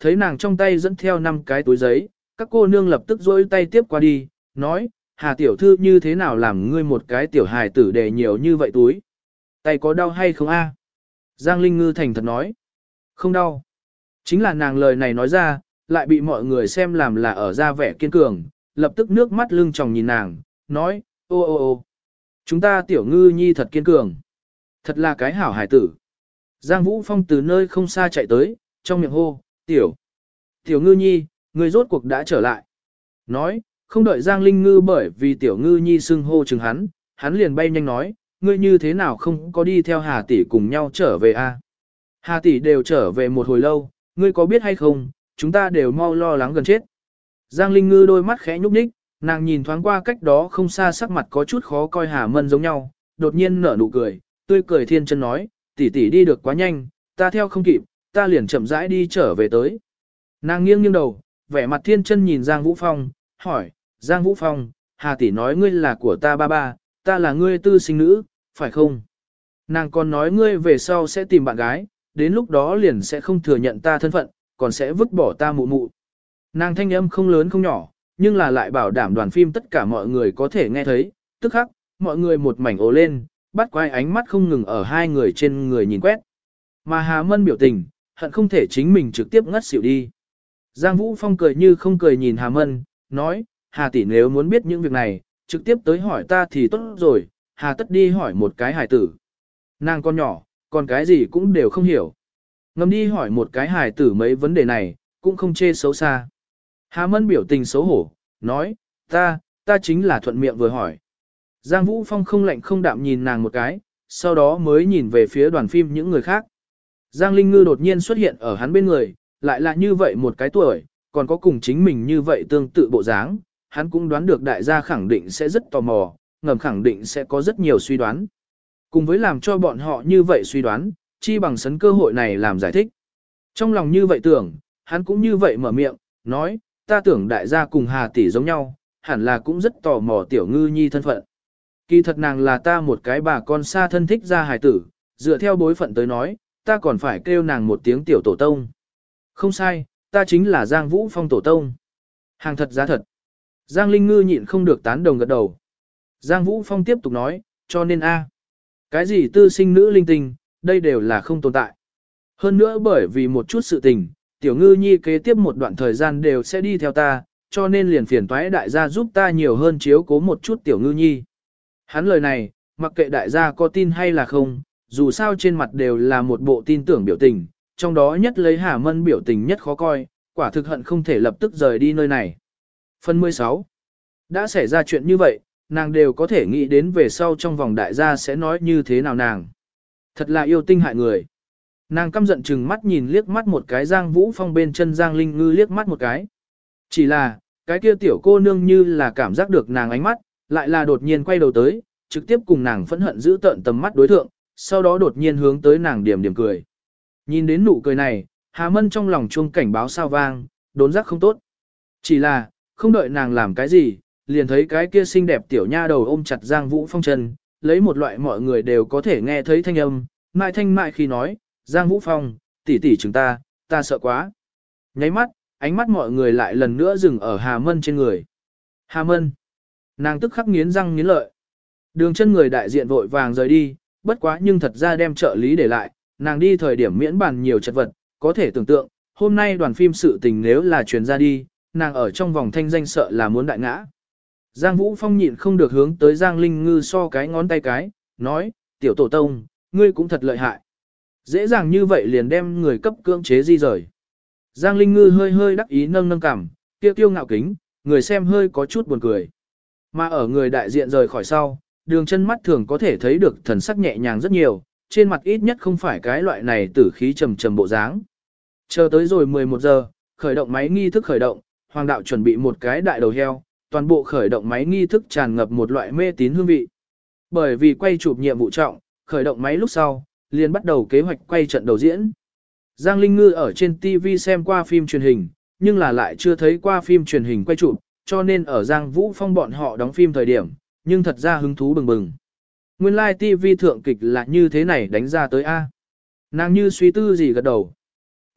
thấy nàng trong tay dẫn theo năm cái túi giấy, các cô nương lập tức dối tay tiếp qua đi, nói, Hà tiểu thư như thế nào làm ngươi một cái tiểu hài tử để nhiều như vậy túi. Tay có đau hay không a? Giang Linh Ngư thành thật nói. Không đau. Chính là nàng lời này nói ra, lại bị mọi người xem làm là ở ra vẻ kiên cường, lập tức nước mắt lưng tròng nhìn nàng, nói, ô ô ô. Chúng ta tiểu ngư nhi thật kiên cường. Thật là cái hảo hài tử. Giang Vũ Phong từ nơi không xa chạy tới, trong miệng hô, tiểu. Tiểu ngư nhi, người rốt cuộc đã trở lại. Nói, không đợi Giang Linh Ngư bởi vì tiểu ngư nhi xưng hô chừng hắn, hắn liền bay nhanh nói, ngươi như thế nào không có đi theo Hà tỷ cùng nhau trở về a? Hà tỷ đều trở về một hồi lâu, ngươi có biết hay không, chúng ta đều mau lo lắng gần chết. Giang Linh Ngư đôi mắt khẽ nhúc nhích, nàng nhìn thoáng qua cách đó không xa sắc mặt có chút khó coi Hà Mân giống nhau, đột nhiên nở nụ cười, tươi cười thiên chân nói, tỷ tỷ đi được quá nhanh, ta theo không kịp, ta liền chậm rãi đi trở về tới. Nàng nghiêng nghiêng đầu, vẻ mặt thiên chân nhìn Giang Vũ Phong, hỏi, Giang Vũ Phong, Hà tỷ nói ngươi là của ta ba ba, ta là ngươi tư sinh nữ, phải không? Nàng còn nói ngươi về sau sẽ tìm bạn gái, đến lúc đó liền sẽ không thừa nhận ta thân phận, còn sẽ vứt bỏ ta mụ mụ. Nàng thanh âm không lớn không nhỏ, nhưng là lại bảo đảm đoàn phim tất cả mọi người có thể nghe thấy, tức khắc, mọi người một mảnh ồ lên, bắt quay ánh mắt không ngừng ở hai người trên người nhìn quét. Mà Hà Mân biểu tình, hận không thể chính mình trực tiếp ngất xỉu đi. Giang Vũ Phong cười như không cười nhìn Hà Mân, nói, Hà tỷ nếu muốn biết những việc này, trực tiếp tới hỏi ta thì tốt rồi, Hà tất đi hỏi một cái hài tử. Nàng con nhỏ, còn cái gì cũng đều không hiểu. Ngầm đi hỏi một cái hài tử mấy vấn đề này, cũng không chê xấu xa. Hà Mân biểu tình xấu hổ, nói, ta, ta chính là thuận miệng vừa hỏi. Giang Vũ Phong không lạnh không đạm nhìn nàng một cái, sau đó mới nhìn về phía đoàn phim những người khác. Giang Linh Ngư đột nhiên xuất hiện ở hắn bên người, lại là như vậy một cái tuổi, còn có cùng chính mình như vậy tương tự bộ dáng, hắn cũng đoán được đại gia khẳng định sẽ rất tò mò, ngầm khẳng định sẽ có rất nhiều suy đoán. Cùng với làm cho bọn họ như vậy suy đoán, chi bằng sấn cơ hội này làm giải thích. Trong lòng như vậy tưởng, hắn cũng như vậy mở miệng, nói, ta tưởng đại gia cùng Hà tỷ giống nhau, hẳn là cũng rất tò mò tiểu ngư nhi thân phận. Kỳ thật nàng là ta một cái bà con xa thân thích ra hài tử, dựa theo bối phận tới nói, ta còn phải kêu nàng một tiếng tiểu tổ tông. Không sai, ta chính là Giang Vũ Phong tổ tông. Hàng thật giá thật. Giang Linh Ngư nhịn không được tán đồng gật đầu. Giang Vũ Phong tiếp tục nói, cho nên a, cái gì tư sinh nữ linh tinh, đây đều là không tồn tại. Hơn nữa bởi vì một chút sự tình, tiểu ngư nhi kế tiếp một đoạn thời gian đều sẽ đi theo ta, cho nên liền phiền toái đại gia giúp ta nhiều hơn chiếu cố một chút tiểu ngư nhi. Hắn lời này, mặc kệ đại gia có tin hay là không, dù sao trên mặt đều là một bộ tin tưởng biểu tình, trong đó nhất lấy Hà Mân biểu tình nhất khó coi, quả thực hận không thể lập tức rời đi nơi này. Phần 16. Đã xảy ra chuyện như vậy, nàng đều có thể nghĩ đến về sau trong vòng đại gia sẽ nói như thế nào nàng. Thật là yêu tinh hại người. Nàng căm giận chừng mắt nhìn liếc mắt một cái Giang Vũ Phong bên chân Giang Linh Ngư liếc mắt một cái. Chỉ là, cái kia tiểu cô nương như là cảm giác được nàng ánh mắt, lại là đột nhiên quay đầu tới, trực tiếp cùng nàng phẫn hận giữ tận tầm mắt đối thượng, sau đó đột nhiên hướng tới nàng điểm điểm cười. Nhìn đến nụ cười này, Hà Mân trong lòng chuông cảnh báo sao vang, đốn giác không tốt. Chỉ là, không đợi nàng làm cái gì, liền thấy cái kia xinh đẹp tiểu nha đầu ôm chặt Giang Vũ Phong chân, lấy một loại mọi người đều có thể nghe thấy thanh âm, mại thanh mại khi nói, Giang Vũ Phong, tỷ tỷ chúng ta, ta sợ quá. Nháy mắt, ánh mắt mọi người lại lần nữa dừng ở Hà Mân trên người. Hà Mân. Nàng tức khắc nghiến răng nghiến lợi. Đường chân người đại diện vội vàng rời đi, bất quá nhưng thật ra đem trợ lý để lại, nàng đi thời điểm miễn bàn nhiều chất vật, có thể tưởng tượng, hôm nay đoàn phim sự tình nếu là truyền ra đi, nàng ở trong vòng thanh danh sợ là muốn đại ngã. Giang Vũ Phong nhịn không được hướng tới Giang Linh Ngư so cái ngón tay cái, nói, tiểu tổ tông, ngươi cũng thật lợi hại. Dễ dàng như vậy liền đem người cấp cưỡng chế di rời. Giang Linh Ngư hơi hơi đắc ý nâng nâng cằm, tiêu tiêu ngạo kính, người xem hơi có chút buồn cười. Mà ở người đại diện rời khỏi sau, đường chân mắt thường có thể thấy được thần sắc nhẹ nhàng rất nhiều, trên mặt ít nhất không phải cái loại này tử khí trầm trầm bộ dáng. Chờ tới rồi 11 giờ, khởi động máy nghi thức khởi động, hoàng đạo chuẩn bị một cái đại đầu heo, toàn bộ khởi động máy nghi thức tràn ngập một loại mê tín hương vị. Bởi vì quay chụp nhiệm vụ trọng, khởi động máy lúc sau, liền bắt đầu kế hoạch quay trận đầu diễn. Giang Linh Ngư ở trên TV xem qua phim truyền hình, nhưng là lại chưa thấy qua phim truyền hình quay chụp, cho nên ở Giang Vũ Phong bọn họ đóng phim thời điểm, nhưng thật ra hứng thú bừng bừng. Nguyên lai like TV thượng kịch là như thế này đánh ra tới A. Nàng như suy tư gì gật đầu.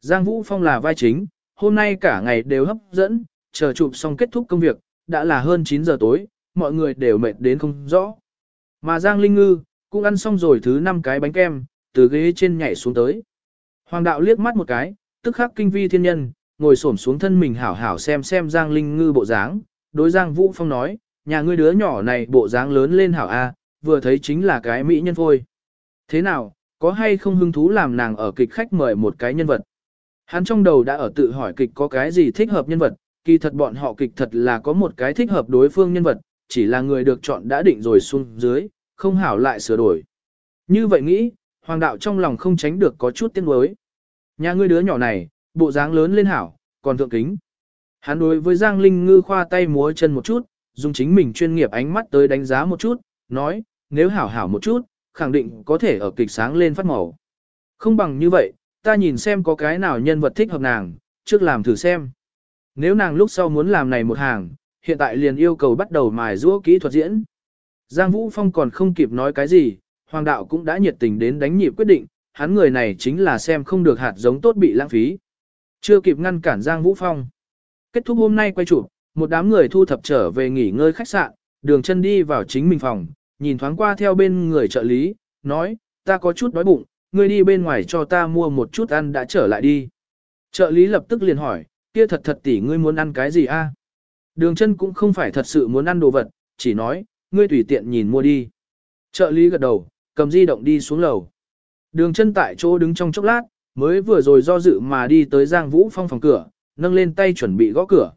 Giang Vũ Phong là vai chính, hôm nay cả ngày đều hấp dẫn, chờ chụp xong kết thúc công việc, đã là hơn 9 giờ tối, mọi người đều mệt đến không rõ. Mà Giang Linh Ngư, cũng ăn xong rồi thứ năm cái bánh kem, từ ghế trên nhảy xuống tới. Hoàng đạo liếc mắt một cái, tức khắc kinh vi thiên nhân, ngồi xổm xuống thân mình hảo hảo xem xem Giang Linh Ngư bộ dáng, đối Giang Vũ Phong nói, nhà ngươi đứa nhỏ này bộ dáng lớn lên hảo a, vừa thấy chính là cái mỹ nhân phôi. Thế nào, có hay không hứng thú làm nàng ở kịch khách mời một cái nhân vật? Hắn trong đầu đã ở tự hỏi kịch có cái gì thích hợp nhân vật, kỳ thật bọn họ kịch thật là có một cái thích hợp đối phương nhân vật, chỉ là người được chọn đã định rồi xuống dưới, không hảo lại sửa đổi. Như vậy nghĩ, hoàng đạo trong lòng không tránh được có chút tiếc nuối. Nhà ngươi đứa nhỏ này, bộ dáng lớn lên hảo, còn thượng kính. Hắn đối với Giang Linh Ngư khoa tay múa chân một chút, dùng chính mình chuyên nghiệp ánh mắt tới đánh giá một chút, nói, nếu hảo hảo một chút, khẳng định có thể ở kịch sáng lên phát màu. Không bằng như vậy, ta nhìn xem có cái nào nhân vật thích hợp nàng, trước làm thử xem. Nếu nàng lúc sau muốn làm này một hàng, hiện tại liền yêu cầu bắt đầu mài giũa kỹ thuật diễn. Giang Vũ Phong còn không kịp nói cái gì, Hoàng đạo cũng đã nhiệt tình đến đánh nhịp quyết định, hắn người này chính là xem không được hạt giống tốt bị lãng phí. Chưa kịp ngăn cản Giang Vũ Phong. Kết thúc hôm nay quay chụp, một đám người thu thập trở về nghỉ ngơi khách sạn, đường chân đi vào chính mình phòng, nhìn thoáng qua theo bên người trợ lý, nói, ta có chút đói bụng, ngươi đi bên ngoài cho ta mua một chút ăn đã trở lại đi. Trợ lý lập tức liền hỏi, kia thật thật tỷ ngươi muốn ăn cái gì a? Đường chân cũng không phải thật sự muốn ăn đồ vật, chỉ nói, ngươi tùy tiện nhìn mua đi. Trợ lý gật đầu, cầm di động đi xuống lầu. Đường chân tại chỗ đứng trong chốc lát, mới vừa rồi do dự mà đi tới Giang Vũ Phong phòng cửa, nâng lên tay chuẩn bị gõ cửa.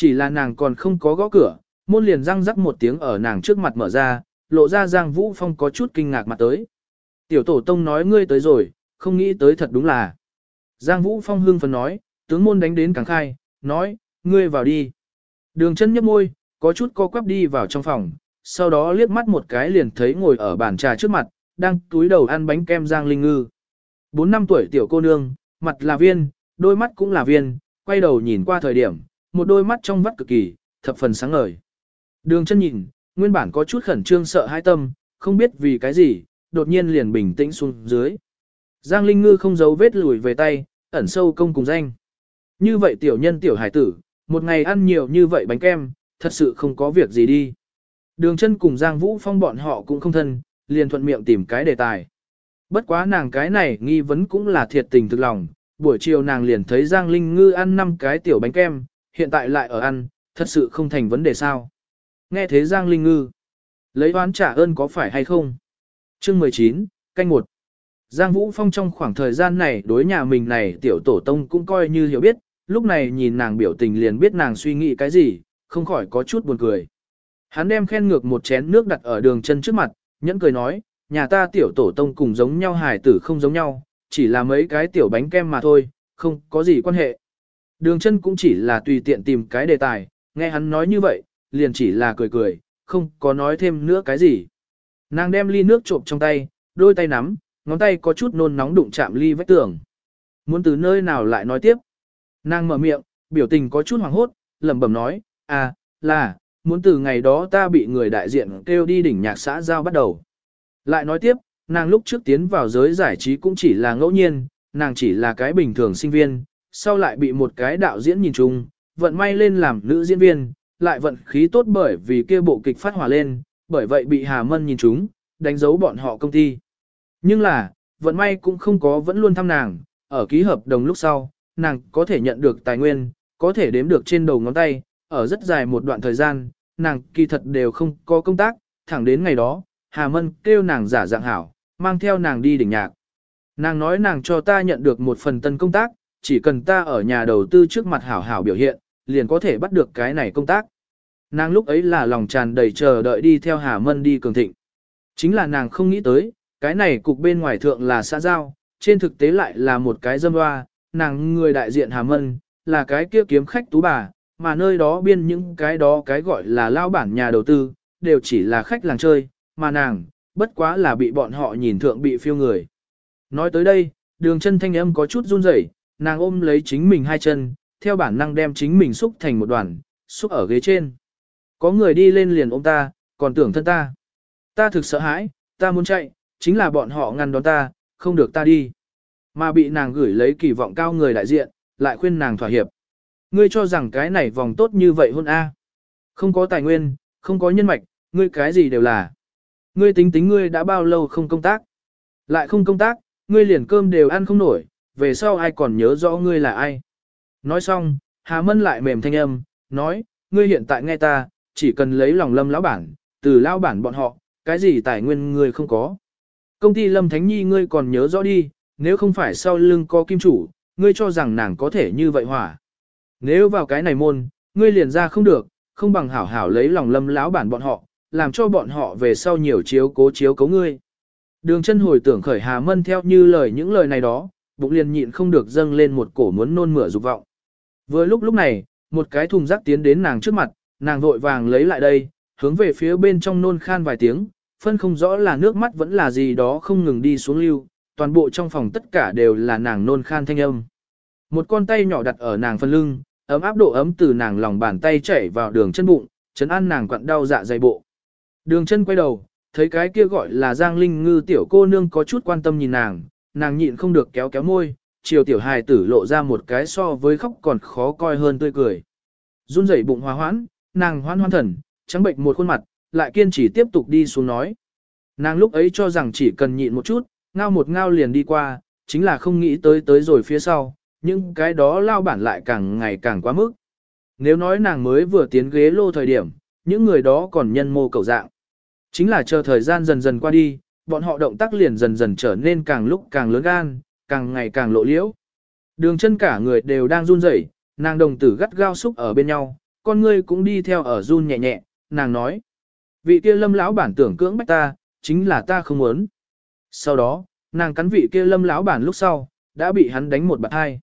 Chỉ là nàng còn không có gõ cửa, môn liền răng rắc một tiếng ở nàng trước mặt mở ra, lộ ra Giang Vũ Phong có chút kinh ngạc mặt tới. Tiểu tổ tông nói ngươi tới rồi, không nghĩ tới thật đúng là. Giang Vũ Phong hưng phấn nói, tướng môn đánh đến càng khai, nói, ngươi vào đi. Đường chân nhấp môi, có chút co quắp đi vào trong phòng, sau đó liếc mắt một cái liền thấy ngồi ở bàn trà trước mặt, đang túi đầu ăn bánh kem Giang Linh Ngư. Bốn năm tuổi tiểu cô nương, mặt là viên, đôi mắt cũng là viên, quay đầu nhìn qua thời điểm, một đôi mắt trong vắt cực kỳ, thập phần sáng ngời. Đường chân nhìn, nguyên bản có chút khẩn trương sợ hai tâm, không biết vì cái gì, đột nhiên liền bình tĩnh xuống dưới. Giang Linh Ngư không giấu vết lùi về tay, ẩn sâu công cùng danh. Như vậy tiểu nhân tiểu hải tử, một ngày ăn nhiều như vậy bánh kem, thật sự không có việc gì đi. Đường chân cùng Giang Vũ Phong bọn họ cũng không thân, liền thuận miệng tìm cái đề tài. Bất quá nàng cái này nghi vấn cũng là thiệt tình thực lòng, buổi chiều nàng liền thấy Giang Linh Ngư ăn 5 cái tiểu bánh kem, hiện tại lại ở ăn, thật sự không thành vấn đề sao. Nghe thế Giang Linh Ngư, lấy oán trả ơn có phải hay không? Chương 19, canh 1. Giang Vũ Phong trong khoảng thời gian này đối nhà mình này tiểu tổ tông cũng coi như hiểu biết, lúc này nhìn nàng biểu tình liền biết nàng suy nghĩ cái gì, không khỏi có chút buồn cười. Hắn đem khen ngược một chén nước đặt ở đường chân trước mặt, nhẫn cười nói, nhà ta tiểu tổ tông cùng giống nhau hài tử không giống nhau, chỉ là mấy cái tiểu bánh kem mà thôi, không có gì quan hệ. Đường chân cũng chỉ là tùy tiện tìm cái đề tài, nghe hắn nói như vậy, liền chỉ là cười cười, không có nói thêm nữa cái gì. Nàng đem ly nước trộm trong tay, đôi tay nắm, ngón tay có chút nôn nóng đụng chạm ly vách tường. Muốn từ nơi nào lại nói tiếp. Nàng mở miệng, biểu tình có chút hoảng hốt, lẩm bẩm nói, à, là, muốn từ ngày đó ta bị người đại diện kêu đi đỉnh nhạc xã giao bắt đầu. Lại nói tiếp, nàng lúc trước tiến vào giới giải trí cũng chỉ là ngẫu nhiên, nàng chỉ là cái bình thường sinh viên, sau lại bị một cái đạo diễn nhìn chung, vận may lên làm nữ diễn viên, lại vận khí tốt bởi vì kia bộ kịch phát hỏa lên, bởi vậy bị Hà Mân nhìn chúng, đánh dấu bọn họ công ty. Nhưng là, vận may cũng không có vẫn luôn thăm nàng, ở ký hợp đồng lúc sau, nàng có thể nhận được tài nguyên, có thể đếm được trên đầu ngón tay, ở rất dài một đoạn thời gian, nàng kỳ thật đều không có công tác, thẳng đến ngày đó, Hà Mân kêu nàng giả dạng hảo, mang theo nàng đi đỉnh nhạc. Nàng nói nàng cho ta nhận được một phần tân công tác, chỉ cần ta ở nhà đầu tư trước mặt hảo hảo biểu hiện, liền có thể bắt được cái này công tác. Nàng lúc ấy là lòng tràn đầy chờ đợi đi theo Hà Mân đi cường thịnh. Chính là nàng không nghĩ tới, cái này cục bên ngoài thượng là xã giao, trên thực tế lại là một cái dâm hoa, nàng người đại diện Hà Mân, là cái kia kiếm khách tú bà, mà nơi đó biên những cái đó cái gọi là lao bản nhà đầu tư, đều chỉ là khách làng chơi, mà nàng, bất quá là bị bọn họ nhìn thượng bị phiêu người. Nói tới đây, đường chân thanh âm có chút run rẩy, nàng ôm lấy chính mình hai chân, theo bản năng đem chính mình xúc thành một đoàn, xúc ở ghế trên. Có người đi lên liền ôm ta, còn tưởng thân ta. Ta thực sợ hãi, ta muốn chạy, chính là bọn họ ngăn đón ta, không được ta đi. Mà bị nàng gửi lấy kỳ vọng cao người đại diện, lại khuyên nàng thỏa hiệp. Ngươi cho rằng cái này vòng tốt như vậy hôn A. Không có tài nguyên, không có nhân mạch, ngươi cái gì đều là. Ngươi tính tính ngươi đã bao lâu không công tác. Lại không công tác, ngươi liền cơm đều ăn không nổi, về sau ai còn nhớ rõ ngươi là ai. Nói xong, Hà Mân lại mềm thanh âm, nói, ngươi hiện tại nghe ta, chỉ cần lấy lòng lâm lão bản, từ lão bản bọn họ, cái gì tài nguyên ngươi không có. Công ty Lâm Thánh Nhi ngươi còn nhớ rõ đi, nếu không phải sau lưng có kim chủ, ngươi cho rằng nàng có thể như vậy hỏa. Nếu vào cái này môn, ngươi liền ra không được, không bằng hảo hảo lấy lòng lâm lão bản bọn họ, làm cho bọn họ về sau nhiều chiếu cố chiếu cố ngươi. Đường chân hồi tưởng khởi Hà Mân theo như lời những lời này đó, bụng liền nhịn không được dâng lên một cổ muốn nôn mửa dục vọng. Vừa lúc lúc này, một cái thùng rác tiến đến nàng trước mặt, nàng vội vàng lấy lại đây, hướng về phía bên trong nôn khan vài tiếng, phân không rõ là nước mắt vẫn là gì đó không ngừng đi xuống lưu, toàn bộ trong phòng tất cả đều là nàng nôn khan thanh âm. Một con tay nhỏ đặt ở nàng phân lưng, ấm áp độ ấm từ nàng lòng bàn tay chảy vào đường chân bụng, chấn an nàng quặn đau dạ dày bộ. Đường chân quay đầu, thấy cái kia gọi là Giang Linh Ngư tiểu cô nương có chút quan tâm nhìn nàng, nàng nhịn không được kéo kéo môi, chiều tiểu hài tử lộ ra một cái so với khóc còn khó coi hơn tươi cười. Run rẩy bụng hòa hoãn, nàng hoan hoan thần, trắng bệnh một khuôn mặt, lại kiên trì tiếp tục đi xuống nói. Nàng lúc ấy cho rằng chỉ cần nhịn một chút, ngao một ngao liền đi qua, chính là không nghĩ tới tới rồi phía sau, nhưng cái đó lao bản lại càng ngày càng quá mức. Nếu nói nàng mới vừa tiến ghế lô thời điểm, những người đó còn nhân mô cầu dạng. Chính là chờ thời gian dần dần qua đi, bọn họ động tác liền dần dần trở nên càng lúc càng lớn gan, càng ngày càng lộ liễu. Đường chân cả người đều đang run rẩy, nàng đồng tử gắt gao xúc ở bên nhau, con ngươi cũng đi theo ở run nhẹ nhẹ, nàng nói. Vị kia lâm lão bản tưởng cưỡng bách ta, chính là ta không muốn. Sau đó, nàng cắn vị kia lâm lão bản lúc sau, đã bị hắn đánh một bạt hai.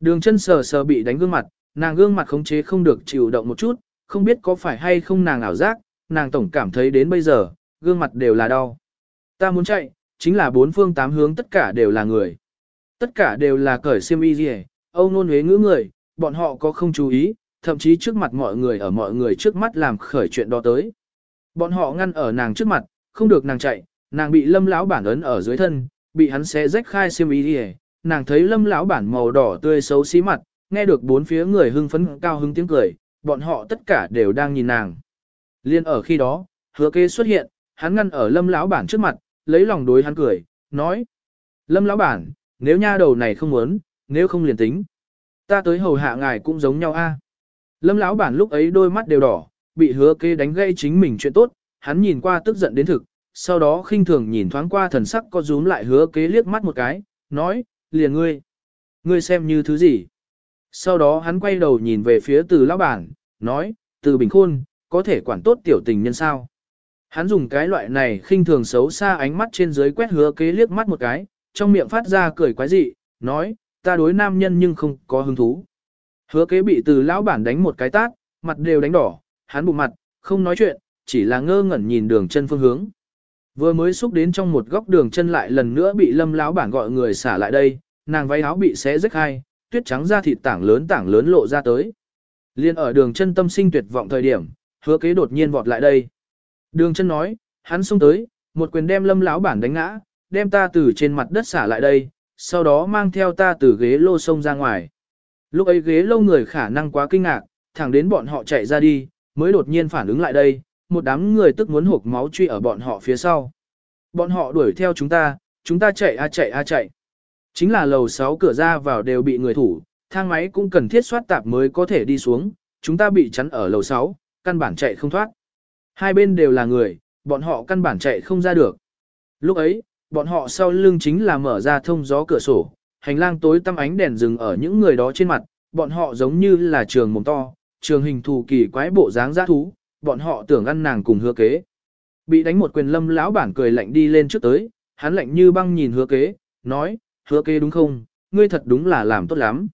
Đường chân sờ sờ bị đánh gương mặt, nàng gương mặt khống chế không được chịu động một chút, không biết có phải hay không nàng ảo giác, nàng tổng cảm thấy đến bây giờ, gương mặt đều là đau. Ta muốn chạy, chính là bốn phương tám hướng tất cả đều là người. Tất cả đều là cởi xiêm y gì Âu nôn huế ngữ người, bọn họ có không chú ý, thậm chí trước mặt mọi người ở mọi người trước mắt làm khởi chuyện đó tới. Bọn họ ngăn ở nàng trước mặt, không được nàng chạy, nàng bị lâm lão bản ấn ở dưới thân, bị hắn xé rách khai xiêm y gì nàng thấy lâm lão bản màu đỏ tươi xấu xí mặt, nghe được bốn phía người hưng phấn cao hứng tiếng cười, bọn họ tất cả đều đang nhìn nàng. Liên ở khi đó, hứa kê xuất hiện, hắn ngăn ở lâm lão bản trước mặt, lấy lòng đối hắn cười, nói. Lâm lão bản, nếu nha đầu này không muốn, nếu không liền tính. Ta tới hầu hạ ngài cũng giống nhau a. Lâm lão bản lúc ấy đôi mắt đều đỏ, bị hứa kê đánh gây chính mình chuyện tốt, hắn nhìn qua tức giận đến thực, sau đó khinh thường nhìn thoáng qua thần sắc có rúm lại hứa kế liếc mắt một cái, nói, liền ngươi. Ngươi xem như thứ gì? Sau đó hắn quay đầu nhìn về phía từ lão bản, nói, từ bình khôn, có thể quản tốt tiểu tình nhân sao? Hắn dùng cái loại này khinh thường xấu xa ánh mắt trên dưới quét hứa kế liếc mắt một cái, trong miệng phát ra cười quái dị, nói, ta đối nam nhân nhưng không có hứng thú. Hứa kế bị từ lão bản đánh một cái tát, mặt đều đánh đỏ, hắn bụng mặt, không nói chuyện, chỉ là ngơ ngẩn nhìn đường chân phương hướng. Vừa mới xúc đến trong một góc đường chân lại lần nữa bị lâm lão bản gọi người xả lại đây, nàng váy áo bị xé rách hai, tuyết trắng da thịt tảng lớn tảng lớn lộ ra tới. Liên ở đường chân tâm sinh tuyệt vọng thời điểm, hứa kế đột nhiên vọt lại đây. Đường chân nói, hắn xông tới, một quyền đem lâm lão bản đánh ngã, đem ta từ trên mặt đất xả lại đây, sau đó mang theo ta từ ghế lô sông ra ngoài. Lúc ấy ghế lô người khả năng quá kinh ngạc, thẳng đến bọn họ chạy ra đi, mới đột nhiên phản ứng lại đây, một đám người tức muốn hộp máu truy ở bọn họ phía sau. Bọn họ đuổi theo chúng ta, chúng ta chạy a chạy a chạy. Chính là lầu 6 cửa ra vào đều bị người thủ, thang máy cũng cần thiết soát tạp mới có thể đi xuống, chúng ta bị chắn ở lầu 6, căn bản chạy không thoát. Hai bên đều là người, bọn họ căn bản chạy không ra được. Lúc ấy, bọn họ sau lưng chính là mở ra thông gió cửa sổ, hành lang tối tăm ánh đèn rừng ở những người đó trên mặt, bọn họ giống như là trường mồm to, trường hình thù kỳ quái bộ dáng giá thú, bọn họ tưởng ăn nàng cùng hứa kế. Bị đánh một quyền lâm lão bản cười lạnh đi lên trước tới, hắn lạnh như băng nhìn hứa kế, nói, hứa kế đúng không, ngươi thật đúng là làm tốt lắm.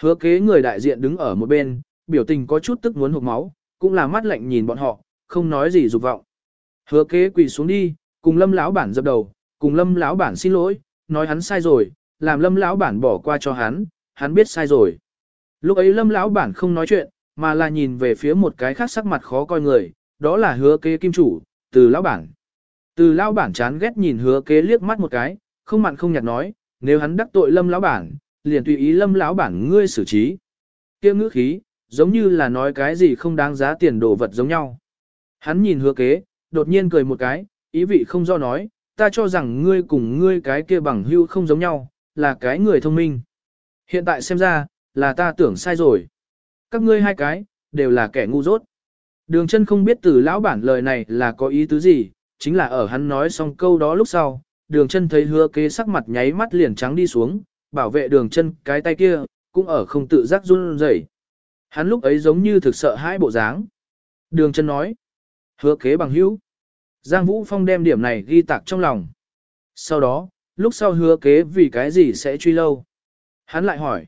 Hứa kế người đại diện đứng ở một bên, biểu tình có chút tức muốn hụt máu, cũng là mắt lạnh nhìn bọn họ, không nói gì dục vọng. Hứa kế quỳ xuống đi, cùng lâm lão bản dập đầu, cùng lâm lão bản xin lỗi, nói hắn sai rồi, làm lâm lão bản bỏ qua cho hắn, hắn biết sai rồi. Lúc ấy lâm lão bản không nói chuyện, mà là nhìn về phía một cái khác sắc mặt khó coi người, đó là hứa kế kim chủ, từ lão bản. Từ lão bản chán ghét nhìn hứa kế liếc mắt một cái, không mặn không nhạt nói, nếu hắn đắc tội lâm lão bản, liền tùy ý lâm lão bản ngươi xử trí. Kia ngữ khí, giống như là nói cái gì không đáng giá tiền đồ vật giống nhau. Hắn nhìn hứa kế, đột nhiên cười một cái, ý vị không do nói, ta cho rằng ngươi cùng ngươi cái kia bằng hưu không giống nhau, là cái người thông minh. Hiện tại xem ra, là ta tưởng sai rồi. Các ngươi hai cái, đều là kẻ ngu dốt. Đường chân không biết từ lão bản lời này là có ý tứ gì, chính là ở hắn nói xong câu đó lúc sau, đường chân thấy hứa kế sắc mặt nháy mắt liền trắng đi xuống, bảo vệ đường chân cái tay kia, cũng ở không tự giác run rẩy. Hắn lúc ấy giống như thực sợ hai bộ dáng. Đường chân nói, hứa kế bằng hữu. Giang Vũ Phong đem điểm này ghi tạc trong lòng. Sau đó, lúc sau hứa kế vì cái gì sẽ truy lâu. Hắn lại hỏi.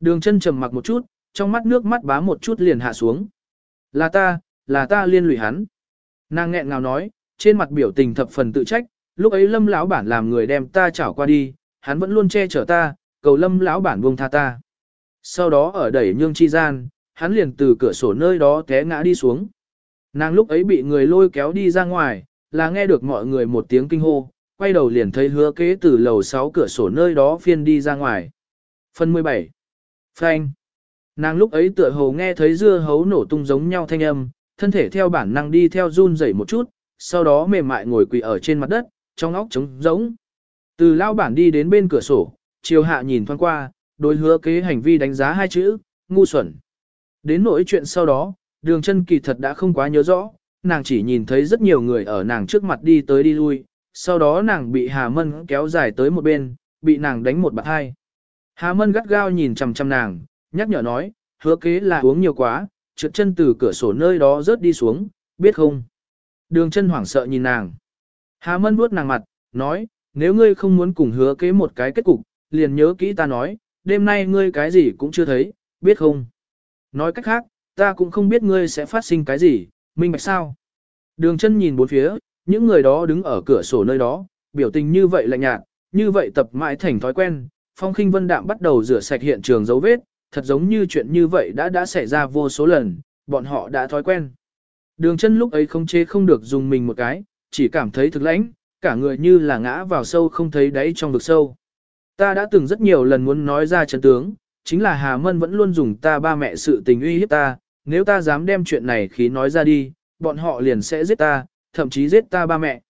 Đường chân trầm mặc một chút, trong mắt nước mắt bá một chút liền hạ xuống. Là ta, là ta liên lụy hắn. Nàng nghẹn ngào nói, trên mặt biểu tình thập phần tự trách, lúc ấy lâm lão bản làm người đem ta chảo qua đi, hắn vẫn luôn che chở ta, cầu lâm lão bản buông tha ta. Sau đó ở đẩy nhương chi gian, hắn liền từ cửa sổ nơi đó té ngã đi xuống. Nàng lúc ấy bị người lôi kéo đi ra ngoài, là nghe được mọi người một tiếng kinh hô, quay đầu liền thấy hứa kế từ lầu 6 cửa sổ nơi đó phiên đi ra ngoài. Phần 17 Frank Nàng lúc ấy tựa hồ nghe thấy dưa hấu nổ tung giống nhau thanh âm, thân thể theo bản năng đi theo run rẩy một chút, sau đó mềm mại ngồi quỳ ở trên mặt đất, trong óc trống rỗng. Từ lao bản đi đến bên cửa sổ, chiều hạ nhìn thoáng qua, đối hứa kế hành vi đánh giá hai chữ, ngu xuẩn. Đến nỗi chuyện sau đó, đường chân kỳ thật đã không quá nhớ rõ, nàng chỉ nhìn thấy rất nhiều người ở nàng trước mặt đi tới đi lui, sau đó nàng bị Hà Mân kéo dài tới một bên, bị nàng đánh một bạt hai. Hà Mân gắt gao nhìn chằm chằm nàng, nhắc nhở nói, hứa kế là uống nhiều quá, trượt chân từ cửa sổ nơi đó rớt đi xuống, biết không? Đường chân hoảng sợ nhìn nàng. Hà Mân vuốt nàng mặt, nói, nếu ngươi không muốn cùng hứa kế một cái kết cục, liền nhớ kỹ ta nói, đêm nay ngươi cái gì cũng chưa thấy, biết không? Nói cách khác, ta cũng không biết ngươi sẽ phát sinh cái gì, minh bạch sao? Đường chân nhìn bốn phía, những người đó đứng ở cửa sổ nơi đó, biểu tình như vậy lạnh nhạt, như vậy tập mãi thành thói quen, phong khinh vân đạm bắt đầu rửa sạch hiện trường dấu vết, thật giống như chuyện như vậy đã đã xảy ra vô số lần, bọn họ đã thói quen. Đường chân lúc ấy không chế không được dùng mình một cái, chỉ cảm thấy thực lãnh, cả người như là ngã vào sâu không thấy đáy trong vực sâu. Ta đã từng rất nhiều lần muốn nói ra chân tướng, chính là Hà Mân vẫn luôn dùng ta ba mẹ sự tình uy hiếp ta, nếu ta dám đem chuyện này khí nói ra đi, bọn họ liền sẽ giết ta, thậm chí giết ta ba mẹ.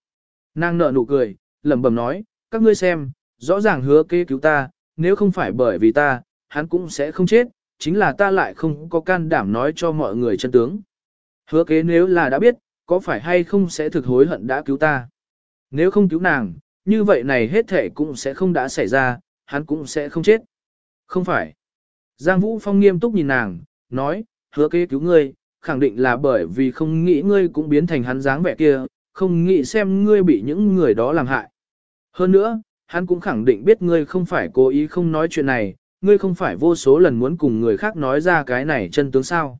Nàng nở nụ cười, lẩm bẩm nói, các ngươi xem, rõ ràng hứa kế cứu ta, nếu không phải bởi vì ta, hắn cũng sẽ không chết, chính là ta lại không có can đảm nói cho mọi người chân tướng. Hứa kế nếu là đã biết, có phải hay không sẽ thực hối hận đã cứu ta. Nếu không cứu nàng, như vậy này hết thể cũng sẽ không đã xảy ra, hắn cũng sẽ không chết. Không phải. Giang Vũ Phong nghiêm túc nhìn nàng, nói, hứa kế cứu ngươi, khẳng định là bởi vì không nghĩ ngươi cũng biến thành hắn dáng vẻ kia, không nghĩ xem ngươi bị những người đó làm hại. Hơn nữa, hắn cũng khẳng định biết ngươi không phải cố ý không nói chuyện này, ngươi không phải vô số lần muốn cùng người khác nói ra cái này chân tướng sao.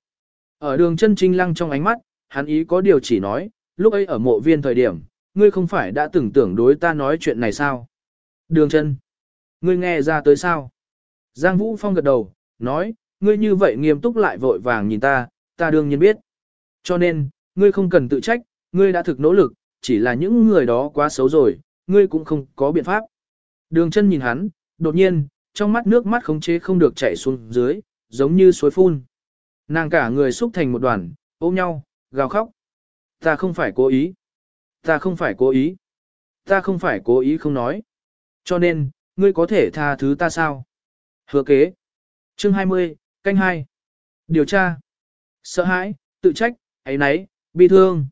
Ở đường chân trinh lăng trong ánh mắt, hắn ý có điều chỉ nói, lúc ấy ở mộ viên thời điểm, ngươi không phải đã từng tưởng đối ta nói chuyện này sao? Đường chân, ngươi nghe ra tới sao? Giang Vũ Phong gật đầu, nói, ngươi như vậy nghiêm túc lại vội vàng nhìn ta, ta đương nhiên biết. Cho nên, ngươi không cần tự trách, ngươi đã thực nỗ lực, chỉ là những người đó quá xấu rồi, ngươi cũng không có biện pháp. Đường chân nhìn hắn, đột nhiên, trong mắt nước mắt khống chế không được chảy xuống dưới, giống như suối phun. Nàng cả người xúc thành một đoàn, ôm nhau, gào khóc. Ta không phải cố ý. Ta không phải cố ý. Ta không phải cố ý không nói. Cho nên, ngươi có thể tha thứ ta sao? Hứa kế. Chương 20, canh hai, Điều tra. Sợ hãi, tự trách, ấy nấy, bi thương.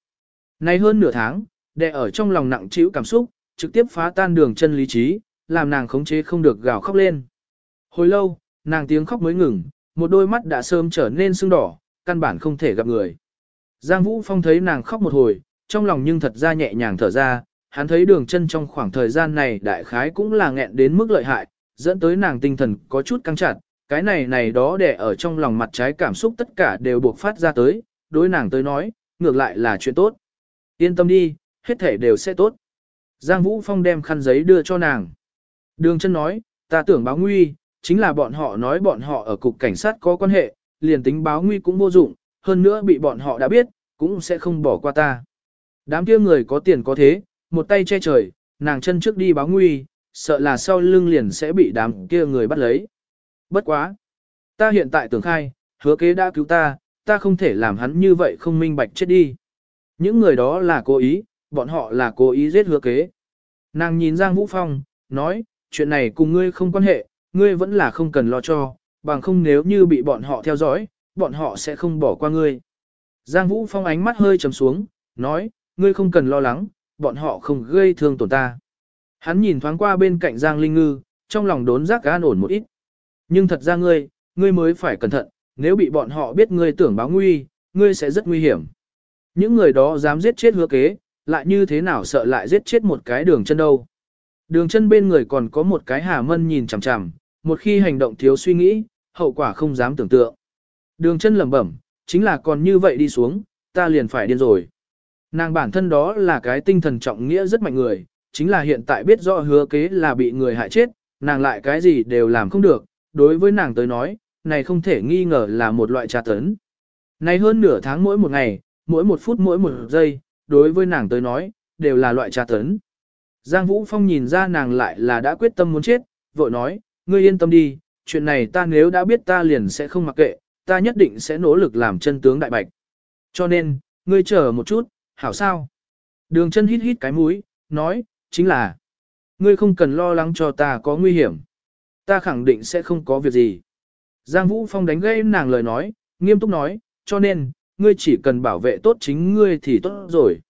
Nay hơn nửa tháng, đè ở trong lòng nặng trĩu cảm xúc, trực tiếp phá tan đường chân lý trí, làm nàng khống chế không được gào khóc lên. Hồi lâu, nàng tiếng khóc mới ngừng, một đôi mắt đã sớm trở nên sưng đỏ, căn bản không thể gặp người. Giang Vũ Phong thấy nàng khóc một hồi, trong lòng nhưng thật ra nhẹ nhàng thở ra, hắn thấy đường chân trong khoảng thời gian này đại khái cũng là nghẹn đến mức lợi hại, dẫn tới nàng tinh thần có chút căng chặt, cái này này đó để ở trong lòng mặt trái cảm xúc tất cả đều buộc phát ra tới, đối nàng tới nói, ngược lại là chuyện tốt. Yên tâm đi, hết thể đều sẽ tốt. Giang Vũ Phong đem khăn giấy đưa cho nàng. Đường chân nói, ta tưởng báo nguy, chính là bọn họ nói bọn họ ở cục cảnh sát có quan hệ, liền tính báo nguy cũng vô dụng, hơn nữa bị bọn họ đã biết, cũng sẽ không bỏ qua ta. Đám kia người có tiền có thế, một tay che trời, nàng chân trước đi báo nguy, sợ là sau lưng liền sẽ bị đám kia người bắt lấy. Bất quá. Ta hiện tại tưởng khai, hứa kế đã cứu ta, ta không thể làm hắn như vậy không minh bạch chết đi. Những người đó là cố ý, bọn họ là cố ý giết hứa kế. Nàng nhìn Giang Vũ Phong, nói, chuyện này cùng ngươi không quan hệ, ngươi vẫn là không cần lo cho, bằng không nếu như bị bọn họ theo dõi, bọn họ sẽ không bỏ qua ngươi. Giang Vũ Phong ánh mắt hơi trầm xuống, nói, ngươi không cần lo lắng, bọn họ không gây thương tổn ta. Hắn nhìn thoáng qua bên cạnh Giang Linh Ngư, trong lòng đốn giác an ổn một ít. Nhưng thật ra ngươi, ngươi mới phải cẩn thận, nếu bị bọn họ biết ngươi tưởng báo nguy, ngươi sẽ rất nguy hiểm. Những người đó dám giết chết hứa kế, lại như thế nào sợ lại giết chết một cái đường chân đâu. Đường chân bên người còn có một cái hà mân nhìn chằm chằm, một khi hành động thiếu suy nghĩ, hậu quả không dám tưởng tượng. Đường chân lẩm bẩm, chính là còn như vậy đi xuống, ta liền phải điên rồi. Nàng bản thân đó là cái tinh thần trọng nghĩa rất mạnh người, chính là hiện tại biết rõ hứa kế là bị người hại chết, nàng lại cái gì đều làm không được, đối với nàng tới nói, này không thể nghi ngờ là một loại trà tấn. Này hơn nửa tháng mỗi một ngày, mỗi một phút mỗi một giây, đối với nàng tới nói, đều là loại trà tấn. Giang Vũ Phong nhìn ra nàng lại là đã quyết tâm muốn chết, vội nói, ngươi yên tâm đi, chuyện này ta nếu đã biết ta liền sẽ không mặc kệ, ta nhất định sẽ nỗ lực làm chân tướng đại bạch. Cho nên, ngươi chờ một chút, hảo sao? Đường chân hít hít cái mũi, nói, chính là, ngươi không cần lo lắng cho ta có nguy hiểm. Ta khẳng định sẽ không có việc gì. Giang Vũ Phong đánh gây nàng lời nói, nghiêm túc nói, cho nên, ngươi chỉ cần bảo vệ tốt chính ngươi thì tốt rồi.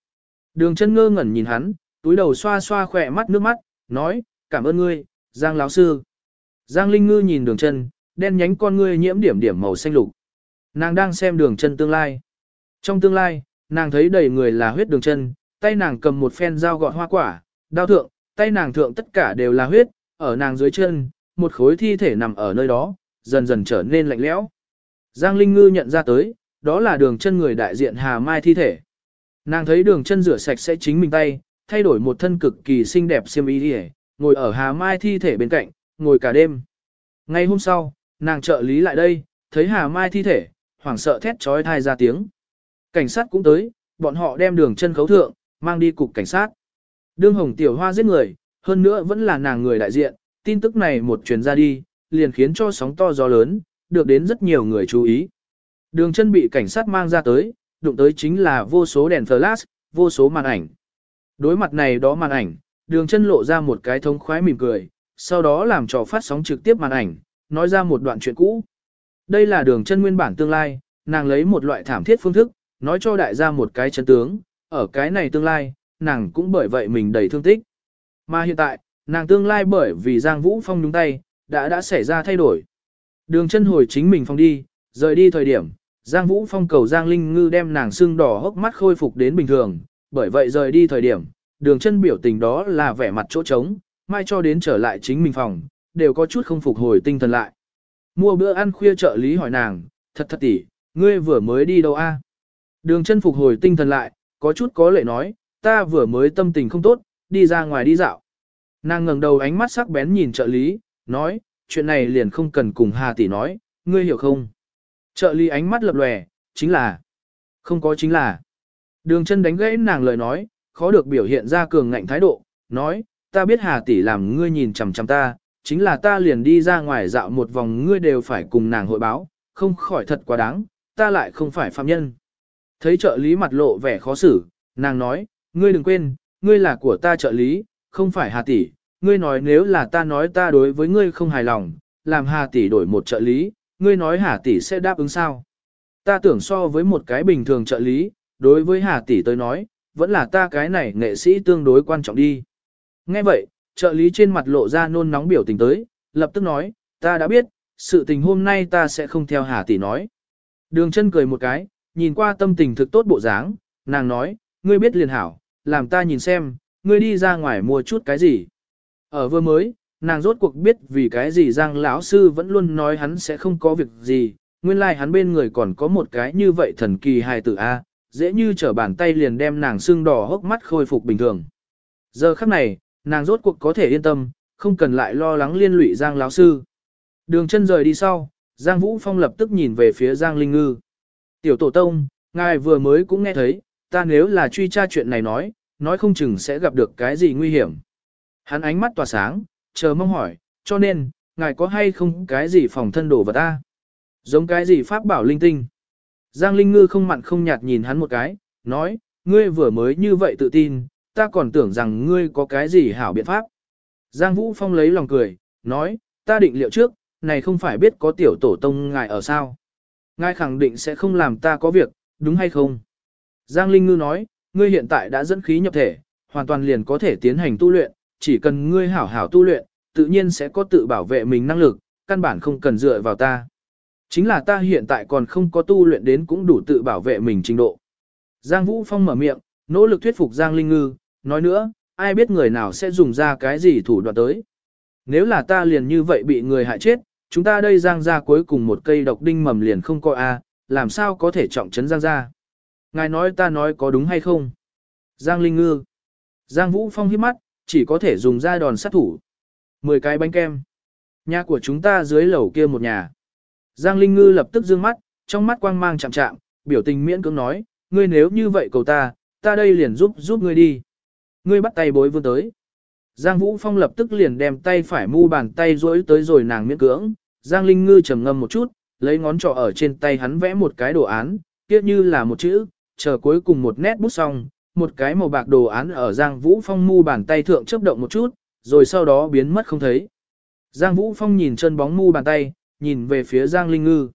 Đường chân ngơ ngẩn nhìn hắn, túi đầu xoa xoa khỏe mắt nước mắt, nói, cảm ơn ngươi, Giang lão sư. Giang Linh Ngư nhìn đường chân, đen nhánh con ngươi nhiễm điểm điểm màu xanh lục. Nàng đang xem đường chân tương lai. Trong tương lai, nàng thấy đầy người là huyết đường chân, tay nàng cầm một phen dao gọt hoa quả, đao thượng, tay nàng thượng tất cả đều là huyết, ở nàng dưới chân, một khối thi thể nằm ở nơi đó, dần dần trở nên lạnh lẽo. Giang Linh Ngư nhận ra tới, đó là đường chân người đại diện Hà Mai thi thể. Nàng thấy đường chân rửa sạch sẽ chính mình tay, thay đổi một thân cực kỳ xinh đẹp xiêm y đi ngồi ở Hà Mai thi thể bên cạnh, ngồi cả đêm. Ngay hôm sau, nàng trợ lý lại đây, thấy Hà Mai thi thể, hoảng sợ thét trói thai ra tiếng. Cảnh sát cũng tới, bọn họ đem đường chân khấu thượng, mang đi cục cảnh sát. Đương Hồng Tiểu Hoa giết người, hơn nữa vẫn là nàng người đại diện, tin tức này một truyền ra đi, liền khiến cho sóng to gió lớn, được đến rất nhiều người chú ý. Đường chân bị cảnh sát mang ra tới, đụng tới chính là vô số đèn flash, vô số màn ảnh. Đối mặt này đó màn ảnh, đường chân lộ ra một cái thông khoái mỉm cười, sau đó làm trò phát sóng trực tiếp màn ảnh, nói ra một đoạn chuyện cũ. Đây là đường chân nguyên bản tương lai, nàng lấy một loại thảm thiết phương thức, nói cho đại gia một cái chân tướng, ở cái này tương lai, nàng cũng bởi vậy mình đầy thương tích. Mà hiện tại, nàng tương lai bởi vì Giang Vũ Phong đúng tay, đã đã xảy ra thay đổi. Đường chân hồi chính mình phong đi, rời đi thời điểm, Giang Vũ Phong cầu Giang Linh Ngư đem nàng xương đỏ hốc mắt khôi phục đến bình thường, bởi vậy rời đi thời điểm, đường chân biểu tình đó là vẻ mặt chỗ trống, mai cho đến trở lại chính mình phòng, đều có chút không phục hồi tinh thần lại. Mua bữa ăn khuya trợ lý hỏi nàng, thật thật tỉ, ngươi vừa mới đi đâu a? Đường chân phục hồi tinh thần lại, có chút có lệ nói, ta vừa mới tâm tình không tốt, đi ra ngoài đi dạo. Nàng ngẩng đầu ánh mắt sắc bén nhìn trợ lý, nói, chuyện này liền không cần cùng Hà tỷ nói, ngươi hiểu không? Trợ lý ánh mắt lập lòe, chính là, không có chính là. Đường chân đánh gãy nàng lời nói, khó được biểu hiện ra cường ngạnh thái độ, nói, ta biết Hà tỷ làm ngươi nhìn chằm chằm ta, chính là ta liền đi ra ngoài dạo một vòng ngươi đều phải cùng nàng hội báo, không khỏi thật quá đáng, ta lại không phải phạm nhân. Thấy trợ lý mặt lộ vẻ khó xử, nàng nói, ngươi đừng quên, ngươi là của ta trợ lý, không phải Hà tỷ, ngươi nói nếu là ta nói ta đối với ngươi không hài lòng, làm Hà tỷ đổi một trợ lý, ngươi nói Hà tỷ sẽ đáp ứng sao? Ta tưởng so với một cái bình thường trợ lý, đối với Hà tỷ tới nói, vẫn là ta cái này nghệ sĩ tương đối quan trọng đi. Nghe vậy, trợ lý trên mặt lộ ra nôn nóng biểu tình tới, lập tức nói, ta đã biết, sự tình hôm nay ta sẽ không theo Hà tỷ nói. Đường chân cười một cái, nhìn qua tâm tình thực tốt bộ dáng, nàng nói, ngươi biết liền hảo, làm ta nhìn xem, ngươi đi ra ngoài mua chút cái gì. Ở vừa mới, nàng rốt cuộc biết vì cái gì Giang lão sư vẫn luôn nói hắn sẽ không có việc gì, nguyên lai like hắn bên người còn có một cái như vậy thần kỳ hài tử A, dễ như trở bàn tay liền đem nàng xương đỏ hốc mắt khôi phục bình thường. Giờ khắc này, nàng rốt cuộc có thể yên tâm, không cần lại lo lắng liên lụy Giang lão sư. Đường chân rời đi sau, Giang Vũ Phong lập tức nhìn về phía Giang Linh Ngư. Tiểu tổ tông, ngài vừa mới cũng nghe thấy, ta nếu là truy tra chuyện này nói, nói không chừng sẽ gặp được cái gì nguy hiểm. Hắn ánh mắt tỏa sáng, chờ mong hỏi, cho nên, ngài có hay không cái gì phòng thân đồ vật ta? Giống cái gì pháp bảo linh tinh? Giang Linh Ngư không mặn không nhạt nhìn hắn một cái, nói, ngươi vừa mới như vậy tự tin, ta còn tưởng rằng ngươi có cái gì hảo biện pháp. Giang Vũ Phong lấy lòng cười, nói, ta định liệu trước, này không phải biết có tiểu tổ tông ngài ở sao. Ngài khẳng định sẽ không làm ta có việc, đúng hay không? Giang Linh Ngư nói, ngươi hiện tại đã dẫn khí nhập thể, hoàn toàn liền có thể tiến hành tu luyện, chỉ cần ngươi hảo hảo tu luyện, tự nhiên sẽ có tự bảo vệ mình năng lực, căn bản không cần dựa vào ta. Chính là ta hiện tại còn không có tu luyện đến cũng đủ tự bảo vệ mình trình độ. Giang Vũ Phong mở miệng, nỗ lực thuyết phục Giang Linh Ngư, nói nữa, ai biết người nào sẽ dùng ra cái gì thủ đoạn tới. Nếu là ta liền như vậy bị người hại chết, chúng ta đây Giang ra cuối cùng một cây độc đinh mầm liền không coi a, làm sao có thể trọng trấn Giang ra. Ngài nói ta nói có đúng hay không? Giang Linh Ngư. Giang Vũ Phong hiếp mắt, chỉ có thể dùng ra đòn sát thủ. Mười cái bánh kem. Nhà của chúng ta dưới lầu kia một nhà. Giang Linh Ngư lập tức dương mắt, trong mắt quang mang chạm chạm, biểu tình miễn cưỡng nói, ngươi nếu như vậy cầu ta, ta đây liền giúp giúp ngươi đi. Ngươi bắt tay bối vươn tới. Giang Vũ Phong lập tức liền đem tay phải mu bàn tay rối tới rồi nàng miễn cưỡng. Giang Linh Ngư trầm ngâm một chút, lấy ngón trỏ ở trên tay hắn vẽ một cái đồ án, kia như là một chữ, chờ cuối cùng một nét bút xong, một cái màu bạc đồ án ở Giang Vũ Phong mu bàn tay thượng chớp động một chút, rồi sau đó biến mất không thấy. Giang Vũ Phong nhìn chân bóng mu bàn tay, nhìn về phía Giang Linh Ngư.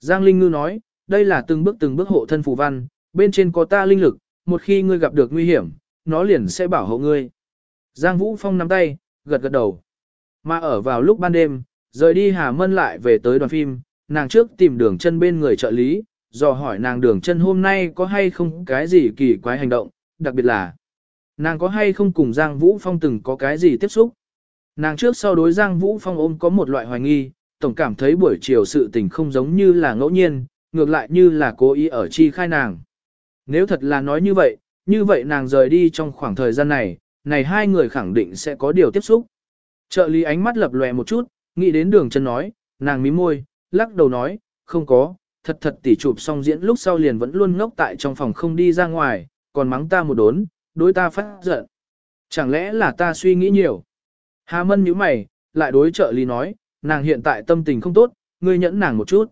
Giang Linh Ngư nói, đây là từng bước từng bước hộ thân phù văn, bên trên có ta linh lực, một khi ngươi gặp được nguy hiểm, nó liền sẽ bảo hộ ngươi. Giang Vũ Phong nắm tay, gật gật đầu. Mà ở vào lúc ban đêm, rời đi Hà Mân lại về tới đoàn phim, nàng trước tìm đường chân bên người trợ lý, dò hỏi nàng đường chân hôm nay có hay không cái gì kỳ quái hành động, đặc biệt là nàng có hay không cùng Giang Vũ Phong từng có cái gì tiếp xúc. Nàng trước sau đối Giang Vũ Phong ôm có một loại hoài nghi, tổng cảm thấy buổi chiều sự tình không giống như là ngẫu nhiên, ngược lại như là cố ý ở chi khai nàng. Nếu thật là nói như vậy, như vậy nàng rời đi trong khoảng thời gian này, này hai người khẳng định sẽ có điều tiếp xúc. Trợ lý ánh mắt lập lòe một chút, nghĩ đến đường chân nói, nàng mím môi, lắc đầu nói, không có, thật thật tỉ chụp xong diễn lúc sau liền vẫn luôn ngốc tại trong phòng không đi ra ngoài, còn mắng ta một đốn, đối ta phát giận. Chẳng lẽ là ta suy nghĩ nhiều? Hà Mân nhíu mày, lại đối trợ lý nói, nàng hiện tại tâm tình không tốt, ngươi nhẫn nàng một chút.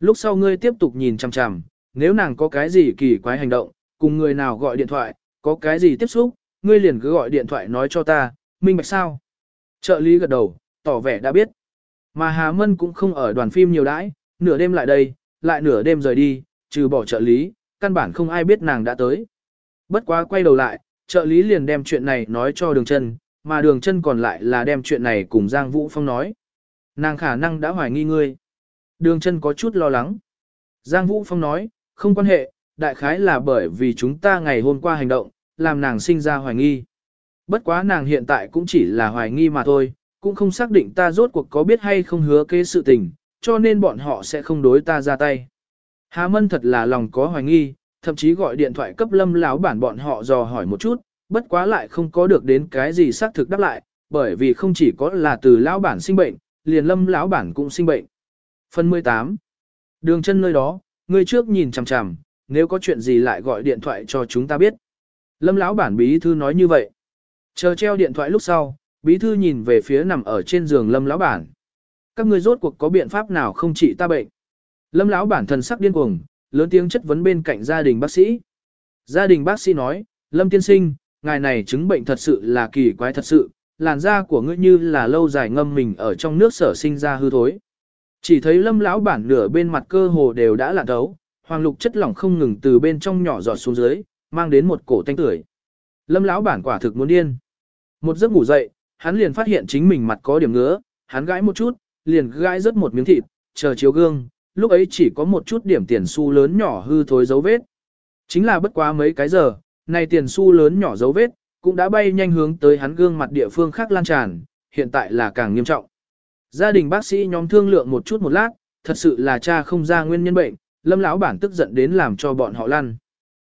Lúc sau ngươi tiếp tục nhìn chằm chằm, nếu nàng có cái gì kỳ quái hành động, cùng người nào gọi điện thoại, có cái gì tiếp xúc, ngươi liền cứ gọi điện thoại nói cho ta, minh bạch sao. Trợ lý gật đầu, tỏ vẻ đã biết. Mà Hà Mân cũng không ở đoàn phim nhiều đãi, nửa đêm lại đây, lại nửa đêm rời đi, trừ bỏ trợ lý, căn bản không ai biết nàng đã tới. Bất quá quay đầu lại, trợ lý liền đem chuyện này nói cho đường chân, mà đường chân còn lại là đem chuyện này cùng Giang Vũ Phong nói. Nàng khả năng đã hoài nghi ngươi. Đường chân có chút lo lắng. Giang Vũ Phong nói, không quan hệ, đại khái là bởi vì chúng ta ngày hôm qua hành động, làm nàng sinh ra hoài nghi. Bất quá nàng hiện tại cũng chỉ là hoài nghi mà thôi, cũng không xác định ta rốt cuộc có biết hay không hứa kế sự tình, cho nên bọn họ sẽ không đối ta ra tay. Hà Mân thật là lòng có hoài nghi, thậm chí gọi điện thoại cấp lâm lão bản bọn họ dò hỏi một chút, bất quá lại không có được đến cái gì xác thực đáp lại, bởi vì không chỉ có là từ lão bản sinh bệnh, liền lâm lão bản cũng sinh bệnh. Phần 18. Đường chân nơi đó, người trước nhìn chằm chằm, nếu có chuyện gì lại gọi điện thoại cho chúng ta biết. Lâm lão bản bí thư nói như vậy. Chờ treo điện thoại lúc sau, bí thư nhìn về phía nằm ở trên giường lâm lão bản. Các ngươi rốt cuộc có biện pháp nào không trị ta bệnh? Lâm lão bản thần sắc điên cuồng, lớn tiếng chất vấn bên cạnh gia đình bác sĩ. Gia đình bác sĩ nói, Lâm tiên sinh, ngài này chứng bệnh thật sự là kỳ quái thật sự, làn da của ngươi như là lâu dài ngâm mình ở trong nước sở sinh ra hư thối. Chỉ thấy lâm lão bản nửa bên mặt cơ hồ đều đã lạ thấu, hoàng lục chất lỏng không ngừng từ bên trong nhỏ giọt xuống dưới, mang đến một cổ tanh tưởi. Lâm lão bản quả thực muốn điên. Một giấc ngủ dậy, hắn liền phát hiện chính mình mặt có điểm ngứa, hắn gãi một chút, liền gãi rất một miếng thịt, chờ chiếu gương, lúc ấy chỉ có một chút điểm tiền xu lớn nhỏ hư thối dấu vết. Chính là bất quá mấy cái giờ, này tiền xu lớn nhỏ dấu vết, cũng đã bay nhanh hướng tới hắn gương mặt địa phương khác lan tràn, hiện tại là càng nghiêm trọng. Gia đình bác sĩ nhóm thương lượng một chút một lát, thật sự là cha không ra nguyên nhân bệnh, lâm lão bản tức giận đến làm cho bọn họ lăn.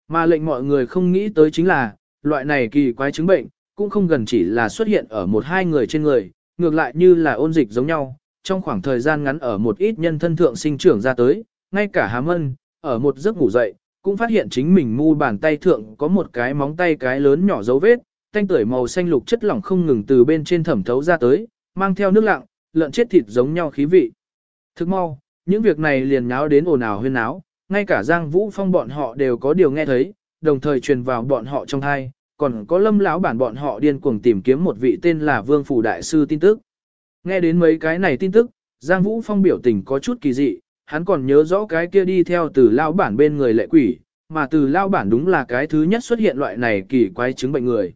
Mà lệnh mọi người không nghĩ tới chính là, loại này kỳ quái chứng bệnh, cũng không gần chỉ là xuất hiện ở một hai người trên người, ngược lại như là ôn dịch giống nhau, trong khoảng thời gian ngắn ở một ít nhân thân thượng sinh trưởng ra tới, ngay cả hám ân, ở một giấc ngủ dậy, cũng phát hiện chính mình mu bàn tay thượng có một cái móng tay cái lớn nhỏ dấu vết, thanh tưởi màu xanh lục chất lỏng không ngừng từ bên trên thẩm thấu ra tới, mang theo nước lặng, lợn chết thịt giống nhau khí vị. Thức mau, những việc này liền nháo đến ồn ào huyên náo, ngay cả Giang Vũ Phong bọn họ đều có điều nghe thấy, đồng thời truyền vào bọn họ trong thai, còn có lâm lão bản bọn họ điên cuồng tìm kiếm một vị tên là Vương Phủ Đại Sư tin tức. Nghe đến mấy cái này tin tức, Giang Vũ Phong biểu tình có chút kỳ dị, hắn còn nhớ rõ cái kia đi theo từ lao bản bên người lệ quỷ, mà từ lao bản đúng là cái thứ nhất xuất hiện loại này kỳ quái chứng bệnh người.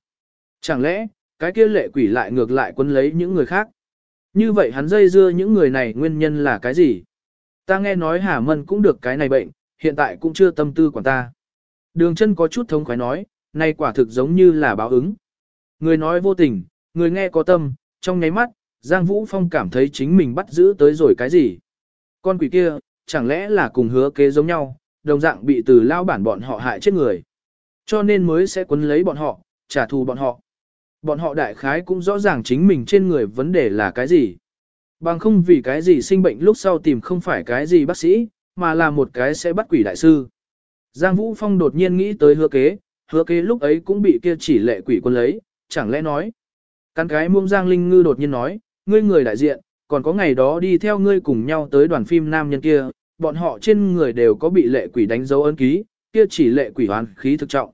Chẳng lẽ, cái kia lệ quỷ lại ngược lại quân lấy những người khác? Như vậy hắn dây dưa những người này nguyên nhân là cái gì? Ta nghe nói Hà Mân cũng được cái này bệnh, hiện tại cũng chưa tâm tư quản ta. Đường chân có chút thống khoái nói, này quả thực giống như là báo ứng. Người nói vô tình, người nghe có tâm, trong nháy mắt, Giang Vũ Phong cảm thấy chính mình bắt giữ tới rồi cái gì. Con quỷ kia, chẳng lẽ là cùng hứa kế giống nhau, đồng dạng bị từ lao bản bọn họ hại chết người. Cho nên mới sẽ quấn lấy bọn họ, trả thù bọn họ. Bọn họ đại khái cũng rõ ràng chính mình trên người vấn đề là cái gì. Bằng không vì cái gì sinh bệnh lúc sau tìm không phải cái gì bác sĩ, mà là một cái sẽ bắt quỷ đại sư. Giang Vũ Phong đột nhiên nghĩ tới hứa kế, hứa kế lúc ấy cũng bị kia chỉ lệ quỷ quân lấy, chẳng lẽ nói. Căn cái muông Giang Linh Ngư đột nhiên nói, ngươi người đại diện, còn có ngày đó đi theo ngươi cùng nhau tới đoàn phim nam nhân kia, bọn họ trên người đều có bị lệ quỷ đánh dấu ấn ký, kia chỉ lệ quỷ hoàn khí thực trọng.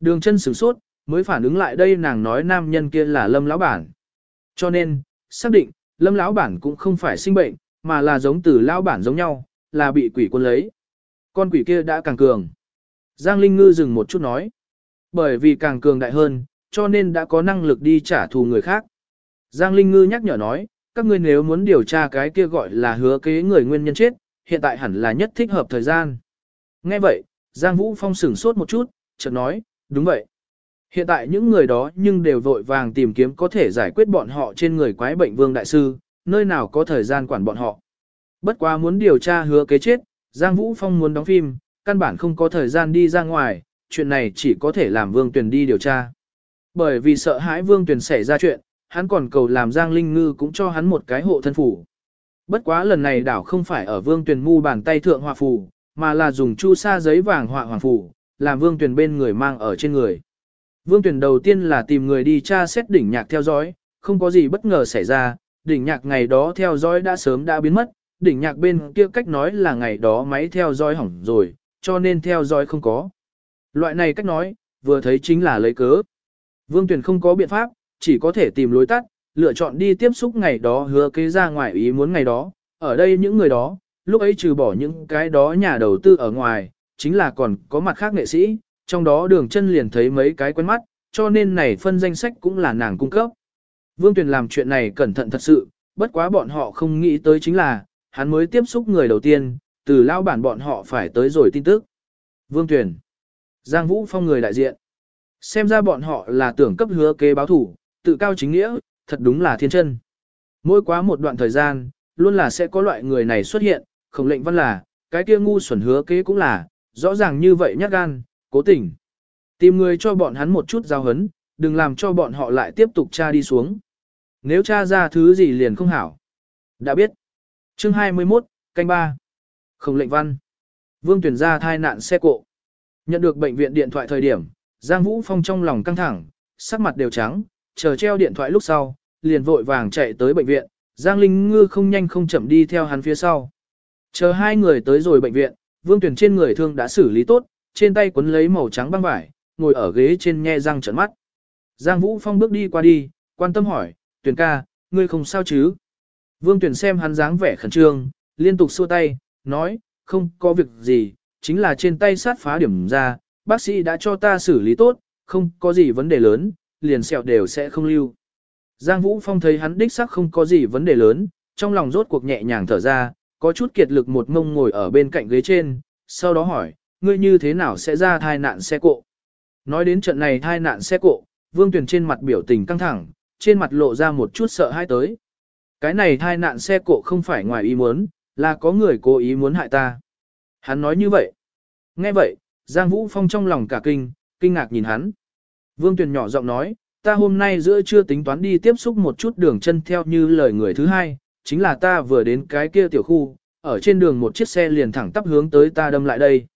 Đường chân sửng sốt, mới phản ứng lại đây nàng nói nam nhân kia là lâm lão bản. Cho nên, xác định, lâm lão bản cũng không phải sinh bệnh, mà là giống từ lão bản giống nhau, là bị quỷ quân lấy. Con quỷ kia đã càng cường. Giang Linh Ngư dừng một chút nói. Bởi vì càng cường đại hơn, cho nên đã có năng lực đi trả thù người khác. Giang Linh Ngư nhắc nhở nói, các ngươi nếu muốn điều tra cái kia gọi là hứa kế người nguyên nhân chết, hiện tại hẳn là nhất thích hợp thời gian. Nghe vậy, Giang Vũ Phong sửng sốt một chút, chợt nói, đúng vậy. Hiện tại những người đó nhưng đều vội vàng tìm kiếm có thể giải quyết bọn họ trên người quái bệnh vương đại sư, nơi nào có thời gian quản bọn họ. Bất quá muốn điều tra hứa kế chết, Giang Vũ Phong muốn đóng phim, căn bản không có thời gian đi ra ngoài, chuyện này chỉ có thể làm Vương Tuyền đi điều tra. Bởi vì sợ hãi Vương Tuyền xảy ra chuyện, hắn còn cầu làm Giang Linh Ngư cũng cho hắn một cái hộ thân phủ. Bất quá lần này đảo không phải ở Vương Tuyền mu bàn tay thượng họa phù, mà là dùng chu sa giấy vàng họa hoàng phù, làm Vương Tuyền bên người mang ở trên người. Vương Tuyền đầu tiên là tìm người đi tra xét đỉnh nhạc theo dõi, không có gì bất ngờ xảy ra, đỉnh nhạc ngày đó theo dõi đã sớm đã biến mất, đỉnh nhạc bên kia cách nói là ngày đó máy theo dõi hỏng rồi, cho nên theo dõi không có. Loại này cách nói, vừa thấy chính là lấy cớ. Vương Tuyền không có biện pháp, chỉ có thể tìm lối tắt, lựa chọn đi tiếp xúc ngày đó hứa kế ra ngoài ý muốn ngày đó. Ở đây những người đó, lúc ấy trừ bỏ những cái đó nhà đầu tư ở ngoài, chính là còn có mặt khác nghệ sĩ, trong đó đường chân liền thấy mấy cái quen mắt, cho nên này phân danh sách cũng là nàng cung cấp. Vương Tuyền làm chuyện này cẩn thận thật sự, bất quá bọn họ không nghĩ tới chính là, hắn mới tiếp xúc người đầu tiên, từ lao bản bọn họ phải tới rồi tin tức. Vương Tuyền, Giang Vũ Phong người đại diện. Xem ra bọn họ là tưởng cấp hứa kế báo thủ, tự cao chính nghĩa, thật đúng là thiên chân. Mỗi quá một đoạn thời gian, luôn là sẽ có loại người này xuất hiện, không lệnh văn là, cái kia ngu xuẩn hứa kế cũng là, rõ ràng như vậy nhát gan, cố tình. Tìm người cho bọn hắn một chút giao hấn, đừng làm cho bọn họ lại tiếp tục tra đi xuống. Nếu tra ra thứ gì liền không hảo. Đã biết. Chương 21, canh 3. Không lệnh văn. Vương tuyển ra thai nạn xe cộ. Nhận được bệnh viện điện thoại thời điểm, Giang Vũ Phong trong lòng căng thẳng, sắc mặt đều trắng, chờ treo điện thoại lúc sau, liền vội vàng chạy tới bệnh viện, Giang Linh Ngư không nhanh không chậm đi theo hắn phía sau. Chờ hai người tới rồi bệnh viện, Vương Tuyển trên người thương đã xử lý tốt, trên tay quấn lấy màu trắng băng vải, ngồi ở ghế trên nghe răng trợn mắt. Giang Vũ Phong bước đi qua đi, quan tâm hỏi, Tuyển ca, ngươi không sao chứ? Vương Tuyển xem hắn dáng vẻ khẩn trương, liên tục xua tay, nói, không có việc gì, chính là trên tay sát phá điểm ra, bác sĩ đã cho ta xử lý tốt, không có gì vấn đề lớn, liền sẹo đều sẽ không lưu. Giang Vũ Phong thấy hắn đích sắc không có gì vấn đề lớn, trong lòng rốt cuộc nhẹ nhàng thở ra, có chút kiệt lực một ngông ngồi ở bên cạnh ghế trên, sau đó hỏi, ngươi như thế nào sẽ ra thai nạn xe cộ? Nói đến trận này thai nạn xe cộ, Vương Tuyền trên mặt biểu tình căng thẳng, trên mặt lộ ra một chút sợ hãi tới. Cái này thai nạn xe cộ không phải ngoài ý muốn, là có người cố ý muốn hại ta. Hắn nói như vậy. Nghe vậy, Giang Vũ Phong trong lòng cả kinh, kinh ngạc nhìn hắn. Vương Tuyền nhỏ giọng nói, ta hôm nay giữa trưa tính toán đi tiếp xúc một chút đường chân theo như lời người thứ hai, chính là ta vừa đến cái kia tiểu khu, ở trên đường một chiếc xe liền thẳng tắp hướng tới ta đâm lại đây.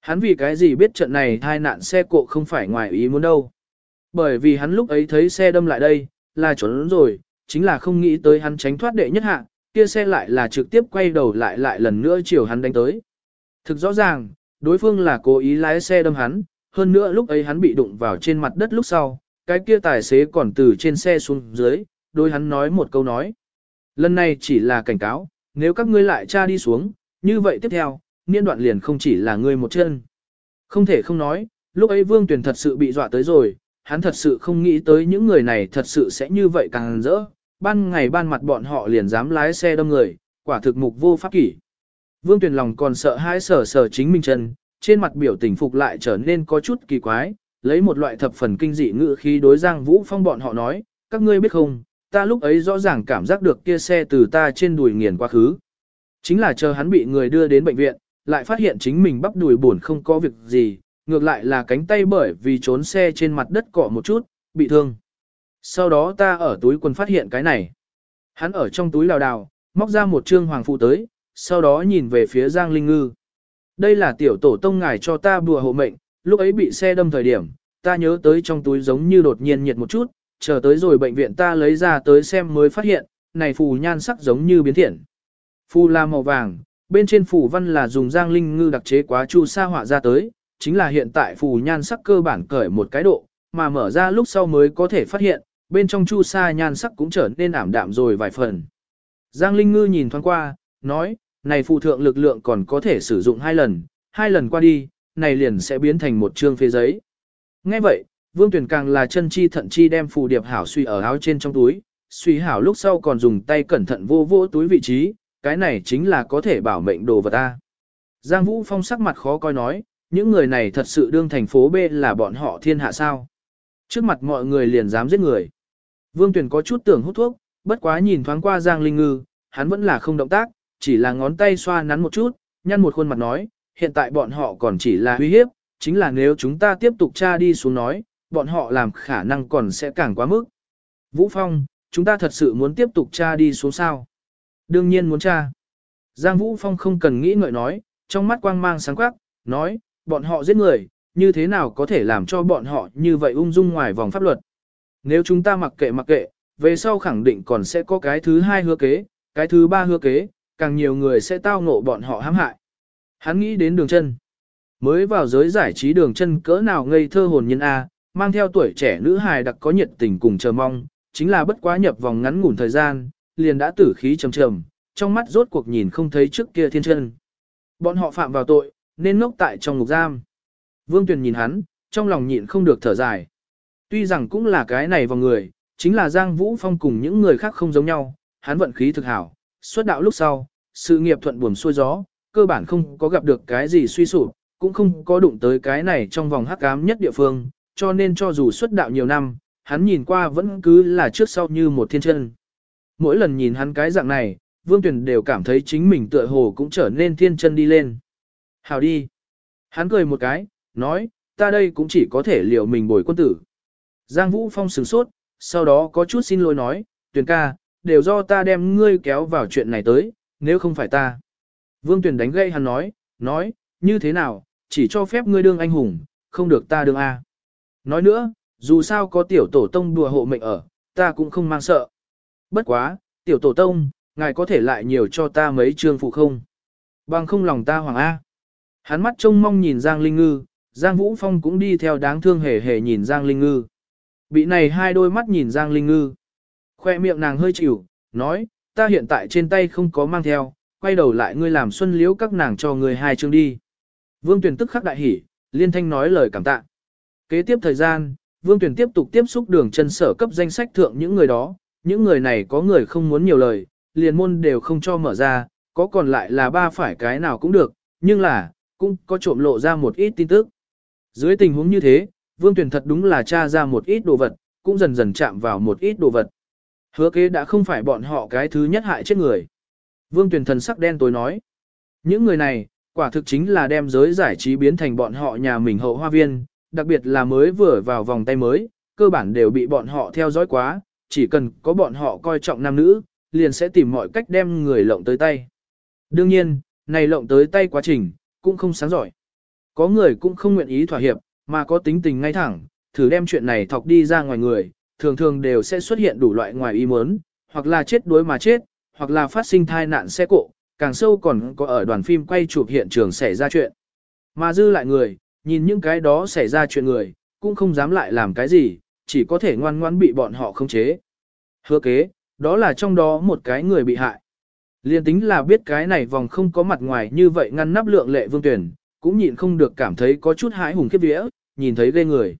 Hắn vì cái gì biết trận này thai nạn xe cộ không phải ngoài ý muốn đâu. Bởi vì hắn lúc ấy thấy xe đâm lại đây, là trốn rồi, chính là không nghĩ tới hắn tránh thoát đệ nhất hạ, kia xe lại là trực tiếp quay đầu lại lại lần nữa chiều hắn đánh tới. Thực rõ ràng, đối phương là cố ý lái xe đâm hắn, hơn nữa lúc ấy hắn bị đụng vào trên mặt đất lúc sau, cái kia tài xế còn từ trên xe xuống dưới, đối hắn nói một câu nói. Lần này chỉ là cảnh cáo, nếu các ngươi lại tra đi xuống, như vậy tiếp theo, niên đoạn liền không chỉ là ngươi một chân. Không thể không nói, lúc ấy Vương Tuyền thật sự bị dọa tới rồi, hắn thật sự không nghĩ tới những người này thật sự sẽ như vậy càng rỡ, ban ngày ban mặt bọn họ liền dám lái xe đâm người, quả thực mục vô pháp kỷ. Vương Tuyền lòng còn sợ hãi sở sở chính mình chân, trên mặt biểu tình phục lại trở nên có chút kỳ quái, lấy một loại thập phần kinh dị ngữ khí đối Giang Vũ Phong bọn họ nói, các ngươi biết không, ta lúc ấy rõ ràng cảm giác được kia xe từ ta trên đùi nghiền quá khứ. Chính là chờ hắn bị người đưa đến bệnh viện, lại phát hiện chính mình bắp đùi buồn không có việc gì, ngược lại là cánh tay bởi vì trốn xe trên mặt đất cọ một chút, bị thương. Sau đó ta ở túi quần phát hiện cái này. Hắn ở trong túi lào đào, móc ra một trương hoàng phụ tới, sau đó nhìn về phía Giang Linh Ngư. Đây là tiểu tổ tông ngài cho ta bùa hộ mệnh, lúc ấy bị xe đâm thời điểm, ta nhớ tới trong túi giống như đột nhiên nhiệt một chút, chờ tới rồi bệnh viện ta lấy ra tới xem mới phát hiện, này phù nhan sắc giống như biến thiện. Phù là màu vàng, bên trên phù văn là dùng Giang Linh Ngư đặc chế quá chu sa họa ra tới, chính là hiện tại phù nhan sắc cơ bản cởi một cái độ, mà mở ra lúc sau mới có thể phát hiện, bên trong chu sa nhan sắc cũng trở nên ảm đạm rồi vài phần. Giang Linh Ngư nhìn thoáng qua, nói, này phụ thượng lực lượng còn có thể sử dụng hai lần, hai lần qua đi, này liền sẽ biến thành một trương phê giấy. Ngay vậy, Vương Tuyển càng là chân chi thận chi đem phù điệp hảo suy ở áo trên trong túi, suy hảo lúc sau còn dùng tay cẩn thận vô vô túi vị trí, cái này chính là có thể bảo mệnh đồ vật ta. Giang Vũ Phong sắc mặt khó coi nói, những người này thật sự đương thành phố B là bọn họ thiên hạ sao. Trước mặt mọi người liền dám giết người. Vương Tuyền có chút tưởng hút thuốc, bất quá nhìn thoáng qua Giang Linh Ngư, hắn vẫn là không động tác, chỉ là ngón tay xoa nắn một chút, nhăn một khuôn mặt nói, hiện tại bọn họ còn chỉ là uy hiếp, chính là nếu chúng ta tiếp tục tra đi xuống nói, bọn họ làm khả năng còn sẽ càng quá mức. Vũ Phong, chúng ta thật sự muốn tiếp tục tra đi xuống sao? Đương nhiên muốn tra. Giang Vũ Phong không cần nghĩ ngợi nói, trong mắt quang mang sáng quắc, nói, bọn họ giết người, như thế nào có thể làm cho bọn họ như vậy ung dung ngoài vòng pháp luật. Nếu chúng ta mặc kệ mặc kệ, về sau khẳng định còn sẽ có cái thứ hai hứa kế, cái thứ ba hứa kế, càng nhiều người sẽ tao ngộ bọn họ hãm hại. Hắn nghĩ đến đường chân. Mới vào giới giải trí đường chân cỡ nào ngây thơ hồn nhân A, mang theo tuổi trẻ nữ hài đặc có nhiệt tình cùng chờ mong, chính là bất quá nhập vòng ngắn ngủn thời gian, liền đã tử khí trầm trầm, trong mắt rốt cuộc nhìn không thấy trước kia thiên chân. Bọn họ phạm vào tội, nên ngốc tại trong ngục giam. Vương Tuyền nhìn hắn, trong lòng nhịn không được thở dài. Tuy rằng cũng là cái này vào người, chính là Giang Vũ Phong cùng những người khác không giống nhau, hắn vận khí thực hảo, xuất đạo lúc sau, sự nghiệp thuận buồm xuôi gió, cơ bản không có gặp được cái gì suy sụp, cũng không có đụng tới cái này trong vòng hắc ám nhất địa phương, cho nên cho dù xuất đạo nhiều năm, hắn nhìn qua vẫn cứ là trước sau như một thiên chân. Mỗi lần nhìn hắn cái dạng này, Vương Tuyền đều cảm thấy chính mình tựa hồ cũng trở nên thiên chân đi lên. Hào đi. Hắn cười một cái, nói, ta đây cũng chỉ có thể liệu mình bồi quân tử. Giang Vũ Phong sửng sốt, sau đó có chút xin lỗi nói, Tuyền ca, đều do ta đem ngươi kéo vào chuyện này tới, nếu không phải ta. Vương Tuyền đánh gây hắn nói, nói, như thế nào, chỉ cho phép ngươi đương anh hùng, không được ta đương A. Nói nữa, dù sao có tiểu tổ tông đùa hộ mệnh ở, ta cũng không mang sợ. Bất quá, tiểu tổ tông, ngài có thể lại nhiều cho ta mấy chương phụ không? Bằng không lòng ta hoàng A. Hắn mắt trông mong nhìn Giang Linh Ngư, Giang Vũ Phong cũng đi theo đáng thương hề hề nhìn Giang Linh Ngư. Bị này hai đôi mắt nhìn Giang Linh Ngư. Khoe miệng nàng hơi chịu, nói, ta hiện tại trên tay không có mang theo, quay đầu lại ngươi làm xuân liễu các nàng cho người hai chương đi. Vương Tuyền tức khắc đại hỉ, liên thanh nói lời cảm tạ. Kế tiếp thời gian, Vương Tuyền tiếp tục tiếp xúc đường chân sở cấp danh sách thượng những người đó, những người này có người không muốn nhiều lời, liền môn đều không cho mở ra, có còn lại là ba phải cái nào cũng được, nhưng là, cũng có trộm lộ ra một ít tin tức. Dưới tình huống như thế, Vương Tuyền thật đúng là tra ra một ít đồ vật, cũng dần dần chạm vào một ít đồ vật. Hứa kế đã không phải bọn họ cái thứ nhất hại chết người. Vương Tuyền thần sắc đen tối nói. Những người này, quả thực chính là đem giới giải trí biến thành bọn họ nhà mình hậu hoa viên, đặc biệt là mới vừa vào vòng tay mới, cơ bản đều bị bọn họ theo dõi quá, chỉ cần có bọn họ coi trọng nam nữ, liền sẽ tìm mọi cách đem người lộng tới tay. Đương nhiên, này lộng tới tay quá trình, cũng không sáng giỏi. Có người cũng không nguyện ý thỏa hiệp, mà có tính tình ngay thẳng, thử đem chuyện này thọc đi ra ngoài người, thường thường đều sẽ xuất hiện đủ loại ngoài ý muốn, hoặc là chết đuối mà chết, hoặc là phát sinh thai nạn xe cộ, càng sâu còn có ở đoàn phim quay chụp hiện trường xảy ra chuyện. Mà dư lại người, nhìn những cái đó xảy ra chuyện người, cũng không dám lại làm cái gì, chỉ có thể ngoan ngoãn bị bọn họ khống chế. Hứa kế, đó là trong đó một cái người bị hại. Liên tính là biết cái này vòng không có mặt ngoài như vậy ngăn nắp lượng lệ vương tuyển, cũng nhịn không được cảm thấy có chút hãi hùng khiếp vía, nhìn thấy ghê người.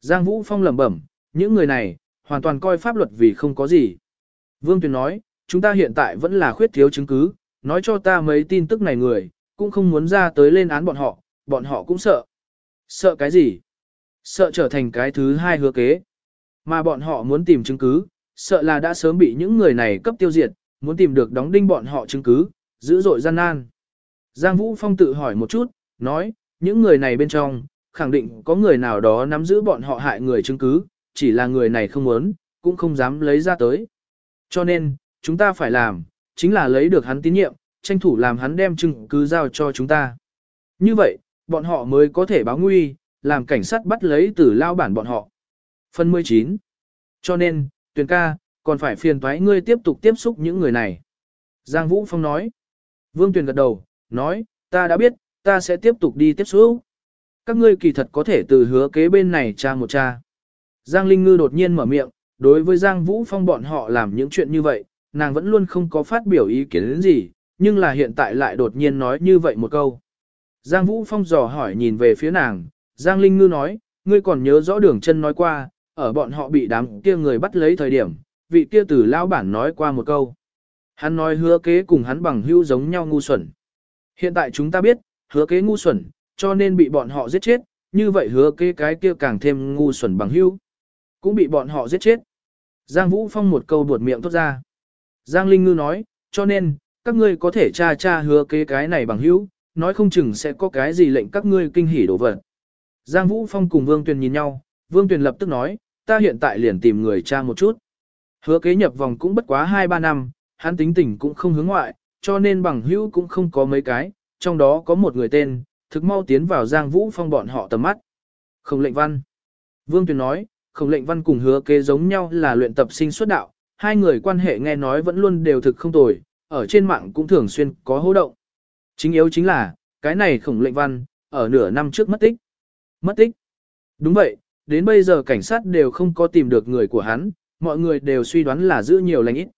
Giang Vũ Phong lẩm bẩm, những người này, hoàn toàn coi pháp luật vì không có gì. Vương Tuyền nói, chúng ta hiện tại vẫn là khuyết thiếu chứng cứ, nói cho ta mấy tin tức này người, cũng không muốn ra tới lên án bọn họ, bọn họ cũng sợ. Sợ cái gì? Sợ trở thành cái thứ hai hứa kế. Mà bọn họ muốn tìm chứng cứ, sợ là đã sớm bị những người này cấp tiêu diệt, muốn tìm được đóng đinh bọn họ chứng cứ, dữ dội gian nan. Giang Vũ Phong tự hỏi một chút, nói, những người này bên trong, khẳng định có người nào đó nắm giữ bọn họ hại người chứng cứ, chỉ là người này không muốn, cũng không dám lấy ra tới. Cho nên, chúng ta phải làm, chính là lấy được hắn tín nhiệm, tranh thủ làm hắn đem chứng cứ giao cho chúng ta. Như vậy, bọn họ mới có thể báo nguy, làm cảnh sát bắt lấy từ lao bản bọn họ. Phần 19. Cho nên, tuyển ca, còn phải phiền thoái ngươi tiếp tục tiếp xúc những người này. Giang Vũ Phong nói. Vương Tuyền gật đầu, nói, ta đã biết, ta sẽ tiếp tục đi tiếp xúc. Các ngươi kỳ thật có thể từ hứa kế bên này tra một tra. Giang Linh Ngư đột nhiên mở miệng, đối với Giang Vũ Phong bọn họ làm những chuyện như vậy, nàng vẫn luôn không có phát biểu ý kiến đến gì, nhưng là hiện tại lại đột nhiên nói như vậy một câu. Giang Vũ Phong dò hỏi nhìn về phía nàng, Giang Linh Ngư nói, ngươi còn nhớ rõ đường chân nói qua, ở bọn họ bị đám kia người bắt lấy thời điểm, vị kia tử lão bản nói qua một câu. Hắn nói hứa kế cùng hắn bằng hữu giống nhau ngu xuẩn. Hiện tại chúng ta biết, hứa kế ngu xuẩn, cho nên bị bọn họ giết chết, như vậy hứa kế cái kia càng thêm ngu xuẩn bằng hữu, cũng bị bọn họ giết chết. Giang Vũ Phong một câu buột miệng thốt ra. Giang Linh Ngư nói, cho nên, các ngươi có thể tra tra hứa kế cái này bằng hữu, nói không chừng sẽ có cái gì lệnh các ngươi kinh hỉ đổ vật. Giang Vũ Phong cùng Vương Tuyền nhìn nhau, Vương Tuyền lập tức nói, ta hiện tại liền tìm người tra một chút. Hứa kế nhập vòng cũng bất quá 2-3 năm, hắn tính tình cũng không hướng ngoại, cho nên bằng hữu cũng không có mấy cái, trong đó có một người tên, thực mau tiến vào Giang Vũ Phong bọn họ tầm mắt. Không lệnh văn. Vương Tuyền nói, khổng lệnh văn cùng hứa kế giống nhau là luyện tập sinh xuất đạo, hai người quan hệ nghe nói vẫn luôn đều thực không tồi, ở trên mạng cũng thường xuyên có hô động. Chính yếu chính là, cái này khổng lệnh văn, ở nửa năm trước mất tích. Mất tích. Đúng vậy, đến bây giờ cảnh sát đều không có tìm được người của hắn, mọi người đều suy đoán là giữ nhiều lành ít.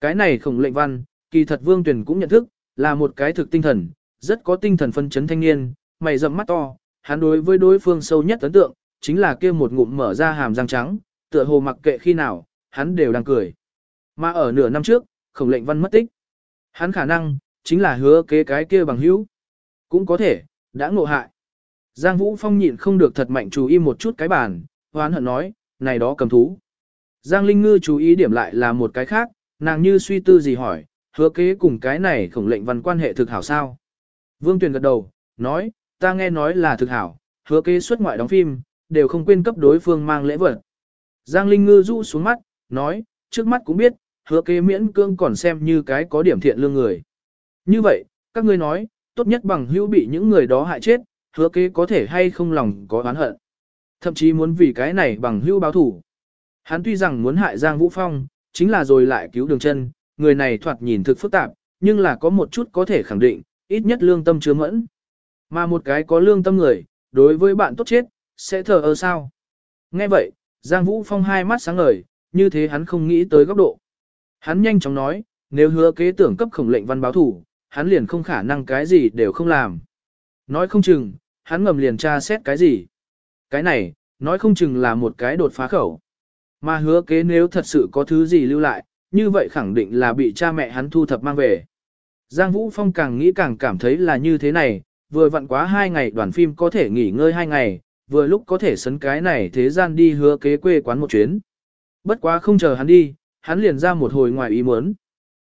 Cái này khổng lệnh văn, kỳ thật Vương tuyển cũng nhận thức, là một cái thực tinh thần, rất có tinh thần phân chấn thanh niên, mày rậm mắt to, hắn đối với đối phương sâu nhất ấn tượng, chính là kia một ngụm mở ra hàm răng trắng, tựa hồ mặc kệ khi nào, hắn đều đang cười. Mà ở nửa năm trước, khổng lệnh văn mất tích. Hắn khả năng, chính là hứa kế cái kia bằng hữu. Cũng có thể, đã ngộ hại. Giang Vũ Phong nhịn không được thật mạnh chú ý một chút cái bàn, hoán hận nói, này đó cầm thú. Giang Linh Ngư chú ý điểm lại là một cái khác, nàng như suy tư gì hỏi, hứa kế cùng cái này khổng lệnh văn quan hệ thực hảo sao. Vương Tuyền gật đầu, nói, ta nghe nói là thực hảo, hứa kế xuất ngoại đóng phim, đều không quên cấp đối phương mang lễ vật. Giang Linh Ngư rũ xuống mắt, nói, trước mắt cũng biết, hứa kế miễn cương còn xem như cái có điểm thiện lương người. Như vậy, các ngươi nói, tốt nhất bằng hữu bị những người đó hại chết, hứa kế có thể hay không lòng có oán hận. Thậm chí muốn vì cái này bằng hữu báo thủ. Hắn tuy rằng muốn hại Giang Vũ Phong, chính là rồi lại cứu đường chân, người này thoạt nhìn thực phức tạp, nhưng là có một chút có thể khẳng định, ít nhất lương tâm chứa mẫn. Mà một cái có lương tâm người, đối với bạn tốt chết, sẽ thờ ơ sao? Nghe vậy, Giang Vũ Phong hai mắt sáng ngời, như thế hắn không nghĩ tới góc độ. Hắn nhanh chóng nói, nếu hứa kế tưởng cấp khổng lệnh văn báo thủ, hắn liền không khả năng cái gì đều không làm. Nói không chừng, hắn ngầm liền tra xét cái gì. Cái này, nói không chừng là một cái đột phá khẩu. Mà hứa kế nếu thật sự có thứ gì lưu lại, như vậy khẳng định là bị cha mẹ hắn thu thập mang về. Giang Vũ Phong càng nghĩ càng cảm thấy là như thế này, vừa vặn quá hai ngày đoàn phim có thể nghỉ ngơi hai ngày, vừa lúc có thể sấn cái này thế gian đi hứa kế quê quán một chuyến. Bất quá không chờ hắn đi, hắn liền ra một hồi ngoài ý muốn.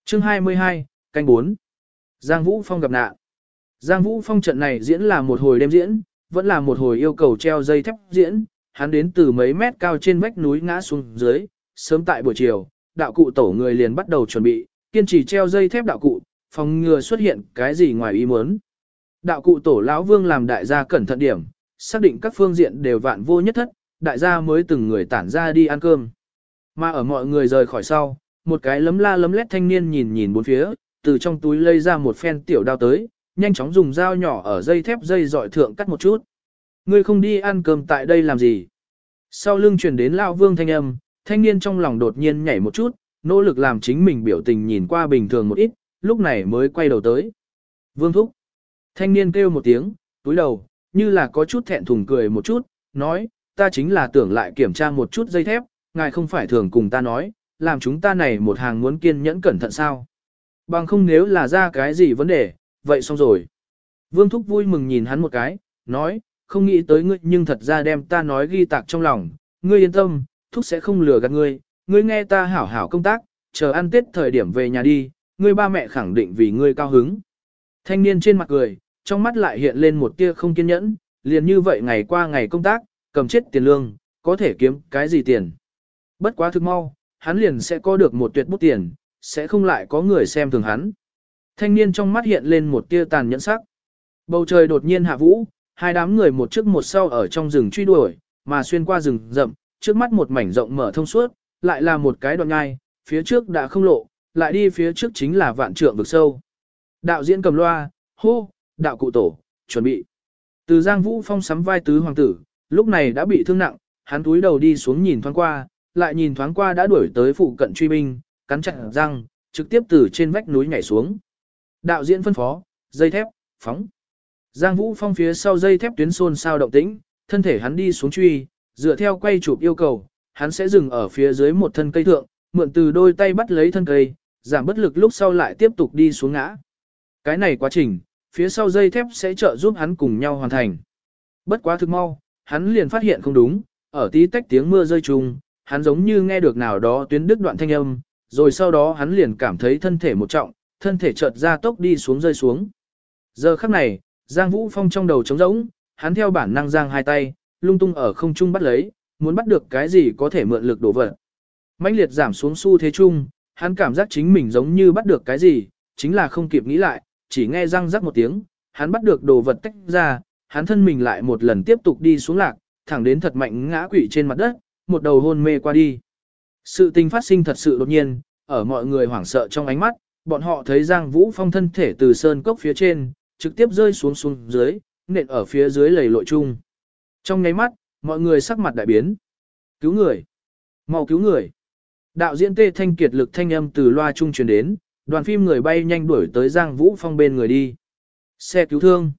Chương 22, canh 4. Giang Vũ Phong gặp nạn. Giang Vũ Phong trận này diễn là một hồi đêm diễn, vẫn là một hồi yêu cầu treo dây thép diễn, hắn đến từ mấy mét cao trên vách núi ngã xuống dưới, sớm tại buổi chiều, đạo cụ tổ người liền bắt đầu chuẩn bị, kiên trì treo dây thép đạo cụ, phòng ngừa xuất hiện cái gì ngoài ý muốn. Đạo cụ tổ lão Vương làm đại gia cẩn thận điểm, xác định các phương diện đều vạn vô nhất thất, đại gia mới từng người tản ra đi ăn cơm. Mà ở mọi người rời khỏi sau, một cái lấm la lấm lét thanh niên nhìn nhìn bốn phía, từ trong túi lấy ra một phen tiểu đao tới, nhanh chóng dùng dao nhỏ ở dây thép dây dọi thượng cắt một chút. Ngươi không đi ăn cơm tại đây làm gì? Sau lưng truyền đến lão vương thanh âm, thanh niên trong lòng đột nhiên nhảy một chút, nỗ lực làm chính mình biểu tình nhìn qua bình thường một ít, lúc này mới quay đầu tới. Vương thúc. Thanh niên kêu một tiếng, túi đầu, như là có chút thẹn thùng cười một chút, nói, ta chính là tưởng lại kiểm tra một chút dây thép, ngài không phải thường cùng ta nói, làm chúng ta này một hàng muốn kiên nhẫn cẩn thận sao. Bằng không nếu là ra cái gì vấn đề, vậy xong rồi. Vương Thúc vui mừng nhìn hắn một cái, nói, không nghĩ tới ngươi nhưng thật ra đem ta nói ghi tạc trong lòng, ngươi yên tâm, Thúc sẽ không lừa gạt ngươi, ngươi nghe ta hảo hảo công tác, chờ ăn tết thời điểm về nhà đi, ngươi ba mẹ khẳng định vì ngươi cao hứng. Thanh niên trên mặt cười, trong mắt lại hiện lên một tia không kiên nhẫn, liền như vậy ngày qua ngày công tác, cầm chết tiền lương, có thể kiếm cái gì tiền. Bất quá thực mau, hắn liền sẽ có được một tuyệt bút tiền, sẽ không lại có người xem thường hắn. Thanh niên trong mắt hiện lên một tia tàn nhẫn sắc. Bầu trời đột nhiên hạ vũ, hai đám người một trước một sau ở trong rừng truy đuổi, mà xuyên qua rừng rậm, trước mắt một mảnh rộng mở thông suốt, lại là một cái đoạn ngai, phía trước đã không lộ, lại đi phía trước chính là vạn trượng vực sâu. Đạo diễn cầm loa, hô, đạo cụ tổ, chuẩn bị. Từ Giang Vũ Phong sắm vai tứ hoàng tử, lúc này đã bị thương nặng, hắn túi đầu đi xuống nhìn thoáng qua, lại nhìn thoáng qua đã đuổi tới phụ cận truy binh, cắn chặt răng, trực tiếp từ trên vách núi nhảy xuống. Đạo diễn phân phó, dây thép, phóng. Giang Vũ Phong phía sau dây thép tuyến xôn sao động tĩnh, thân thể hắn đi xuống truy, dựa theo quay chụp yêu cầu, hắn sẽ dừng ở phía dưới một thân cây thượng, mượn từ đôi tay bắt lấy thân cây, giảm bất lực lúc sau lại tiếp tục đi xuống ngã. Cái này quá trình, phía sau dây thép sẽ trợ giúp hắn cùng nhau hoàn thành. Bất quá thực mau, hắn liền phát hiện không đúng, ở tí tách tiếng mưa rơi trùng, hắn giống như nghe được nào đó tuyến đứt đoạn thanh âm, rồi sau đó hắn liền cảm thấy thân thể một trọng, thân thể chợt ra tốc đi xuống rơi xuống. Giờ khắc này, Giang Vũ Phong trong đầu trống rỗng, hắn theo bản năng giang hai tay, lung tung ở không trung bắt lấy, muốn bắt được cái gì có thể mượn lực đổ vật. mãnh liệt giảm xuống xu thế chung, hắn cảm giác chính mình giống như bắt được cái gì, chính là không kịp nghĩ lại, chỉ nghe răng rắc một tiếng, hắn bắt được đồ vật tách ra, hắn thân mình lại một lần tiếp tục đi xuống lạc, thẳng đến thật mạnh ngã quỵ trên mặt đất, một đầu hôn mê qua đi. Sự tình phát sinh thật sự đột nhiên, ở mọi người hoảng sợ trong ánh mắt, bọn họ thấy Giang Vũ Phong thân thể từ sơn cốc phía trên, trực tiếp rơi xuống xuống dưới, nện ở phía dưới lầy lội chung. Trong nháy mắt, mọi người sắc mặt đại biến. Cứu người! mau cứu người! Đạo diễn Tê Thanh Kiệt lực thanh âm từ loa trung truyền đến, đoàn phim người bay nhanh đuổi tới Giang Vũ Phong bên người đi. Xe cứu thương!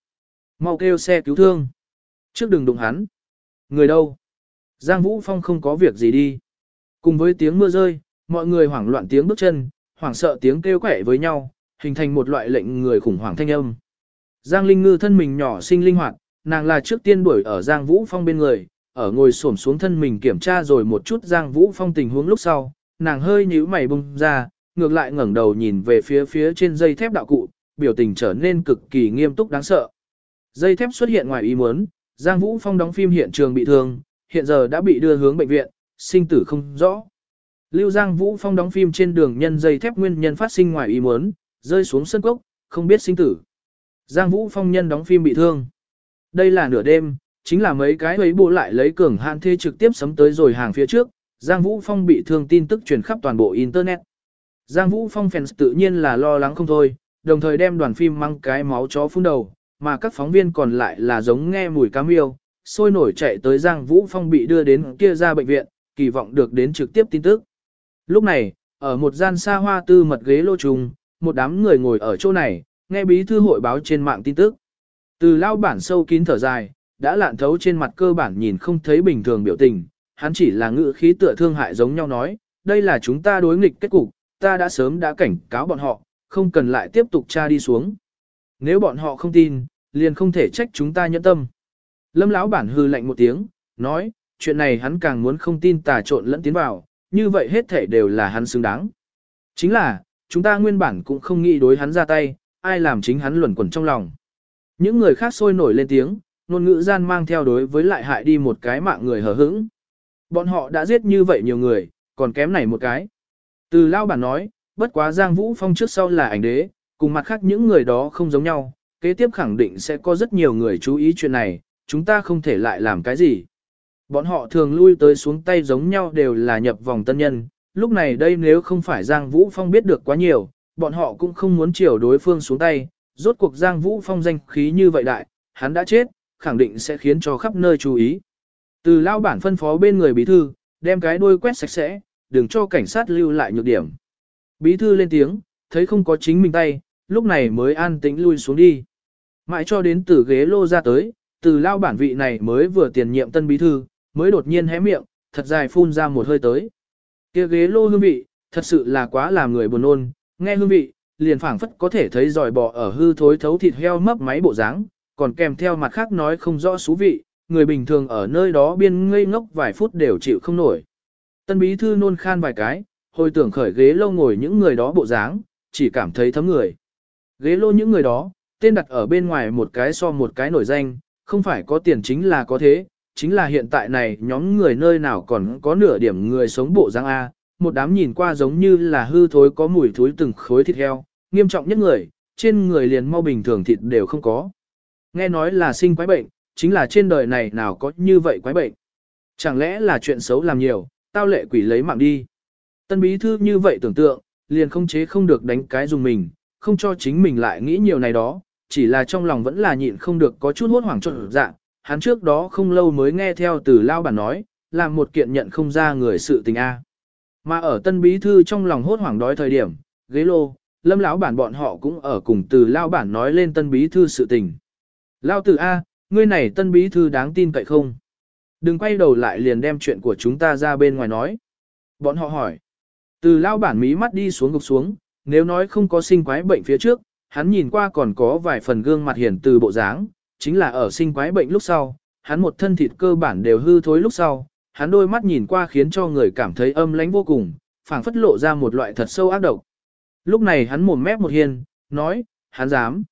mau kêu xe cứu thương! Trước đừng đụng hắn! Người đâu? Giang Vũ Phong không có việc gì đi. Cùng với tiếng mưa rơi, mọi người hoảng loạn tiếng bước chân, hoảng sợ tiếng kêu quẻ với nhau, hình thành một loại lệnh người khủng hoảng thanh âm. Giang Linh Ngư thân mình nhỏ sinh linh hoạt, nàng là trước tiên đuổi ở Giang Vũ Phong bên người, ở ngồi xổm xuống thân mình kiểm tra rồi một chút Giang Vũ Phong tình huống lúc sau, nàng hơi nhíu mày bung ra, ngược lại ngẩng đầu nhìn về phía phía trên dây thép đạo cụ, biểu tình trở nên cực kỳ nghiêm túc đáng sợ. Dây thép xuất hiện ngoài ý muốn, Giang Vũ Phong đóng phim hiện trường bị thương, hiện giờ đã bị đưa hướng bệnh viện, sinh tử không rõ. Lưu Giang Vũ Phong đóng phim trên đường nhân dây thép nguyên nhân phát sinh ngoài ý muốn, rơi xuống sân cốc, không biết sinh tử. Giang Vũ Phong nhân đóng phim bị thương. Đây là nửa đêm, chính là mấy cái ấy bộ lại lấy cường hạn thê trực tiếp sấm tới rồi hàng phía trước, Giang Vũ Phong bị thương tin tức truyền khắp toàn bộ Internet. Giang Vũ Phong fans tự nhiên là lo lắng không thôi, đồng thời đem đoàn phim mang cái máu chó phun đầu, mà các phóng viên còn lại là giống nghe mùi cá miêu, sôi nổi chạy tới Giang Vũ Phong bị đưa đến kia ra bệnh viện, kỳ vọng được đến trực tiếp tin tức. Lúc này, ở một gian xa hoa tư mật ghế lô trùng, một đám người ngồi ở chỗ này, nghe bí thư hội báo trên mạng tin tức. Từ lao bản sâu kín thở dài, đã lạn thấu trên mặt cơ bản nhìn không thấy bình thường biểu tình, hắn chỉ là ngữ khí tựa thương hại giống nhau nói, đây là chúng ta đối nghịch kết cục, ta đã sớm đã cảnh cáo bọn họ, không cần lại tiếp tục tra đi xuống. Nếu bọn họ không tin, liền không thể trách chúng ta nhẫn tâm. Lâm lão bản hư lạnh một tiếng, nói, chuyện này hắn càng muốn không tin tà trộn lẫn tiến vào, như vậy hết thể đều là hắn xứng đáng. Chính là, chúng ta nguyên bản cũng không nghĩ đối hắn ra tay, ai làm chính hắn luẩn quẩn trong lòng. Những người khác sôi nổi lên tiếng, ngôn ngữ gian mang theo đối với lại hại đi một cái mạng người hờ hững. Bọn họ đã giết như vậy nhiều người, còn kém này một cái. Từ lao bản nói, bất quá Giang Vũ Phong trước sau là ảnh đế, cùng mặt khác những người đó không giống nhau, kế tiếp khẳng định sẽ có rất nhiều người chú ý chuyện này, chúng ta không thể lại làm cái gì. Bọn họ thường lui tới xuống tay giống nhau đều là nhập vòng tân nhân, lúc này đây nếu không phải Giang Vũ Phong biết được quá nhiều, bọn họ cũng không muốn chiều đối phương xuống tay, rốt cuộc Giang Vũ Phong danh khí như vậy đại, hắn đã chết, khẳng định sẽ khiến cho khắp nơi chú ý. Từ lao bản phân phó bên người bí thư, đem cái đuôi quét sạch sẽ, đừng cho cảnh sát lưu lại nhược điểm. Bí thư lên tiếng, thấy không có chính mình tay, lúc này mới an tĩnh lui xuống đi. Mãi cho đến từ ghế lô ra tới, từ lao bản vị này mới vừa tiền nhiệm tân bí thư, mới đột nhiên hé miệng, thật dài phun ra một hơi tới. kia ghế lô hương vị, thật sự là quá làm người buồn nôn, nghe hương vị, liền phảng phất có thể thấy giỏi bò ở hư thối thấu thịt heo mấp máy bộ dáng, còn kèm theo mặt khác nói không rõ xú vị, người bình thường ở nơi đó biên ngây ngốc vài phút đều chịu không nổi. Tân bí thư nôn khan vài cái, hồi tưởng khởi ghế lâu ngồi những người đó bộ dáng, chỉ cảm thấy thấm người. Ghế lô những người đó, tên đặt ở bên ngoài một cái so một cái nổi danh, không phải có tiền chính là có thế, chính là hiện tại này nhóm người nơi nào còn có nửa điểm người sống bộ dáng A, một đám nhìn qua giống như là hư thối có mùi thối từng khối thịt heo, nghiêm trọng nhất người, trên người liền mau bình thường thịt đều không có. Nghe nói là sinh quái bệnh, chính là trên đời này nào có như vậy quái bệnh. Chẳng lẽ là chuyện xấu làm nhiều, tao lệ quỷ lấy mạng đi. Tân bí thư như vậy tưởng tượng, liền không chế không được đánh cái dùng mình, không cho chính mình lại nghĩ nhiều này đó, chỉ là trong lòng vẫn là nhịn không được có chút hốt hoảng trộn dạng. Hắn trước đó không lâu mới nghe theo từ lao bản nói, làm một kiện nhận không ra người sự tình A. Mà ở tân bí thư trong lòng hốt hoảng đói thời điểm, ghế lô, lâm lão bản bọn họ cũng ở cùng từ lao bản nói lên tân bí thư sự tình. Lao tử A, ngươi này tân bí thư đáng tin cậy không? Đừng quay đầu lại liền đem chuyện của chúng ta ra bên ngoài nói. Bọn họ hỏi. Từ lao bản mí mắt đi xuống gục xuống, nếu nói không có sinh quái bệnh phía trước, hắn nhìn qua còn có vài phần gương mặt hiển từ bộ dáng, chính là ở sinh quái bệnh lúc sau, hắn một thân thịt cơ bản đều hư thối lúc sau, hắn đôi mắt nhìn qua khiến cho người cảm thấy âm lãnh vô cùng, phảng phất lộ ra một loại thật sâu ác độc. Lúc này hắn mồm mép một hiên, nói, hắn dám.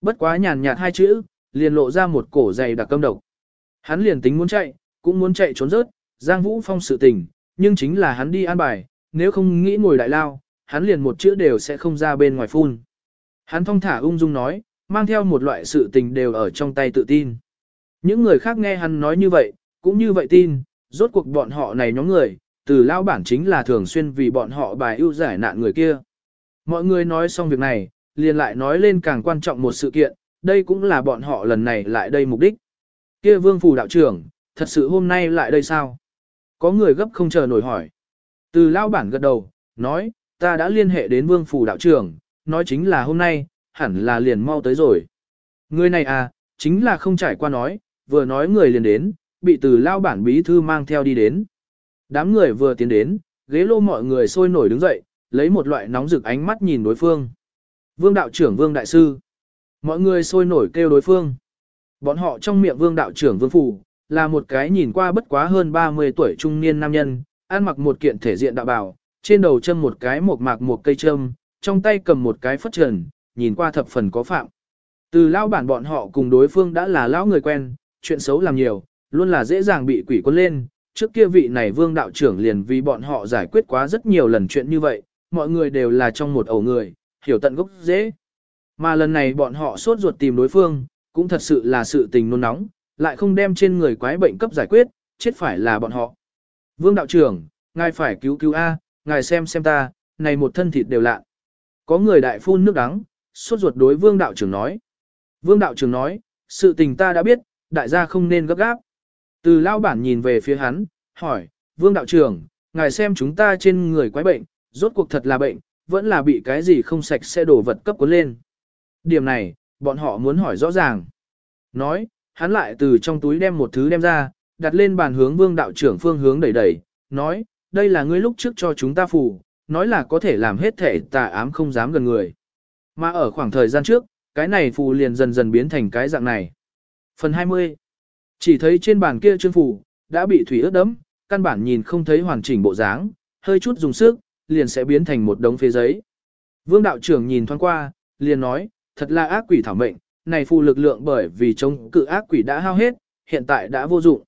Bất quá nhàn nhạt hai chữ, liền lộ ra một cổ dày đặc câm độc. Hắn liền tính muốn chạy, cũng muốn chạy trốn rớt, Giang Vũ Phong sự tình, nhưng chính là hắn đi an bài, nếu không nghĩ ngồi đại lao, hắn liền một chữ đều sẽ không ra bên ngoài phun. Hắn thong thả ung dung nói, mang theo một loại sự tình đều ở trong tay tự tin. Những người khác nghe hắn nói như vậy, cũng như vậy tin, rốt cuộc bọn họ này nhóm người, từ lao bản chính là thường xuyên vì bọn họ bài ưu giải nạn người kia. Mọi người nói xong việc này, liền lại nói lên càng quan trọng một sự kiện, đây cũng là bọn họ lần này lại đây mục đích. Kia vương phủ đạo trưởng, thật sự hôm nay lại đây sao? Có người gấp không chờ nổi hỏi. Từ lao bản gật đầu, nói, ta đã liên hệ đến vương phủ đạo trưởng, nói chính là hôm nay, hẳn là liền mau tới rồi. Người này à, chính là không trải qua nói, vừa nói người liền đến, bị từ lao bản bí thư mang theo đi đến. Đám người vừa tiến đến, ghế lô mọi người sôi nổi đứng dậy, lấy một loại nóng rực ánh mắt nhìn đối phương. Vương đạo trưởng vương đại sư. Mọi người sôi nổi kêu đối phương. Bọn họ trong miệng vương đạo trưởng vương phủ, là một cái nhìn qua bất quá hơn 30 tuổi trung niên nam nhân, ăn mặc một kiện thể diện đạo bảo, trên đầu châm một cái một mạc một cây châm, trong tay cầm một cái phất trần, nhìn qua thập phần có phạm. Từ lao bản bọn họ cùng đối phương đã là lão người quen, chuyện xấu làm nhiều, luôn là dễ dàng bị quỷ quân lên. Trước kia vị này vương đạo trưởng liền vì bọn họ giải quyết quá rất nhiều lần chuyện như vậy, mọi người đều là trong một ẩu người, hiểu tận gốc dễ. Mà lần này bọn họ sốt ruột tìm đối phương, cũng thật sự là sự tình nôn nóng, lại không đem trên người quái bệnh cấp giải quyết, chết phải là bọn họ. Vương đạo trưởng, ngài phải cứu cứu A, ngài xem xem ta, này một thân thịt đều lạ. Có người đại phun nước đắng, sốt ruột đối vương đạo trưởng nói. Vương đạo trưởng nói, sự tình ta đã biết, đại gia không nên gấp gáp. Từ lao bản nhìn về phía hắn, hỏi, vương đạo trưởng, ngài xem chúng ta trên người quái bệnh, rốt cuộc thật là bệnh, vẫn là bị cái gì không sạch sẽ đổ vật cấp cuốn lên. Điểm này, bọn họ muốn hỏi rõ ràng. Nói, hắn lại từ trong túi đem một thứ đem ra, đặt lên bàn hướng vương đạo trưởng phương hướng đẩy đẩy, nói, đây là ngươi lúc trước cho chúng ta phù, nói là có thể làm hết thể tà ám không dám gần người. Mà ở khoảng thời gian trước, cái này phù liền dần dần biến thành cái dạng này. Phần 20. Chỉ thấy trên bàn kia chương phù, đã bị thủy ướt đẫm, căn bản nhìn không thấy hoàn chỉnh bộ dáng, hơi chút dùng sức, liền sẽ biến thành một đống phế giấy. Vương đạo trưởng nhìn thoáng qua, liền nói, thật là ác quỷ thảo mệnh, này phù lực lượng bởi vì chống cự ác quỷ đã hao hết, hiện tại đã vô dụng.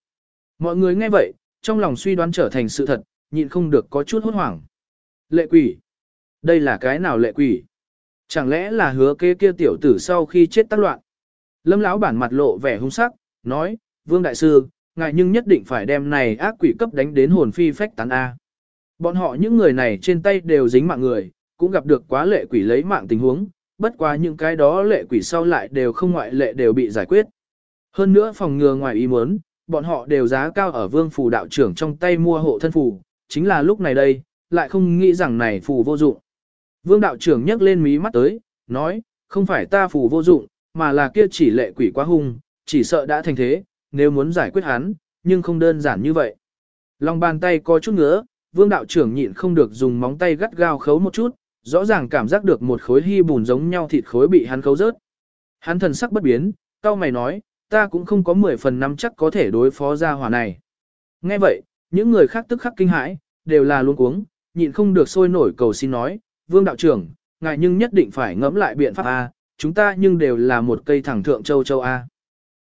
Mọi người nghe vậy, trong lòng suy đoán trở thành sự thật, nhịn không được có chút hốt hoảng. Lệ quỷ. Đây là cái nào lệ quỷ? Chẳng lẽ là hứa kế kia tiểu tử sau khi chết tác loạn? Lâm lão bản mặt lộ vẻ hung sắc, nói, Vương Đại Sư, ngài nhưng nhất định phải đem này ác quỷ cấp đánh đến hồn phi phách tán A. Bọn họ những người này trên tay đều dính mạng người, cũng gặp được quá lệ quỷ lấy mạng tình huống, bất quá những cái đó lệ quỷ sau lại đều không ngoại lệ đều bị giải quyết. Hơn nữa phòng ngừa ngoài ý muốn, bọn họ đều giá cao ở vương phù đạo trưởng trong tay mua hộ thân phù, chính là lúc này đây, lại không nghĩ rằng này phù vô dụng. Vương đạo trưởng nhấc lên mí mắt tới, nói, không phải ta phù vô dụng, mà là kia chỉ lệ quỷ quá hung, chỉ sợ đã thành thế, nếu muốn giải quyết hắn, nhưng không đơn giản như vậy. Lòng bàn tay có chút ngứa, vương đạo trưởng nhịn không được dùng móng tay gắt gao khấu một chút, rõ ràng cảm giác được một khối hy bùn giống nhau thịt khối bị hắn khấu rớt. Hắn thần sắc bất biến, cao mày nói, ta cũng không có 10 phần năm chắc có thể đối phó ra hỏa này. Nghe vậy, những người khác tức khắc kinh hãi, đều là luôn cuống, nhịn không được sôi nổi cầu xin nói, vương đạo trưởng, ngài nhưng nhất định phải ngẫm lại biện pháp A, chúng ta nhưng đều là một cây thẳng thượng châu châu A.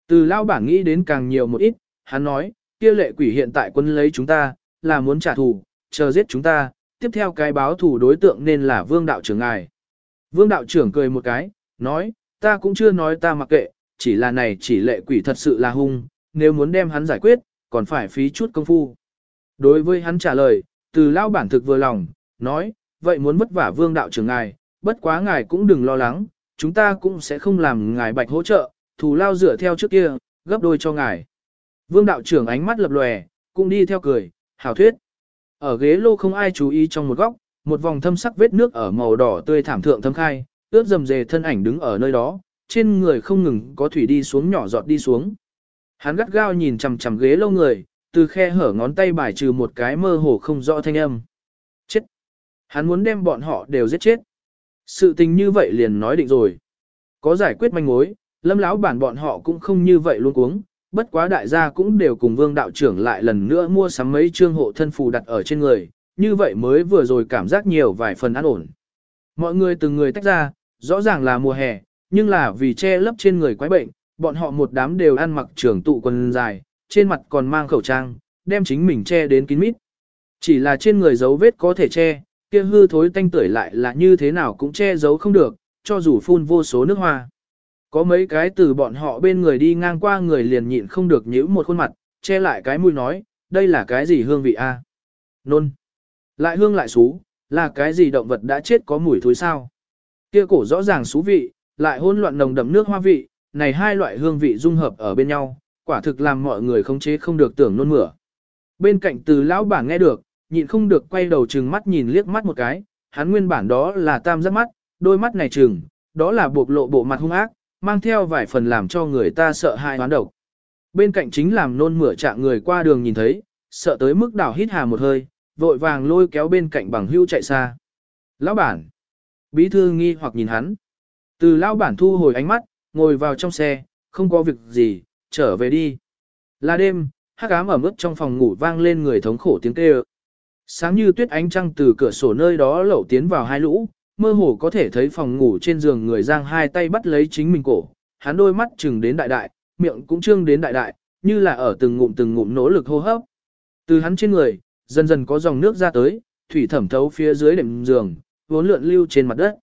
Từ lao bảng nghĩ đến càng nhiều một ít, hắn nói, kia lệ quỷ hiện tại quân lấy chúng ta, là muốn trả thù, chờ giết chúng ta, tiếp theo cái báo thù đối tượng nên là vương đạo trưởng ngài. Vương đạo trưởng cười một cái, nói, ta cũng chưa nói ta mặc kệ, chỉ là này chỉ lệ quỷ thật sự là hung, nếu muốn đem hắn giải quyết, còn phải phí chút công phu. Đối với hắn trả lời, từ lao bản thực vừa lòng, nói, vậy muốn vất vả vương đạo trưởng ngài, bất quá ngài cũng đừng lo lắng, chúng ta cũng sẽ không làm ngài bạch hỗ trợ, thù lao dựa theo trước kia, gấp đôi cho ngài. Vương đạo trưởng ánh mắt lập lòe, cũng đi theo cười, hảo thuyết. Ở ghế lô không ai chú ý trong một góc, một vòng thâm sắc vết nước ở màu đỏ tươi thảm thượng thâm khai, ướt dầm dề thân ảnh đứng ở nơi đó, trên người không ngừng có thủy đi xuống nhỏ giọt đi xuống. Hắn gắt gao nhìn chằm chằm ghế lâu người, từ khe hở ngón tay bài trừ một cái mơ hồ không rõ thanh âm. Chết! Hắn muốn đem bọn họ đều giết chết. Sự tình như vậy liền nói định rồi. Có giải quyết manh mối, lâm lão bản bọn họ cũng không như vậy luôn cuống, bất quá đại gia cũng đều cùng vương đạo trưởng lại lần nữa mua sắm mấy trương hộ thân phù đặt ở trên người, như vậy mới vừa rồi cảm giác nhiều vài phần an ổn. Mọi người từng người tách ra, rõ ràng là mùa hè, nhưng là vì che lấp trên người quái bệnh, bọn họ một đám đều ăn mặc trưởng tụ quần dài, trên mặt còn mang khẩu trang, đem chính mình che đến kín mít. Chỉ là trên người dấu vết có thể che, kia hư thối tanh tưởi lại là như thế nào cũng che giấu không được, cho dù phun vô số nước hoa. Có mấy cái từ bọn họ bên người đi ngang qua người liền nhịn không được nhíu một khuôn mặt, che lại cái mũi nói, đây là cái gì hương vị a? Nôn. Lại hương lại xú, là cái gì động vật đã chết có mùi thối sao? Kia cổ rõ ràng xú vị, lại hỗn loạn nồng đậm nước hoa vị, này hai loại hương vị dung hợp ở bên nhau, quả thực làm mọi người không chế không được tưởng nôn mửa. Bên cạnh từ lão bản nghe được, nhịn không được quay đầu trừng mắt nhìn liếc mắt một cái, hắn nguyên bản đó là tam giác mắt, đôi mắt này trừng, đó là buộc lộ bộ mặt hung ác, mang theo vài phần làm cho người ta sợ hãi hoán độc. Bên cạnh chính làm nôn mửa trạng người qua đường nhìn thấy, sợ tới mức đảo hít hà một hơi, vội vàng lôi kéo bên cạnh bằng hưu chạy xa. Lão bản, bí thư nghi hoặc nhìn hắn. Từ lão bản thu hồi ánh mắt, ngồi vào trong xe, không có việc gì, trở về đi. Là đêm, hắc ám ở mức trong phòng ngủ vang lên người thống khổ tiếng kêu. Sáng như tuyết ánh trăng từ cửa sổ nơi đó lẩu tiến vào hai lũ, mơ hồ có thể thấy phòng ngủ trên giường người giang hai tay bắt lấy chính mình cổ, hắn đôi mắt chừng đến đại đại, miệng cũng trương đến đại đại, như là ở từng ngụm từng ngụm nỗ lực hô hấp. Từ hắn trên người, dần dần có dòng nước ra tới, thủy thẩm thấu phía dưới đệm giường, vốn lượn lưu trên mặt đất.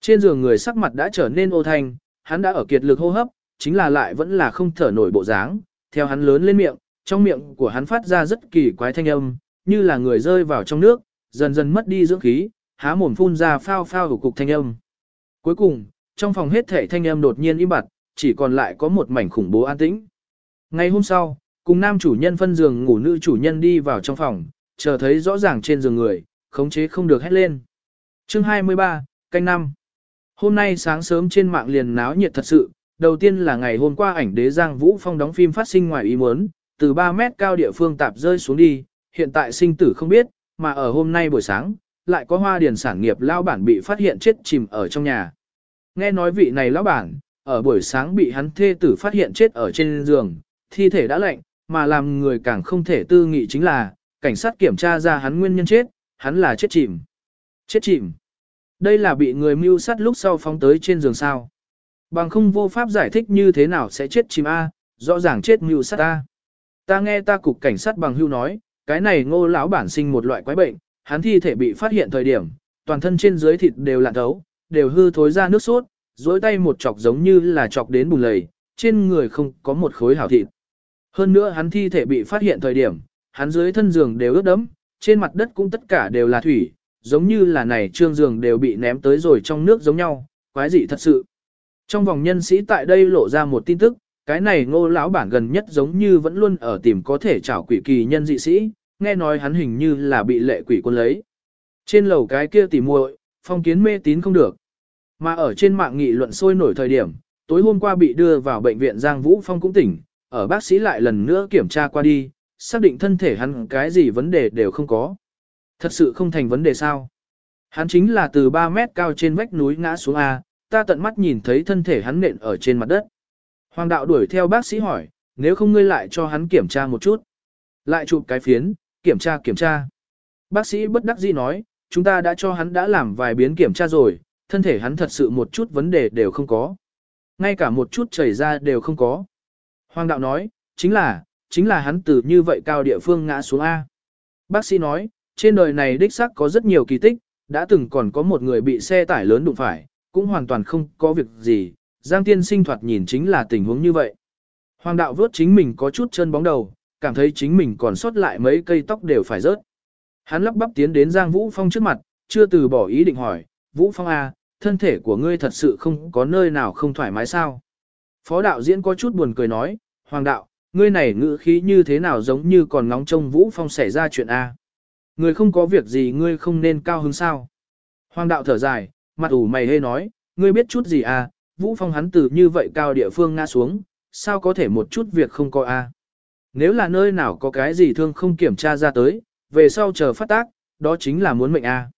Trên giường người sắc mặt đã trở nên ô thanh, hắn đã ở kiệt lực hô hấp, chính là lại vẫn là không thở nổi bộ dáng, theo hắn lớn lên miệng, trong miệng của hắn phát ra rất kỳ quái thanh âm, như là người rơi vào trong nước, dần dần mất đi dưỡng khí, há mồm phun ra phao phao của cục thanh âm. Cuối cùng, trong phòng hết thể thanh âm đột nhiên im bặt, chỉ còn lại có một mảnh khủng bố an tĩnh. Ngày hôm sau, cùng nam chủ nhân phân giường ngủ nữ chủ nhân đi vào trong phòng, chờ thấy rõ ràng trên giường người, khống chế không được hét lên. Chương 23, canh năm. Hôm nay sáng sớm trên mạng liền náo nhiệt thật sự, đầu tiên là ngày hôm qua ảnh đế Giang Vũ Phong đóng phim phát sinh ngoài ý muốn, từ 3 mét cao địa phương tạp rơi xuống đi, hiện tại sinh tử không biết, mà ở hôm nay buổi sáng, lại có hoa điền sản nghiệp lao bản bị phát hiện chết chìm ở trong nhà. Nghe nói vị này lão bản, ở buổi sáng bị hắn thê tử phát hiện chết ở trên giường, thi thể đã lạnh, mà làm người càng không thể tư nghị chính là, cảnh sát kiểm tra ra hắn nguyên nhân chết, hắn là chết chìm. Chết chìm. Đây là bị người mưu sát lúc sau phóng tới trên giường sao. Bằng không vô pháp giải thích như thế nào sẽ chết chìm A, rõ ràng chết mưu sát A. Ta nghe ta cục cảnh sát bằng hưu nói, cái này ngô lão bản sinh một loại quái bệnh, hắn thi thể bị phát hiện thời điểm, toàn thân trên dưới thịt đều lạn thấu, đều hư thối ra nước sốt, dối tay một chọc giống như là chọc đến bùn lầy, trên người không có một khối hảo thịt. Hơn nữa hắn thi thể bị phát hiện thời điểm, hắn dưới thân giường đều ướt đẫm, trên mặt đất cũng tất cả đều là thủy, giống như là này trương giường đều bị ném tới rồi trong nước giống nhau, quái dị thật sự. Trong vòng nhân sĩ tại đây lộ ra một tin tức, cái này ngô lão bản gần nhất giống như vẫn luôn ở tìm có thể trảo quỷ kỳ nhân dị sĩ, nghe nói hắn hình như là bị lệ quỷ quân lấy. Trên lầu cái kia tỉ muội, phong kiến mê tín không được. Mà ở trên mạng nghị luận sôi nổi thời điểm, tối hôm qua bị đưa vào bệnh viện Giang Vũ Phong cũng tỉnh, ở bác sĩ lại lần nữa kiểm tra qua đi, xác định thân thể hắn cái gì vấn đề đều không có. Thật sự không thành vấn đề sao. Hắn chính là từ 3 mét cao trên vách núi ngã xuống A, ta tận mắt nhìn thấy thân thể hắn nện ở trên mặt đất. Hoàng đạo đuổi theo bác sĩ hỏi, nếu không ngươi lại cho hắn kiểm tra một chút. Lại chụp cái phiến, kiểm tra kiểm tra. Bác sĩ bất đắc dĩ nói, chúng ta đã cho hắn đã làm vài biến kiểm tra rồi, thân thể hắn thật sự một chút vấn đề đều không có. Ngay cả một chút chảy ra đều không có. Hoàng đạo nói, chính là, chính là hắn từ như vậy cao địa phương ngã xuống A. Bác sĩ nói, trên đời này đích xác có rất nhiều kỳ tích, đã từng còn có một người bị xe tải lớn đụng phải, cũng hoàn toàn không có việc gì, Giang tiên sinh thoạt nhìn chính là tình huống như vậy. Hoàng đạo vớt chính mình có chút chân bóng đầu, cảm thấy chính mình còn sót lại mấy cây tóc đều phải rớt. Hắn lắp bắp tiến đến Giang Vũ Phong trước mặt, chưa từ bỏ ý định hỏi, Vũ Phong a thân thể của ngươi thật sự không có nơi nào không thoải mái sao? Phó đạo diễn có chút buồn cười nói, Hoàng đạo, ngươi này ngữ khí như thế nào giống như còn ngóng trông Vũ Phong xảy ra chuyện à? A. Ngươi không có việc gì ngươi không nên cao hứng sao? Hoàng đạo thở dài, mặt ủ mày hê nói, ngươi biết chút gì à, Vũ Phong hắn từ như vậy cao địa phương ngã xuống, sao có thể một chút việc không có a? Nếu là nơi nào có cái gì thương không kiểm tra ra tới, về sau chờ phát tác, đó chính là muốn mệnh a.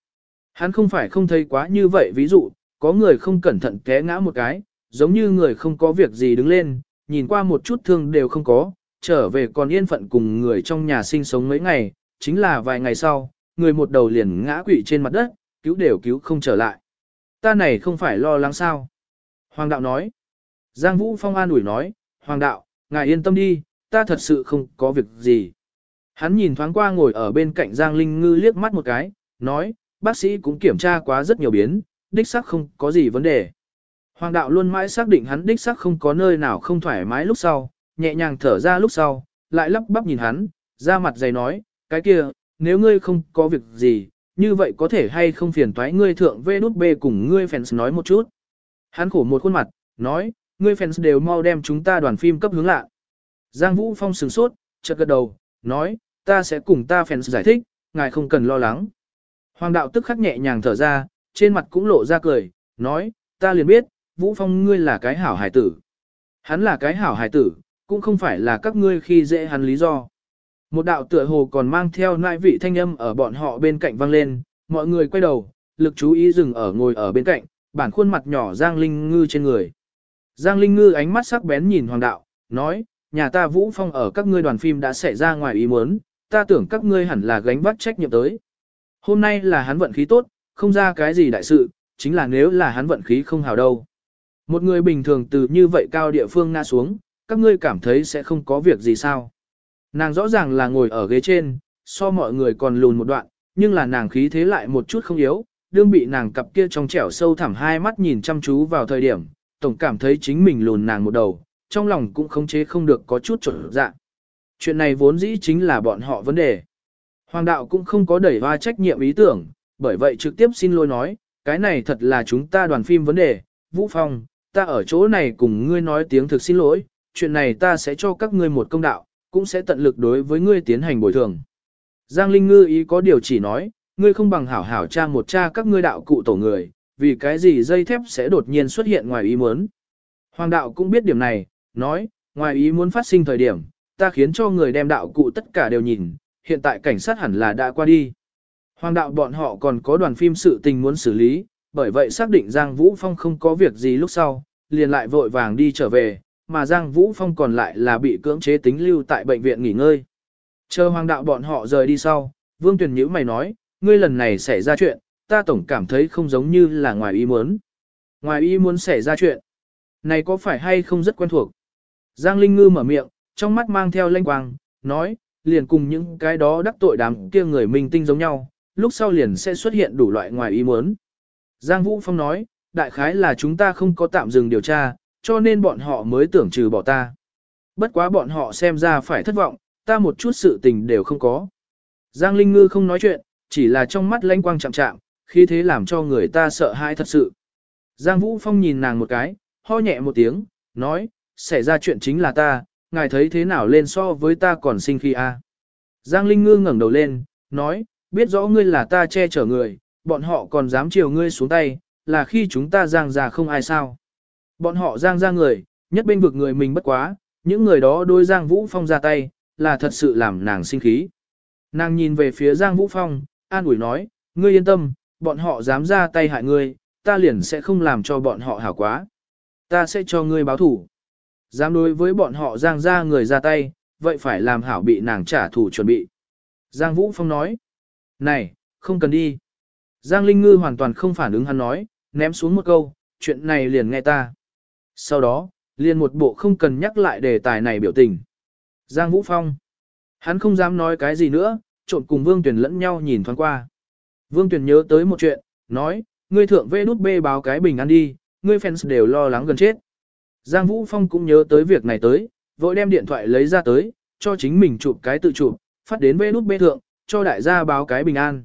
Hắn không phải không thấy quá như vậy ví dụ, có người không cẩn thận té ngã một cái, giống như người không có việc gì đứng lên, nhìn qua một chút thương đều không có, trở về còn yên phận cùng người trong nhà sinh sống mấy ngày, chính là vài ngày sau, người một đầu liền ngã quỵ trên mặt đất, cứu đều cứu không trở lại. Ta này không phải lo lắng sao. Hoàng đạo nói. Giang Vũ Phong an ủi nói, Hoàng đạo, ngài yên tâm đi, ta thật sự không có việc gì. Hắn nhìn thoáng qua ngồi ở bên cạnh Giang Linh Ngư liếc mắt một cái, nói, bác sĩ cũng kiểm tra quá rất nhiều biến, đích xác không có gì vấn đề. Hoàng đạo luôn mãi xác định hắn đích xác không có nơi nào không thoải mái lúc sau, nhẹ nhàng thở ra lúc sau, lại lắp bắp nhìn hắn, ra mặt dày nói, cái kia, nếu ngươi không có việc gì, như vậy có thể hay không phiền toái ngươi thượng vê đút bê cùng ngươi fans nói một chút. Hắn khổ một khuôn mặt, nói, ngươi fans đều mau đem chúng ta đoàn phim cấp hướng lạ. Giang Vũ Phong sửng sốt, chợt gật đầu, nói, ta sẽ cùng ta fans giải thích, ngài không cần lo lắng. Hoàng đạo tức khắc nhẹ nhàng thở ra, trên mặt cũng lộ ra cười, nói, ta liền biết, Vũ Phong ngươi là cái hảo hải tử. Hắn là cái hảo hải tử, cũng không phải là các ngươi khi dễ hắn lý do. Một đạo tựa hồ còn mang theo nại vị thanh âm ở bọn họ bên cạnh vang lên, mọi người quay đầu, lực chú ý dừng ở ngồi ở bên cạnh, bản khuôn mặt nhỏ Giang Linh Ngư trên người. Giang Linh Ngư ánh mắt sắc bén nhìn Hoàng đạo, nói, nhà ta Vũ Phong ở các ngươi đoàn phim đã xảy ra ngoài ý muốn, ta tưởng các ngươi hẳn là gánh vác trách nhiệm tới. Hôm nay là hắn vận khí tốt, không ra cái gì đại sự, chính là nếu là hắn vận khí không hào đâu. Một người bình thường từ như vậy cao địa phương ngã xuống, các ngươi cảm thấy sẽ không có việc gì sao. Nàng rõ ràng là ngồi ở ghế trên, so mọi người còn lùn một đoạn, nhưng là nàng khí thế lại một chút không yếu, đương bị nàng cặp kia trong trẻo sâu thẳm hai mắt nhìn chăm chú vào thời điểm, tổng cảm thấy chính mình lùn nàng một đầu, trong lòng cũng khống chế không được có chút trở dạ. Chuyện này vốn dĩ chính là bọn họ vấn đề. Hoàng đạo cũng không có đẩy vai trách nhiệm ý tưởng, bởi vậy trực tiếp xin lỗi nói, cái này thật là chúng ta đoàn phim vấn đề, Vũ Phong, ta ở chỗ này cùng ngươi nói tiếng thực xin lỗi, chuyện này ta sẽ cho các ngươi một công đạo, cũng sẽ tận lực đối với ngươi tiến hành bồi thường. Giang Linh Ngư ý có điều chỉ nói, ngươi không bằng hảo hảo cha một cha các ngươi đạo cụ tổ người, vì cái gì dây thép sẽ đột nhiên xuất hiện ngoài ý muốn. Hoàng đạo cũng biết điểm này, nói, ngoài ý muốn phát sinh thời điểm, ta khiến cho người đem đạo cụ tất cả đều nhìn, hiện tại cảnh sát hẳn là đã qua đi. Hoàng đạo bọn họ còn có đoàn phim sự tình muốn xử lý, bởi vậy xác định Giang Vũ Phong không có việc gì lúc sau, liền lại vội vàng đi trở về, mà Giang Vũ Phong còn lại là bị cưỡng chế tính lưu tại bệnh viện nghỉ ngơi. Chờ hoàng đạo bọn họ rời đi sau, Vương Tuyền Nhữ mày nói, ngươi lần này xảy ra chuyện, ta tổng cảm thấy không giống như là ngoài ý muốn. Ngoài ý muốn xảy ra chuyện. Này có phải hay không rất quen thuộc? Giang Linh Ngư mở miệng, trong mắt mang theo lanh quang, nói, liền cùng những cái đó đắc tội đám kia người minh tinh giống nhau, lúc sau liền sẽ xuất hiện đủ loại ngoài ý muốn. Giang Vũ Phong nói, đại khái là chúng ta không có tạm dừng điều tra, cho nên bọn họ mới tưởng trừ bỏ ta. Bất quá bọn họ xem ra phải thất vọng, ta một chút sự tình đều không có. Giang Linh Ngư không nói chuyện, chỉ là trong mắt lanh quang chạm chạm, khi thế làm cho người ta sợ hãi thật sự. Giang Vũ Phong nhìn nàng một cái, ho nhẹ một tiếng, nói, xảy ra chuyện chính là ta, ngài thấy thế nào lên so với ta còn sinh khi a? Giang Linh Ngư ngẩng đầu lên, nói, biết rõ ngươi là ta che chở người, bọn họ còn dám chiều ngươi xuống tay, là khi chúng ta giang ra không ai sao. Bọn họ giang ra người, nhất bên vực người mình bất quá, những người đó đôi Giang Vũ Phong ra tay, là thật sự làm nàng sinh khí. Nàng nhìn về phía Giang Vũ Phong, an ủi nói, ngươi yên tâm, bọn họ dám ra tay hại ngươi, ta liền sẽ không làm cho bọn họ hảo quá. Ta sẽ cho ngươi báo thủ. Dám đối với bọn họ Giang ra người ra tay, vậy phải làm hảo bị nàng trả thù chuẩn bị. Giang Vũ Phong nói, này, không cần đi. Giang Linh Ngư hoàn toàn không phản ứng hắn nói, ném xuống một câu, chuyện này liền nghe ta. Sau đó, liền một bộ không cần nhắc lại đề tài này biểu tình. Giang Vũ Phong. Hắn không dám nói cái gì nữa, trộn cùng Vương Tuyền lẫn nhau nhìn thoáng qua. Vương Tuyền nhớ tới một chuyện, nói, ngươi thượng vê nút bê báo cái bình ăn đi, ngươi fans đều lo lắng gần chết. Giang Vũ Phong cũng nhớ tới việc này tới, vội đem điện thoại lấy ra tới, cho chính mình chụp cái tự chụp, phát đến vê nút bê thượng, cho đại gia báo cái bình an.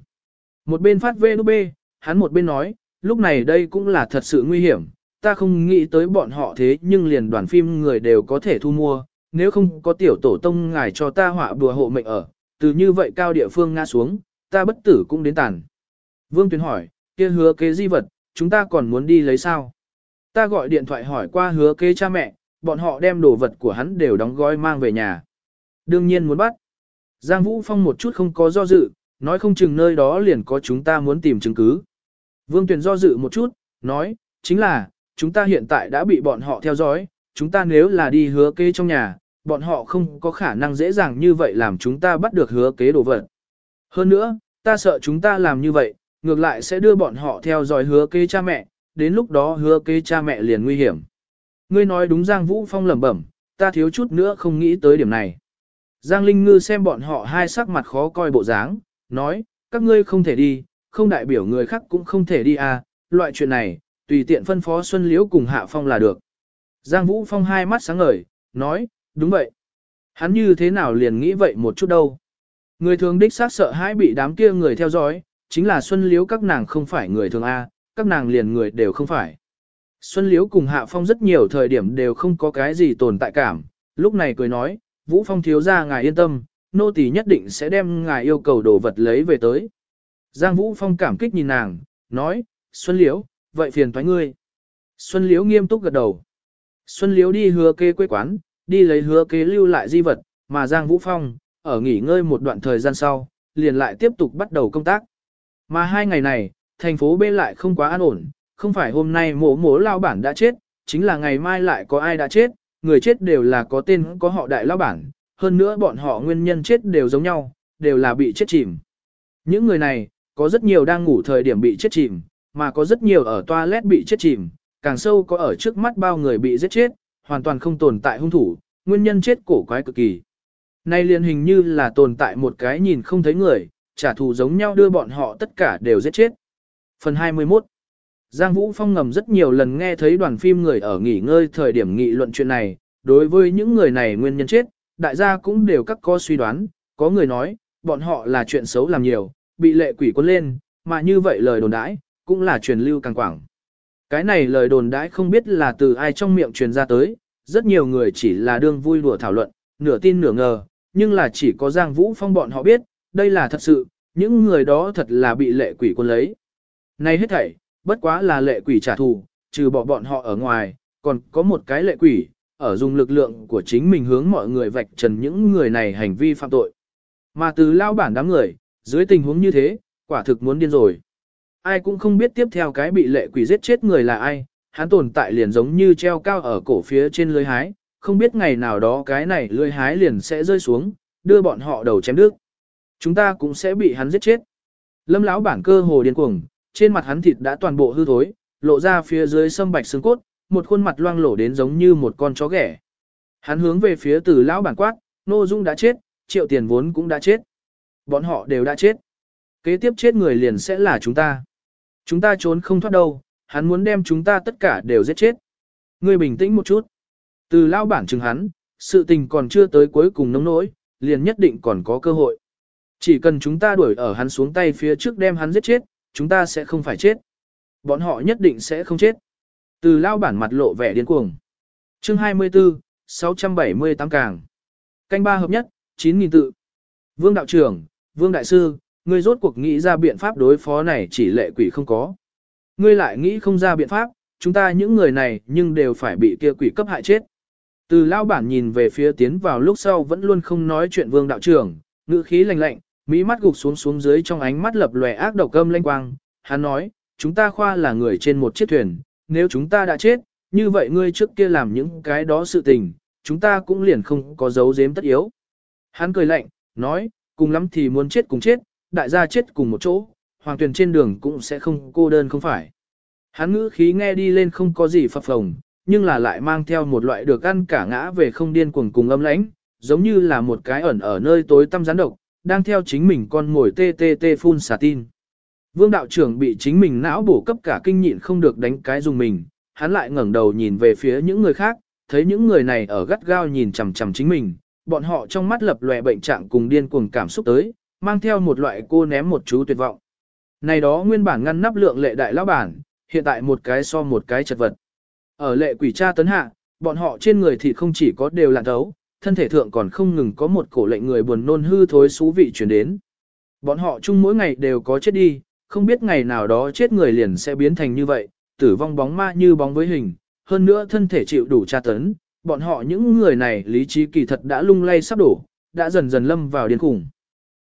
Một bên phát vê nút bê, hắn một bên nói, lúc này đây cũng là thật sự nguy hiểm, ta không nghĩ tới bọn họ thế nhưng liền đoàn phim người đều có thể thu mua, nếu không có tiểu tổ tông ngài cho ta họa bùa hộ mệnh ở, từ như vậy cao địa phương ngã xuống, ta bất tử cũng đến tàn. Vương Tuyến hỏi, kia hứa kế di vật, chúng ta còn muốn đi lấy sao? Ta gọi điện thoại hỏi qua hứa kế cha mẹ, bọn họ đem đồ vật của hắn đều đóng gói mang về nhà. Đương nhiên muốn bắt. Giang Vũ Phong một chút không có do dự, nói không chừng nơi đó liền có chúng ta muốn tìm chứng cứ. Vương Tuyền do dự một chút, nói, chính là, chúng ta hiện tại đã bị bọn họ theo dõi, chúng ta nếu là đi hứa kế trong nhà, bọn họ không có khả năng dễ dàng như vậy làm chúng ta bắt được hứa kế đồ vật. Hơn nữa, ta sợ chúng ta làm như vậy, ngược lại sẽ đưa bọn họ theo dõi hứa kế cha mẹ, đến lúc đó hứa kế cha mẹ liền nguy hiểm. Ngươi nói đúng Giang Vũ Phong lẩm bẩm, ta thiếu chút nữa không nghĩ tới điểm này. Giang Linh Ngư xem bọn họ hai sắc mặt khó coi bộ dáng, nói, các ngươi không thể đi, không đại biểu người khác cũng không thể đi à, loại chuyện này, tùy tiện phân phó Xuân Liễu cùng Hạ Phong là được. Giang Vũ Phong hai mắt sáng ngời, nói, đúng vậy. Hắn như thế nào liền nghĩ vậy một chút đâu. Người thường đích xác sợ hãi bị đám kia người theo dõi, chính là Xuân Liễu các nàng không phải người thường A, các nàng liền người đều không phải. Xuân Liễu cùng Hạ Phong rất nhiều thời điểm đều không có cái gì tồn tại cảm, lúc này cười nói, Vũ Phong thiếu ra ngài yên tâm, nô tỳ nhất định sẽ đem ngài yêu cầu đồ vật lấy về tới. Giang Vũ Phong cảm kích nhìn nàng, nói, Xuân Liễu, vậy phiền thoái ngươi. Xuân Liễu nghiêm túc gật đầu. Xuân Liễu đi hứa kê quê quán, đi lấy hứa kế lưu lại di vật, mà Giang Vũ Phong, ở nghỉ ngơi một đoạn thời gian sau, liền lại tiếp tục bắt đầu công tác. Mà hai ngày này, thành phố B lại không quá an ổn, không phải hôm nay mổ mổ lao bản đã chết, chính là ngày mai lại có ai đã chết, người chết đều là có tên có họ đại lao bản, hơn nữa bọn họ nguyên nhân chết đều giống nhau, đều là bị chết chìm. Những người này, có rất nhiều đang ngủ thời điểm bị chết chìm, mà có rất nhiều ở toilet bị chết chìm, càng sâu có ở trước mắt bao người bị giết chết, hoàn toàn không tồn tại hung thủ, nguyên nhân chết cổ quái cực kỳ. Nay liền hình như là tồn tại một cái nhìn không thấy người, trả thù giống nhau đưa bọn họ tất cả đều giết chết. Phần 21 Giang Vũ Phong ngầm rất nhiều lần nghe thấy đoàn phim người ở nghỉ ngơi thời điểm nghị luận chuyện này, đối với những người này nguyên nhân chết, đại gia cũng đều các có suy đoán, có người nói, bọn họ là chuyện xấu làm nhiều, bị lệ quỷ quân lên, mà như vậy lời đồn đãi, cũng là truyền lưu càng quảng. Cái này lời đồn đãi không biết là từ ai trong miệng truyền ra tới, rất nhiều người chỉ là đương vui đùa thảo luận, nửa tin nửa ngờ, nhưng là chỉ có Giang Vũ Phong bọn họ biết, đây là thật sự, những người đó thật là bị lệ quỷ quân lấy. Này hết thảy, bất quá là lệ quỷ trả thù, trừ bỏ bọn họ ở ngoài, còn có một cái lệ quỷ, ở dùng lực lượng của chính mình hướng mọi người vạch trần những người này hành vi phạm tội. Mà từ lao bản đám người, dưới tình huống như thế, quả thực muốn điên rồi. Ai cũng không biết tiếp theo cái bị lệ quỷ giết chết người là ai, hắn tồn tại liền giống như treo cao ở cổ phía trên lưới hái, không biết ngày nào đó cái này lưới hái liền sẽ rơi xuống, đưa bọn họ đầu chém đứt. Chúng ta cũng sẽ bị hắn giết chết. Lâm lão bản cơ hồ điên cuồng, trên mặt hắn thịt đã toàn bộ hư thối, lộ ra phía dưới sâm bạch xương cốt, một khuôn mặt loang lổ đến giống như một con chó ghẻ. Hắn hướng về phía từ lão bản quát, Nô Dung đã chết, triệu tiền vốn cũng đã chết. Bọn họ đều đã chết. Kế tiếp chết người liền sẽ là chúng ta. Chúng ta trốn không thoát đâu, hắn muốn đem chúng ta tất cả đều giết chết. Ngươi bình tĩnh một chút. Từ lão bản chừng hắn, sự tình còn chưa tới cuối cùng nông nỗi, liền nhất định còn có cơ hội. Chỉ cần chúng ta đuổi ở hắn xuống tay phía trước đem hắn giết chết, chúng ta sẽ không phải chết. Bọn họ nhất định sẽ không chết. Từ lao bản mặt lộ vẻ điên cuồng. Chương 24, 678 càng. Canh ba hợp nhất, 9.000 tự. Vương đạo trưởng, Vương đại sư, ngươi rốt cuộc nghĩ ra biện pháp đối phó này chỉ lệ quỷ không có. Ngươi lại nghĩ không ra biện pháp, chúng ta những người này nhưng đều phải bị kia quỷ cấp hại chết. Từ lao bản nhìn về phía tiến vào lúc sau vẫn luôn không nói chuyện vương đạo trưởng, ngữ khí lạnh lạnh, mỹ mắt gục xuống xuống dưới trong ánh mắt lập lòe ác độc cơm lanh quang. Hắn nói, chúng ta khoa là người trên một chiếc thuyền, nếu chúng ta đã chết, như vậy ngươi trước kia làm những cái đó sự tình, chúng ta cũng liền không có dấu giếm tất yếu. Hắn cười lạnh, nói, cùng lắm thì muốn chết cùng chết, đại gia chết cùng một chỗ, hoàng tuyển trên đường cũng sẽ không cô đơn không phải. Hắn ngữ khí nghe đi lên không có gì phập phồng, nhưng là lại mang theo một loại được ăn cả ngã về không điên cuồng cùng âm lãnh, giống như là một cái ẩn ở nơi tối tăm rắn độc, đang theo chính mình con ngồi tê tê tê phun xà tin. Vương đạo trưởng bị chính mình não bổ cấp cả kinh nhịn không được đánh cái dùng mình, hắn lại ngẩng đầu nhìn về phía những người khác, thấy những người này ở gắt gao nhìn chằm chằm chính mình, bọn họ trong mắt lập lòe bệnh trạng cùng điên cuồng cảm xúc tới, mang theo một loại cô ném một chú tuyệt vọng. Này đó nguyên bản ngăn nắp lượng lệ đại lão bản, hiện tại một cái so một cái chật vật. Ở lệ quỷ cha tấn hạ, bọn họ trên người thì không chỉ có đều lạn thấu, thân thể thượng còn không ngừng có một cổ lệnh người buồn nôn hư thối xú vị chuyển đến. Bọn họ chung mỗi ngày đều có chết đi, không biết ngày nào đó chết người liền sẽ biến thành như vậy, tử vong bóng ma như bóng với hình, hơn nữa thân thể chịu đủ tra tấn, bọn họ những người này lý trí kỳ thật đã lung lay sắp đổ, đã dần dần lâm vào điên khủng.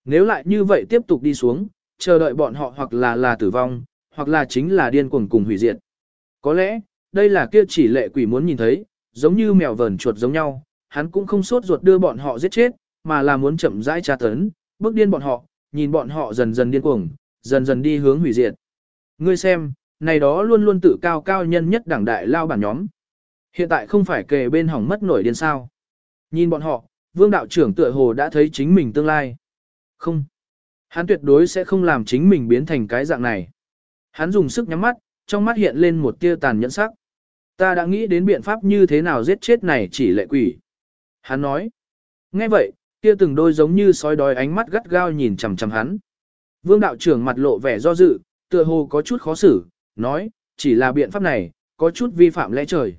Nếu lại như vậy tiếp tục đi xuống, chờ đợi bọn họ hoặc là là tử vong, hoặc là chính là điên cuồng cùng hủy diệt. Có lẽ, đây là kia chỉ lệ quỷ muốn nhìn thấy, giống như mèo vờn chuột giống nhau, hắn cũng không sốt ruột đưa bọn họ giết chết, mà là muốn chậm rãi tra tấn, bước điên bọn họ, nhìn bọn họ dần dần điên cuồng, dần dần đi hướng hủy diệt. Ngươi xem, này đó luôn luôn tự cao cao nhân nhất đảng đại lao bản nhóm. Hiện tại không phải kề bên hỏng mất nổi điên sao. Nhìn bọn họ, vương đạo trưởng tựa hồ đã thấy chính mình tương lai. Không. Hắn tuyệt đối sẽ không làm chính mình biến thành cái dạng này. Hắn dùng sức nhắm mắt, trong mắt hiện lên một tia tàn nhẫn sắc. Ta đã nghĩ đến biện pháp như thế nào giết chết này chỉ lệ quỷ. Hắn nói. Nghe vậy, kia từng đôi giống như sói đói ánh mắt gắt gao nhìn chằm chằm hắn. Vương đạo trưởng mặt lộ vẻ do dự, tựa hồ có chút khó xử, nói, chỉ là biện pháp này, có chút vi phạm lẽ trời.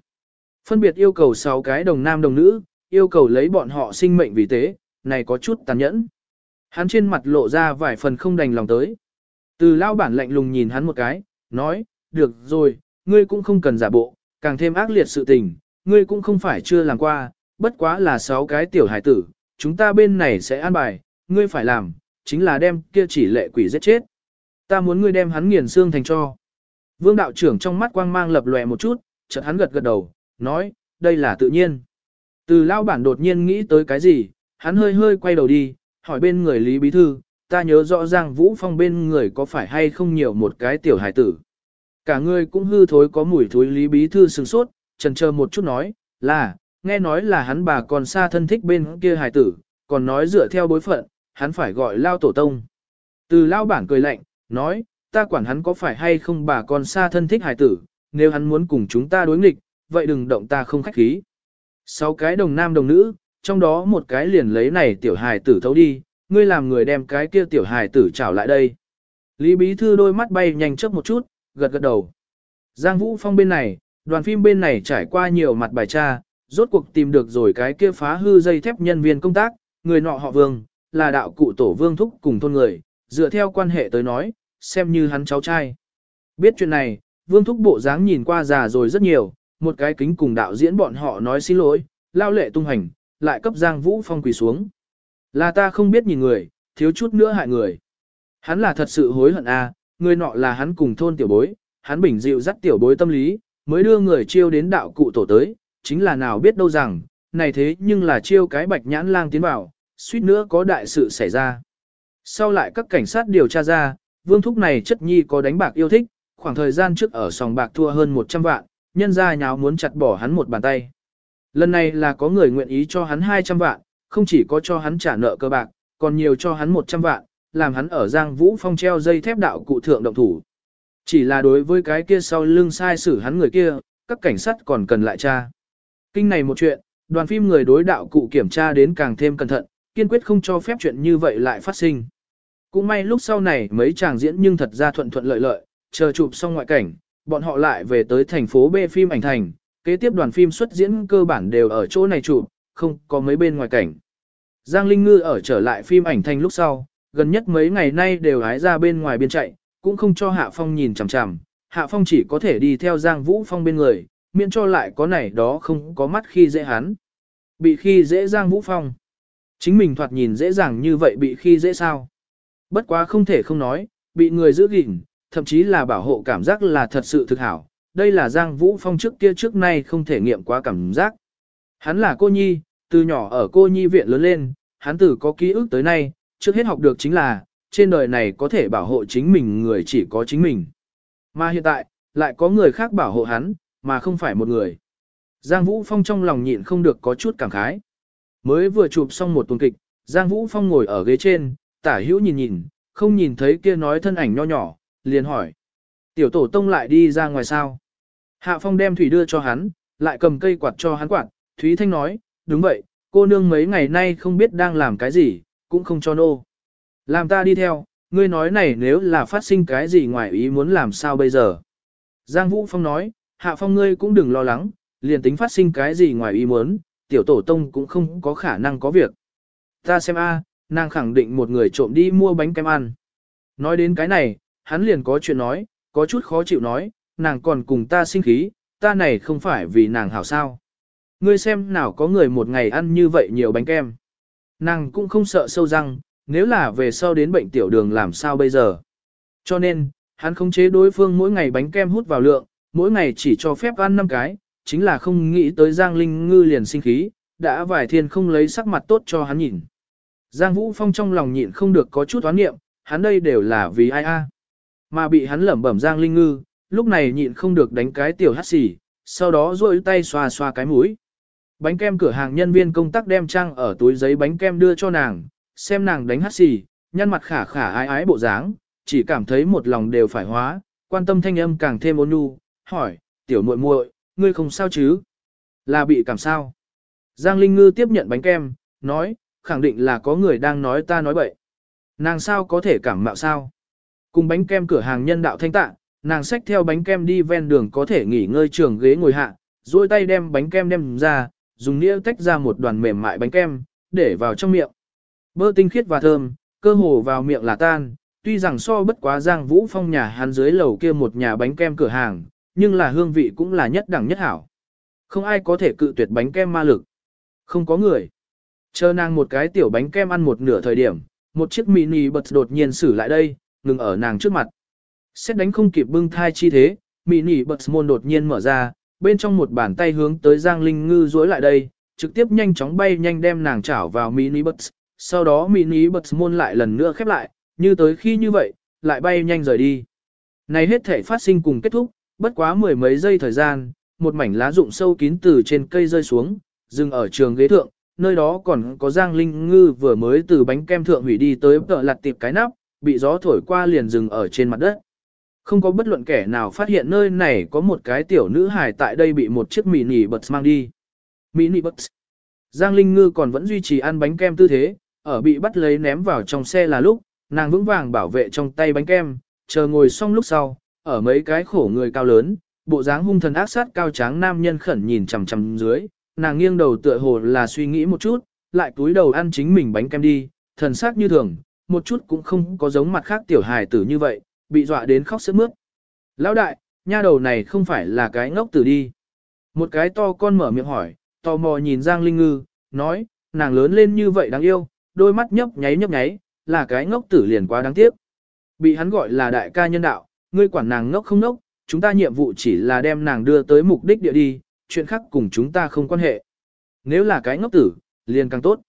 Phân biệt yêu cầu 6 cái đồng nam đồng nữ, yêu cầu lấy bọn họ sinh mệnh vì tế, này có chút tàn nhẫn. Hắn trên mặt lộ ra vài phần không đành lòng tới. Từ lao bản lạnh lùng nhìn hắn một cái, nói, được rồi, ngươi cũng không cần giả bộ, càng thêm ác liệt sự tình, ngươi cũng không phải chưa làm qua, bất quá là 6 cái tiểu hải tử, chúng ta bên này sẽ an bài, ngươi phải làm, chính là đem kia chỉ lệ quỷ giết chết. Ta muốn ngươi đem hắn nghiền xương thành cho. Vương đạo trưởng trong mắt quang mang lập lòe một chút, chợt hắn gật gật đầu, nói, đây là tự nhiên. Từ lao bản đột nhiên nghĩ tới cái gì, hắn hơi hơi quay đầu đi, hỏi bên người Lý Bí Thư, ta nhớ rõ ràng Vũ Phong bên người có phải hay không nhiều một cái tiểu hải tử. Cả người cũng hư thối có mùi thối Lý Bí Thư sừng sốt, trần chờ một chút nói, là, nghe nói là hắn bà còn xa thân thích bên kia hải tử, còn nói dựa theo bối phận, hắn phải gọi lao tổ tông. Từ lao bản cười lạnh, nói, ta quản hắn có phải hay không bà con xa thân thích hải tử, nếu hắn muốn cùng chúng ta đối nghịch, vậy đừng động ta không khách khí. Sáu cái đồng nam đồng nữ, trong đó một cái liền lấy này tiểu hài tử thấu đi, ngươi làm người đem cái kia tiểu hài tử trảo lại đây. Lý Bí Thư đôi mắt bay nhanh chớp một chút, gật gật đầu. Giang Vũ Phong bên này, đoàn phim bên này trải qua nhiều mặt bài tra, rốt cuộc tìm được rồi cái kia phá hư dây thép nhân viên công tác, người nọ họ Vương, là đạo cụ tổ Vương Thúc cùng thôn người, dựa theo quan hệ tới nói, xem như hắn cháu trai. Biết chuyện này, Vương Thúc bộ dáng nhìn qua già rồi rất nhiều, một cái kính cùng đạo diễn bọn họ nói xin lỗi, lao lệ tung hành, lại cấp Giang Vũ Phong quỳ xuống. Là ta không biết nhìn người, thiếu chút nữa hại người. Hắn là thật sự hối hận a, à, người nọ là hắn cùng thôn tiểu bối, hắn bình dịu dắt tiểu bối tâm lý, mới đưa người chiêu đến đạo cụ tổ tới, chính là nào biết đâu rằng, này thế nhưng là chiêu cái bạch nhãn lang tiến vào, suýt nữa có đại sự xảy ra. Sau lại các cảnh sát điều tra ra, vương thúc này chất nhi có đánh bạc yêu thích, khoảng thời gian trước ở sòng bạc thua hơn 100 vạn, nhân ra nháo muốn chặt bỏ hắn một bàn tay. Lần này là có người nguyện ý cho hắn 200 vạn, không chỉ có cho hắn trả nợ cơ bạc, còn nhiều cho hắn 100 vạn, làm hắn ở Giang Vũ Phong treo dây thép đạo cụ thượng động thủ. Chỉ là đối với cái kia sau lưng sai xử hắn người kia, các cảnh sát còn cần lại tra. Kinh này một chuyện, đoàn phim người đối đạo cụ kiểm tra đến càng thêm cẩn thận, kiên quyết không cho phép chuyện như vậy lại phát sinh. Cũng may lúc sau này mấy chàng diễn nhưng thật ra thuận thuận lợi lợi, chờ chụp xong ngoại cảnh, bọn họ lại về tới thành phố B phim ảnh thành, kế tiếp đoàn phim xuất diễn cơ bản đều ở chỗ này chụp, không có mấy bên ngoài cảnh. Giang Linh Ngư ở trở lại phim ảnh thành lúc sau, gần nhất mấy ngày nay đều hái ra bên ngoài biên chạy, cũng không cho Hạ Phong nhìn chằm chằm, Hạ Phong chỉ có thể đi theo Giang Vũ Phong bên người, miễn cho lại có này đó không có mắt khi dễ hắn. Bị khi dễ Giang Vũ Phong. Chính mình thoạt nhìn dễ dàng như vậy bị khi dễ sao. Bất quá không thể không nói, bị người giữ gìn, thậm chí là bảo hộ cảm giác là thật sự thực hảo. Đây là Giang Vũ Phong trước kia trước nay không thể nghiệm quá cảm giác. Hắn là cô nhi, từ nhỏ ở cô nhi viện lớn lên, hắn từ có ký ức tới nay, trước hết học được chính là, trên đời này có thể bảo hộ chính mình người chỉ có chính mình. Mà hiện tại, lại có người khác bảo hộ hắn, mà không phải một người. Giang Vũ Phong trong lòng nhịn không được có chút cảm khái. Mới vừa chụp xong một tuần kịch, Giang Vũ Phong ngồi ở ghế trên, tả hữu nhìn nhìn, không nhìn thấy kia nói thân ảnh nho nhỏ, liền hỏi. Tiểu tổ tông lại đi ra ngoài sao? Hạ Phong đem thủy đưa cho hắn, lại cầm cây quạt cho hắn quạt, Thúy Thanh nói, đúng vậy, cô nương mấy ngày nay không biết đang làm cái gì, cũng không cho nô. Làm ta đi theo, ngươi nói này nếu là phát sinh cái gì ngoài ý muốn làm sao bây giờ. Giang Vũ Phong nói, Hạ Phong ngươi cũng đừng lo lắng, liền tính phát sinh cái gì ngoài ý muốn, tiểu tổ tông cũng không có khả năng có việc. Ta xem a, nàng khẳng định một người trộm đi mua bánh kem ăn. Nói đến cái này, hắn liền có chuyện nói, có chút khó chịu nói, nàng còn cùng ta sinh khí, ta này không phải vì nàng hảo sao. Ngươi xem nào có người một ngày ăn như vậy nhiều bánh kem. Nàng cũng không sợ sâu răng, nếu là về sau đến bệnh tiểu đường làm sao bây giờ. Cho nên, hắn khống chế đối phương mỗi ngày bánh kem hút vào lượng, mỗi ngày chỉ cho phép ăn 5 cái, chính là không nghĩ tới Giang Linh Ngư liền sinh khí, đã vài thiên không lấy sắc mặt tốt cho hắn nhìn. Giang Vũ Phong trong lòng nhịn không được có chút oán niệm, hắn đây đều là vì ai a? Mà bị hắn lẩm bẩm Giang Linh Ngư, lúc này nhịn không được đánh cái tiểu hắt xì, sau đó duỗi tay xoa xoa cái mũi. Bánh kem cửa hàng nhân viên công tác đem trang ở túi giấy bánh kem đưa cho nàng, xem nàng đánh hắt xì, nhăn mặt khả khả ái ái bộ dáng, chỉ cảm thấy một lòng đều phải hóa, quan tâm thanh âm càng thêm ôn nhu, hỏi, tiểu muội muội, ngươi không sao chứ? Là bị cảm sao? Giang Linh Ngư tiếp nhận bánh kem, nói, khẳng định là có người đang nói ta nói bậy. Nàng sao có thể cảm mạo sao? Cùng bánh kem cửa hàng nhân đạo thanh tạ, nàng xách theo bánh kem đi ven đường có thể nghỉ ngơi trường ghế ngồi hạ, duỗi tay đem bánh kem đem ra, dùng nĩa tách ra một đoàn mềm mại bánh kem, để vào trong miệng. Bơ tinh khiết và thơm, cơ hồ vào miệng là tan, tuy rằng so bất quá Giang Vũ Phong nhà hắn dưới lầu kia một nhà bánh kem cửa hàng, nhưng là hương vị cũng là nhất đẳng nhất hảo. Không ai có thể cự tuyệt bánh kem ma lực. Không có người. Chờ nàng một cái tiểu bánh kem ăn một nửa thời điểm, một chiếc mini bật đột nhiên xử lại đây, ngừng ở nàng trước mặt. Xét đánh không kịp bưng thai chi thế, mini bật môn đột nhiên mở ra, bên trong một bàn tay hướng tới Giang Linh Ngư duỗi lại đây, trực tiếp nhanh chóng bay nhanh đem nàng chảo vào mini bật, sau đó mini bật môn lại lần nữa khép lại, như tới khi như vậy, lại bay nhanh rời đi. Này hết thể phát sinh cùng kết thúc, bất quá mười mấy giây thời gian, một mảnh lá rụng sâu kín từ trên cây rơi xuống, dừng ở trường ghế thượng, nơi đó còn có Giang Linh Ngư vừa mới từ bánh kem thượng hủy đi tới tợ lặt tiệp cái nắp, bị gió thổi qua liền dừng ở trên mặt đất. Không có bất luận kẻ nào phát hiện nơi này có một cái tiểu nữ hài tại đây bị một chiếc mini bus mang đi. Mini bus. Giang Linh Ngư còn vẫn duy trì ăn bánh kem tư thế, ở bị bắt lấy ném vào trong xe là lúc, nàng vững vàng bảo vệ trong tay bánh kem, chờ ngồi xong lúc sau, ở mấy cái khổ người cao lớn, bộ dáng hung thần ác sát cao tráng nam nhân khẩn nhìn chằm chằm dưới, nàng nghiêng đầu tựa hồ là suy nghĩ một chút, lại túi đầu ăn chính mình bánh kem đi, thần sắc như thường, một chút cũng không có giống mặt khác tiểu hài tử như vậy, bị dọa đến khóc sướt mướt. Lão đại, nha đầu này không phải là cái ngốc tử đi. Một cái to con mở miệng hỏi, tò mò nhìn Giang Linh Ngư, nói, nàng lớn lên như vậy đáng yêu, đôi mắt nhấp nháy nhấp nháy, là cái ngốc tử liền quá đáng tiếc. Bị hắn gọi là đại ca nhân đạo, ngươi quản nàng ngốc không ngốc, chúng ta nhiệm vụ chỉ là đem nàng đưa tới mục đích địa đi, chuyện khác cùng chúng ta không quan hệ. Nếu là cái ngốc tử, liền càng tốt.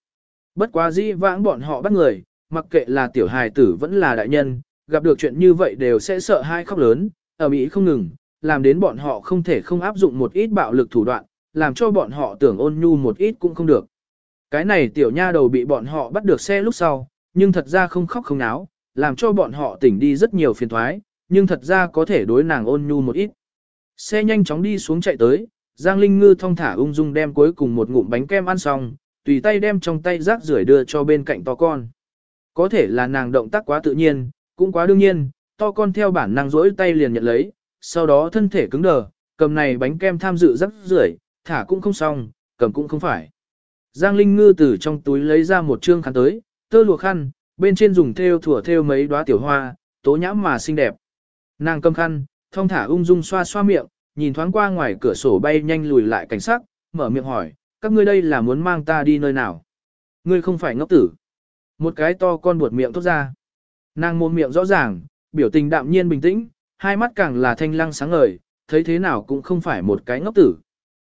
Bất quá dĩ vãng bọn họ bắt người, mặc kệ là tiểu hài tử vẫn là đại nhân, gặp được chuyện như vậy đều sẽ sợ hai khóc lớn, ở Mỹ không ngừng, làm đến bọn họ không thể không áp dụng một ít bạo lực thủ đoạn, làm cho bọn họ tưởng ôn nhu một ít cũng không được. Cái này tiểu nha đầu bị bọn họ bắt được xe lúc sau, nhưng thật ra không khóc không náo, làm cho bọn họ tỉnh đi rất nhiều phiền thoái, nhưng thật ra có thể đối nàng ôn nhu một ít. Xe nhanh chóng đi xuống chạy tới, Giang Linh Ngư thong thả ung dung đem cuối cùng một ngụm bánh kem ăn xong, tùy tay đem trong tay rác rưởi đưa cho bên cạnh to con. Có thể là nàng động tác quá tự nhiên, cũng quá đương nhiên, to con theo bản năng rỗi tay liền nhận lấy, sau đó thân thể cứng đờ, cầm này bánh kem tham dự rắc rưởi, thả cũng không xong, cầm cũng không phải. Giang Linh Ngư từ trong túi lấy ra một trương khăn tới, tơ lụa khăn, bên trên dùng thêu thủa thêu mấy đóa tiểu hoa, tố nhãm mà xinh đẹp. Nàng cầm khăn, thong thả ung dung xoa xoa miệng, nhìn thoáng qua ngoài cửa sổ bay nhanh lùi lại cảnh sắc, mở miệng hỏi, các ngươi đây là muốn mang ta đi nơi nào? Ngươi không phải ngốc tử. Một cái to con buột miệng tốt ra. Nàng mồm miệng rõ ràng, biểu tình đạm nhiên bình tĩnh, hai mắt càng là thanh lăng sáng ngời, thấy thế nào cũng không phải một cái ngốc tử.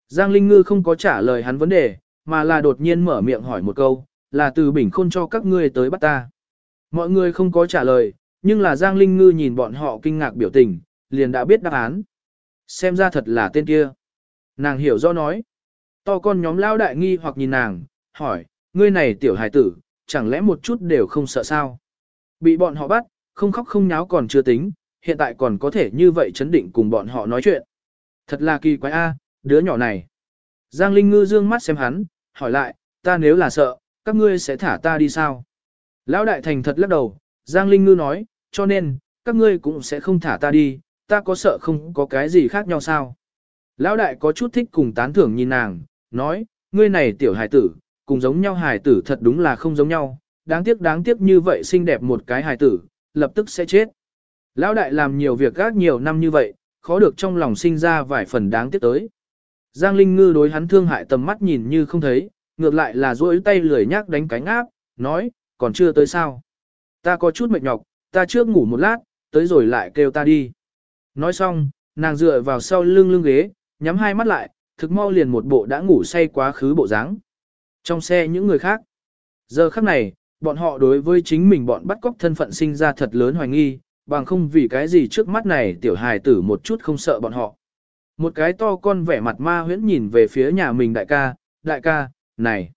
Giang Linh Ngư không có trả lời hắn vấn đề, mà là đột nhiên mở miệng hỏi một câu, là từ bình khôn cho các ngươi tới bắt ta. Mọi người không có trả lời, nhưng là Giang Linh Ngư nhìn bọn họ kinh ngạc biểu tình, liền đã biết đáp án. Xem ra thật là tên kia. Nàng hiểu do nói. To con nhóm lao đại nghi hoặc nhìn nàng, hỏi, ngươi này tiểu hài tử, chẳng lẽ một chút đều không sợ sao? Bị bọn họ bắt, không khóc không nháo còn chưa tính, hiện tại còn có thể như vậy chấn định cùng bọn họ nói chuyện. Thật là kỳ quái a, đứa nhỏ này. Giang Linh Ngư dương mắt xem hắn, hỏi lại, ta nếu là sợ, các ngươi sẽ thả ta đi sao? Lão đại thành thật lắc đầu, Giang Linh Ngư nói, cho nên, các ngươi cũng sẽ không thả ta đi, ta có sợ không có cái gì khác nhau sao? Lão đại có chút thích cùng tán thưởng nhìn nàng, nói, ngươi này tiểu hài tử, cùng giống nhau hài tử thật đúng là không giống nhau, đáng tiếc đáng tiếc như vậy xinh đẹp một cái hài tử, lập tức sẽ chết. Lão đại làm nhiều việc gác nhiều năm như vậy, khó được trong lòng sinh ra vài phần đáng tiếc tới. Giang Linh Ngư đối hắn thương hại tầm mắt nhìn như không thấy, ngược lại là duỗi tay lười nhác đánh cánh áp, nói, còn chưa tới sao. Ta có chút mệt nhọc, ta trước ngủ một lát, tới rồi lại kêu ta đi. Nói xong, nàng dựa vào sau lưng lưng ghế, nhắm hai mắt lại, thực mau liền một bộ đã ngủ say quá khứ bộ dáng. Trong xe những người khác. Giờ khắc này, bọn họ đối với chính mình bọn bắt cóc thân phận sinh ra thật lớn hoài nghi, bằng không vì cái gì trước mắt này tiểu hài tử một chút không sợ bọn họ. Một cái to con vẻ mặt ma huyễn nhìn về phía nhà mình đại ca, đại ca, này.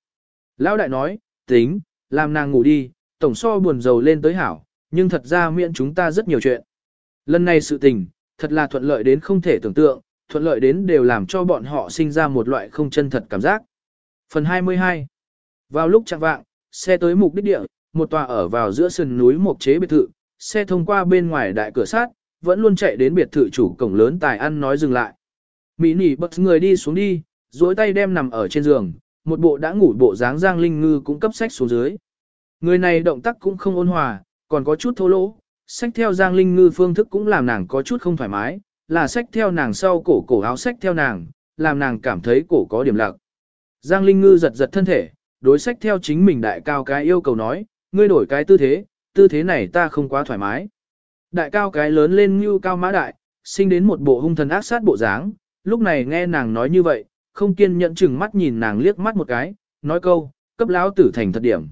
Lão đại nói, tính, làm nàng ngủ đi, tổng so buồn rầu lên tới hảo, nhưng thật ra miễn chúng ta rất nhiều chuyện. Lần này sự tình, thật là thuận lợi đến không thể tưởng tượng, thuận lợi đến đều làm cho bọn họ sinh ra một loại không chân thật cảm giác. Phần 22 Vào lúc chẳng vạng, xe tới mục đích địa, một tòa ở vào giữa sườn núi một chế biệt thự, xe thông qua bên ngoài đại cửa sát, vẫn luôn chạy đến biệt thự chủ cổng lớn tài ăn nói dừng lại. Mỹ nỉ bật người đi xuống đi, duỗi tay đem nằm ở trên giường, một bộ đã ngủ bộ dáng Giang Linh Ngư cũng cấp sách xuống dưới. Người này động tác cũng không ôn hòa, còn có chút thô lỗ, sách theo Giang Linh Ngư phương thức cũng làm nàng có chút không thoải mái, là sách theo nàng sau cổ cổ áo sách theo nàng, làm nàng cảm thấy cổ có điểm lạc. Giang Linh Ngư giật giật thân thể, đối sách theo chính mình đại cao cái yêu cầu nói, ngươi đổi cái tư thế, tư thế này ta không quá thoải mái. Đại cao cái lớn lên như cao mã đại, sinh đến một bộ hung thần ác sát bộ dáng, lúc này nghe nàng nói như vậy, không kiên nhẫn chừng mắt nhìn nàng liếc mắt một cái, nói câu, cấp lão tử thành thật điểm.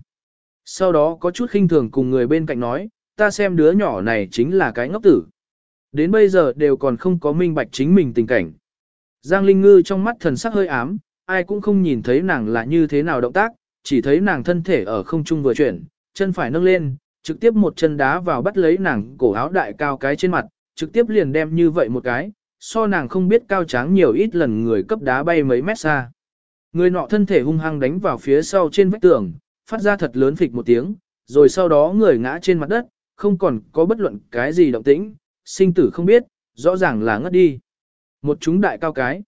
Sau đó có chút khinh thường cùng người bên cạnh nói, ta xem đứa nhỏ này chính là cái ngốc tử. Đến bây giờ đều còn không có minh bạch chính mình tình cảnh. Giang Linh Ngư trong mắt thần sắc hơi ám, ai cũng không nhìn thấy nàng là như thế nào động tác, chỉ thấy nàng thân thể ở không trung vừa chuyển, chân phải nâng lên, trực tiếp một chân đá vào bắt lấy nàng cổ áo đại cao cái trên mặt, trực tiếp liền đem như vậy một cái, so nàng không biết cao tráng nhiều ít lần người cấp đá bay mấy mét xa. Người nọ thân thể hung hăng đánh vào phía sau trên vách tường, phát ra thật lớn phịch một tiếng, rồi sau đó người ngã trên mặt đất, không còn có bất luận cái gì động tĩnh, sinh tử không biết, rõ ràng là ngất đi. Một chúng đại cao cái.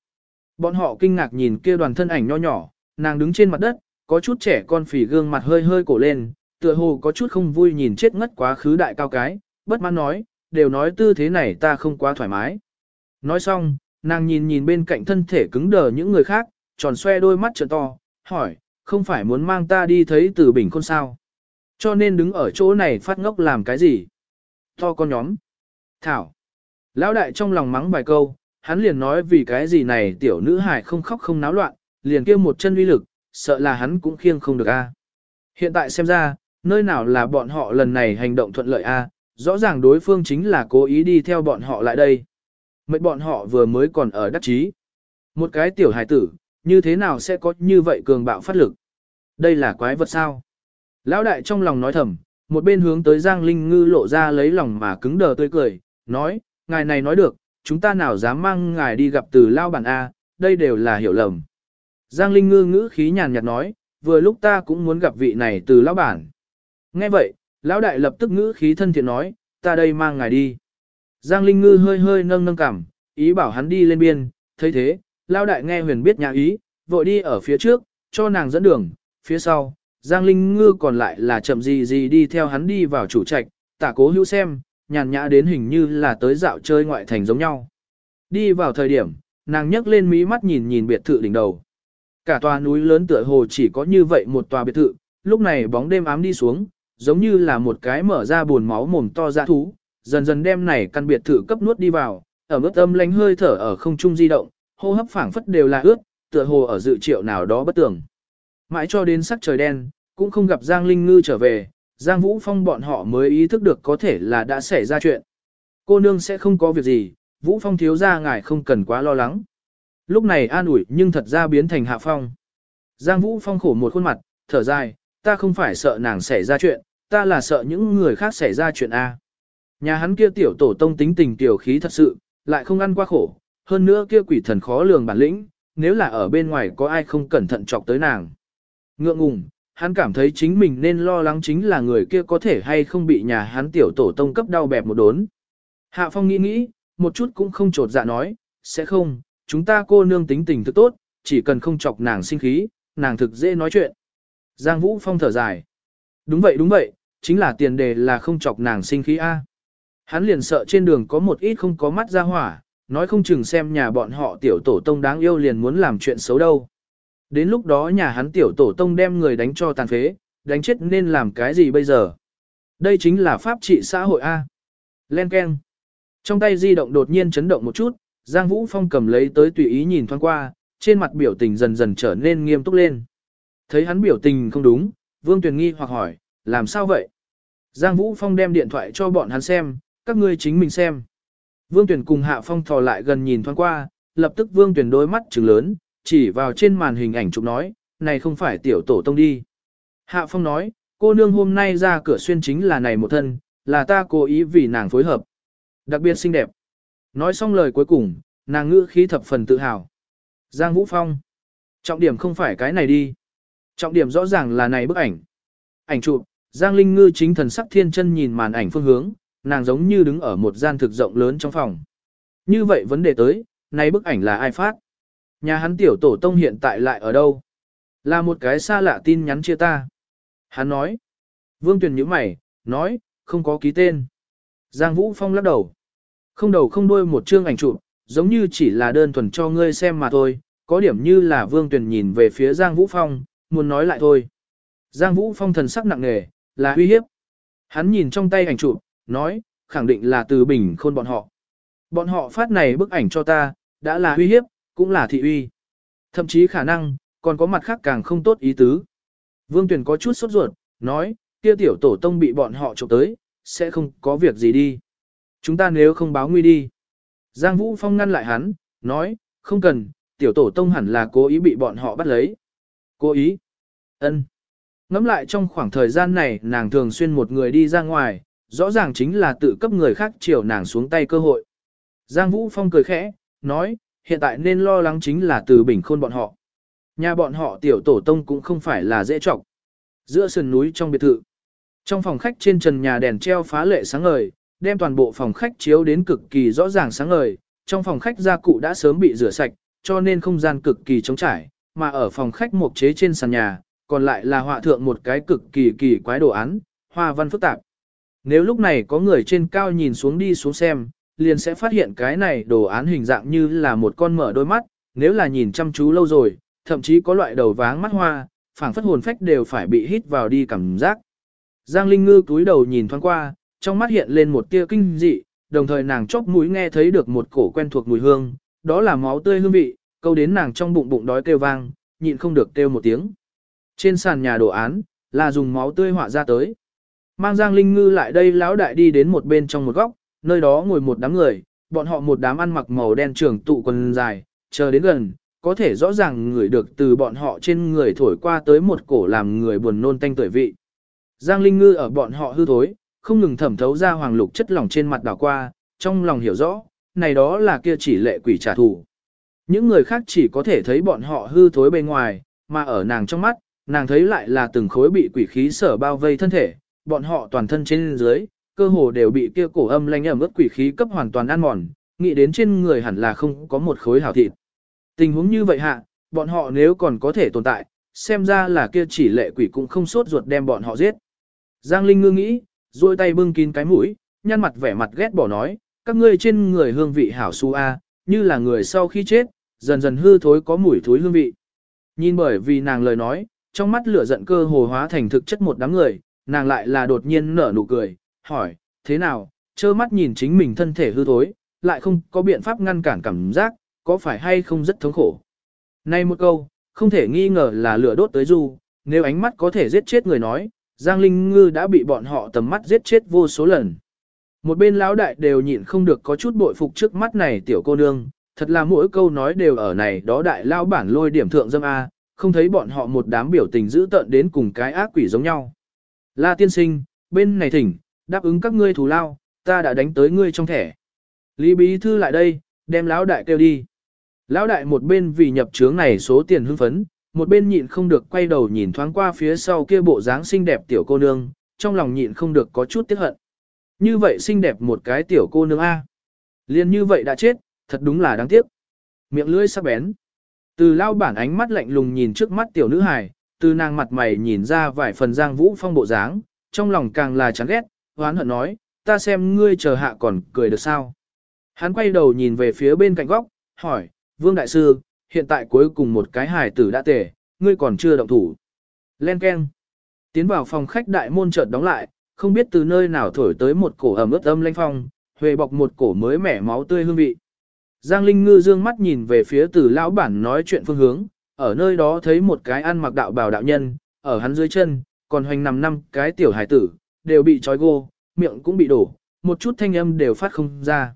Bọn họ kinh ngạc nhìn kia đoàn thân ảnh nho nhỏ, nàng đứng trên mặt đất, có chút trẻ con phì gương mặt hơi hơi cổ lên, tựa hồ có chút không vui nhìn chết ngất quá khứ đại cao cái, bất mãn nói, đều nói tư thế này ta không quá thoải mái. Nói xong, nàng nhìn nhìn bên cạnh thân thể cứng đờ những người khác, tròn xoe đôi mắt trợn to, hỏi, không phải muốn mang ta đi thấy từ bình khôn sao? Cho nên đứng ở chỗ này phát ngốc làm cái gì? To con nhóm. Thảo. Lão đại trong lòng mắng vài câu, hắn liền nói vì cái gì này tiểu nữ hài không khóc không náo loạn, liền kêu một chân uy lực, sợ là hắn cũng khiêng không được a. Hiện tại xem ra, nơi nào là bọn họ lần này hành động thuận lợi a, rõ ràng đối phương chính là cố ý đi theo bọn họ lại đây. Mấy bọn họ vừa mới còn ở đắc chí. Một cái tiểu hài tử, như thế nào sẽ có như vậy cường bạo phát lực? Đây là quái vật sao? Lão đại trong lòng nói thầm, một bên hướng tới Giang Linh Ngư lộ ra lấy lòng mà cứng đờ tươi cười, nói, ngài này nói được, chúng ta nào dám mang ngài đi gặp từ lao bản A, đây đều là hiểu lầm. Giang Linh Ngư ngữ khí nhàn nhạt nói, vừa lúc ta cũng muốn gặp vị này từ lao bản. Nghe vậy, lão đại lập tức ngữ khí thân thiện nói, ta đây mang ngài đi. Giang Linh Ngư hơi hơi nâng nâng cảm, ý bảo hắn đi lên biên, thấy thế, lão đại nghe huyền biết nhà ý, vội đi ở phía trước, cho nàng dẫn đường, phía sau, Giang Linh Ngư còn lại là chậm gì gì đi theo hắn đi vào chủ trạch, tả cố hữu xem, nhàn nhã đến hình như là tới dạo chơi ngoại thành giống nhau. Đi vào thời điểm, nàng nhấc lên mí mắt nhìn nhìn biệt thự đỉnh đầu. Cả tòa núi lớn tựa hồ chỉ có như vậy một tòa biệt thự, lúc này bóng đêm ám đi xuống, giống như là một cái mở ra buồn máu mồm to ra thú, dần dần đem này căn biệt thự cấp nuốt đi vào, ở mức âm lánh hơi thở ở không trung di động, hô hấp phảng phất đều là ướt, tựa hồ ở dự triệu nào đó bất tưởng. Mãi cho đến sắc trời đen, cũng không gặp Giang Linh Ngư trở về, Giang Vũ Phong bọn họ mới ý thức được có thể là đã xảy ra chuyện. Cô nương sẽ không có việc gì, Vũ Phong thiếu ra ngài không cần quá lo lắng. Lúc này an ủi nhưng thật ra biến thành hạ phong. Giang Vũ Phong khổ một khuôn mặt, thở dài, ta không phải sợ nàng xảy ra chuyện, ta là sợ những người khác xảy ra chuyện A. Nhà hắn kia tiểu tổ tông tính tình tiểu khí thật sự, lại không ăn qua khổ, hơn nữa kia quỷ thần khó lường bản lĩnh, nếu là ở bên ngoài có ai không cẩn thận chọc tới nàng. Ngượng ngùng, hắn cảm thấy chính mình nên lo lắng chính là người kia có thể hay không bị nhà hắn tiểu tổ tông cấp đau bẹp một đốn. Hạ Phong nghĩ nghĩ, một chút cũng không trột dạ nói, sẽ không, chúng ta cô nương tính tình thực tốt, chỉ cần không chọc nàng sinh khí, nàng thực dễ nói chuyện. Giang Vũ Phong thở dài. Đúng vậy đúng vậy, chính là tiền đề là không chọc nàng sinh khí A. Hắn liền sợ trên đường có một ít không có mắt ra hỏa, nói không chừng xem nhà bọn họ tiểu tổ tông đáng yêu liền muốn làm chuyện xấu đâu. Đến lúc đó nhà hắn tiểu tổ tông đem người đánh cho tàn phế, đánh chết nên làm cái gì bây giờ? Đây chính là pháp trị xã hội A. Len Ken. Trong tay di động đột nhiên chấn động một chút, Giang Vũ Phong cầm lấy tới tùy ý nhìn thoáng qua, trên mặt biểu tình dần dần trở nên nghiêm túc lên. Thấy hắn biểu tình không đúng, Vương Tuyền nghi hoặc hỏi, làm sao vậy? Giang Vũ Phong đem điện thoại cho bọn hắn xem, các ngươi chính mình xem. Vương Tuyền cùng Hạ Phong thò lại gần nhìn thoáng qua, lập tức Vương Tuyền đôi mắt trừng lớn, chỉ vào trên màn hình ảnh chụp nói, này không phải tiểu tổ tông đi. Hạ Phong nói, cô nương hôm nay ra cửa xuyên chính là này một thân, là ta cố ý vì nàng phối hợp. Đặc biệt xinh đẹp. Nói xong lời cuối cùng, nàng ngữ khí thập phần tự hào. Giang Vũ Phong. Trọng điểm không phải cái này đi. Trọng điểm rõ ràng là này bức ảnh. Ảnh chụp, Giang Linh Ngư chính thần sắc thiên chân nhìn màn ảnh phương hướng, nàng giống như đứng ở một gian thực rộng lớn trong phòng. Như vậy vấn đề tới, này bức ảnh là ai phát? Nhà hắn tiểu tổ tông hiện tại lại ở đâu? Là một cái xa lạ tin nhắn chia ta. Hắn nói. Vương Tuyền nhíu mày, nói, không có ký tên. Giang Vũ Phong lắc đầu. Không đầu không đuôi một chương ảnh chụp, giống như chỉ là đơn thuần cho ngươi xem mà thôi, có điểm như là Vương Tuyền nhìn về phía Giang Vũ Phong, muốn nói lại thôi. Giang Vũ Phong thần sắc nặng nề, là uy hiếp. Hắn nhìn trong tay ảnh chụp, nói, khẳng định là từ bình khôn bọn họ. Bọn họ phát này bức ảnh cho ta, đã là uy hiếp, cũng là thị uy. Thậm chí khả năng, còn có mặt khác càng không tốt ý tứ. Vương Tuyền có chút sốt ruột, nói, kia tiểu tổ tông bị bọn họ trộm tới, sẽ không có việc gì đi. Chúng ta nếu không báo nguy đi. Giang Vũ Phong ngăn lại hắn, nói, không cần, tiểu tổ tông hẳn là cố ý bị bọn họ bắt lấy. Cố ý? ân Ngắm lại trong khoảng thời gian này nàng thường xuyên một người đi ra ngoài, rõ ràng chính là tự cấp người khác chiều nàng xuống tay cơ hội. Giang Vũ Phong cười khẽ, nói, hiện tại nên lo lắng chính là từ bình khôn bọn họ. Nhà bọn họ tiểu tổ tông cũng không phải là dễ trọng. Giữa sườn núi trong biệt thự. Trong phòng khách trên trần nhà đèn treo phá lệ sáng ngời, đem toàn bộ phòng khách chiếu đến cực kỳ rõ ràng sáng ngời. Trong phòng khách gia cụ đã sớm bị rửa sạch, cho nên không gian cực kỳ trống trải, mà ở phòng khách mộc chế trên sàn nhà, còn lại là họa thượng một cái cực kỳ kỳ quái đồ án, hoa văn phức tạp. Nếu lúc này có người trên cao nhìn xuống đi xuống xem, liền sẽ phát hiện cái này đồ án hình dạng như là một con mở đôi mắt, nếu là nhìn chăm chú lâu rồi, thậm chí có loại đầu váng mắt hoa, phảng phất hồn phách đều phải bị hít vào đi cảm giác. Giang Linh Ngư túi đầu nhìn thoáng qua, trong mắt hiện lên một tia kinh dị, đồng thời nàng chóp mũi nghe thấy được một cổ quen thuộc mùi hương, đó là máu tươi hương vị, câu đến nàng trong bụng bụng đói kêu vang, nhịn không được kêu một tiếng. Trên sàn nhà đồ án, là dùng máu tươi họa ra tới. Mang Giang Linh Ngư lại đây lão đại đi đến một bên trong một góc, nơi đó ngồi một đám người, bọn họ một đám ăn mặc màu đen trường tụ quần dài, chờ đến gần, có thể rõ ràng người được từ bọn họ trên người thổi qua tới một cổ làm người buồn nôn tanh tuổi vị. Giang Linh Ngư ở bọn họ hư thối, không ngừng thẩm thấu ra hoàng lục chất lỏng trên mặt đảo qua, trong lòng hiểu rõ, này đó là kia chỉ lệ quỷ trả thù. Những người khác chỉ có thể thấy bọn họ hư thối bên ngoài, mà ở nàng trong mắt, nàng thấy lại là từng khối bị quỷ khí sở bao vây thân thể, bọn họ toàn thân trên dưới, cơ hồ đều bị kia cổ âm lanh ẩm ướt quỷ khí cấp hoàn toàn ăn mòn, nghĩ đến trên người hẳn là không có một khối hảo thịt. Tình huống như vậy hạ, bọn họ nếu còn có thể tồn tại, xem ra là kia chỉ lệ quỷ cũng không sốt ruột đem bọn họ giết. Giang Linh ngư nghĩ, duỗi tay bưng kín cái mũi, nhăn mặt vẻ mặt ghét bỏ nói, các ngươi trên người hương vị hảo su a, như là người sau khi chết, dần dần hư thối có mùi thối hương vị. Nhìn bởi vì nàng lời nói, trong mắt lửa giận cơ hồ hóa thành thực chất một đám người, nàng lại là đột nhiên nở nụ cười, hỏi, thế nào, trơ mắt nhìn chính mình thân thể hư thối, lại không có biện pháp ngăn cản cảm giác, có phải hay không rất thống khổ. Này một câu, không thể nghi ngờ là lửa đốt tới du, nếu ánh mắt có thể giết chết người nói, Giang Linh Ngư đã bị bọn họ tầm mắt giết chết vô số lần. Một bên lão đại đều nhịn không được có chút bội phục trước mắt này tiểu cô nương, thật là mỗi câu nói đều ở này đó đại lao bản lôi điểm thượng dâm A, không thấy bọn họ một đám biểu tình dữ tợn đến cùng cái ác quỷ giống nhau. La tiên sinh, bên này thỉnh, đáp ứng các ngươi thù lao, ta đã đánh tới ngươi trong thẻ. Lý bí thư lại đây, đem lão đại kêu đi. Lão đại một bên vì nhập trướng này số tiền hưng phấn, một bên nhịn không được quay đầu nhìn thoáng qua phía sau kia bộ dáng xinh đẹp tiểu cô nương, trong lòng nhịn không được có chút tiếc hận. Như vậy xinh đẹp một cái tiểu cô nương A. Liên như vậy đã chết, thật đúng là đáng tiếc. Miệng lưỡi sắc bén. Từ lao bản ánh mắt lạnh lùng nhìn trước mắt tiểu nữ hài, từ nàng mặt mày nhìn ra vài phần giang vũ phong bộ dáng, trong lòng càng là chán ghét, hoán hận nói, ta xem ngươi chờ hạ còn cười được sao. Hắn quay đầu nhìn về phía bên cạnh góc, hỏi, Vương Đại Sư, hiện tại cuối cùng một cái hài tử đã tề, ngươi còn chưa động thủ. Len Ken. Tiến vào phòng khách đại môn chợt đóng lại, không biết từ nơi nào thổi tới một cổ ẩm ướt âm lanh phong, huề bọc một cổ mới mẻ máu tươi hương vị. Giang Linh Ngư dương mắt nhìn về phía từ lão bản nói chuyện phương hướng, ở nơi đó thấy một cái ăn mặc đạo bào đạo nhân, ở hắn dưới chân, còn hoành nằm năm cái tiểu hải tử, đều bị trói gô, miệng cũng bị đổ, một chút thanh âm đều phát không ra.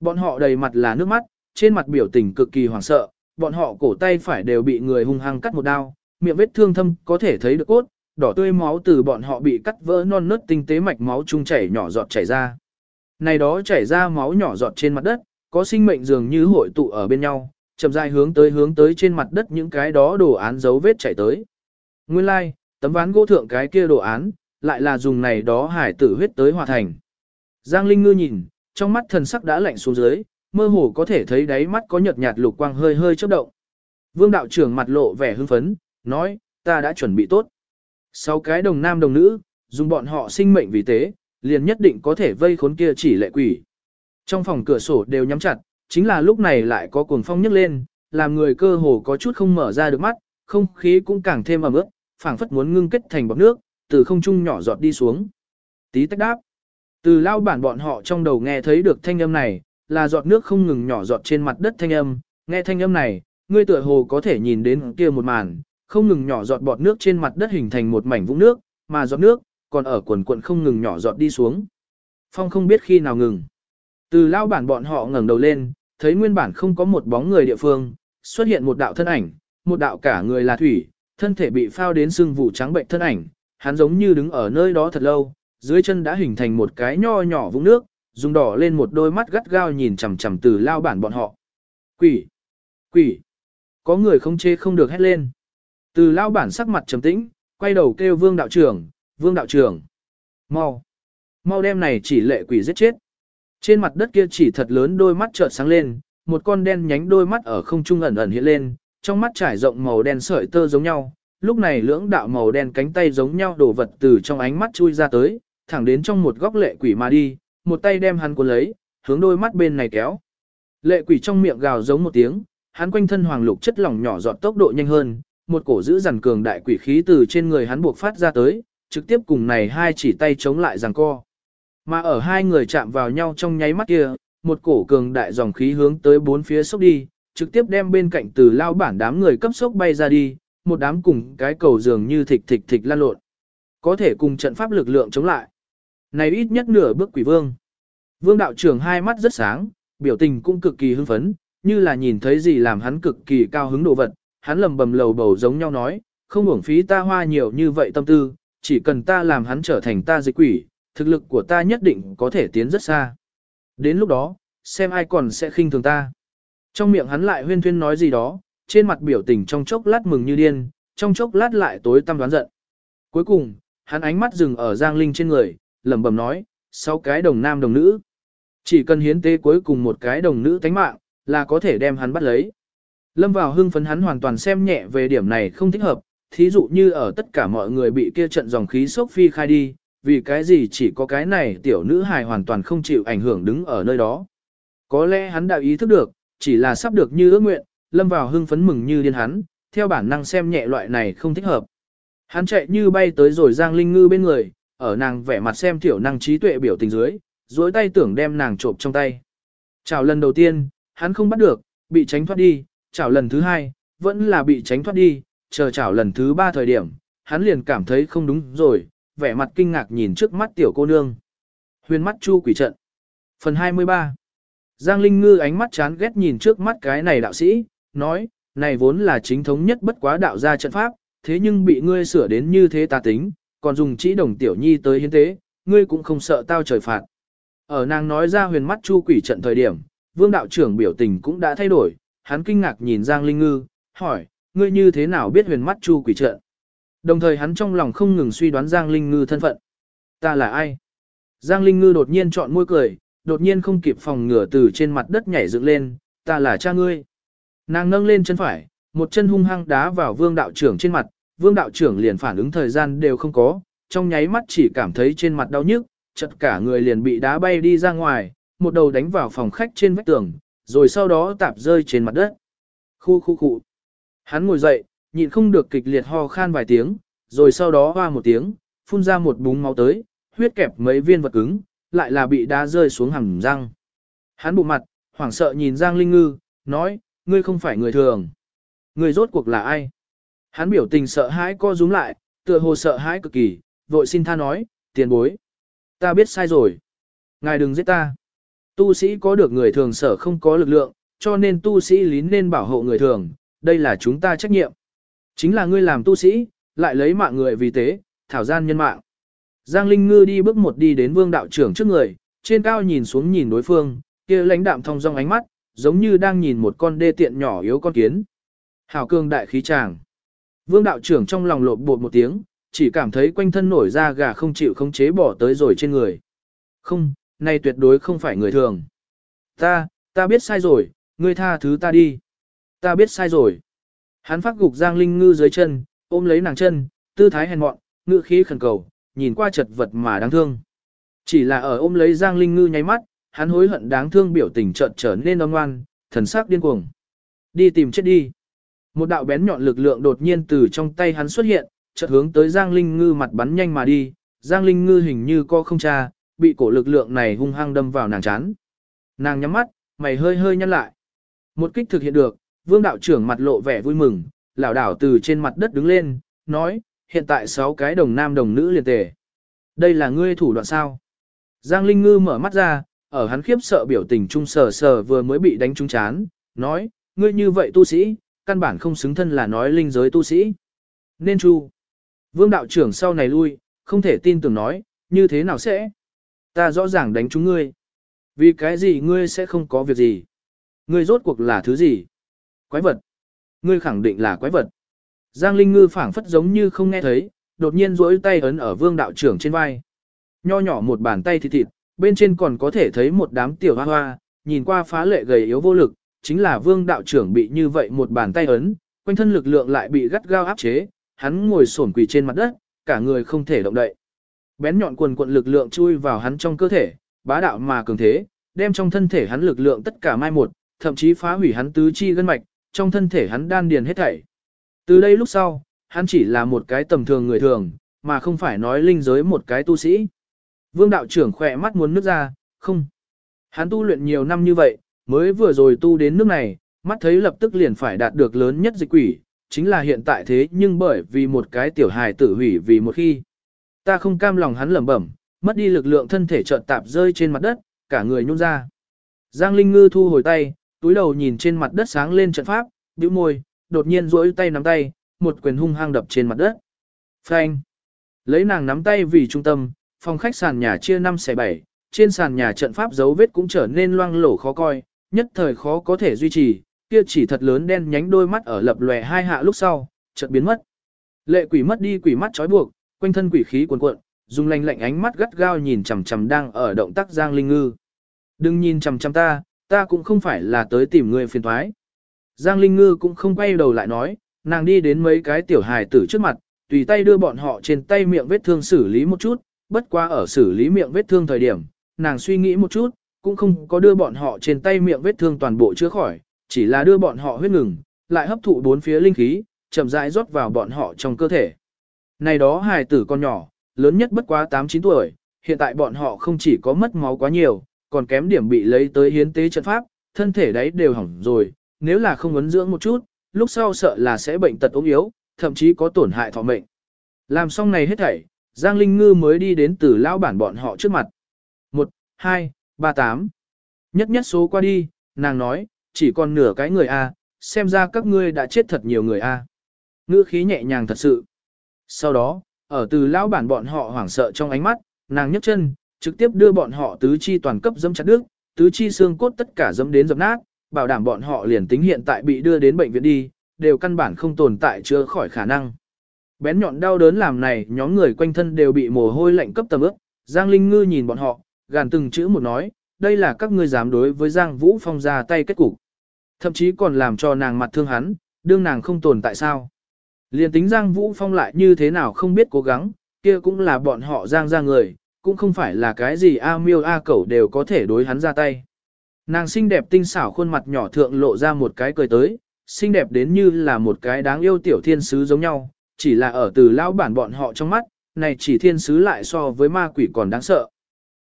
Bọn họ đầy mặt là nước mắt, trên mặt biểu tình cực kỳ hoảng sợ, bọn họ cổ tay phải đều bị người hung hăng cắt một đao, miệng vết thương thâm có thể thấy được cốt, đỏ tươi máu từ bọn họ bị cắt vỡ non nớt tinh tế mạch máu trung chảy nhỏ giọt chảy ra. Này đó chảy ra máu nhỏ giọt trên mặt đất, có sinh mệnh dường như hội tụ ở bên nhau, chậm rãi hướng tới hướng tới trên mặt đất những cái đó đồ án dấu vết chảy tới. Nguyên lai, like, tấm ván gỗ thượng cái kia đồ án, lại là dùng này đó hải tử huyết tới hòa thành. Giang Linh Ngư nhìn, trong mắt thần sắc đã lạnh xuống dưới, mơ hồ có thể thấy đáy mắt có nhợt nhạt lục quang hơi hơi chớp động. Vương đạo trưởng mặt lộ vẻ hưng phấn, nói, ta đã chuẩn bị tốt. Sáu cái đồng nam đồng nữ, dùng bọn họ sinh mệnh vì tế, liền nhất định có thể vây khốn kia chỉ lệ quỷ. Trong phòng cửa sổ đều nhắm chặt, chính là lúc này lại có cuồng phong nhấc lên, làm người cơ hồ có chút không mở ra được mắt, không khí cũng càng thêm ẩm ướt, phảng phất muốn ngưng kết thành bọt nước, từ không trung nhỏ giọt đi xuống. Tí tách đáp. Từ lao bản bọn họ trong đầu nghe thấy được thanh âm này, là giọt nước không ngừng nhỏ giọt trên mặt đất thanh âm, nghe thanh âm này, ngươi tựa hồ có thể nhìn đến kia một màn, không ngừng nhỏ giọt bọt nước trên mặt đất hình thành một mảnh vũng nước, mà giọt nước, còn ở quần quận không ngừng nhỏ giọt đi xuống. Phong không biết khi nào ngừng. Từ lao bản bọn họ ngẩng đầu lên, thấy nguyên bản không có một bóng người địa phương, xuất hiện một đạo thân ảnh, một đạo cả người là thủy, thân thể bị phao đến sưng vụ trắng bệnh thân ảnh, hắn giống như đứng ở nơi đó thật lâu, dưới chân đã hình thành một cái nho nhỏ vũng nước, dùng đỏ lên một đôi mắt gắt gao nhìn chằm chằm từ lao bản bọn họ. Quỷ! Quỷ! Có người không chê không được hét lên. Từ lao bản sắc mặt trầm tĩnh, quay đầu kêu vương đạo trưởng, vương đạo trưởng. Mau! Mau đem này chỉ lệ quỷ giết chết. Trên mặt đất kia chỉ thật lớn đôi mắt chợt sáng lên, một con đen nhánh đôi mắt ở không trung ẩn ẩn hiện lên, trong mắt trải rộng màu đen sợi tơ giống nhau. Lúc này lưỡng đạo màu đen cánh tay giống nhau đổ vật từ trong ánh mắt chui ra tới, thẳng đến trong một góc lệ quỷ mà đi, một tay đem hắn cuốn lấy, hướng đôi mắt bên này kéo. Lệ quỷ trong miệng gào giống một tiếng, hắn quanh thân hoàng lục chất lỏng nhỏ giọt tốc độ nhanh hơn, một cổ giữ dằn cường đại quỷ khí từ trên người hắn buộc phát ra tới, trực tiếp cùng này hai chỉ tay chống lại giằng co. Mà ở hai người chạm vào nhau trong nháy mắt kia, một cổ cường đại dòng khí hướng tới bốn phía sốc đi, trực tiếp đem bên cạnh từ lao bản đám người cấp sốc bay ra đi, một đám cùng cái cầu dường như thịch thịch thịch lan lộn. Có thể cùng trận pháp lực lượng chống lại. Này ít nhất nửa bước quỷ vương. Vương đạo trưởng hai mắt rất sáng, biểu tình cũng cực kỳ hưng phấn, như là nhìn thấy gì làm hắn cực kỳ cao hứng đồ vật. Hắn lầm bầm lầu bầu giống nhau nói, không uổng phí ta hoa nhiều như vậy tâm tư, chỉ cần ta làm hắn trở thành ta dịch quỷ, thực lực của ta nhất định có thể tiến rất xa. Đến lúc đó, xem ai còn sẽ khinh thường ta. Trong miệng hắn lại huyên thuyên nói gì đó, trên mặt biểu tình trong chốc lát mừng như điên, trong chốc lát lại tối tăm đoán giận. Cuối cùng, hắn ánh mắt dừng ở Giang Linh trên người, lẩm bẩm nói, sáu cái đồng nam đồng nữ. Chỉ cần hiến tế cuối cùng một cái đồng nữ tánh mạng, là có thể đem hắn bắt lấy. Lâm vào hưng phấn hắn hoàn toàn xem nhẹ về điểm này không thích hợp, thí dụ như ở tất cả mọi người bị kia trận dòng khí sốc phi khai đi, vì cái gì chỉ có cái này tiểu nữ hài hoàn toàn không chịu ảnh hưởng đứng ở nơi đó. Có lẽ hắn đã ý thức được, chỉ là sắp được như ước nguyện, lâm vào hưng phấn mừng như điên hắn, theo bản năng xem nhẹ loại này không thích hợp. Hắn chạy như bay tới rồi Giang Linh Ngư bên người, ở nàng vẻ mặt xem tiểu năng trí tuệ biểu tình dưới, duỗi tay tưởng đem nàng trộm trong tay. Chào lần đầu tiên, hắn không bắt được, bị tránh thoát đi, chào lần thứ hai, vẫn là bị tránh thoát đi, chờ chào lần thứ ba thời điểm, hắn liền cảm thấy không đúng rồi, vẻ mặt kinh ngạc nhìn trước mắt tiểu cô nương. Huyền mắt chu quỷ trận. Phần 23 Giang Linh Ngư ánh mắt chán ghét nhìn trước mắt cái này đạo sĩ, nói, này vốn là chính thống nhất bất quá đạo gia trận pháp, thế nhưng bị ngươi sửa đến như thế ta tính, còn dùng chỉ đồng tiểu nhi tới hiến tế, ngươi cũng không sợ tao trời phạt. Ở nàng nói ra huyền mắt chu quỷ trận thời điểm, vương đạo trưởng biểu tình cũng đã thay đổi, hắn kinh ngạc nhìn Giang Linh Ngư, hỏi, ngươi như thế nào biết huyền mắt chu quỷ trận? Đồng thời hắn trong lòng không ngừng suy đoán Giang Linh Ngư thân phận. Ta là ai? Giang Linh Ngư đột nhiên chọn môi cười, đột nhiên không kịp phòng ngửa từ trên mặt đất nhảy dựng lên, ta là cha ngươi. Nàng nâng lên chân phải, một chân hung hăng đá vào vương đạo trưởng trên mặt, vương đạo trưởng liền phản ứng thời gian đều không có, trong nháy mắt chỉ cảm thấy trên mặt đau nhức, chật cả người liền bị đá bay đi ra ngoài, một đầu đánh vào phòng khách trên vách tường, rồi sau đó tạp rơi trên mặt đất. Khu khu khu. Hắn ngồi dậy, nhịn không được kịch liệt ho khan vài tiếng, rồi sau đó hoa một tiếng, phun ra một búng máu tới, huyết kẹp mấy viên vật cứng, lại là bị đá rơi xuống hầm răng. Hắn bụng mặt, hoảng sợ nhìn Giang Linh Ngư, nói, ngươi không phải người thường. Ngươi rốt cuộc là ai? Hắn biểu tình sợ hãi co rúm lại, tựa hồ sợ hãi cực kỳ, vội xin tha nói, tiền bối. Ta biết sai rồi. Ngài đừng giết ta. Tu sĩ có được người thường sở không có lực lượng, cho nên tu sĩ lý nên bảo hộ người thường, đây là chúng ta trách nhiệm. Chính là ngươi làm tu sĩ, lại lấy mạng người vì tế, thảo gian nhân mạng. Giang Linh Ngư đi bước một đi đến vương đạo trưởng trước người, trên cao nhìn xuống nhìn đối phương, kia lãnh đạm thông dong ánh mắt, giống như đang nhìn một con đê tiện nhỏ yếu con kiến. Hảo cương đại khí tràng. Vương đạo trưởng trong lòng lộn bột một tiếng, chỉ cảm thấy quanh thân nổi ra gà không chịu khống chế bỏ tới rồi trên người. Không, này tuyệt đối không phải người thường. Ta, ta biết sai rồi, ngươi tha thứ ta đi. Ta biết sai rồi. Hắn phát gục Giang Linh Ngư dưới chân, ôm lấy nàng chân, tư thái hèn mọn, ngữ khí khẩn cầu, nhìn qua chật vật mà đáng thương. Chỉ là ở ôm lấy Giang Linh Ngư nháy mắt, hắn hối hận đáng thương biểu tình chợt trở nên oan ngoan, thần sắc điên cuồng. Đi tìm chết đi. Một đạo bén nhọn lực lượng đột nhiên từ trong tay hắn xuất hiện, chợt hướng tới Giang Linh Ngư mặt bắn nhanh mà đi, Giang Linh Ngư hình như co không cha, bị cổ lực lượng này hung hăng đâm vào nàng chán. Nàng nhắm mắt, mày hơi hơi nhăn lại. Một kích thực hiện được, vương đạo trưởng mặt lộ vẻ vui mừng, lảo đảo từ trên mặt đất đứng lên, nói, hiện tại sáu cái đồng nam đồng nữ liền tề. Đây là ngươi thủ đoạn sao? Giang Linh Ngư mở mắt ra, ở hắn khiếp sợ biểu tình trung sờ sờ vừa mới bị đánh trúng chán, nói, ngươi như vậy tu sĩ, căn bản không xứng thân là nói linh giới tu sĩ. Nên chu. Vương đạo trưởng sau này lui, không thể tin tưởng nói, như thế nào sẽ? Ta rõ ràng đánh trúng ngươi. Vì cái gì ngươi sẽ không có việc gì? Ngươi rốt cuộc là thứ gì? Quái vật. Ngươi khẳng định là quái vật. Giang Linh Ngư phảng phất giống như không nghe thấy, đột nhiên duỗi tay ấn ở vương đạo trưởng trên vai. Nho nhỏ một bàn tay thịt thịt, bên trên còn có thể thấy một đám tiểu hoa hoa, nhìn qua phá lệ gầy yếu vô lực, chính là vương đạo trưởng bị như vậy một bàn tay ấn, quanh thân lực lượng lại bị gắt gao áp chế, hắn ngồi xổm quỳ trên mặt đất, cả người không thể động đậy. Bén nhọn quần quận lực lượng chui vào hắn trong cơ thể, bá đạo mà cường thế, đem trong thân thể hắn lực lượng tất cả mai một, thậm chí phá hủy hắn tứ chi gân mạch, trong thân thể hắn đan điền hết thảy. Từ đây lúc sau, hắn chỉ là một cái tầm thường người thường, mà không phải nói linh giới một cái tu sĩ. Vương đạo trưởng khỏe mắt muốn nước ra, không. Hắn tu luyện nhiều năm như vậy, mới vừa rồi tu đến nước này, mắt thấy lập tức liền phải đạt được lớn nhất dịch quỷ, chính là hiện tại thế nhưng bởi vì một cái tiểu hài tử hủy vì một khi. Ta không cam lòng hắn lẩm bẩm, mất đi lực lượng thân thể chợt tạp rơi trên mặt đất, cả người nhún ra. Giang Linh Ngư thu hồi tay, túi đầu nhìn trên mặt đất sáng lên trận pháp, bĩu môi, đột nhiên duỗi tay nắm tay, một quyền hung hăng đập trên mặt đất. Phanh! Lấy nàng nắm tay vì trung tâm, phòng khách sàn nhà chia 5 xe 7, trên sàn nhà trận pháp dấu vết cũng trở nên loang lổ khó coi, nhất thời khó có thể duy trì, kia chỉ thật lớn đen nhánh đôi mắt ở lập lòe hai hạ lúc sau, chợt biến mất. Lệ quỷ mất đi quỷ mắt trói buộc, quanh thân quỷ khí cuồn cuộn, dùng lạnh lạnh ánh mắt gắt gao nhìn chằm chằm đang ở động tác Giang Linh Ngư. Đừng nhìn chằm chằm ta, ta cũng không phải là tới tìm người phiền thoái. Giang Linh Ngư cũng không quay đầu lại nói, nàng đi đến mấy cái tiểu hài tử trước mặt, tùy tay đưa bọn họ trên tay miệng vết thương xử lý một chút, bất quá ở xử lý miệng vết thương thời điểm, nàng suy nghĩ một chút, cũng không có đưa bọn họ trên tay miệng vết thương toàn bộ chữa khỏi, chỉ là đưa bọn họ huyết ngừng, lại hấp thụ bốn phía linh khí, chậm rãi rót vào bọn họ trong cơ thể. Này đó hài tử con nhỏ, lớn nhất bất quá 8-9 tuổi, hiện tại bọn họ không chỉ có mất máu quá nhiều, còn kém điểm bị lấy tới hiến tế trận pháp, thân thể đấy đều hỏng rồi, nếu là không ấn dưỡng một chút, lúc sau sợ là sẽ bệnh tật ốm yếu, thậm chí có tổn hại thọ mệnh. Làm xong này hết thảy, Giang Linh Ngư mới đi đến từ lão bản bọn họ trước mặt. 1, 2, 3, 8. Nhất nhất số qua đi, nàng nói, chỉ còn nửa cái người A, xem ra các ngươi đã chết thật nhiều người à. A. Ngữ khí nhẹ nhàng thật sự. Sau đó, ở từ lão bản bọn họ hoảng sợ trong ánh mắt, nàng nhấc chân, trực tiếp đưa bọn họ tứ chi toàn cấp dẫm chặt đứt, tứ chi xương cốt tất cả dẫm đến dập nát, bảo đảm bọn họ liền tính hiện tại bị đưa đến bệnh viện đi, đều căn bản không tồn tại chữa khỏi khả năng. Bén nhọn đau đớn làm này, nhóm người quanh thân đều bị mồ hôi lạnh cấp tầm ướt, Giang Linh Ngư nhìn bọn họ, gàn từng chữ một nói, đây là các ngươi dám đối với Giang Vũ Phong ra tay kết cục. Thậm chí còn làm cho nàng mặt thương hắn, đương nàng không tồn tại sao. Liên tính Giang Vũ Phong lại như thế nào không biết cố gắng, kia cũng là bọn họ Giang ra người, cũng không phải là cái gì A miêu A cẩu đều có thể đối hắn ra tay. Nàng xinh đẹp tinh xảo khuôn mặt nhỏ thượng lộ ra một cái cười tới, xinh đẹp đến như là một cái đáng yêu tiểu thiên sứ giống nhau, chỉ là ở từ lão bản bọn họ trong mắt, này chỉ thiên sứ lại so với ma quỷ còn đáng sợ.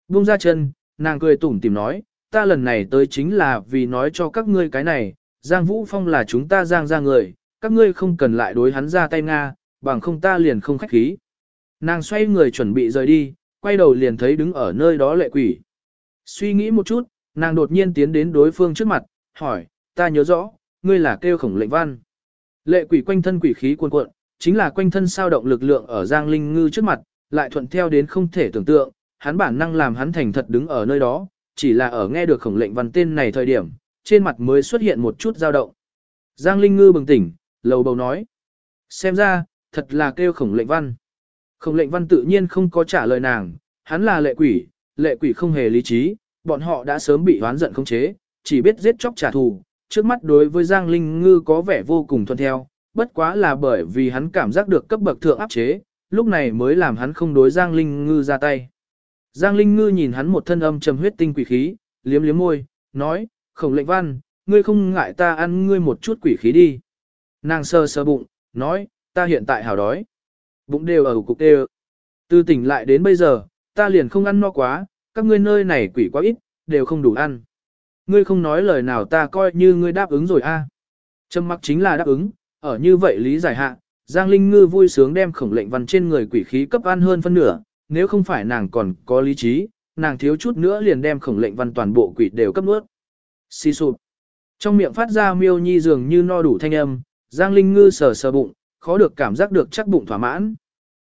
Buông ra chân, nàng cười tủm tìm nói, ta lần này tới chính là vì nói cho các ngươi cái này, Giang Vũ Phong là chúng ta giang ra người, các ngươi không cần lại đối hắn ra tay Nga, bằng không ta liền không khách khí. Nàng xoay người chuẩn bị rời đi, quay đầu liền thấy đứng ở nơi đó lệ quỷ. Suy nghĩ một chút, nàng đột nhiên tiến đến đối phương trước mặt, hỏi, ta nhớ rõ, ngươi là kêu khổng lệnh văn. Lệ quỷ quanh thân quỷ khí cuồn cuộn, chính là quanh thân sao động lực lượng ở Giang Linh Ngư trước mặt, lại thuận theo đến không thể tưởng tượng, hắn bản năng làm hắn thành thật đứng ở nơi đó, chỉ là ở nghe được khổng lệnh văn tên này thời điểm, trên mặt mới xuất hiện một chút dao động. Giang Linh Ngư bừng tỉnh, lầu bầu nói. Xem ra, thật là kêu khổng lệnh văn. Khổng lệnh văn tự nhiên không có trả lời nàng, hắn là lệ quỷ, lệ quỷ không hề lý trí, bọn họ đã sớm bị hoán giận không chế, chỉ biết giết chóc trả thù. Trước mắt đối với Giang Linh Ngư có vẻ vô cùng thuận theo, bất quá là bởi vì hắn cảm giác được cấp bậc thượng áp chế, lúc này mới làm hắn không đối Giang Linh Ngư ra tay. Giang Linh Ngư nhìn hắn một thân âm trầm huyết tinh quỷ khí, liếm liếm môi, nói, khổng lệnh văn, ngươi không ngại ta ăn ngươi một chút quỷ khí đi. Nàng sơ sơ bụng, nói, ta hiện tại hào đói. Bụng đều ở cục đều. Từ tỉnh lại đến bây giờ, ta liền không ăn no quá, các ngươi nơi này quỷ quá ít, đều không đủ ăn. Ngươi không nói lời nào ta coi như ngươi đáp ứng rồi a. Trầm mặc chính là đáp ứng, ở như vậy lý giải hạ, Giang Linh Ngư vui sướng đem khổng lệnh văn trên người quỷ khí cấp ăn hơn phân nửa, nếu không phải nàng còn có lý trí, nàng thiếu chút nữa liền đem khổng lệnh văn toàn bộ quỷ đều cấp nuốt. Xì sụp. Trong miệng phát ra miêu nhi dường như no đủ thanh âm, Giang Linh Ngư sờ sờ bụng, khó được cảm giác được chắc bụng thỏa mãn.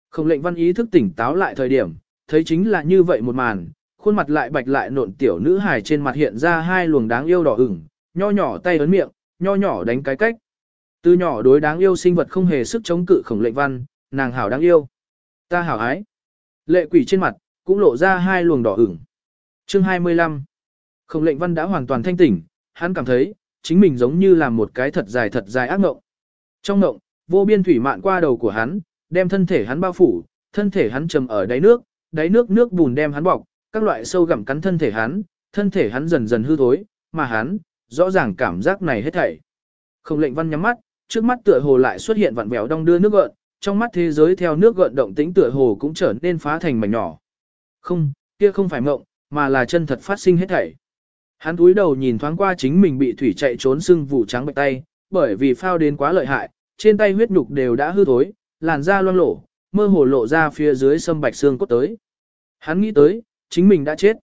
Khổng lệnh văn ý thức tỉnh táo lại thời điểm, thấy chính là như vậy một màn, khuôn mặt lại bạch lại nộn tiểu nữ hài trên mặt hiện ra hai luồng đáng yêu đỏ ửng, nho nhỏ tay ấn miệng, nho nhỏ đánh cái cách. Từ nhỏ đối đáng yêu sinh vật không hề sức chống cự khổng lệnh văn, nàng hảo đáng yêu. Ta hảo ái. Lệ quỷ trên mặt, cũng lộ ra hai luồng đỏ ửng. Chương 25 Khổng lệnh văn đã hoàn toàn thanh tỉnh, hắn cảm thấy, chính mình giống như là một cái thật dài thật dài ác ngộng. Trong ngộng, vô biên thủy mạn qua đầu của hắn, đem thân thể hắn bao phủ, thân thể hắn trầm ở đáy nước, đáy nước nước bùn đem hắn bọc, các loại sâu gặm cắn thân thể hắn, thân thể hắn dần dần hư thối, mà hắn, rõ ràng cảm giác này hết thảy. Khổng lệnh văn nhắm mắt, trước mắt tựa hồ lại xuất hiện vặn vẹo đong đưa nước gợn, trong mắt thế giới theo nước gợn động tĩnh tựa hồ cũng trở nên phá thành mảnh nhỏ. Không, kia không phải mộng, mà là chân thật phát sinh hết thảy. Hắn cúi đầu nhìn thoáng qua chính mình bị thủy chạy trốn sưng vụ trắng bạch tay, bởi vì phao đến quá lợi hại, trên tay huyết nhục đều đã hư thối, làn da loang lổ, mơ hồ lộ ra phía dưới sâm bạch xương cốt tới. Hắn nghĩ tới, chính mình đã chết.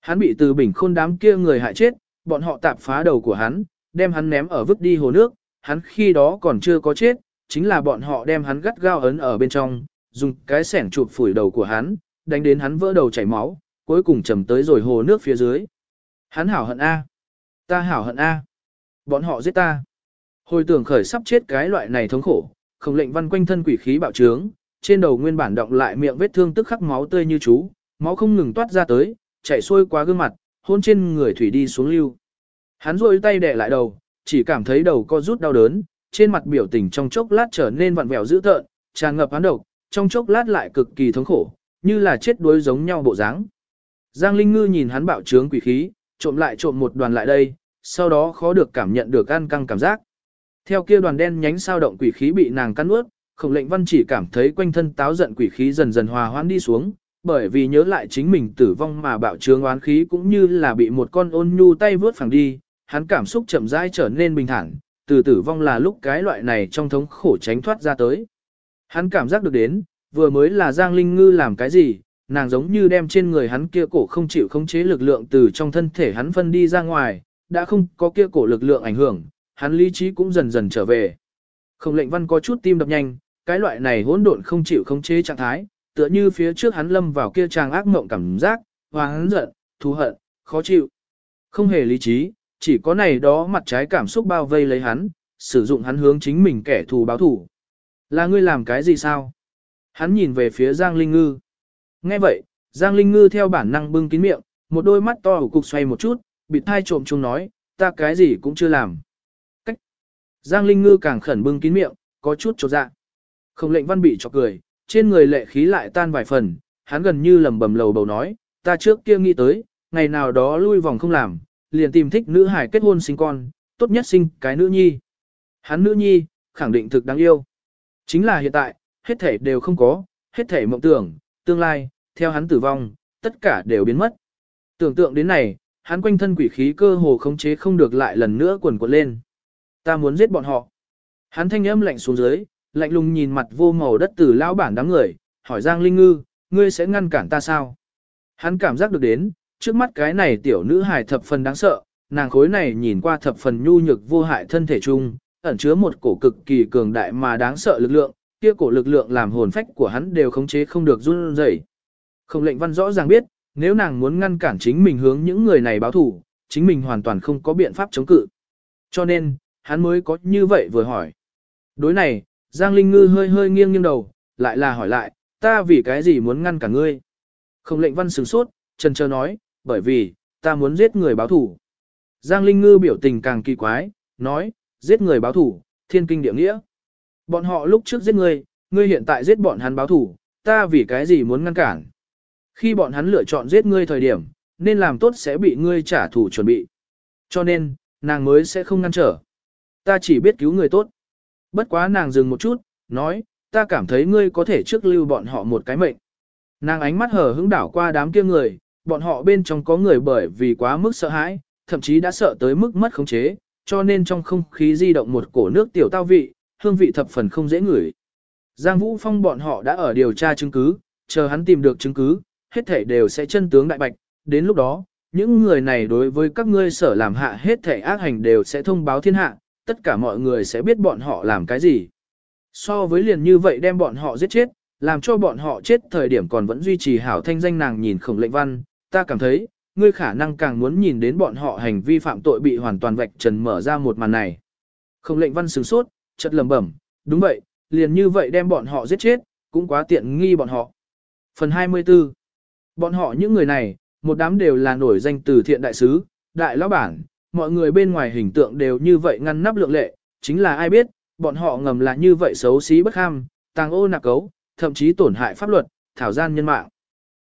Hắn bị từ bình khôn đám kia người hại chết, bọn họ tạp phá đầu của hắn, đem hắn ném ở vứt đi hồ nước, hắn khi đó còn chưa có chết, chính là bọn họ đem hắn gắt gao ấn ở bên trong, dùng cái sẻng chụp phủi đầu của hắn, đánh đến hắn vỡ đầu chảy máu, cuối cùng trầm tới rồi hồ nước phía dưới. Hắn hảo hận A. Ta hảo hận A. Bọn họ giết ta. Hồi tưởng khởi sắp chết cái loại này thống khổ, không lệnh văn quanh thân quỷ khí bạo trướng, trên đầu nguyên bản động lại miệng vết thương tức khắc máu tươi như chú, máu không ngừng toát ra tới, chảy xuôi qua gương mặt, hôn trên người thủy đi xuống lưu. Hắn rôi tay đè lại đầu, chỉ cảm thấy đầu co rút đau đớn, trên mặt biểu tình trong chốc lát trở nên vặn vẹo dữ tợn, tràn ngập án độc, trong chốc lát lại cực kỳ thống khổ, như là chết đuối giống nhau bộ dáng. Giang Linh Ngư nhìn hắn bạo trướng quỷ khí, trộm lại trộm một đoàn lại đây, sau đó khó được cảm nhận được ăn căng cảm giác. Theo kia đoàn đen nhánh sao động quỷ khí bị nàng cắn nuốt, Khổng Lệnh Văn chỉ cảm thấy quanh thân táo giận quỷ khí dần dần hòa hoãn đi xuống, bởi vì nhớ lại chính mình tử vong mà bạo trướng oán khí cũng như là bị một con ôn nhu tay vướt phẳng đi, hắn cảm xúc chậm rãi trở nên bình thản, từ tử vong là lúc cái loại này trong thống khổ tránh thoát ra tới. Hắn cảm giác được đến, vừa mới là Giang Linh Ngư làm cái gì, nàng giống như đem trên người hắn kia cổ không chịu khống chế lực lượng từ trong thân thể hắn phân đi ra ngoài, đã không có kia cổ lực lượng ảnh hưởng, hắn lý trí cũng dần dần trở về. Không lệnh văn có chút tim đập nhanh, cái loại này hỗn độn không chịu khống chế trạng thái, tựa như phía trước hắn lâm vào kia trang ác mộng cảm giác, hoáng giận, thù hận, khó chịu. Không hề lý trí, chỉ có này đó mặt trái cảm xúc bao vây lấy hắn, sử dụng hắn hướng chính mình kẻ thù báo thù. Là ngươi làm cái gì sao? Hắn nhìn về phía Giang Linh Ngư. Nghe vậy, Giang Linh Ngư theo bản năng bưng kín miệng, một đôi mắt to ở cục xoay một chút, bịt thai trộm chung nói, ta cái gì cũng chưa làm. Cách. Giang Linh Ngư càng khẩn bưng kín miệng, có chút trột dạ. Không lệnh văn bị cho cười, trên người lệ khí lại tan vài phần, hắn gần như lầm bầm lầu bầu nói, ta trước kia nghĩ tới, ngày nào đó lui vòng không làm, liền tìm thích nữ hải kết hôn sinh con, tốt nhất sinh cái nữ nhi. Hắn nữ nhi, khẳng định thực đáng yêu. Chính là hiện tại, hết thể đều không có, hết thể mộng tưởng, tương lai, theo hắn tử vong, tất cả đều biến mất. Tưởng tượng đến này, hắn quanh thân quỷ khí cơ hồ khống chế không được lại lần nữa quần quật lên. Ta muốn giết bọn họ. Hắn thanh âm lạnh xuống dưới, lạnh lùng nhìn mặt vô màu đất tử lão bản đám người, hỏi Giang Linh Ngư, ngươi sẽ ngăn cản ta sao? Hắn cảm giác được đến, trước mắt cái này tiểu nữ hài thập phần đáng sợ, nàng khối này nhìn qua thập phần nhu nhược vô hại thân thể chung, ẩn chứa một cổ cực kỳ cường đại mà đáng sợ lực lượng, kia cổ lực lượng làm hồn phách của hắn đều khống chế không được run rẩy. Không lệnh văn rõ ràng biết, nếu nàng muốn ngăn cản chính mình hướng những người này báo thủ, chính mình hoàn toàn không có biện pháp chống cự. Cho nên, hắn mới có như vậy vừa hỏi. Đối này, Giang Linh Ngư hơi hơi nghiêng nghiêng đầu, lại là hỏi lại, ta vì cái gì muốn ngăn cả ngươi? Không lệnh văn sửng sốt, trần chờ nói, bởi vì, ta muốn giết người báo thủ. Giang Linh Ngư biểu tình càng kỳ quái, nói, giết người báo thủ, thiên kinh địa nghĩa. Bọn họ lúc trước giết ngươi, ngươi hiện tại giết bọn hắn báo thủ, ta vì cái gì muốn ngăn cản. Khi bọn hắn lựa chọn giết ngươi thời điểm, nên làm tốt sẽ bị ngươi trả thù chuẩn bị. Cho nên, nàng mới sẽ không ngăn trở. Ta chỉ biết cứu người tốt. Bất quá nàng dừng một chút, nói, ta cảm thấy ngươi có thể trước lưu bọn họ một cái mệnh. Nàng ánh mắt hờ hững đảo qua đám kia người, bọn họ bên trong có người bởi vì quá mức sợ hãi, thậm chí đã sợ tới mức mất khống chế, cho nên trong không khí di động một cổ nước tiểu tao vị, hương vị thập phần không dễ ngửi. Giang Vũ Phong bọn họ đã ở điều tra chứng cứ, chờ hắn tìm được chứng cứ, hết thảy đều sẽ chân tướng đại bạch, đến lúc đó, những người này đối với các ngươi sở làm hạ hết thảy ác hành đều sẽ thông báo thiên hạ, tất cả mọi người sẽ biết bọn họ làm cái gì. So với liền như vậy đem bọn họ giết chết, làm cho bọn họ chết thời điểm còn vẫn duy trì hảo thanh danh nàng nhìn khổng lệnh văn, ta cảm thấy, ngươi khả năng càng muốn nhìn đến bọn họ hành vi phạm tội bị hoàn toàn vạch trần mở ra một màn này. Không lệnh văn sửng sốt, chợt lẩm bẩm, đúng vậy, liền như vậy đem bọn họ giết chết, cũng quá tiện nghi bọn họ. Phần 24 Bọn họ những người này, một đám đều là nổi danh từ thiện đại sứ, đại lão bản, mọi người bên ngoài hình tượng đều như vậy ngăn nắp lượng lệ, chính là ai biết, bọn họ ngầm là như vậy xấu xí bất ham, tàng ô nạc cấu, thậm chí tổn hại pháp luật, thảo gian nhân mạng.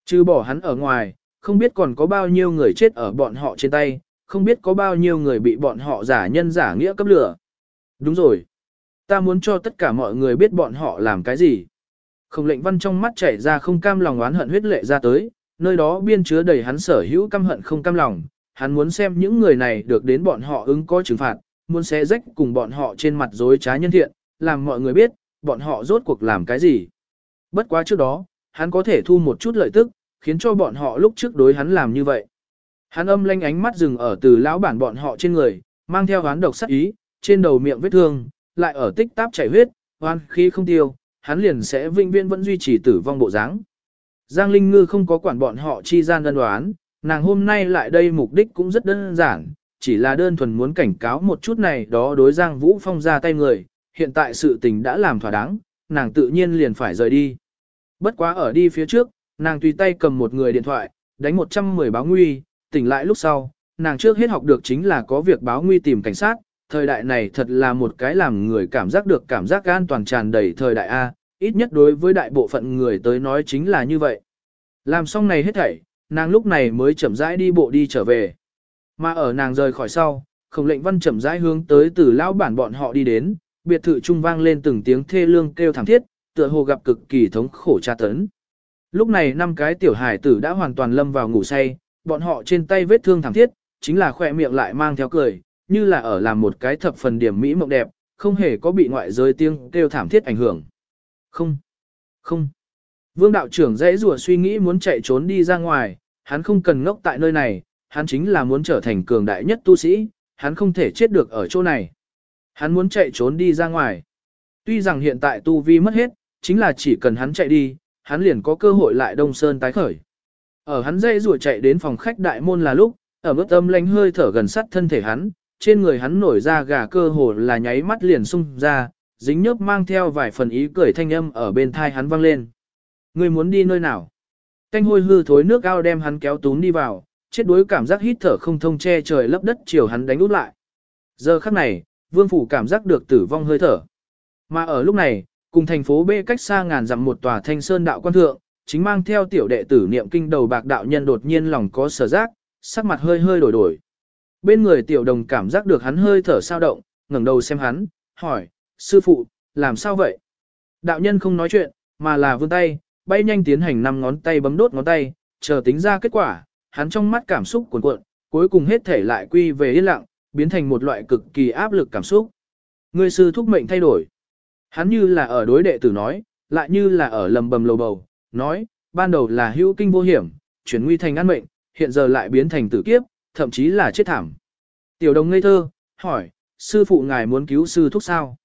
Chứ bỏ hắn ở ngoài, không biết còn có bao nhiêu người chết ở bọn họ trên tay, không biết có bao nhiêu người bị bọn họ giả nhân giả nghĩa cấp lửa. Đúng rồi. Ta muốn cho tất cả mọi người biết bọn họ làm cái gì. Không lệnh văn trong mắt chảy ra không cam lòng oán hận huyết lệ ra tới, nơi đó biên chứa đầy hắn sở hữu căm hận không cam lòng, hắn muốn xem những người này được đến bọn họ ứng có trừng phạt, muốn xé rách cùng bọn họ trên mặt dối trá nhân thiện, làm mọi người biết, bọn họ rốt cuộc làm cái gì. Bất quá trước đó, hắn có thể thu một chút lợi tức, khiến cho bọn họ lúc trước đối hắn làm như vậy. Hắn âm lanh ánh mắt dừng ở từ lão bản bọn họ trên người, mang theo hoán độc sắc ý, trên đầu miệng vết thương, lại ở tích táp chảy huyết, hoan khi không tiêu, hắn liền sẽ vinh viên vẫn duy trì tử vong bộ dáng. Giang Linh Ngư không có quản bọn họ chi gian đơn đoán, nàng hôm nay lại đây mục đích cũng rất đơn giản, chỉ là đơn thuần muốn cảnh cáo một chút này đó đối Giang Vũ Phong ra tay người, hiện tại sự tình đã làm thỏa đáng, nàng tự nhiên liền phải rời đi. Bất quá ở đi phía trước, nàng tùy tay cầm một người điện thoại, đánh 110 báo nguy, tỉnh lại lúc sau, nàng trước hết học được chính là có việc báo nguy tìm cảnh sát, thời đại này thật là một cái làm người cảm giác được cảm giác an toàn tràn đầy thời đại A, ít nhất đối với đại bộ phận người tới nói chính là như vậy. Làm xong này hết thảy, nàng lúc này mới chậm rãi đi bộ đi trở về. Mà ở nàng rời khỏi sau, khổng lệnh văn chậm rãi hướng tới từ lão bản bọn họ đi đến, biệt thự trung vang lên từng tiếng thê lương kêu thảm thiết, tựa hồ gặp cực kỳ thống khổ tra tấn. Lúc này năm cái tiểu hải tử đã hoàn toàn lâm vào ngủ say, bọn họ trên tay vết thương thảm thiết, chính là khỏe miệng lại mang theo cười, như là ở làm một cái thập phần điểm mỹ mộng đẹp, không hề có bị ngoại giới tiếng kêu thảm thiết ảnh hưởng. Không, không. Vương đạo trưởng dễ rùa suy nghĩ muốn chạy trốn đi ra ngoài, hắn không cần ngốc tại nơi này, hắn chính là muốn trở thành cường đại nhất tu sĩ, hắn không thể chết được ở chỗ này. Hắn muốn chạy trốn đi ra ngoài. Tuy rằng hiện tại tu vi mất hết, chính là chỉ cần hắn chạy đi, hắn liền có cơ hội lại đông sơn tái khởi. Ở hắn dây rùa chạy đến phòng khách đại môn là lúc, ở mức âm lánh hơi thở gần sát thân thể hắn, trên người hắn nổi ra gà cơ hồ là nháy mắt liền sung ra, dính nhớp mang theo vài phần ý cười thanh âm ở bên thai hắn vang lên. Người muốn đi nơi nào? Canh hôi hư thối nước ao đem hắn kéo tún đi vào, chết đuối cảm giác hít thở không thông che trời lấp đất chiều hắn đánh út lại. Giờ khắc này, vương phủ cảm giác được tử vong hơi thở. Mà ở lúc này, cùng thành phố B cách xa ngàn dặm một tòa thanh sơn đạo quan thượng, chính mang theo tiểu đệ tử niệm kinh đầu bạc đạo nhân đột nhiên lòng có sở giác, sắc mặt hơi hơi đổi đổi. Bên người tiểu đồng cảm giác được hắn hơi thở sao động, ngẩng đầu xem hắn, hỏi, sư phụ, làm sao vậy? Đạo nhân không nói chuyện, mà là vươn tay, bay nhanh tiến hành năm ngón tay bấm đốt ngón tay, chờ tính ra kết quả, hắn trong mắt cảm xúc cuồn cuộn, cuối cùng hết thể lại quy về yên lặng, biến thành một loại cực kỳ áp lực cảm xúc. Người sư thúc mệnh thay đổi. Hắn như là ở đối đệ tử nói, lại như là ở lầm bầm lầu bầu, nói, ban đầu là hữu kinh vô hiểm, chuyển nguy thành an mệnh, hiện giờ lại biến thành tử kiếp, thậm chí là chết thảm. Tiểu đồng ngây thơ, hỏi, sư phụ ngài muốn cứu sư thúc sao?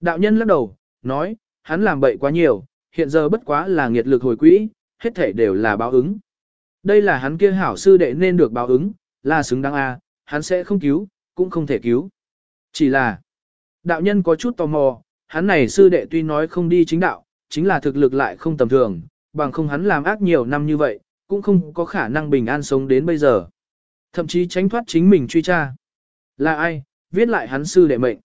Đạo nhân lắc đầu, nói, hắn làm bậy quá nhiều, hiện giờ bất quá là nghiệt lực hồi quỹ, hết thể đều là báo ứng. Đây là hắn kia hảo sư đệ nên được báo ứng, là xứng đáng a, hắn sẽ không cứu, cũng không thể cứu. Chỉ là, đạo nhân có chút tò mò, hắn này sư đệ tuy nói không đi chính đạo, chính là thực lực lại không tầm thường, bằng không hắn làm ác nhiều năm như vậy, cũng không có khả năng bình an sống đến bây giờ. Thậm chí tránh thoát chính mình truy tra. Là ai, viết lại hắn sư đệ mệnh.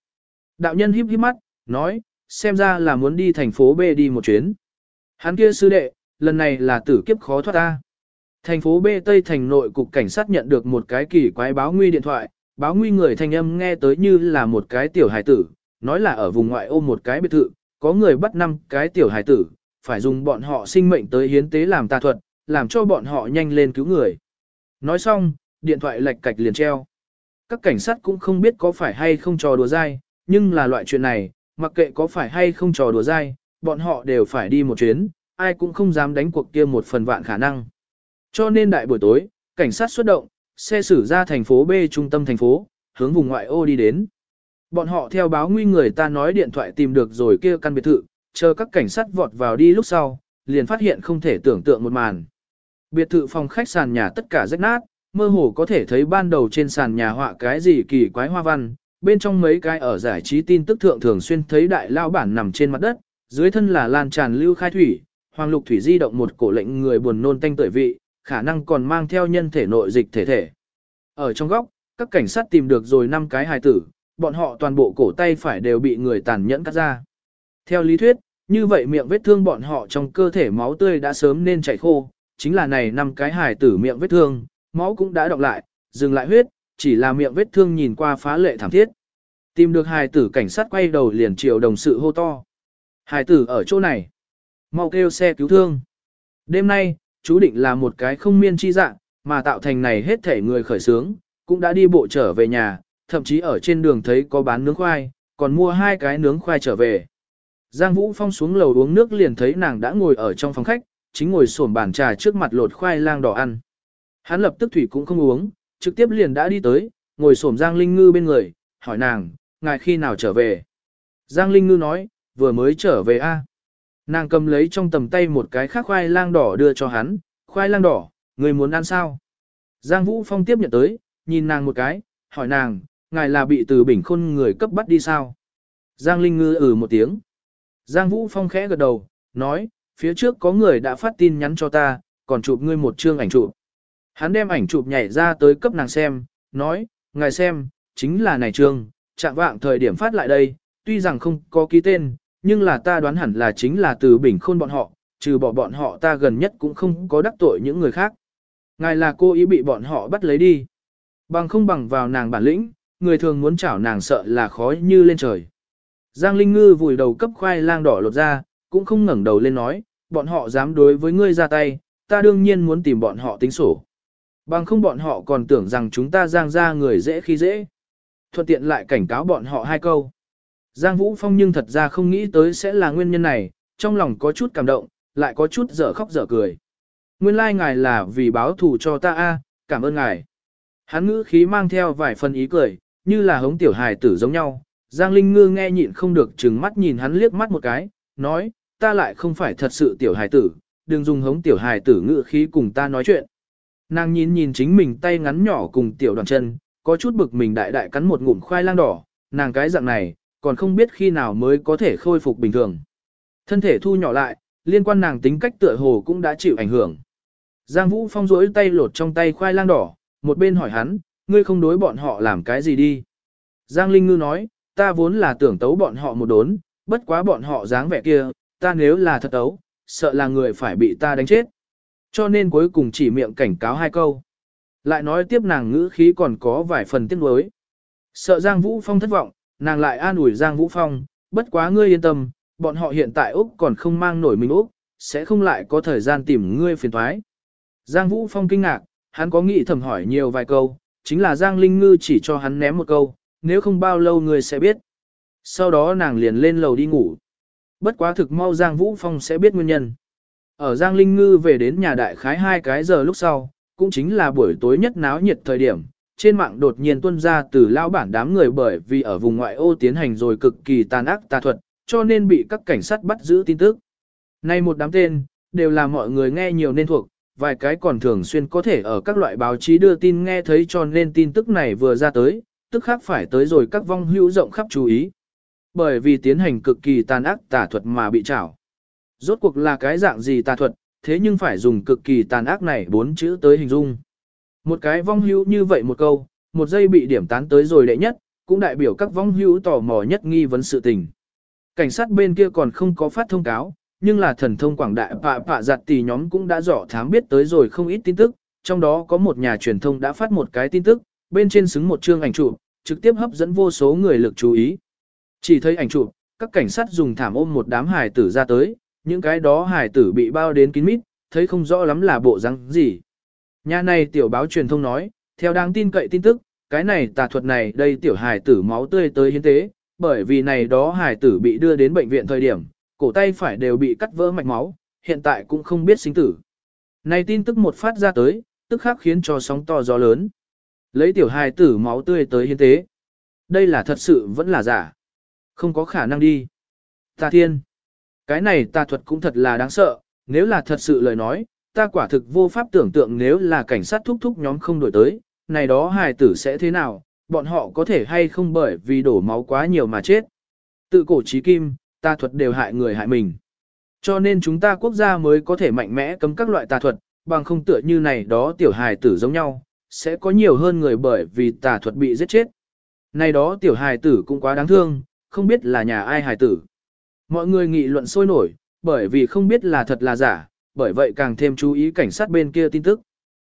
Đạo nhân híp híp mắt, nói, xem ra là muốn đi thành phố B đi một chuyến. Hắn kia sư đệ, lần này là tử kiếp khó thoát ta. Thành phố B Tây thành nội cục cảnh sát nhận được một cái kỳ quái báo nguy điện thoại, báo nguy người thanh âm nghe tới như là một cái tiểu hài tử, nói là ở vùng ngoại ô một cái biệt thự, có người bắt năm cái tiểu hài tử, phải dùng bọn họ sinh mệnh tới hiến tế làm tà thuật, làm cho bọn họ nhanh lên cứu người. Nói xong, điện thoại lệch cạch liền treo. Các cảnh sát cũng không biết có phải hay không trò đùa dai, nhưng là loại chuyện này, mặc kệ có phải hay không trò đùa dai, bọn họ đều phải đi một chuyến, ai cũng không dám đánh cuộc kia một phần vạn khả năng. Cho nên đại buổi tối, cảnh sát xuất động, xe xử ra thành phố B trung tâm thành phố, hướng vùng ngoại ô đi đến. Bọn họ theo báo nguy người ta nói điện thoại tìm được rồi kia căn biệt thự, chờ các cảnh sát vọt vào đi lúc sau, liền phát hiện không thể tưởng tượng một màn. Biệt thự phòng khách sàn nhà tất cả rách nát, mơ hồ có thể thấy ban đầu trên sàn nhà họa cái gì kỳ quái hoa văn, bên trong mấy cái ở giải trí tin tức thượng thường xuyên thấy đại lao bản nằm trên mặt đất, dưới thân là lan tràn lưu khai thủy, hoàng lục thủy di động một cổ lệnh người buồn nôn tanh tuổi vị, khả năng còn mang theo nhân thể nội dịch thể thể. Ở trong góc, các cảnh sát tìm được rồi năm cái hài tử, bọn họ toàn bộ cổ tay phải đều bị người tàn nhẫn cắt ra. Theo lý thuyết, như vậy miệng vết thương bọn họ trong cơ thể máu tươi đã sớm nên chảy khô, chính là này năm cái hài tử miệng vết thương, máu cũng đã đọc lại, dừng lại huyết, chỉ là miệng vết thương nhìn qua phá lệ thảm thiết. Tìm được hài tử cảnh sát quay đầu liền chiều đồng sự hô to. Hài tử ở chỗ này. Mau kêu xe cứu thương. Đêm nay, chú định là một cái không miên chi dạng, mà tạo thành này hết thể người khởi sướng, cũng đã đi bộ trở về nhà, thậm chí ở trên đường thấy có bán nướng khoai, còn mua hai cái nướng khoai trở về. Giang Vũ Phong xuống lầu uống nước liền thấy nàng đã ngồi ở trong phòng khách, chính ngồi xổm bàn trà trước mặt lột khoai lang đỏ ăn. Hắn lập tức thủy cũng không uống, trực tiếp liền đã đi tới, ngồi xổm Giang Linh Ngư bên người, hỏi nàng, ngài khi nào trở về. Giang Linh Ngư nói, vừa mới trở về a. Nàng cầm lấy trong tầm tay một cái khác khoai lang đỏ đưa cho hắn, khoai lang đỏ, người muốn ăn sao? Giang Vũ Phong tiếp nhận tới, nhìn nàng một cái, hỏi nàng, ngài là bị từ bình khôn người cấp bắt đi sao? Giang Linh Ngư ừ một tiếng. Giang Vũ Phong khẽ gật đầu, nói, phía trước có người đã phát tin nhắn cho ta, còn chụp ngươi một chương ảnh chụp. Hắn đem ảnh chụp nhảy ra tới cấp nàng xem, nói, ngài xem, chính là này trương, chạm vạng thời điểm phát lại đây, tuy rằng không có ký tên, nhưng là ta đoán hẳn là chính là từ bình khôn bọn họ, trừ bỏ bọn họ ta gần nhất cũng không có đắc tội những người khác. Ngài là cô ý bị bọn họ bắt lấy đi. Bằng không bằng vào nàng bản lĩnh, người thường muốn chảo nàng sợ là khó như lên trời. Giang Linh Ngư vùi đầu cấp khoai lang đỏ lột ra, cũng không ngẩng đầu lên nói, bọn họ dám đối với ngươi ra tay, ta đương nhiên muốn tìm bọn họ tính sổ. Bằng không bọn họ còn tưởng rằng chúng ta giang ra người dễ khi dễ. Thuận tiện lại cảnh cáo bọn họ hai câu. Giang Vũ Phong nhưng thật ra không nghĩ tới sẽ là nguyên nhân này, trong lòng có chút cảm động, lại có chút dở khóc dở cười. Nguyên lai like ngài là vì báo thù cho ta a, cảm ơn ngài. Hắn ngữ khí mang theo vài phần ý cười, như là hống tiểu hài tử giống nhau. Giang Linh Ngư nghe nhịn không được trừng mắt nhìn hắn liếc mắt một cái, nói, ta lại không phải thật sự tiểu hài tử, đừng dùng hống tiểu hài tử ngự khí cùng ta nói chuyện. Nàng nhìn nhìn chính mình tay ngắn nhỏ cùng tiểu đoàn chân, có chút bực mình đại đại cắn một ngụm khoai lang đỏ, nàng cái dạng này, còn không biết khi nào mới có thể khôi phục bình thường. Thân thể thu nhỏ lại, liên quan nàng tính cách tựa hồ cũng đã chịu ảnh hưởng. Giang Vũ Phong rỗi tay lột trong tay khoai lang đỏ, một bên hỏi hắn, ngươi không đối bọn họ làm cái gì đi. Giang Linh Ngư nói, ta vốn là tưởng tấu bọn họ một đốn, bất quá bọn họ dáng vẻ kia, ta nếu là thật tấu, sợ là người phải bị ta đánh chết. Cho nên cuối cùng chỉ miệng cảnh cáo hai câu. Lại nói tiếp nàng ngữ khí còn có vài phần tiếc nuối. Sợ Giang Vũ Phong thất vọng, nàng lại an ủi Giang Vũ Phong, bất quá ngươi yên tâm, bọn họ hiện tại Úc còn không mang nổi mình Úc, sẽ không lại có thời gian tìm ngươi phiền thoái. Giang Vũ Phong kinh ngạc, hắn có nghĩ thầm hỏi nhiều vài câu, chính là Giang Linh Ngư chỉ cho hắn ném một câu, nếu không bao lâu người sẽ biết. Sau đó nàng liền lên lầu đi ngủ. Bất quá thực mau Giang Vũ Phong sẽ biết nguyên nhân. Ở Giang Linh Ngư về đến nhà đại khái hai cái giờ lúc sau, cũng chính là buổi tối nhất náo nhiệt thời điểm, trên mạng đột nhiên tuân ra từ lao bản đám người bởi vì ở vùng ngoại ô tiến hành rồi cực kỳ tàn ác tà thuật, cho nên bị các cảnh sát bắt giữ tin tức. Nay một đám tên, đều là mọi người nghe nhiều nên thuộc, vài cái còn thường xuyên có thể ở các loại báo chí đưa tin nghe thấy cho nên tin tức này vừa ra tới, tức khác phải tới rồi các vong hữu rộng khắp chú ý. Bởi vì tiến hành cực kỳ tàn ác tà thuật mà bị trảo. Rốt cuộc là cái dạng gì tà thuật, thế nhưng phải dùng cực kỳ tàn ác này bốn chữ tới hình dung. Một cái vong hữu như vậy một câu, một giây bị điểm tán tới rồi đệ nhất, cũng đại biểu các vong hữu tò mò nhất nghi vấn sự tình. Cảnh sát bên kia còn không có phát thông cáo, nhưng là thần thông quảng đại pạ pạ giặt tỷ nhóm cũng đã rõ thám biết tới rồi không ít tin tức, trong đó có một nhà truyền thông đã phát một cái tin tức, bên trên xứng một chương ảnh chụp, trực tiếp hấp dẫn vô số người lực chú ý. Chỉ thấy ảnh chụp, các cảnh sát dùng thảm ôm một đám hài tử ra tới, những cái đó hài tử bị bao đến kín mít, thấy không rõ lắm là bộ răng gì. Nhà này tiểu báo truyền thông nói, theo đáng tin cậy tin tức, cái này tà thuật này đây tiểu hài tử máu tươi tới hiến tế, bởi vì này đó hài tử bị đưa đến bệnh viện thời điểm, cổ tay phải đều bị cắt vỡ mạch máu, hiện tại cũng không biết sinh tử. Này tin tức một phát ra tới, tức khắc khiến cho sóng to gió lớn. Lấy tiểu hài tử máu tươi tới hiến tế. Đây là thật sự vẫn là giả. Không có khả năng đi. Tà thiên. Cái này tà thuật cũng thật là đáng sợ, nếu là thật sự lời nói, ta quả thực vô pháp tưởng tượng nếu là cảnh sát thúc thúc nhóm không đổi tới, này đó hài tử sẽ thế nào, bọn họ có thể hay không bởi vì đổ máu quá nhiều mà chết. Tự cổ trí kim, tà thuật đều hại người hại mình. Cho nên chúng ta quốc gia mới có thể mạnh mẽ cấm các loại tà thuật, bằng không tựa như này đó tiểu hài tử giống nhau, sẽ có nhiều hơn người bởi vì tà thuật bị giết chết. Này đó tiểu hài tử cũng quá đáng thương, không biết là nhà ai hài tử. Mọi người nghị luận sôi nổi, bởi vì không biết là thật là giả, bởi vậy càng thêm chú ý cảnh sát bên kia tin tức.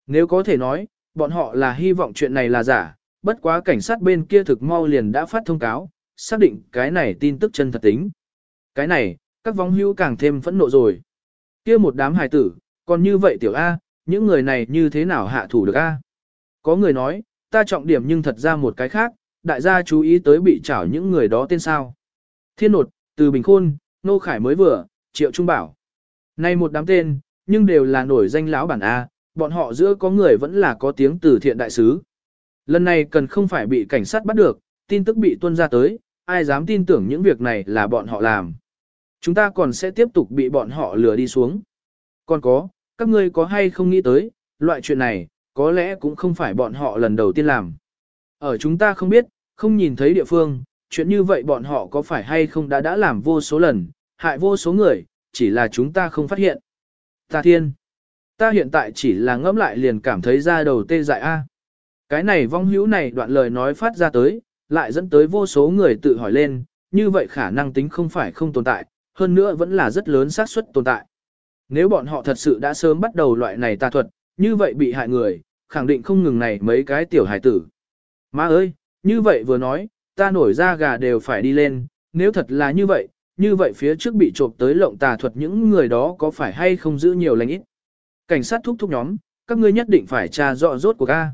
Nếu có thể nói, bọn họ là hy vọng chuyện này là giả, bất quá cảnh sát bên kia thực mau liền đã phát thông cáo, xác định cái này tin tức chân thật tính. Cái này, các vong hữu càng thêm phẫn nộ rồi. Kia một đám hài tử, còn như vậy tiểu A, những người này như thế nào hạ thủ được A? Có người nói, ta trọng điểm nhưng thật ra một cái khác, đại gia chú ý tới bị trảo những người đó tên sao. Thiên nột, từ Bình Khôn, Nô Khải mới vừa, Triệu Trung Bảo. Nay một đám tên, nhưng đều là nổi danh lão bản A, bọn họ giữa có người vẫn là có tiếng từ thiện đại sứ. Lần này cần không phải bị cảnh sát bắt được, tin tức bị tuân ra tới, ai dám tin tưởng những việc này là bọn họ làm. Chúng ta còn sẽ tiếp tục bị bọn họ lừa đi xuống. Còn có, các ngươi có hay không nghĩ tới, loại chuyện này, có lẽ cũng không phải bọn họ lần đầu tiên làm. Ở chúng ta không biết, không nhìn thấy địa phương, chuyện như vậy bọn họ có phải hay không đã đã làm vô số lần, hại vô số người, chỉ là chúng ta không phát hiện. Ta thiên, ta hiện tại chỉ là ngẫm lại liền cảm thấy ra đầu tê dại a. Cái này vong hữu này đoạn lời nói phát ra tới, lại dẫn tới vô số người tự hỏi lên, như vậy khả năng tính không phải không tồn tại, hơn nữa vẫn là rất lớn xác suất tồn tại. Nếu bọn họ thật sự đã sớm bắt đầu loại này tà thuật, như vậy bị hại người, khẳng định không ngừng này mấy cái tiểu hải tử. Má ơi, như vậy vừa nói, ta nổi ra gà đều phải đi lên, nếu thật là như vậy, như vậy phía trước bị trộm tới lộng tà thuật những người đó có phải hay không giữ nhiều lành ít. Cảnh sát thúc thúc nhóm, các ngươi nhất định phải tra rõ rốt của ca.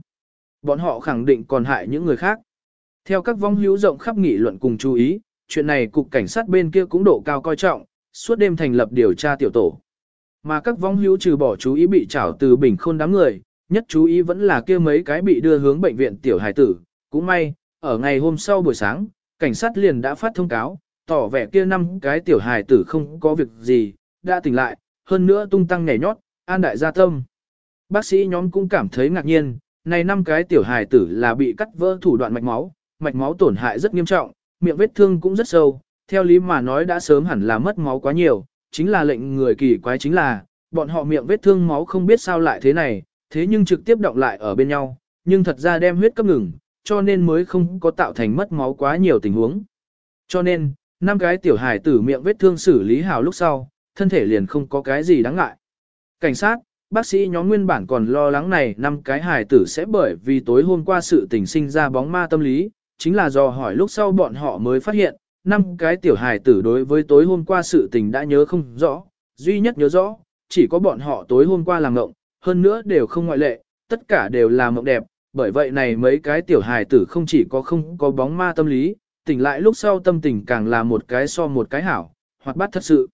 Bọn họ khẳng định còn hại những người khác. Theo các vong hữu rộng khắp nghị luận cùng chú ý, chuyện này cục cảnh sát bên kia cũng độ cao coi trọng, suốt đêm thành lập điều tra tiểu tổ. Mà các vong hữu trừ bỏ chú ý bị trảo từ bình khôn đám người, nhất chú ý vẫn là kia mấy cái bị đưa hướng bệnh viện tiểu hải tử. Cũng may, ở ngày hôm sau buổi sáng, cảnh sát liền đã phát thông cáo, tỏ vẻ kia năm cái tiểu hải tử không có việc gì, đã tỉnh lại, hơn nữa tung tăng nhảy nhót, an đại gia tâm. Bác sĩ nhóm cũng cảm thấy ngạc nhiên, này năm cái tiểu hải tử là bị cắt vỡ thủ đoạn mạch máu, mạch máu tổn hại rất nghiêm trọng, miệng vết thương cũng rất sâu, theo lý mà nói đã sớm hẳn là mất máu quá nhiều, chính là lệnh người kỳ quái chính là, bọn họ miệng vết thương máu không biết sao lại thế này, thế nhưng trực tiếp động lại ở bên nhau, nhưng thật ra đem huyết cấp ngừng, cho nên mới không có tạo thành mất máu quá nhiều tình huống. Cho nên, năm cái tiểu hài tử miệng vết thương xử lý hào lúc sau, thân thể liền không có cái gì đáng ngại. Cảnh sát, bác sĩ nhóm nguyên bản còn lo lắng này năm cái hài tử sẽ bởi vì tối hôm qua sự tình sinh ra bóng ma tâm lý, chính là do hỏi lúc sau bọn họ mới phát hiện, năm cái tiểu hài tử đối với tối hôm qua sự tình đã nhớ không rõ, duy nhất nhớ rõ, chỉ có bọn họ tối hôm qua làm ngộng, hơn nữa đều không ngoại lệ, tất cả đều là mộng đẹp, bởi vậy này mấy cái tiểu hài tử không chỉ có không có bóng ma tâm lý, tỉnh lại lúc sau tâm tình càng là một cái so một cái hảo, hoặc bắt thật sự.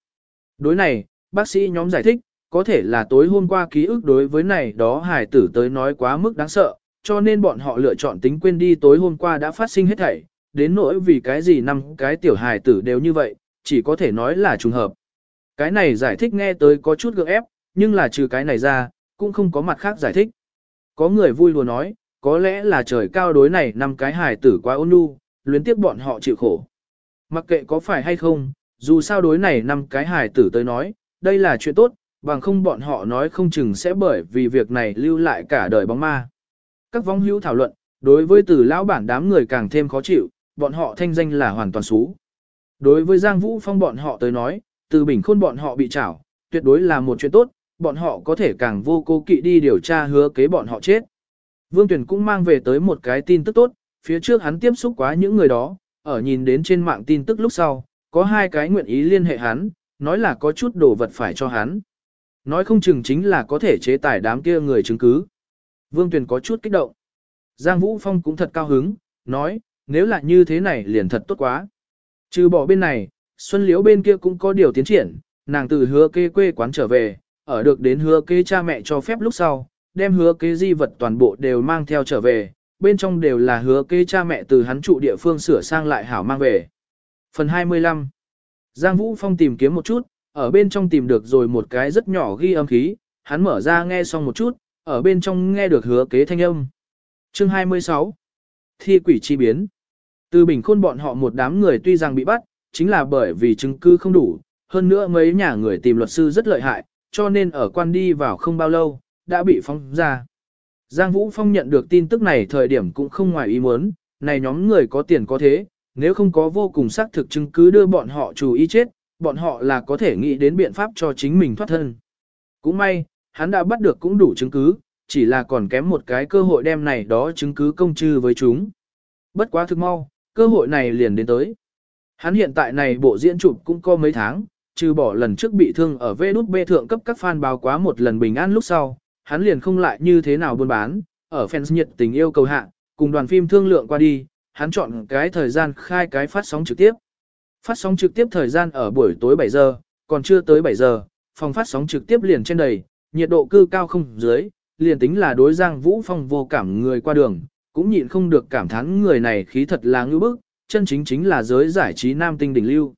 Đối này, bác sĩ nhóm giải thích, có thể là tối hôm qua ký ức đối với này đó hài tử tới nói quá mức đáng sợ, cho nên bọn họ lựa chọn tính quên đi tối hôm qua đã phát sinh hết thảy, đến nỗi vì cái gì năm cái tiểu hài tử đều như vậy, chỉ có thể nói là trùng hợp. Cái này giải thích nghe tới có chút gượng ép, nhưng là trừ cái này ra, cũng không có mặt khác giải thích. Có người vui lùa nói, có lẽ là trời cao đối này năm cái hài tử quá ôn nhu, luyến tiếc bọn họ chịu khổ. Mặc kệ có phải hay không, dù sao đối này năm cái hài tử tới nói, đây là chuyện tốt, bằng không bọn họ nói không chừng sẽ bởi vì việc này lưu lại cả đời bóng ma. Các vong hữu thảo luận, đối với từ lão bản đám người càng thêm khó chịu, bọn họ thanh danh là hoàn toàn xú. Đối với Giang Vũ Phong bọn họ tới nói, từ bình khôn bọn họ bị trảo, tuyệt đối là một chuyện tốt, bọn họ có thể càng vô cố kỵ đi điều tra hứa kế bọn họ chết. Vương Tuyển cũng mang về tới một cái tin tức tốt, phía trước hắn tiếp xúc quá những người đó, ở nhìn đến trên mạng tin tức lúc sau, có hai cái nguyện ý liên hệ hắn, nói là có chút đồ vật phải cho hắn. Nói không chừng chính là có thể chế tài đám kia người chứng cứ. Vương Tuyền có chút kích động. Giang Vũ Phong cũng thật cao hứng, nói, nếu là như thế này liền thật tốt quá. Trừ bỏ bên này, Xuân Liễu bên kia cũng có điều tiến triển, nàng từ hứa kê quê quán trở về, ở được đến hứa kê cha mẹ cho phép lúc sau, đem hứa kê di vật toàn bộ đều mang theo trở về, bên trong đều là hứa kê cha mẹ từ hắn trụ địa phương sửa sang lại hảo mang về. Phần 25 Giang Vũ Phong tìm kiếm một chút, ở bên trong tìm được rồi một cái rất nhỏ ghi âm khí, hắn mở ra nghe xong một chút, ở bên trong nghe được hứa kế thanh âm. Chương 26 Thi quỷ chi biến Từ bình khôn bọn họ một đám người tuy rằng bị bắt, chính là bởi vì chứng cứ không đủ, hơn nữa mấy nhà người tìm luật sư rất lợi hại, cho nên ở quan đi vào không bao lâu, đã bị phóng ra. Giang Vũ Phong nhận được tin tức này thời điểm cũng không ngoài ý muốn, này nhóm người có tiền có thế, nếu không có vô cùng xác thực chứng cứ đưa bọn họ chủ ý chết, bọn họ là có thể nghĩ đến biện pháp cho chính mình thoát thân. Cũng may, hắn đã bắt được cũng đủ chứng cứ, chỉ là còn kém một cái cơ hội đem này đó chứng cứ công trư với chúng. Bất quá thực mau, cơ hội này liền đến tới. Hắn hiện tại này bộ diễn chụp cũng có mấy tháng, trừ bỏ lần trước bị thương ở vê nút bê thượng cấp các fan báo quá một lần bình an lúc sau, hắn liền không lại như thế nào buôn bán, ở fans nhiệt tình yêu cầu hạ, cùng đoàn phim thương lượng qua đi, hắn chọn cái thời gian khai cái phát sóng trực tiếp. Phát sóng trực tiếp thời gian ở buổi tối 7 giờ, còn chưa tới 7 giờ, phòng phát sóng trực tiếp liền trên đầy, nhiệt độ cư cao không dưới, liền tính là đối Giang Vũ Phong vô cảm người qua đường, cũng nhịn không được cảm thán người này khí thật là ngưỡng bức, chân chính chính là giới giải trí nam tinh đỉnh lưu.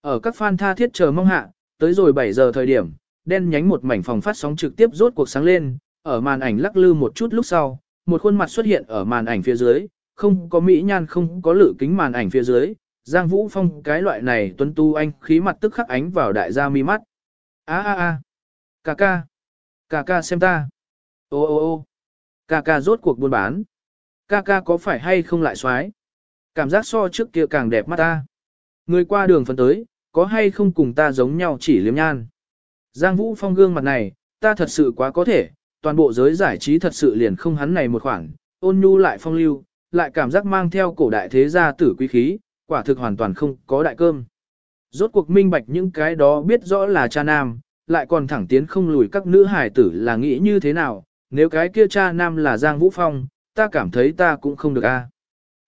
Ở các fan tha thiết chờ mong hạ, tới rồi 7 giờ thời điểm, đen nhánh một mảnh phòng phát sóng trực tiếp rốt cuộc sáng lên, ở màn ảnh lắc lư một chút lúc sau, một khuôn mặt xuất hiện ở màn ảnh phía dưới, không có mỹ nhan không có lự kính màn ảnh phía dưới, Giang Vũ Phong cái loại này tuấn tu anh khí mặt tức khắc ánh vào đại gia mi mắt. a a a ca ca ca ca xem ta. Ô ô ô. Ca ca rốt cuộc buôn bán. Ca ca có phải hay không lại xoái? Cảm giác so trước kia càng đẹp mắt ta. Người qua đường phần tới có hay không cùng ta giống nhau chỉ liếm nhan? Giang Vũ Phong gương mặt này, ta thật sự quá có thể, toàn bộ giới giải trí thật sự liền không hắn này một khoảng, ôn nhu lại phong lưu, lại cảm giác mang theo cổ đại thế gia tử quý khí, quả thực hoàn toàn không có đại cơm. Rốt cuộc minh bạch những cái đó biết rõ là cha nam, lại còn thẳng tiến không lùi các nữ hải tử là nghĩ như thế nào, nếu cái kia cha nam là Giang Vũ Phong, ta cảm thấy ta cũng không được a.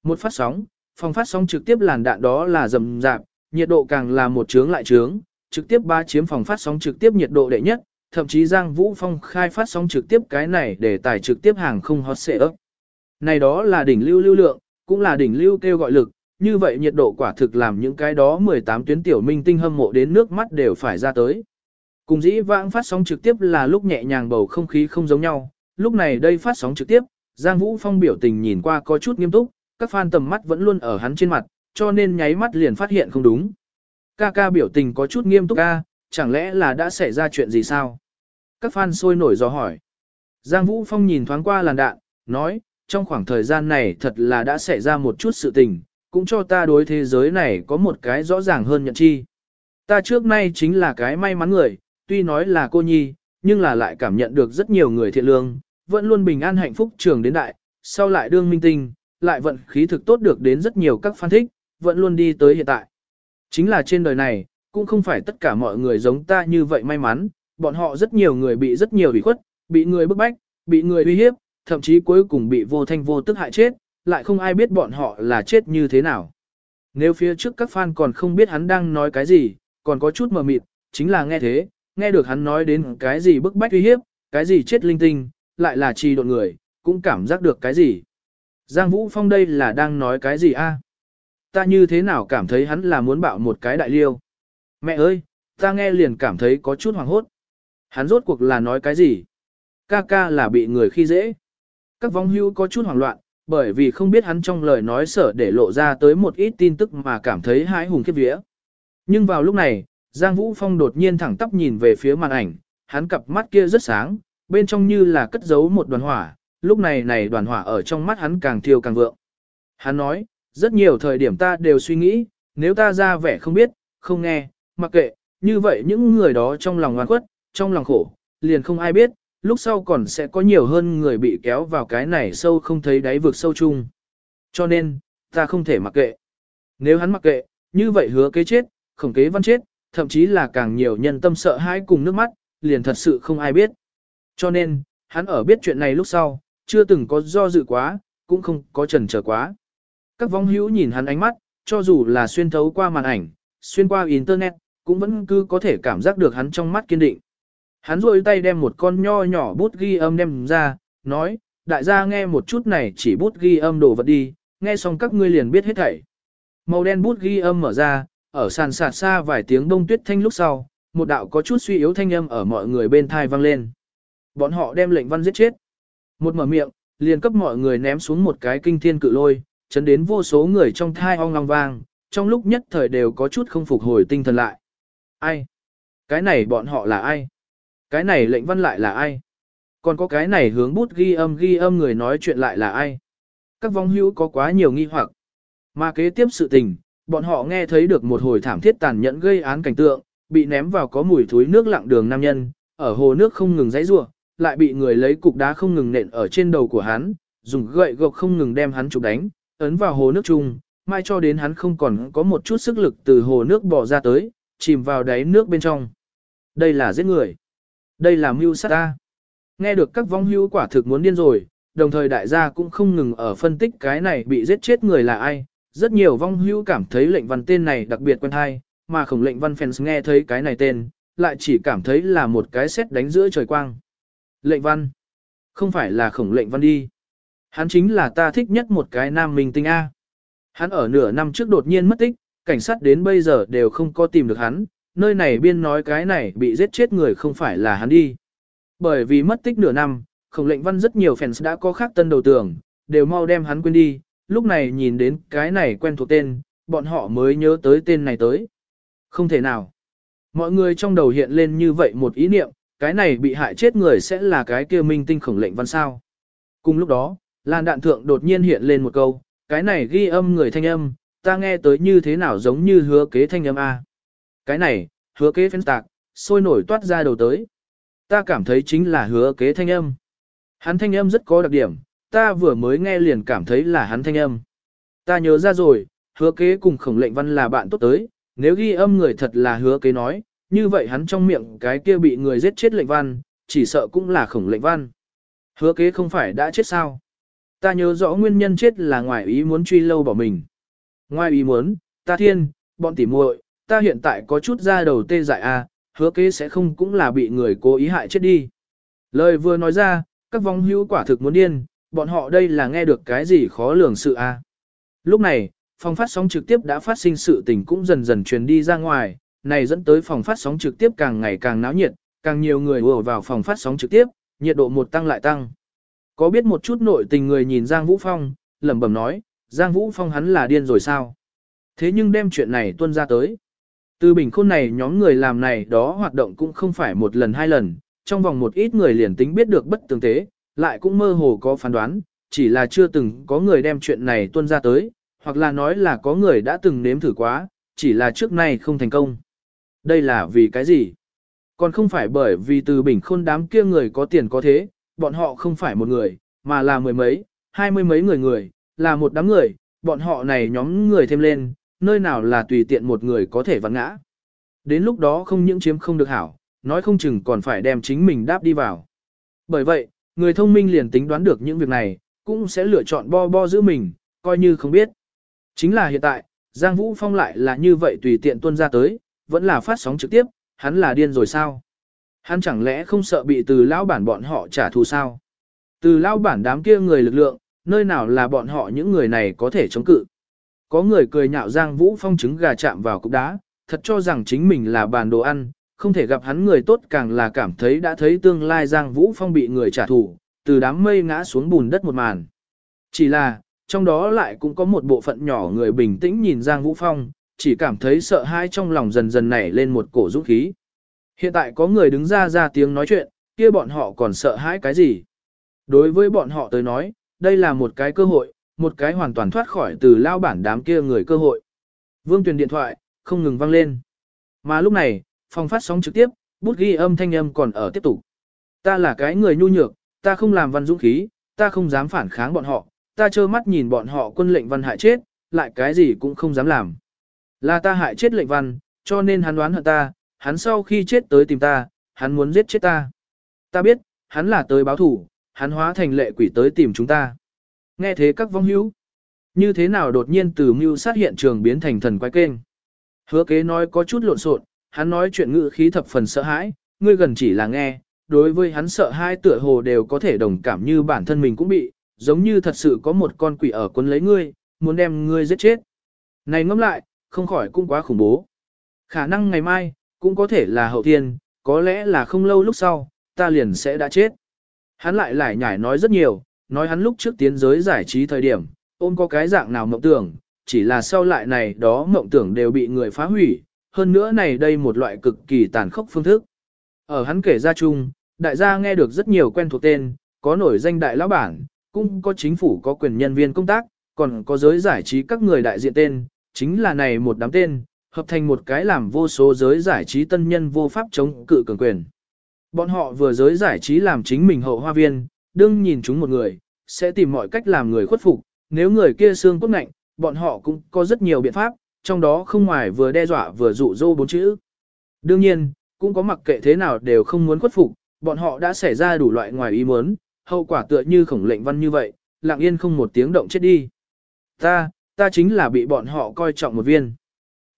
Một phát sóng, phòng phát sóng trực tiếp làn đạn đó là rầm rạp, nhiệt độ càng là một trướng lại trướng, trực tiếp ba chiếm phòng phát sóng trực tiếp nhiệt độ đệ nhất, thậm chí Giang Vũ Phong khai phát sóng trực tiếp cái này để tải trực tiếp hàng không hot xệ ấp. Này đó là đỉnh lưu lưu lượng, cũng là đỉnh lưu kêu gọi lực, như vậy nhiệt độ quả thực làm những cái đó 18 tuyến tiểu minh tinh hâm mộ đến nước mắt đều phải ra tới. Cùng dĩ vãng phát sóng trực tiếp là lúc nhẹ nhàng bầu không khí không giống nhau, lúc này đây phát sóng trực tiếp, Giang Vũ Phong biểu tình nhìn qua có chút nghiêm túc, các fan tầm mắt vẫn luôn ở hắn trên mặt, cho nên nháy mắt liền phát hiện không đúng. Ca ca biểu tình có chút nghiêm túc ca, chẳng lẽ là đã xảy ra chuyện gì sao? Các fan sôi nổi do hỏi. Giang Vũ Phong nhìn thoáng qua làn đạn, nói, trong khoảng thời gian này thật là đã xảy ra một chút sự tình, cũng cho ta đối thế giới này có một cái rõ ràng hơn nhận chi. Ta trước nay chính là cái may mắn người, tuy nói là cô nhi, nhưng là lại cảm nhận được rất nhiều người thiện lương, vẫn luôn bình an hạnh phúc trường đến đại, sau lại đương minh tinh, lại vận khí thực tốt được đến rất nhiều các fan thích, vẫn luôn đi tới hiện tại. Chính là trên đời này, cũng không phải tất cả mọi người giống ta như vậy may mắn, bọn họ rất nhiều người bị rất nhiều bị khuất, bị người bức bách, bị người uy hiếp, thậm chí cuối cùng bị vô thanh vô tức hại chết, lại không ai biết bọn họ là chết như thế nào. Nếu phía trước các fan còn không biết hắn đang nói cái gì, còn có chút mờ mịt, chính là nghe thế, nghe được hắn nói đến cái gì bức bách uy hiếp, cái gì chết linh tinh, lại là trì độn người, cũng cảm giác được cái gì. Giang Vũ Phong đây là đang nói cái gì a? ta như thế nào cảm thấy hắn là muốn bạo một cái đại liêu. Mẹ ơi, ta nghe liền cảm thấy có chút hoảng hốt. Hắn rốt cuộc là nói cái gì? Ca ca là bị người khi dễ. Các vong hưu có chút hoảng loạn, bởi vì không biết hắn trong lời nói sở để lộ ra tới một ít tin tức mà cảm thấy hãi hùng khiếp vía. Nhưng vào lúc này, Giang Vũ Phong đột nhiên thẳng tắp nhìn về phía màn ảnh, hắn cặp mắt kia rất sáng, bên trong như là cất giấu một đoàn hỏa, lúc này này đoàn hỏa ở trong mắt hắn càng thiêu càng vượng. Hắn nói, rất nhiều thời điểm ta đều suy nghĩ, nếu ta ra vẻ không biết, không nghe, mặc kệ, như vậy những người đó trong lòng ngoan khuất, trong lòng khổ, liền không ai biết, lúc sau còn sẽ có nhiều hơn người bị kéo vào cái này sâu không thấy đáy vực sâu chung. Cho nên, ta không thể mặc kệ. Nếu hắn mặc kệ, như vậy hứa kế chết, khổng kế văn chết, thậm chí là càng nhiều nhân tâm sợ hãi cùng nước mắt, liền thật sự không ai biết. Cho nên, hắn ở biết chuyện này lúc sau, chưa từng có do dự quá, cũng không có chần chờ quá. Các vong hữu nhìn hắn ánh mắt, cho dù là xuyên thấu qua màn ảnh, xuyên qua internet, cũng vẫn cứ có thể cảm giác được hắn trong mắt kiên định. Hắn rôi tay đem một con nho nhỏ bút ghi âm đem ra, nói, đại gia nghe một chút này chỉ bút ghi âm đồ vật đi, nghe xong các ngươi liền biết hết thảy. Màu đen bút ghi âm mở ra, ở sàn sạt xa vài tiếng đông tuyết thanh lúc sau, một đạo có chút suy yếu thanh âm ở mọi người bên thai vang lên. Bọn họ đem lệnh văn giết chết. Một mở miệng, liền cấp mọi người ném xuống một cái kinh thiên cự lôi, chấn đến vô số người trong thai ong long vang, trong lúc nhất thời đều có chút không phục hồi tinh thần lại. Ai? Cái này bọn họ là ai? Cái này lệnh văn lại là ai? Còn có cái này hướng bút ghi âm ghi âm người nói chuyện lại là ai? Các vong hữu có quá nhiều nghi hoặc. Mà kế tiếp sự tình, bọn họ nghe thấy được một hồi thảm thiết tàn nhẫn gây án cảnh tượng, bị ném vào có mùi thối nước lặng đường nam nhân, ở hồ nước không ngừng giãy rủa, lại bị người lấy cục đá không ngừng nện ở trên đầu của hắn, dùng gậy gộc không ngừng đem hắn chụp đánh, ấn vào hồ nước chung, mai cho đến hắn không còn có một chút sức lực từ hồ nước bỏ ra tới, chìm vào đáy nước bên trong. Đây là giết người. Đây là mưu sát ta. Nghe được các vong hữu quả thực muốn điên rồi, đồng thời đại gia cũng không ngừng ở phân tích cái này bị giết chết người là ai. Rất nhiều vong hữu cảm thấy lệnh văn tên này đặc biệt quen hay, mà khổng lệnh văn fans nghe thấy cái này tên, lại chỉ cảm thấy là một cái xét đánh giữa trời quang. Lệnh văn. Không phải là khổng lệnh văn đi. Hắn chính là ta thích nhất một cái nam minh tinh A. Hắn ở nửa năm trước đột nhiên mất tích, cảnh sát đến bây giờ đều không có tìm được hắn, nơi này biên nói cái này bị giết chết người không phải là hắn đi. Bởi vì mất tích nửa năm, khổng lệnh văn rất nhiều fans đã có khác tân đầu tưởng, đều mau đem hắn quên đi, lúc này nhìn đến cái này quen thuộc tên, bọn họ mới nhớ tới tên này tới. Không thể nào. Mọi người trong đầu hiện lên như vậy một ý niệm, cái này bị hại chết người sẽ là cái kia minh tinh khổng lệnh văn sao. Cùng lúc đó, Lan đạn thượng đột nhiên hiện lên một câu, cái này ghi âm người thanh âm, ta nghe tới như thế nào giống như hứa kế thanh âm A. Cái này, hứa kế phên tạc, sôi nổi toát ra đầu tới. Ta cảm thấy chính là hứa kế thanh âm. Hắn thanh âm rất có đặc điểm, ta vừa mới nghe liền cảm thấy là hắn thanh âm. Ta nhớ ra rồi, hứa kế cùng khổng lệnh văn là bạn tốt tới, nếu ghi âm người thật là hứa kế nói, như vậy hắn trong miệng cái kia bị người giết chết lệnh văn, chỉ sợ cũng là khổng lệnh văn. Hứa kế không phải đã chết sao? Ta nhớ rõ nguyên nhân chết là ngoài ý muốn truy lâu bỏ mình. Ngoài ý muốn, ta thiên, bọn tỉ muội, ta hiện tại có chút ra đầu tê dại a, hứa kế sẽ không cũng là bị người cố ý hại chết đi. Lời vừa nói ra, các vong hữu quả thực muốn điên, bọn họ đây là nghe được cái gì khó lường sự a. Lúc này, phòng phát sóng trực tiếp đã phát sinh sự tình cũng dần dần truyền đi ra ngoài, này dẫn tới phòng phát sóng trực tiếp càng ngày càng náo nhiệt, càng nhiều người ùa vào phòng phát sóng trực tiếp, nhiệt độ một tăng lại tăng. Có biết một chút nội tình người nhìn Giang Vũ Phong, lẩm bẩm nói, Giang Vũ Phong hắn là điên rồi sao? Thế nhưng đem chuyện này tuân ra tới. Từ bình khôn này nhóm người làm này đó hoạt động cũng không phải một lần hai lần, trong vòng một ít người liền tính biết được bất tường tế, lại cũng mơ hồ có phán đoán, chỉ là chưa từng có người đem chuyện này tuân ra tới, hoặc là nói là có người đã từng nếm thử quá, chỉ là trước nay không thành công. Đây là vì cái gì? Còn không phải bởi vì từ bình khôn đám kia người có tiền có thế, bọn họ không phải một người, mà là mười mấy, hai mươi mấy người người, là một đám người, bọn họ này nhóm người thêm lên, nơi nào là tùy tiện một người có thể vặn ngã. Đến lúc đó không những chiếm không được hảo, nói không chừng còn phải đem chính mình đáp đi vào. Bởi vậy, người thông minh liền tính đoán được những việc này, cũng sẽ lựa chọn bo bo giữ mình, coi như không biết. Chính là hiện tại, Giang Vũ Phong lại là như vậy tùy tiện tuân ra tới, vẫn là phát sóng trực tiếp, hắn là điên rồi sao? Hắn chẳng lẽ không sợ bị từ lão bản bọn họ trả thù sao? Từ lão bản đám kia người lực lượng, nơi nào là bọn họ những người này có thể chống cự? Có người cười nhạo Giang Vũ Phong trứng gà chạm vào cục đá, thật cho rằng chính mình là bàn đồ ăn, không thể gặp hắn người tốt càng là cảm thấy đã thấy tương lai Giang Vũ Phong bị người trả thù, từ đám mây ngã xuống bùn đất một màn. Chỉ là, trong đó lại cũng có một bộ phận nhỏ người bình tĩnh nhìn Giang Vũ Phong, chỉ cảm thấy sợ hãi trong lòng dần dần nảy lên một cổ dũng khí. Hiện tại có người đứng ra ra tiếng nói chuyện, kia bọn họ còn sợ hãi cái gì? Đối với bọn họ tới nói, đây là một cái cơ hội, một cái hoàn toàn thoát khỏi từ lao bản đám kia người cơ hội. Vương tuyển điện thoại, không ngừng vang lên. Mà lúc này, phòng phát sóng trực tiếp, bút ghi âm thanh âm còn ở tiếp tục. Ta là cái người nhu nhược, ta không làm văn dũng khí, ta không dám phản kháng bọn họ, ta trơ mắt nhìn bọn họ quân lệnh văn hại chết, lại cái gì cũng không dám làm. Là ta hại chết lệnh văn, cho nên hắn đoán hận ta, hắn sau khi chết tới tìm ta, hắn muốn giết chết ta. Ta biết, hắn là tới báo thủ, hắn hóa thành lệ quỷ tới tìm chúng ta. Nghe thế các vong hữu, như thế nào đột nhiên từ mưu sát hiện trường biến thành thần quái kênh. Hứa kế nói có chút lộn xộn, hắn nói chuyện ngữ khí thập phần sợ hãi, ngươi gần chỉ là nghe, đối với hắn sợ hai tựa hồ đều có thể đồng cảm như bản thân mình cũng bị, giống như thật sự có một con quỷ ở quân lấy ngươi, muốn đem ngươi giết chết. Này ngẫm lại, không khỏi cũng quá khủng bố. Khả năng ngày mai, cũng có thể là hậu thiên, có lẽ là không lâu lúc sau, ta liền sẽ đã chết. Hắn lại lại nhải nói rất nhiều, nói hắn lúc trước tiến giới giải trí thời điểm, ôm có cái dạng nào mộng tưởng, chỉ là sau lại này đó mộng tưởng đều bị người phá hủy, hơn nữa này đây một loại cực kỳ tàn khốc phương thức. Ở hắn kể ra chung, đại gia nghe được rất nhiều quen thuộc tên, có nổi danh đại lão bản, cũng có chính phủ có quyền nhân viên công tác, còn có giới giải trí các người đại diện tên, chính là này một đám tên, hợp thành một cái làm vô số giới giải trí tân nhân vô pháp chống cự cường quyền. Bọn họ vừa giới giải trí làm chính mình hậu hoa viên, đương nhìn chúng một người, sẽ tìm mọi cách làm người khuất phục, nếu người kia xương cốt ngạnh, bọn họ cũng có rất nhiều biện pháp, trong đó không ngoài vừa đe dọa vừa dụ dỗ bốn chữ. Đương nhiên, cũng có mặc kệ thế nào đều không muốn khuất phục, bọn họ đã xảy ra đủ loại ngoài ý muốn, hậu quả tựa như khổng lệnh văn như vậy, lặng yên không một tiếng động chết đi. Ta, ta chính là bị bọn họ coi trọng một viên.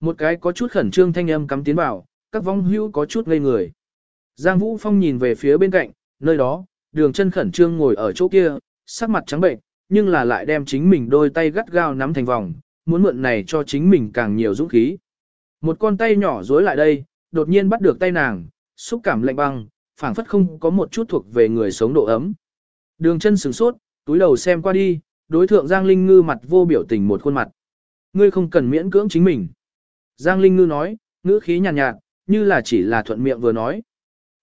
Một cái có chút khẩn trương thanh âm cắm tiến vào, các vong hữu có chút ngây người. Giang Vũ Phong nhìn về phía bên cạnh, nơi đó, đường chân khẩn trương ngồi ở chỗ kia, sắc mặt trắng bệnh, nhưng là lại đem chính mình đôi tay gắt gao nắm thành vòng, muốn mượn này cho chính mình càng nhiều dũng khí. Một con tay nhỏ dối lại đây, đột nhiên bắt được tay nàng, xúc cảm lạnh băng, phảng phất không có một chút thuộc về người sống độ ấm. Đường chân sửng sốt, túi đầu xem qua đi, đối thượng Giang Linh Ngư mặt vô biểu tình một khuôn mặt. Ngươi không cần miễn cưỡng chính mình. Giang Linh Ngư nói, ngữ khí nhàn nhạt, nhạt, như là chỉ là thuận miệng vừa nói.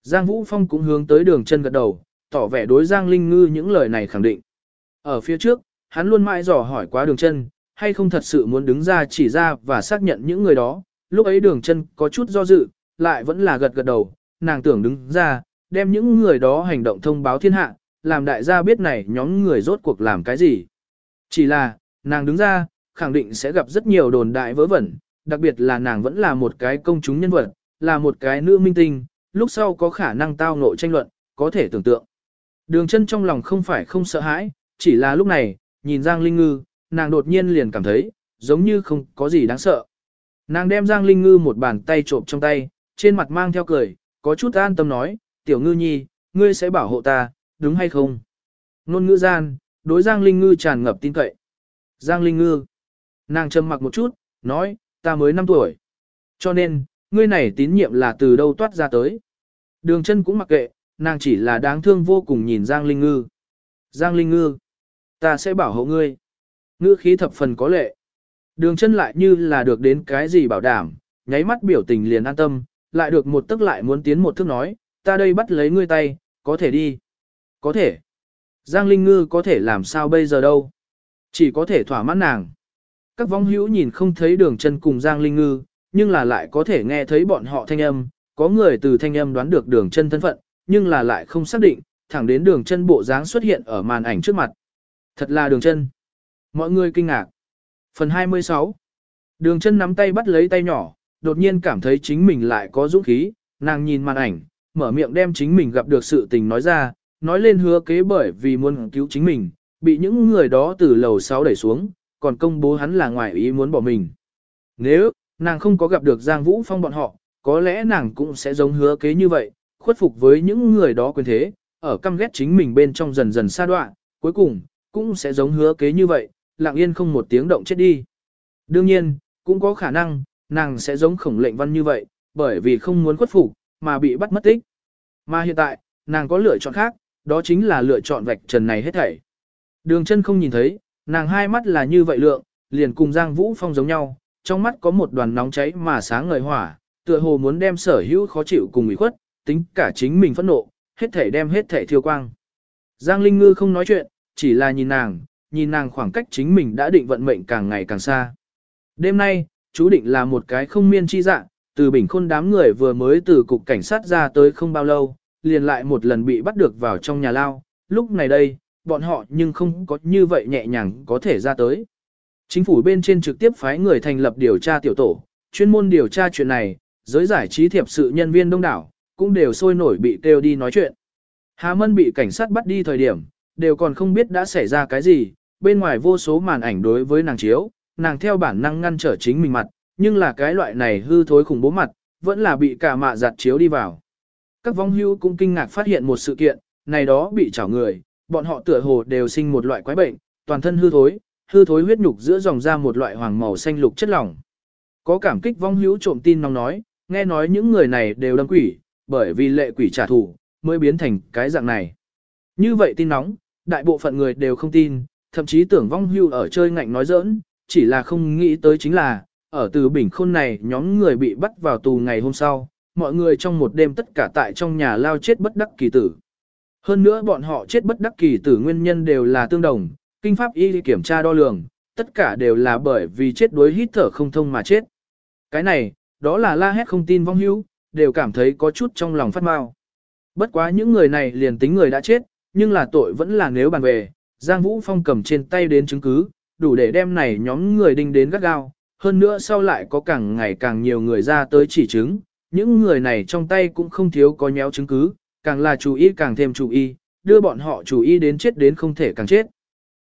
Giang Vũ Phong cũng hướng tới đường chân gật đầu, tỏ vẻ đối Giang Linh Ngư những lời này khẳng định. Ở phía trước, hắn luôn mãi dò hỏi quá đường chân, hay không thật sự muốn đứng ra chỉ ra và xác nhận những người đó. Lúc ấy đường chân có chút do dự, lại vẫn là gật gật đầu, nàng tưởng đứng ra, đem những người đó hành động thông báo thiên hạ, làm đại gia biết này nhóm người rốt cuộc làm cái gì. Chỉ là, nàng đứng ra, khẳng định sẽ gặp rất nhiều đồn đại vớ vẩn, đặc biệt là nàng vẫn là một cái công chúng nhân vật, là một cái nữ minh tinh, lúc sau có khả năng tao ngộ tranh luận, có thể tưởng tượng. Đường chân trong lòng không phải không sợ hãi, chỉ là lúc này, nhìn Giang Linh Ngư, nàng đột nhiên liền cảm thấy, giống như không có gì đáng sợ. Nàng đem Giang Linh Ngư một bàn tay trộm trong tay, trên mặt mang theo cười, có chút an tâm nói, tiểu ngư nhi, ngươi sẽ bảo hộ ta, đúng hay không? Nôn ngữ gian, đối Giang Linh Ngư tràn ngập tin cậy. Giang Linh Ngư, nàng trầm mặc một chút, nói, ta mới 5 tuổi. Cho nên, ngươi này tín nhiệm là từ đâu toát ra tới. Đường chân cũng mặc kệ, nàng chỉ là đáng thương vô cùng nhìn Giang Linh Ngư. Giang Linh Ngư, ta sẽ bảo hộ ngươi. Ngữ khí thập phần có lệ. Đường chân lại như là được đến cái gì bảo đảm, nháy mắt biểu tình liền an tâm, lại được một tức lại muốn tiến một thước nói, ta đây bắt lấy ngươi tay, có thể đi. Có thể. Giang Linh Ngư có thể làm sao bây giờ đâu. Chỉ có thể thỏa mãn nàng. Các vong hữu nhìn không thấy đường chân cùng Giang Linh Ngư, nhưng là lại có thể nghe thấy bọn họ thanh âm, có người từ thanh âm đoán được đường chân thân phận, nhưng là lại không xác định, thẳng đến đường chân bộ dáng xuất hiện ở màn ảnh trước mặt. Thật là đường chân. Mọi người kinh ngạc. Phần 26 Đường chân nắm tay bắt lấy tay nhỏ, đột nhiên cảm thấy chính mình lại có dũng khí, nàng nhìn màn ảnh, mở miệng đem chính mình gặp được sự tình nói ra, nói lên hứa kế bởi vì muốn cứu chính mình, bị những người đó từ lầu 6 đẩy xuống, còn công bố hắn là ngoài ý muốn bỏ mình. Nếu, nàng không có gặp được Giang Vũ Phong bọn họ, có lẽ nàng cũng sẽ giống hứa kế như vậy, khuất phục với những người đó quyền thế, ở căm ghét chính mình bên trong dần dần xa đoạn, cuối cùng, cũng sẽ giống hứa kế như vậy, lặng yên không một tiếng động chết đi. Đương nhiên, cũng có khả năng, nàng sẽ giống khổng lệnh văn như vậy, bởi vì không muốn khuất phục, mà bị bắt mất tích. Mà hiện tại, nàng có lựa chọn khác, đó chính là lựa chọn vạch trần này hết thảy. Đường chân không nhìn thấy, nàng hai mắt là như vậy lượng, liền cùng Giang Vũ Phong giống nhau, trong mắt có một đoàn nóng cháy mà sáng ngời hỏa, tựa hồ muốn đem sở hữu khó chịu cùng ủy khuất, tính cả chính mình phẫn nộ, hết thảy đem hết thảy thiêu quang. Giang Linh Ngư không nói chuyện, chỉ là nhìn nàng, nhìn nàng khoảng cách chính mình đã định vận mệnh càng ngày càng xa. Đêm nay, chú định là một cái không miên chi dạng, từ bình khôn đám người vừa mới từ cục cảnh sát ra tới không bao lâu, liền lại một lần bị bắt được vào trong nhà lao, lúc này đây, bọn họ nhưng không có như vậy nhẹ nhàng có thể ra tới. Chính phủ bên trên trực tiếp phái người thành lập điều tra tiểu tổ, chuyên môn điều tra chuyện này, giới giải trí thiệp sự nhân viên đông đảo, cũng đều sôi nổi bị kêu đi nói chuyện. Hà Mân bị cảnh sát bắt đi thời điểm, đều còn không biết đã xảy ra cái gì, bên ngoài vô số màn ảnh đối với nàng chiếu, nàng theo bản năng ngăn trở chính mình mặt, nhưng là cái loại này hư thối khủng bố mặt, vẫn là bị cả mạ giặt chiếu đi vào. Các vong hưu cũng kinh ngạc phát hiện một sự kiện, này đó bị chảo người, bọn họ tựa hồ đều sinh một loại quái bệnh, toàn thân hư thối, hư thối huyết nhục giữa dòng ra một loại hoàng màu xanh lục chất lỏng. Có cảm kích vong hữu trộm tin nóng nói, nghe nói những người này đều đâm quỷ, bởi vì lệ quỷ trả thù, mới biến thành cái dạng này. Như vậy tin nóng, đại bộ phận người đều không tin, thậm chí tưởng vong hưu ở chơi ngạnh nói giỡn, chỉ là không nghĩ tới chính là, ở từ bình khôn này nhóm người bị bắt vào tù ngày hôm sau, mọi người trong một đêm tất cả tại trong nhà lao chết bất đắc kỳ tử. Hơn nữa bọn họ chết bất đắc kỳ tử nguyên nhân đều là tương đồng, kinh pháp y kiểm tra đo lường, tất cả đều là bởi vì chết đuối hít thở không thông mà chết. Cái này, đó là la hét không tin vong hữu, đều cảm thấy có chút trong lòng phát mau. Bất quá những người này liền tính người đã chết, nhưng là tội vẫn là nếu bàn về, Giang Vũ Phong cầm trên tay đến chứng cứ, đủ để đem này nhóm người đinh đến gắt gao, hơn nữa sau lại có càng ngày càng nhiều người ra tới chỉ chứng, những người này trong tay cũng không thiếu có nhéo chứng cứ, càng là chú ý càng thêm chú ý, đưa bọn họ chú ý đến chết đến không thể càng chết.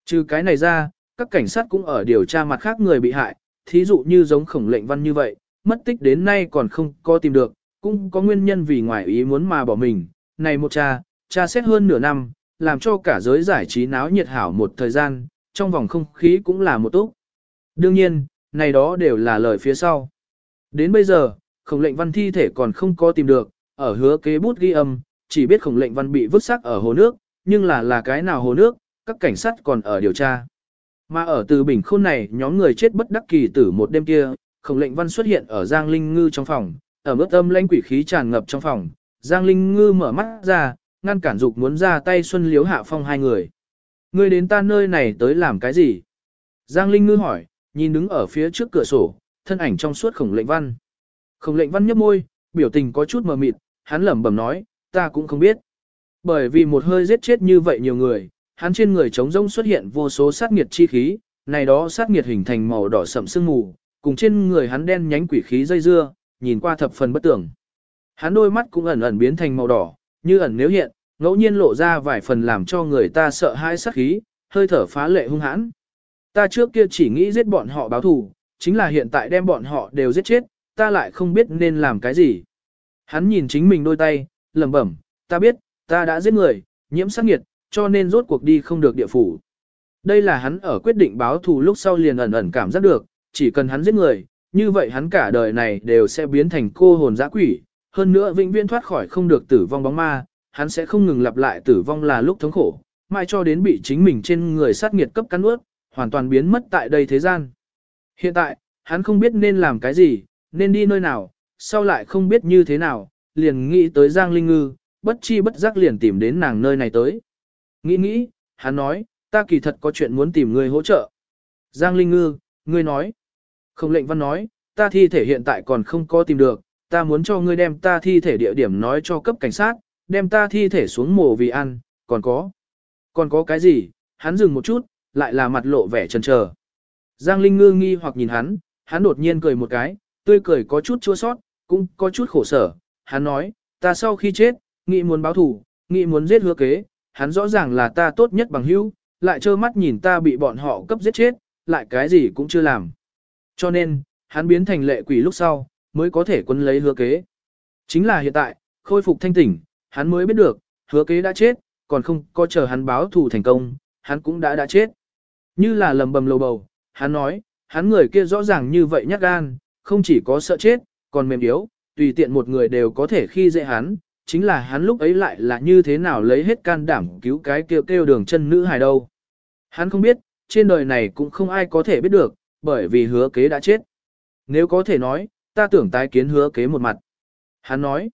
Trừ cái này ra, các cảnh sát cũng ở điều tra mặt khác người bị hại, thí dụ như giống khổng lệnh văn như vậy, mất tích đến nay còn không có tìm được, cũng có nguyên nhân vì ngoài ý muốn mà bỏ mình. Này một cha, cha xét hơn nửa năm, làm cho cả giới giải trí náo nhiệt hảo một thời gian, trong vòng không khí cũng là một túc. Đương nhiên, này đó đều là lời phía sau. Đến bây giờ, khổng lệnh văn thi thể còn không có tìm được, ở hứa kế bút ghi âm, chỉ biết khổng lệnh văn bị vứt xác ở hồ nước, nhưng là là cái nào hồ nước, các cảnh sát còn ở điều tra. Mà ở từ bình khôn này, nhóm người chết bất đắc kỳ tử một đêm kia, khổng lệnh văn xuất hiện ở Giang Linh Ngư trong phòng, ở mức âm lãnh quỷ khí tràn ngập trong phòng, Giang Linh Ngư mở mắt ra, ngăn cản dục muốn ra tay Xuân Liếu Hạ Phong hai người. Ngươi đến ta nơi này tới làm cái gì? Giang Linh Ngư hỏi, nhìn đứng ở phía trước cửa sổ, thân ảnh trong suốt khổng lệnh văn. Khổng lệnh văn nhấp môi, biểu tình có chút mờ mịt, hắn lẩm bẩm nói, ta cũng không biết. Bởi vì một hơi giết chết như vậy nhiều người, hắn trên người trống rông xuất hiện vô số sát nghiệt chi khí, này đó sát nghiệt hình thành màu đỏ sậm sương mù, cùng trên người hắn đen nhánh quỷ khí dây dưa, nhìn qua thập phần bất tưởng. Hắn đôi mắt cũng ẩn ẩn biến thành màu đỏ, như ẩn nếu hiện, ngẫu nhiên lộ ra vài phần làm cho người ta sợ hãi sát khí, hơi thở phá lệ hung hãn. Ta trước kia chỉ nghĩ giết bọn họ báo thù, chính là hiện tại đem bọn họ đều giết chết, ta lại không biết nên làm cái gì. Hắn nhìn chính mình đôi tay, lẩm bẩm, ta biết, ta đã giết người, nhiễm sát nghiệt, cho nên rốt cuộc đi không được địa phủ. Đây là hắn ở quyết định báo thù lúc sau liền ẩn ẩn cảm giác được, chỉ cần hắn giết người, như vậy hắn cả đời này đều sẽ biến thành cô hồn dã quỷ, hơn nữa vĩnh viễn thoát khỏi không được tử vong bóng ma, hắn sẽ không ngừng lặp lại tử vong là lúc thống khổ, mãi cho đến bị chính mình trên người sát nghiệt cấp cắn ướt, hoàn toàn biến mất tại đây thế gian. Hiện tại, hắn không biết nên làm cái gì, nên đi nơi nào, sau lại không biết như thế nào, liền nghĩ tới Giang Linh Ngư, bất chi bất giác liền tìm đến nàng nơi này tới. Nghĩ nghĩ, hắn nói, ta kỳ thật có chuyện muốn tìm người hỗ trợ. Giang Linh Ngư, ngươi nói. Không lệnh văn nói, ta thi thể hiện tại còn không có tìm được, ta muốn cho ngươi đem ta thi thể địa điểm nói cho cấp cảnh sát, đem ta thi thể xuống mồ vì ăn, còn có. Còn có cái gì? Hắn dừng một chút, lại là mặt lộ vẻ chần chờ. Giang Linh ngư nghi hoặc nhìn hắn, hắn đột nhiên cười một cái, tươi cười có chút chua sót, cũng có chút khổ sở. Hắn nói, ta sau khi chết, nghĩ muốn báo thù, nghĩ muốn giết hứa kế, hắn rõ ràng là ta tốt nhất bằng hữu, lại trơ mắt nhìn ta bị bọn họ cấp giết chết, lại cái gì cũng chưa làm. Cho nên, hắn biến thành lệ quỷ lúc sau, mới có thể quân lấy hứa kế. Chính là hiện tại, khôi phục thanh tỉnh, hắn mới biết được, hứa kế đã chết, còn không có chờ hắn báo thù thành công, hắn cũng đã đã chết. Như là lầm bầm lầu bầu, hắn nói, hắn người kia rõ ràng như vậy nhát gan, không chỉ có sợ chết, còn mềm yếu, tùy tiện một người đều có thể khi dễ hắn, chính là hắn lúc ấy lại là như thế nào lấy hết can đảm cứu cái kêu kêu đường chân nữ hài đâu. Hắn không biết, trên đời này cũng không ai có thể biết được, bởi vì hứa kế đã chết. Nếu có thể nói, ta tưởng tái kiến hứa kế một mặt. Hắn nói,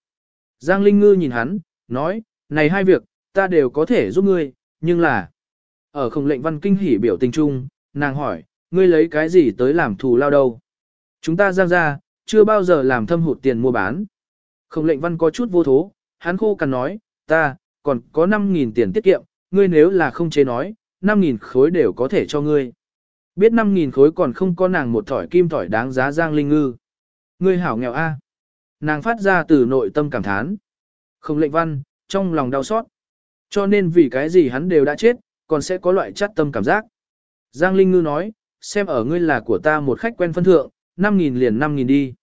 Giang Linh Ngư nhìn hắn, nói, này hai việc, ta đều có thể giúp ngươi, nhưng là... Ở không lệnh văn kinh hỉ biểu tình chung, nàng hỏi, ngươi lấy cái gì tới làm thù lao đâu? Chúng ta giang ra, chưa bao giờ làm thâm hụt tiền mua bán. Không lệnh văn có chút vô thố, hắn khô cằn nói, ta, còn có 5.000 tiền tiết kiệm, ngươi nếu là không chế nói, 5.000 khối đều có thể cho ngươi. Biết 5.000 khối còn không có nàng một thỏi kim thỏi đáng giá giang linh ngư. Ngươi hảo nghèo a. Nàng phát ra từ nội tâm cảm thán. Không lệnh văn, trong lòng đau xót. Cho nên vì cái gì hắn đều đã chết, còn sẽ có loại chắt tâm cảm giác. Giang Linh Ngư nói, xem ở ngươi là của ta một khách quen phân thượng, 5.000 liền 5.000 đi.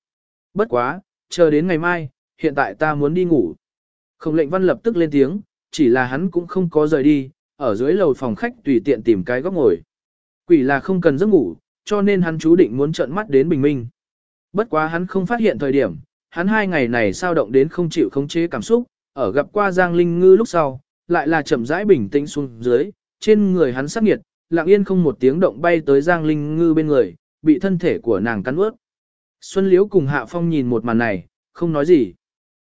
Bất quá, chờ đến ngày mai, hiện tại ta muốn đi ngủ. Không lệnh văn lập tức lên tiếng, chỉ là hắn cũng không có rời đi, ở dưới lầu phòng khách tùy tiện tìm cái góc ngồi. Quỷ là không cần giấc ngủ, cho nên hắn chú định muốn trợn mắt đến bình minh. Bất quá hắn không phát hiện thời điểm, hắn hai ngày này sao động đến không chịu khống chế cảm xúc, ở gặp qua Giang Linh Ngư lúc sau, lại là chậm rãi bình tĩnh xuống dưới, trên người hắn sắc nhiệt, lặng yên không một tiếng động bay tới Giang Linh Ngư bên người, bị thân thể của nàng cắn ướt. Xuân Liễu cùng Hạ Phong nhìn một màn này, không nói gì.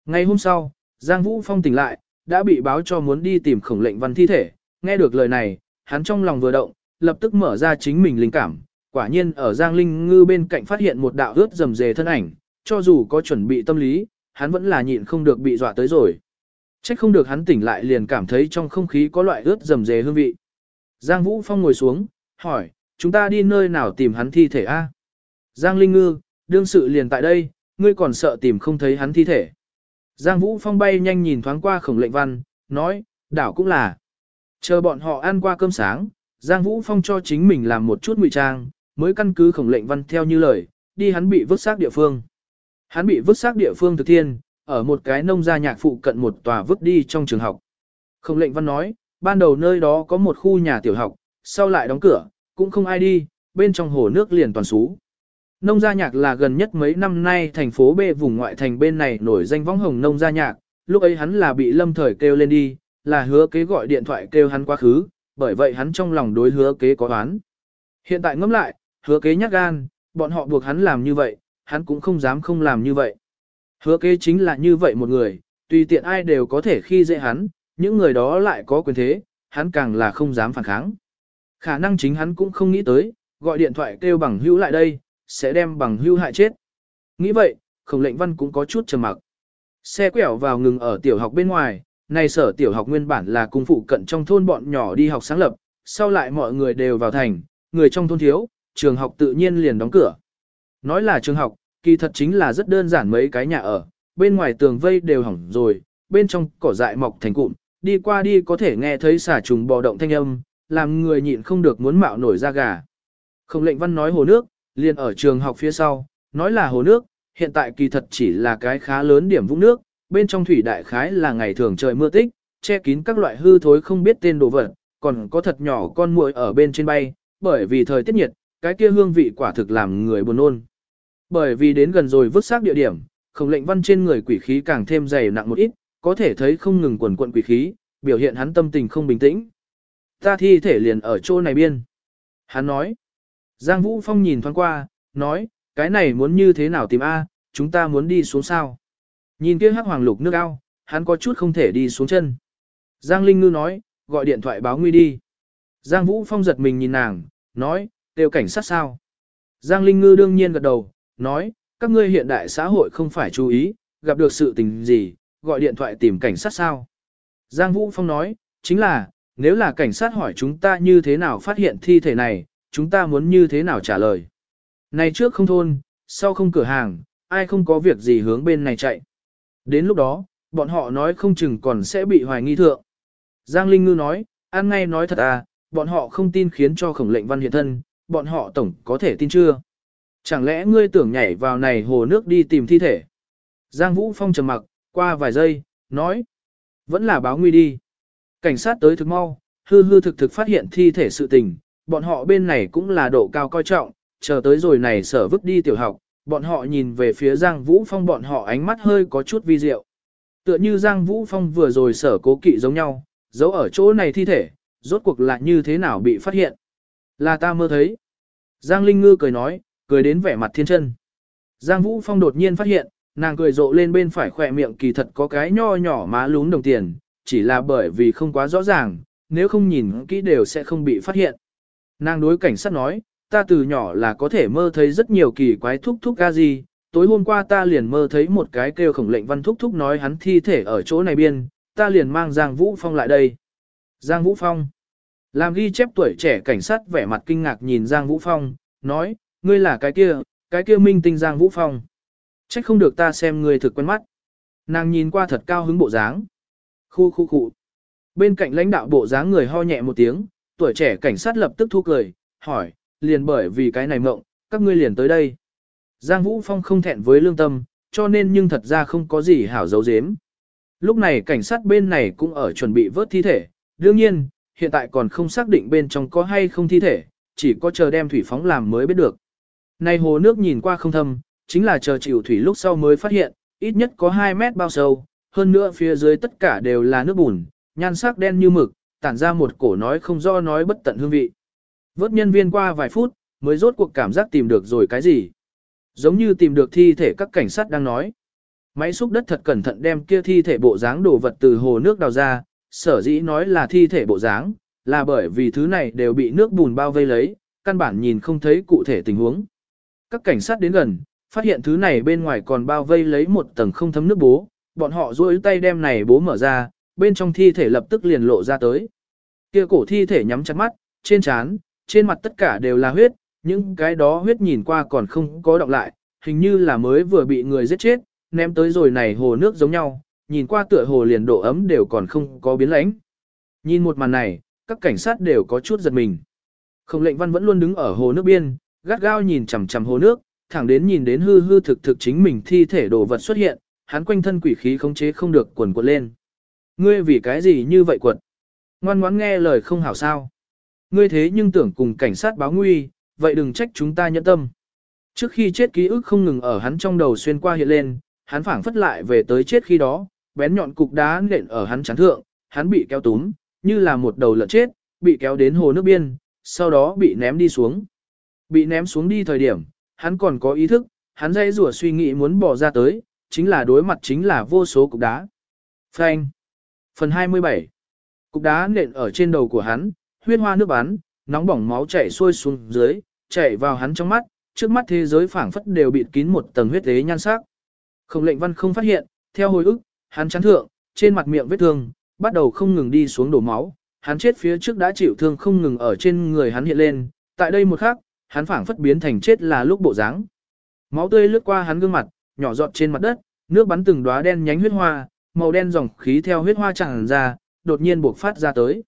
Ngày hôm sau, Giang Vũ Phong tỉnh lại, đã bị báo cho muốn đi tìm khổng lệnh văn thi thể, nghe được lời này, hắn trong lòng vừa động, lập tức mở ra chính mình linh cảm, quả nhiên ở Giang Linh Ngư bên cạnh phát hiện một đạo ướt rầm rề thân ảnh, cho dù có chuẩn bị tâm lý, hắn vẫn là nhịn không được bị dọa tới rồi. Trách không được hắn tỉnh lại liền cảm thấy trong không khí có loại ướt rầm rề hương vị. Giang Vũ Phong ngồi xuống, hỏi, chúng ta đi nơi nào tìm hắn thi thể a? Giang Linh Ngư, đương sự liền tại đây, ngươi còn sợ tìm không thấy hắn thi thể. Giang Vũ Phong bay nhanh nhìn thoáng qua khổng lệnh văn, nói, đảo cũng là. Chờ bọn họ ăn qua cơm sáng, Giang Vũ Phong cho chính mình làm một chút ngụy trang, mới căn cứ khổng lệnh văn theo như lời, đi hắn bị vứt xác địa phương. Hắn bị vứt xác địa phương thực thiên, ở một cái nông gia nhạc phụ cận một tòa vứt đi trong trường học. Không lệnh văn nói, ban đầu nơi đó có một khu nhà tiểu học, sau lại đóng cửa, cũng không ai đi, bên trong hồ nước liền toàn xú. Nông gia nhạc là gần nhất mấy năm nay thành phố B vùng ngoại thành bên này nổi danh võng hồng nông gia nhạc, lúc ấy hắn là bị lâm thời kêu lên đi, là hứa kế gọi điện thoại kêu hắn quá khứ, bởi vậy hắn trong lòng đối hứa kế có oán. Hiện tại ngẫm lại, hứa kế nhắc gan, bọn họ buộc hắn làm như vậy, hắn cũng không dám không làm như vậy. Hứa kế chính là như vậy một người, tùy tiện ai đều có thể khi dễ hắn, những người đó lại có quyền thế, hắn càng là không dám phản kháng. Khả năng chính hắn cũng không nghĩ tới, gọi điện thoại kêu bằng hữu lại đây, sẽ đem bằng hữu hại chết. Nghĩ vậy, khổng lệnh văn cũng có chút trầm mặc. Xe quẹo vào ngừng ở tiểu học bên ngoài, này sở tiểu học nguyên bản là cung phụ cận trong thôn bọn nhỏ đi học sáng lập, sau lại mọi người đều vào thành, người trong thôn thiếu, trường học tự nhiên liền đóng cửa. Nói là trường học, kỳ thật chính là rất đơn giản mấy cái nhà ở, bên ngoài tường vây đều hỏng rồi, bên trong cỏ dại mọc thành cụm, đi qua đi có thể nghe thấy xả trùng bò động thanh âm, làm người nhịn không được muốn mạo nổi da gà. Không lệnh văn nói hồ nước, liền ở trường học phía sau, nói là hồ nước, hiện tại kỳ thật chỉ là cái khá lớn điểm vũng nước, bên trong thủy đại khái là ngày thường trời mưa tích, che kín các loại hư thối không biết tên đồ vật, còn có thật nhỏ con muỗi ở bên trên bay, bởi vì thời tiết nhiệt, cái kia hương vị quả thực làm người buồn nôn. Bởi vì đến gần rồi vứt xác địa điểm, khổng lệnh văn trên người quỷ khí càng thêm dày nặng một ít, có thể thấy không ngừng quần quận quỷ khí, biểu hiện hắn tâm tình không bình tĩnh. Ta thi thể liền ở chỗ này biên. Hắn nói. Giang Vũ Phong nhìn thoáng qua, nói, cái này muốn như thế nào tìm A, chúng ta muốn đi xuống sao. Nhìn kia hắc hoàng lục nước ao, hắn có chút không thể đi xuống chân. Giang Linh Ngư nói, gọi điện thoại báo nguy đi. Giang Vũ Phong giật mình nhìn nàng, nói, kêu cảnh sát sao. Giang Linh Ngư đương nhiên gật đầu, nói, các ngươi hiện đại xã hội không phải chú ý, gặp được sự tình gì, gọi điện thoại tìm cảnh sát sao. Giang Vũ Phong nói, chính là, nếu là cảnh sát hỏi chúng ta như thế nào phát hiện thi thể này, chúng ta muốn như thế nào trả lời. Này trước không thôn, sau không cửa hàng, ai không có việc gì hướng bên này chạy. Đến lúc đó, bọn họ nói không chừng còn sẽ bị hoài nghi thượng. Giang Linh Ngư nói, ăn ngay nói thật à, bọn họ không tin khiến cho khổng lệnh văn hiện thân, bọn họ tổng có thể tin chưa. Chẳng lẽ ngươi tưởng nhảy vào này hồ nước đi tìm thi thể? Giang Vũ Phong trầm mặc, qua vài giây, nói. Vẫn là báo nguy đi. Cảnh sát tới thực mau, hư hư thực thực phát hiện thi thể sự tình, bọn họ bên này cũng là độ cao coi trọng, chờ tới rồi này sở vứt đi tiểu học, bọn họ nhìn về phía Giang Vũ Phong bọn họ ánh mắt hơi có chút vi diệu. Tựa như Giang Vũ Phong vừa rồi sở cố kỵ giống nhau, giấu ở chỗ này thi thể, rốt cuộc là như thế nào bị phát hiện. Là ta mơ thấy. Giang Linh Ngư cười nói, cười đến vẻ mặt thiên chân. Giang Vũ Phong đột nhiên phát hiện, nàng cười rộ lên bên phải khỏe miệng kỳ thật có cái nho nhỏ má lún đồng tiền, chỉ là bởi vì không quá rõ ràng, nếu không nhìn kỹ đều sẽ không bị phát hiện. Nàng đối cảnh sát nói, ta từ nhỏ là có thể mơ thấy rất nhiều kỳ quái thúc thúc ga gì, tối hôm qua ta liền mơ thấy một cái kêu khổng lệnh văn thúc thúc nói hắn thi thể ở chỗ này biên, ta liền mang Giang Vũ Phong lại đây. Giang Vũ Phong. Làm ghi chép tuổi trẻ cảnh sát vẻ mặt kinh ngạc nhìn Giang Vũ Phong, nói, ngươi là cái kia, cái kia minh tinh Giang Vũ Phong. Trách không được ta xem ngươi thực quen mắt. Nàng nhìn qua thật cao hứng bộ dáng. Khu khu khu. Bên cạnh lãnh đạo bộ dáng người ho nhẹ một tiếng, tuổi trẻ cảnh sát lập tức thu cười, hỏi, liền bởi vì cái này mộng, các ngươi liền tới đây. Giang Vũ Phong không thẹn với lương tâm, cho nên nhưng thật ra không có gì hảo giấu giếm Lúc này cảnh sát bên này cũng ở chuẩn bị vớt thi thể, đương nhiên, hiện tại còn không xác định bên trong có hay không thi thể, chỉ có chờ đem thủy phóng làm mới biết được. Này hồ nước nhìn qua không thâm, chính là chờ chịu thủy lúc sau mới phát hiện, ít nhất có 2 mét bao sâu, hơn nữa phía dưới tất cả đều là nước bùn, nhan sắc đen như mực, tản ra một cổ nói không do nói bất tận hương vị. Vớt nhân viên qua vài phút, mới rốt cuộc cảm giác tìm được rồi cái gì. Giống như tìm được thi thể các cảnh sát đang nói. Máy xúc đất thật cẩn thận đem kia thi thể bộ dáng đồ vật từ hồ nước đào ra, sở dĩ nói là thi thể bộ dáng, là bởi vì thứ này đều bị nước bùn bao vây lấy, căn bản nhìn không thấy cụ thể tình huống. Các cảnh sát đến gần, phát hiện thứ này bên ngoài còn bao vây lấy một tầng không thấm nước bố, bọn họ duỗi tay đem này bố mở ra, bên trong thi thể lập tức liền lộ ra tới. Kia cổ thi thể nhắm chặt mắt, trên trán, trên mặt tất cả đều là huyết, những cái đó huyết nhìn qua còn không có động lại, hình như là mới vừa bị người giết chết, ném tới rồi này hồ nước giống nhau, nhìn qua tựa hồ liền độ ấm đều còn không có biến lãnh. Nhìn một màn này, các cảnh sát đều có chút giật mình. Không lệnh văn vẫn luôn đứng ở hồ nước biên, gắt gao nhìn chằm chằm hồ nước, thẳng đến nhìn đến hư hư thực thực chính mình thi thể đồ vật xuất hiện, hắn quanh thân quỷ khí khống chế không được quần quật lên. Ngươi vì cái gì như vậy quật? Ngoan ngoãn nghe lời không hảo sao. Ngươi thế nhưng tưởng cùng cảnh sát báo nguy, vậy đừng trách chúng ta nhẫn tâm. Trước khi chết ký ức không ngừng ở hắn trong đầu xuyên qua hiện lên, hắn phảng phất lại về tới chết khi đó, bén nhọn cục đá nện ở hắn chán thượng, hắn bị kéo túm, như là một đầu lợn chết, bị kéo đến hồ nước biên, sau đó bị ném đi xuống. Bị ném xuống đi thời điểm, hắn còn có ý thức, hắn dây rủa suy nghĩ muốn bỏ ra tới, chính là đối mặt chính là vô số cục đá. Phanh. Phần 27. Cục đá nện ở trên đầu của hắn, huyết hoa nước bắn, nóng bỏng máu chảy xuôi xuống dưới, chảy vào hắn trong mắt, trước mắt thế giới phảng phất đều bị kín một tầng huyết tế nhan sắc. Không lệnh văn không phát hiện, theo hồi ức, hắn chán thượng, trên mặt miệng vết thương, bắt đầu không ngừng đi xuống đổ máu, hắn chết phía trước đã chịu thương không ngừng ở trên người hắn hiện lên, tại đây một khắc, hắn phảng phất biến thành chết là lúc bộ dáng. Máu tươi lướt qua hắn gương mặt, nhỏ giọt trên mặt đất, nước bắn từng đóa đen nhánh huyết hoa, màu đen dòng khí theo huyết hoa tràn ra, đột nhiên buộc phát ra tới.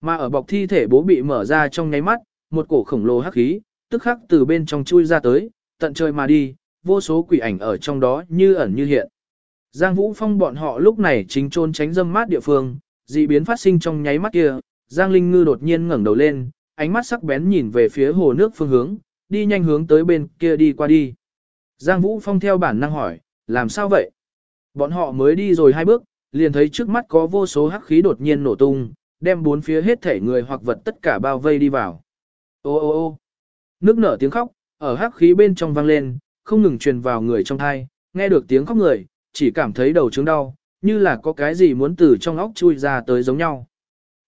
Mà ở bọc thi thể bố bị mở ra trong nháy mắt, một cổ khổng lồ hắc khí, tức khắc từ bên trong chui ra tới, tận trời mà đi, vô số quỷ ảnh ở trong đó như ẩn như hiện. Giang Vũ Phong bọn họ lúc này chính trôn tránh dâm mát địa phương, dị biến phát sinh trong nháy mắt kia, Giang Linh Ngư đột nhiên ngẩng đầu lên, ánh mắt sắc bén nhìn về phía hồ nước phương hướng, đi nhanh hướng tới bên kia đi qua đi. Giang Vũ Phong theo bản năng hỏi, làm sao vậy? Bọn họ mới đi rồi hai bước, liền thấy trước mắt có vô số hắc khí đột nhiên nổ tung, đem bốn phía hết thể người hoặc vật tất cả bao vây đi vào. Ô ô ô nước nở tiếng khóc, ở hắc khí bên trong vang lên, không ngừng truyền vào người trong thai, nghe được tiếng khóc người, chỉ cảm thấy đầu trướng đau, như là có cái gì muốn từ trong óc chui ra tới giống nhau.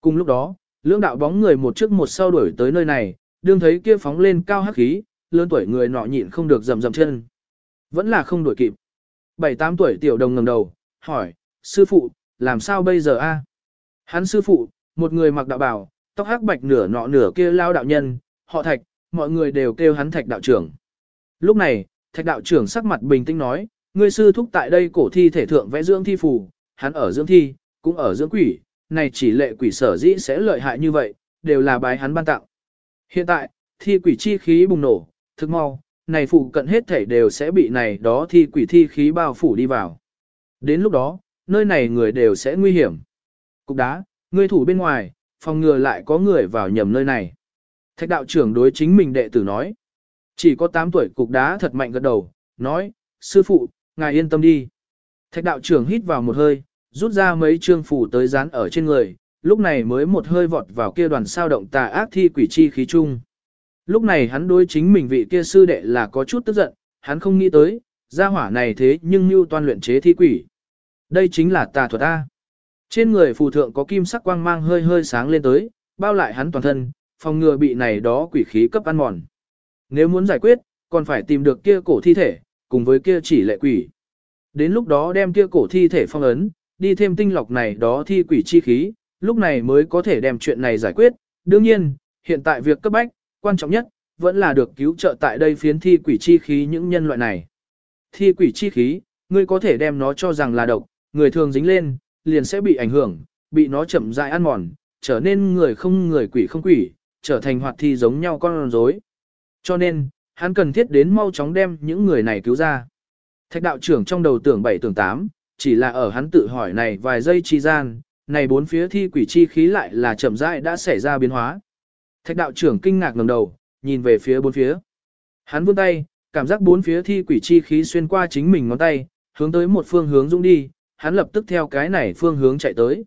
Cùng lúc đó, lưỡng đạo bóng người một trước một sau đuổi tới nơi này, đương thấy kia phóng lên cao hắc khí, lớn tuổi người nọ nhịn không được rầm rầm chân. Vẫn là không đuổi kịp. Bảy tám tuổi tiểu đồng ngẩng đầu, hỏi, sư phụ, làm sao bây giờ a? Hắn sư phụ, một người mặc đạo bào, tóc hắc bạch nửa nọ nửa kia lao đạo nhân, họ thạch, mọi người đều kêu hắn thạch đạo trưởng. Lúc này, thạch đạo trưởng sắc mặt bình tĩnh nói, ngươi sư thúc tại đây cổ thi thể thượng vẽ dưỡng thi phù, hắn ở dưỡng thi, cũng ở dưỡng quỷ, này chỉ lệ quỷ sở dĩ sẽ lợi hại như vậy, đều là bái hắn ban tặng. Hiện tại, thi quỷ chi khí bùng nổ, thực mau, này phụ cận hết thể đều sẽ bị này đó thi quỷ thi khí bao phủ đi vào. Đến lúc đó, nơi này người đều sẽ nguy hiểm. Cục đá, ngươi thủ bên ngoài, phòng ngừa lại có người vào nhầm nơi này. Thạch đạo trưởng đối chính mình đệ tử nói. Chỉ có 8 tuổi cục đá thật mạnh gật đầu, nói, sư phụ, ngài yên tâm đi. Thạch đạo trưởng hít vào một hơi, rút ra mấy trương phủ tới dán ở trên người, lúc này mới một hơi vọt vào kia đoàn sao động tà ác thi quỷ chi khí chung. Lúc này hắn đối chính mình vị kia sư đệ là có chút tức giận, hắn không nghĩ tới, gia hỏa này thế nhưng như toàn luyện chế thi quỷ. Đây chính là tà thuật A. Trên người phù thượng có kim sắc quang mang hơi hơi sáng lên tới, bao lại hắn toàn thân, phòng ngừa bị này đó quỷ khí cấp ăn mòn. Nếu muốn giải quyết, còn phải tìm được kia cổ thi thể, cùng với kia chỉ lệ quỷ. Đến lúc đó đem kia cổ thi thể phong ấn, đi thêm tinh lọc này đó thi quỷ chi khí, lúc này mới có thể đem chuyện này giải quyết. Đương nhiên, hiện tại việc cấp bách, quan trọng nhất, vẫn là được cứu trợ tại đây phiến thi quỷ chi khí những nhân loại này. Thi quỷ chi khí, ngươi có thể đem nó cho rằng là độc, người thường dính lên, liền sẽ bị ảnh hưởng, bị nó chậm rãi ăn mòn, trở nên người không người quỷ không quỷ, trở thành hoạt thi giống nhau con rối. Cho nên, hắn cần thiết đến mau chóng đem những người này cứu ra. Thạch đạo trưởng trong đầu tưởng 7 tưởng 8, chỉ là ở hắn tự hỏi này vài giây chi gian, này bốn phía thi quỷ chi khí lại là chậm rãi đã xảy ra biến hóa. Thạch đạo trưởng kinh ngạc ngẩng đầu, nhìn về phía bốn phía. Hắn vươn tay, cảm giác bốn phía thi quỷ chi khí xuyên qua chính mình ngón tay, hướng tới một phương hướng dũng đi, hắn lập tức theo cái này phương hướng chạy tới.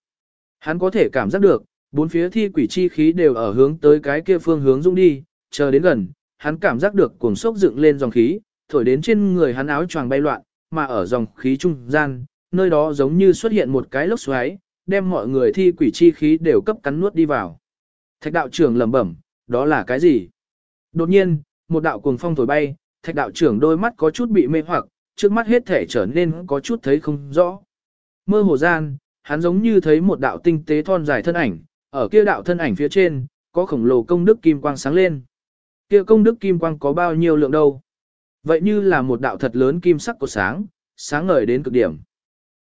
Hắn có thể cảm giác được, bốn phía thi quỷ chi khí đều ở hướng tới cái kia phương hướng dũng đi, chờ đến gần, hắn cảm giác được cuồng sốc dựng lên dòng khí, thổi đến trên người hắn áo choàng bay loạn, mà ở dòng khí trung gian, nơi đó giống như xuất hiện một cái lốc xoáy, đem mọi người thi quỷ chi khí đều cấp cắn nuốt đi vào. Thạch đạo trưởng lẩm bẩm, đó là cái gì? Đột nhiên, một đạo cuồng phong thổi bay, thạch đạo trưởng đôi mắt có chút bị mê hoặc, trước mắt hết thể trở nên có chút thấy không rõ. Mơ hồ gian, hắn giống như thấy một đạo tinh tế thon dài thân ảnh, ở kia đạo thân ảnh phía trên, có khổng lồ công đức kim quang sáng lên. Kia công đức kim quang có bao nhiêu lượng đâu? Vậy như là một đạo thật lớn kim sắc của sáng, sáng ngời đến cực điểm.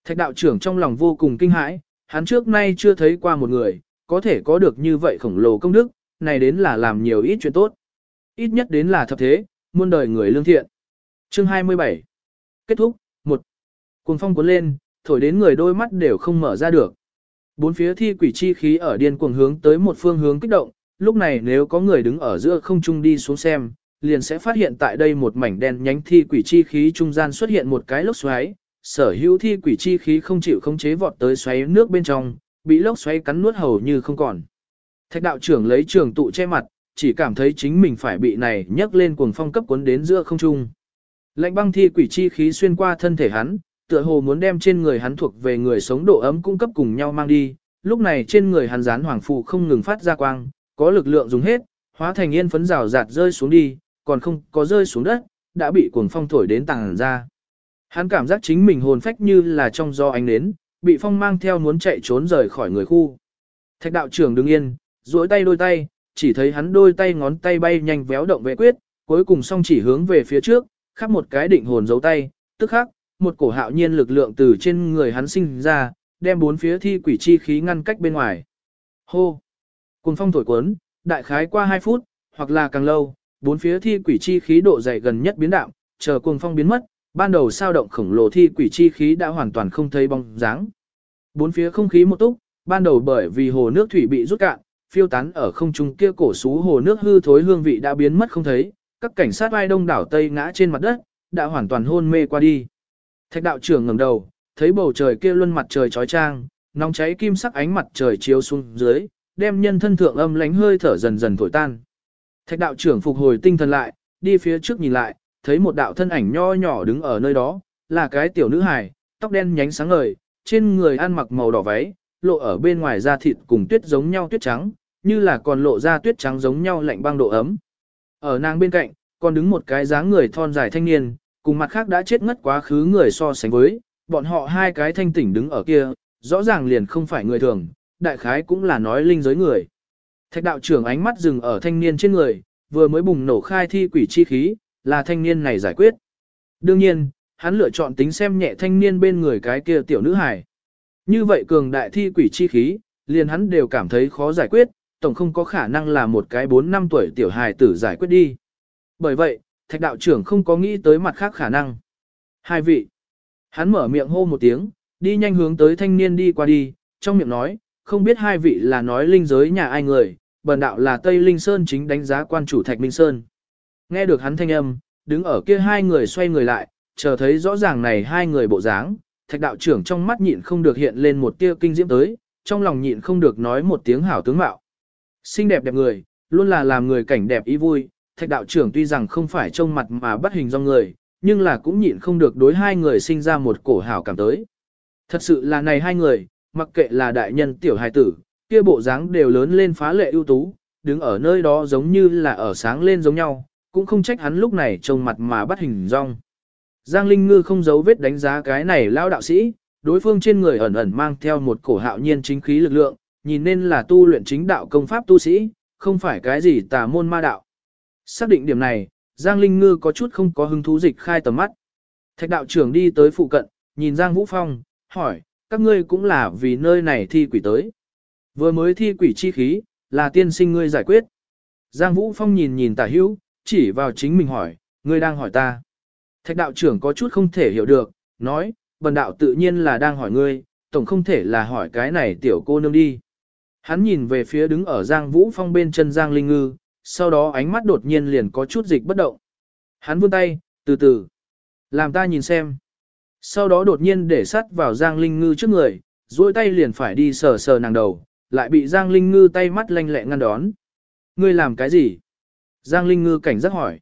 Thạch đạo trưởng trong lòng vô cùng kinh hãi, hắn trước nay chưa thấy qua một người, có thể có được như vậy khổng lồ công đức, này đến là làm nhiều ít chuyện tốt. Ít nhất đến là thập thế, muôn đời người lương thiện. Chương 27 Kết thúc, 1. Cuồng phong cuốn lên, thổi đến người đôi mắt đều không mở ra được. Bốn phía thi quỷ chi khí ở điên cuồng hướng tới một phương hướng kích động, lúc này nếu có người đứng ở giữa không trung đi xuống xem, liền sẽ phát hiện tại đây một mảnh đen nhánh thi quỷ chi khí trung gian xuất hiện một cái lốc xoáy, sở hữu thi quỷ chi khí không chịu khống chế vọt tới xoáy nước bên trong, bị lốc xoáy cắn nuốt hầu như không còn. Thạch đạo trưởng lấy trường tụ che mặt, chỉ cảm thấy chính mình phải bị này nhấc lên cuồng phong cấp cuốn đến giữa không trung. Lạnh băng thi quỷ chi khí xuyên qua thân thể hắn, tựa hồ muốn đem trên người hắn thuộc về người sống độ ấm cung cấp cùng nhau mang đi. Lúc này trên người hắn dán hoàng phù không ngừng phát ra quang, có lực lượng dùng hết, hóa thành yên phấn rào rạt rơi xuống đi, còn không có rơi xuống đất, đã bị cuồng phong thổi đến tàng ra. Hắn cảm giác chính mình hồn phách như là trong do ánh nến, bị phong mang theo muốn chạy trốn rời khỏi người khu. Thạch đạo trưởng đứng yên, duỗi tay đôi tay, chỉ thấy hắn đôi tay ngón tay bay nhanh véo động vệ quyết, cuối cùng song chỉ hướng về phía trước, khắp một cái định hồn dấu tay, tức khắc, một cổ hạo nhiên lực lượng từ trên người hắn sinh ra, đem bốn phía thi quỷ chi khí ngăn cách bên ngoài. Hô! Cùng phong thổi cuốn, đại khái qua 2 phút, hoặc là càng lâu, bốn phía thi quỷ chi khí độ dày gần nhất biến đạo, chờ cuồng phong biến mất, ban đầu sao động khổng lồ thi quỷ chi khí đã hoàn toàn không thấy bóng dáng. Bốn phía không khí một túc, ban đầu bởi vì hồ nước thủy bị rút cạn, phiêu tán ở không trung kia cổ sú hồ nước hư thối hương vị đã biến mất không thấy, các cảnh sát vai đông đảo tây ngã trên mặt đất, đã hoàn toàn hôn mê qua đi. Thạch đạo trưởng ngẩng đầu, thấy bầu trời kia luân mặt trời chói chang, nóng cháy kim sắc ánh mặt trời chiếu xuống dưới, đem nhân thân thượng âm lánh hơi thở dần dần thổi tan. Thạch đạo trưởng phục hồi tinh thần lại, đi phía trước nhìn lại, thấy một đạo thân ảnh nho nhỏ đứng ở nơi đó, là cái tiểu nữ hài, tóc đen nhánh sáng ngời, trên người ăn mặc màu đỏ váy, lộ ở bên ngoài da thịt cùng tuyết giống nhau tuyết trắng, như là còn lộ ra tuyết trắng giống nhau lạnh băng độ ấm. Ở nàng bên cạnh, còn đứng một cái dáng người thon dài thanh niên, cùng mặt khác đã chết ngất quá khứ người so sánh với, bọn họ hai cái thanh tỉnh đứng ở kia, rõ ràng liền không phải người thường, đại khái cũng là nói linh giới người. Thạch đạo trưởng ánh mắt dừng ở thanh niên trên người, vừa mới bùng nổ khai thi quỷ chi khí, là thanh niên này giải quyết. Đương nhiên, hắn lựa chọn tính xem nhẹ thanh niên bên người cái kia tiểu nữ hài. Như vậy cường đại thi quỷ chi khí, liền hắn đều cảm thấy khó giải quyết, tổng không có khả năng là một cái 4 năm tuổi tiểu hài tử giải quyết đi. Bởi vậy, thạch đạo trưởng không có nghĩ tới mặt khác khả năng. Hai vị. Hắn mở miệng hô một tiếng, đi nhanh hướng tới thanh niên đi qua đi, trong miệng nói, không biết hai vị là nói linh giới nhà ai người, bần đạo là Tây Linh Sơn chính đánh giá quan chủ Thạch Minh Sơn. Nghe được hắn thanh âm, đứng ở kia hai người xoay người lại, chờ thấy rõ ràng này hai người bộ dáng, Thạch đạo trưởng trong mắt nhịn không được hiện lên một tia kinh diễm tới, trong lòng nhịn không được nói một tiếng hảo tướng mạo. Xinh đẹp đẹp người, luôn là làm người cảnh đẹp ý vui, Thạch đạo trưởng tuy rằng không phải trông mặt mà bắt hình do người, nhưng là cũng nhịn không được đối hai người sinh ra một cổ hảo cảm tới. Thật sự là này hai người, mặc kệ là đại nhân tiểu hài tử, kia bộ dáng đều lớn lên phá lệ ưu tú, đứng ở nơi đó giống như là ở sáng lên giống nhau, cũng không trách hắn lúc này trông mặt mà bắt hình rong. Giang Linh Ngư không giấu vết đánh giá cái này lao đạo sĩ, đối phương trên người ẩn ẩn mang theo một cổ hạo nhiên chính khí lực lượng, nhìn nên là tu luyện chính đạo công pháp tu sĩ, không phải cái gì tà môn ma đạo. Xác định điểm này, Giang Linh Ngư có chút không có hứng thú dịch khai tầm mắt. Thạch đạo trưởng đi tới phụ cận, nhìn Giang Vũ Phong, hỏi, các ngươi cũng là vì nơi này thi quỷ tới. Vừa mới thi quỷ chi khí, là tiên sinh ngươi giải quyết. Giang Vũ Phong nhìn nhìn tả hữu, chỉ vào chính mình hỏi, ngươi đang hỏi ta. Thạch đạo trưởng có chút không thể hiểu được, nói, bần đạo tự nhiên là đang hỏi ngươi, tổng không thể là hỏi cái này tiểu cô nương đi. Hắn nhìn về phía đứng ở Giang Vũ Phong bên chân Giang Linh Ngư, sau đó ánh mắt đột nhiên liền có chút dịch bất động. Hắn vươn tay, từ từ, làm ta nhìn xem. Sau đó đột nhiên để sắt vào Giang Linh Ngư trước người, duỗi tay liền phải đi sờ sờ nàng đầu, lại bị Giang Linh Ngư tay mắt lanh lẹ ngăn đón. Ngươi làm cái gì? Giang Linh Ngư cảnh giác hỏi.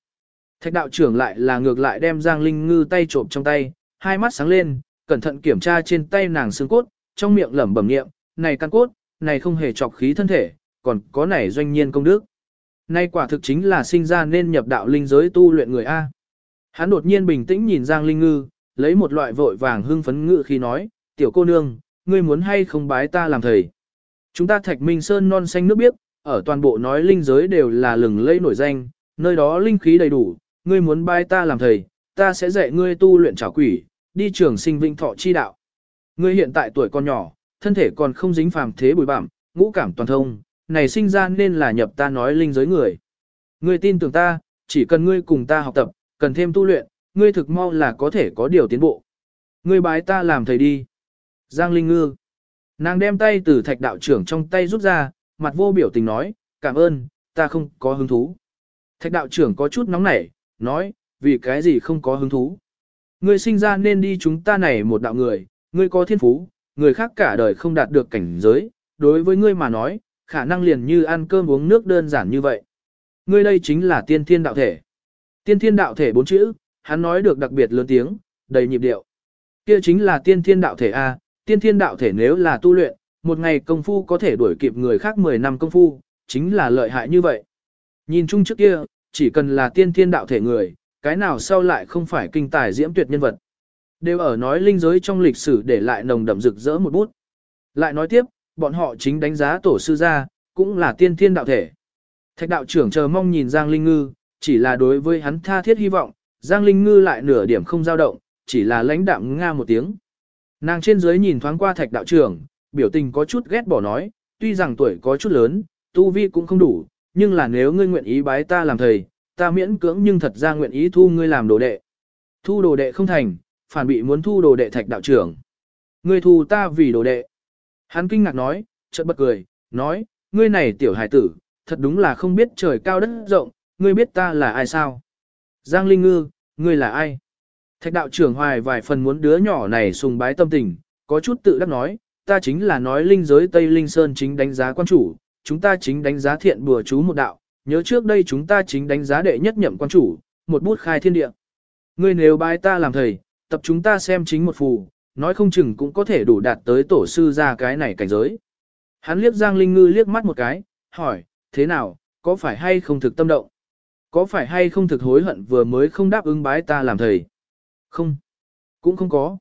Thạch đạo trưởng lại là ngược lại đem Giang Linh Ngư tay trộm trong tay, hai mắt sáng lên, cẩn thận kiểm tra trên tay nàng xương cốt, trong miệng lẩm bẩm niệm, này căn cốt, này không hề chọc khí thân thể, còn có này doanh nhiên công đức. Nay quả thực chính là sinh ra nên nhập đạo linh giới tu luyện người A. Hắn đột nhiên bình tĩnh nhìn Giang Linh Ngư, lấy một loại vội vàng hưng phấn ngự khi nói, tiểu cô nương, ngươi muốn hay không bái ta làm thầy. Chúng ta thạch minh sơn non xanh nước biếc, ở toàn bộ nói linh giới đều là lừng lẫy nổi danh, nơi đó linh khí đầy đủ, ngươi muốn bái ta làm thầy, ta sẽ dạy ngươi tu luyện trảo quỷ, đi trường sinh vinh thọ chi đạo. Ngươi hiện tại tuổi còn nhỏ, thân thể còn không dính phàm thế bụi bặm, ngũ cảm toàn thông, này sinh ra nên là nhập ta nói linh giới người. Ngươi tin tưởng ta, chỉ cần ngươi cùng ta học tập, cần thêm tu luyện, ngươi thực mau là có thể có điều tiến bộ. Ngươi bái ta làm thầy đi. Giang Linh Ngư. Nàng đem tay từ thạch đạo trưởng trong tay rút ra, mặt vô biểu tình nói, cảm ơn, ta không có hứng thú. Thạch đạo trưởng có chút nóng nảy, nói, vì cái gì không có hứng thú. Ngươi sinh ra nên đi chúng ta này một đạo người, ngươi có thiên phú, người khác cả đời không đạt được cảnh giới, đối với ngươi mà nói, khả năng liền như ăn cơm uống nước đơn giản như vậy. Ngươi đây chính là tiên thiên đạo thể. Tiên thiên đạo thể bốn chữ, hắn nói được đặc biệt lớn tiếng, đầy nhịp điệu. Kia chính là tiên thiên đạo thể A, tiên thiên đạo thể nếu là tu luyện, một ngày công phu có thể đuổi kịp người khác 10 năm công phu, chính là lợi hại như vậy. Nhìn chung trước kia, chỉ cần là tiên thiên đạo thể người, cái nào sau lại không phải kinh tài diễm tuyệt nhân vật. Đều ở nói linh giới trong lịch sử để lại nồng đậm rực rỡ một bút. Lại nói tiếp, bọn họ chính đánh giá tổ sư gia, cũng là tiên thiên đạo thể. Thạch đạo trưởng chờ mong nhìn Giang Linh Ngư, chỉ là đối với hắn tha thiết hy vọng, Giang Linh Ngư lại nửa điểm không dao động, chỉ là lãnh đạm nga một tiếng. Nàng trên dưới nhìn thoáng qua thạch đạo trưởng, biểu tình có chút ghét bỏ nói, tuy rằng tuổi có chút lớn, tu vi cũng không đủ, nhưng là nếu ngươi nguyện ý bái ta làm thầy, ta miễn cưỡng nhưng thật ra nguyện ý thu ngươi làm đồ đệ. Thu đồ đệ không thành, phản bị muốn thu đồ đệ thạch đạo trưởng. Ngươi thu ta vì đồ đệ. Hắn kinh ngạc nói, chợt bật cười, nói, ngươi này tiểu hải tử, thật đúng là không biết trời cao đất rộng, ngươi biết ta là ai sao? Giang Linh Ngư, ngươi là ai? Thạch đạo trưởng hoài vài phần muốn đứa nhỏ này sùng bái tâm tình, có chút tự đắc nói, ta chính là nói linh giới Tây Linh Sơn chính đánh giá quan chủ, chúng ta chính đánh giá thiện bùa chú một đạo, nhớ trước đây chúng ta chính đánh giá đệ nhất nhậm quan chủ, một bút khai thiên địa. Ngươi nếu bái ta làm thầy, tập chúng ta xem chính một phù, nói không chừng cũng có thể đủ đạt tới tổ sư ra cái này cảnh giới. Hắn liếc Giang Linh Ngư liếc mắt một cái, hỏi, thế nào, có phải hay không thực tâm động? Có phải hay không thực hối hận vừa mới không đáp ứng bái ta làm thầy? Không, cũng không có.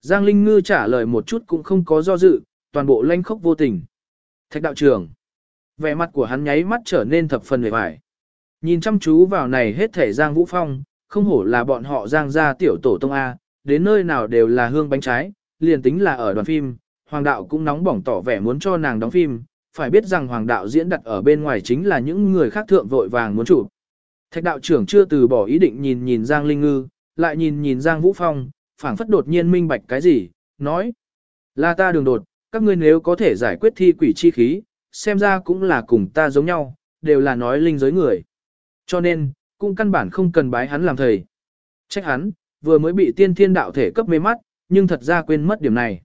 Giang Linh Ngư trả lời một chút cũng không có do dự, toàn bộ lanh khốc vô tình. Thạch đạo trưởng. Vẻ mặt của hắn nháy mắt trở nên thập phần vẻ vải. Nhìn chăm chú vào này hết thể Giang Vũ Phong, không hổ là bọn họ Giang gia tiểu tổ tông A, đến nơi nào đều là hương bánh trái, liền tính là ở đoàn phim, Hoàng đạo cũng nóng bỏng tỏ vẻ muốn cho nàng đóng phim, phải biết rằng Hoàng đạo diễn đặt ở bên ngoài chính là những người khác thượng vội vàng muốn chụp. Thạch đạo trưởng chưa từ bỏ ý định nhìn nhìn Giang Linh Ngư, lại nhìn nhìn Giang Vũ Phong, phảng phất đột nhiên minh bạch cái gì, nói. Là ta đường đột, các ngươi nếu có thể giải quyết thi quỷ chi khí, xem ra cũng là cùng ta giống nhau, đều là nói linh giới người. Cho nên, cũng căn bản không cần bái hắn làm thầy. Trách hắn, vừa mới bị tiên thiên đạo thể cấp mê mắt, nhưng thật ra quên mất điểm này.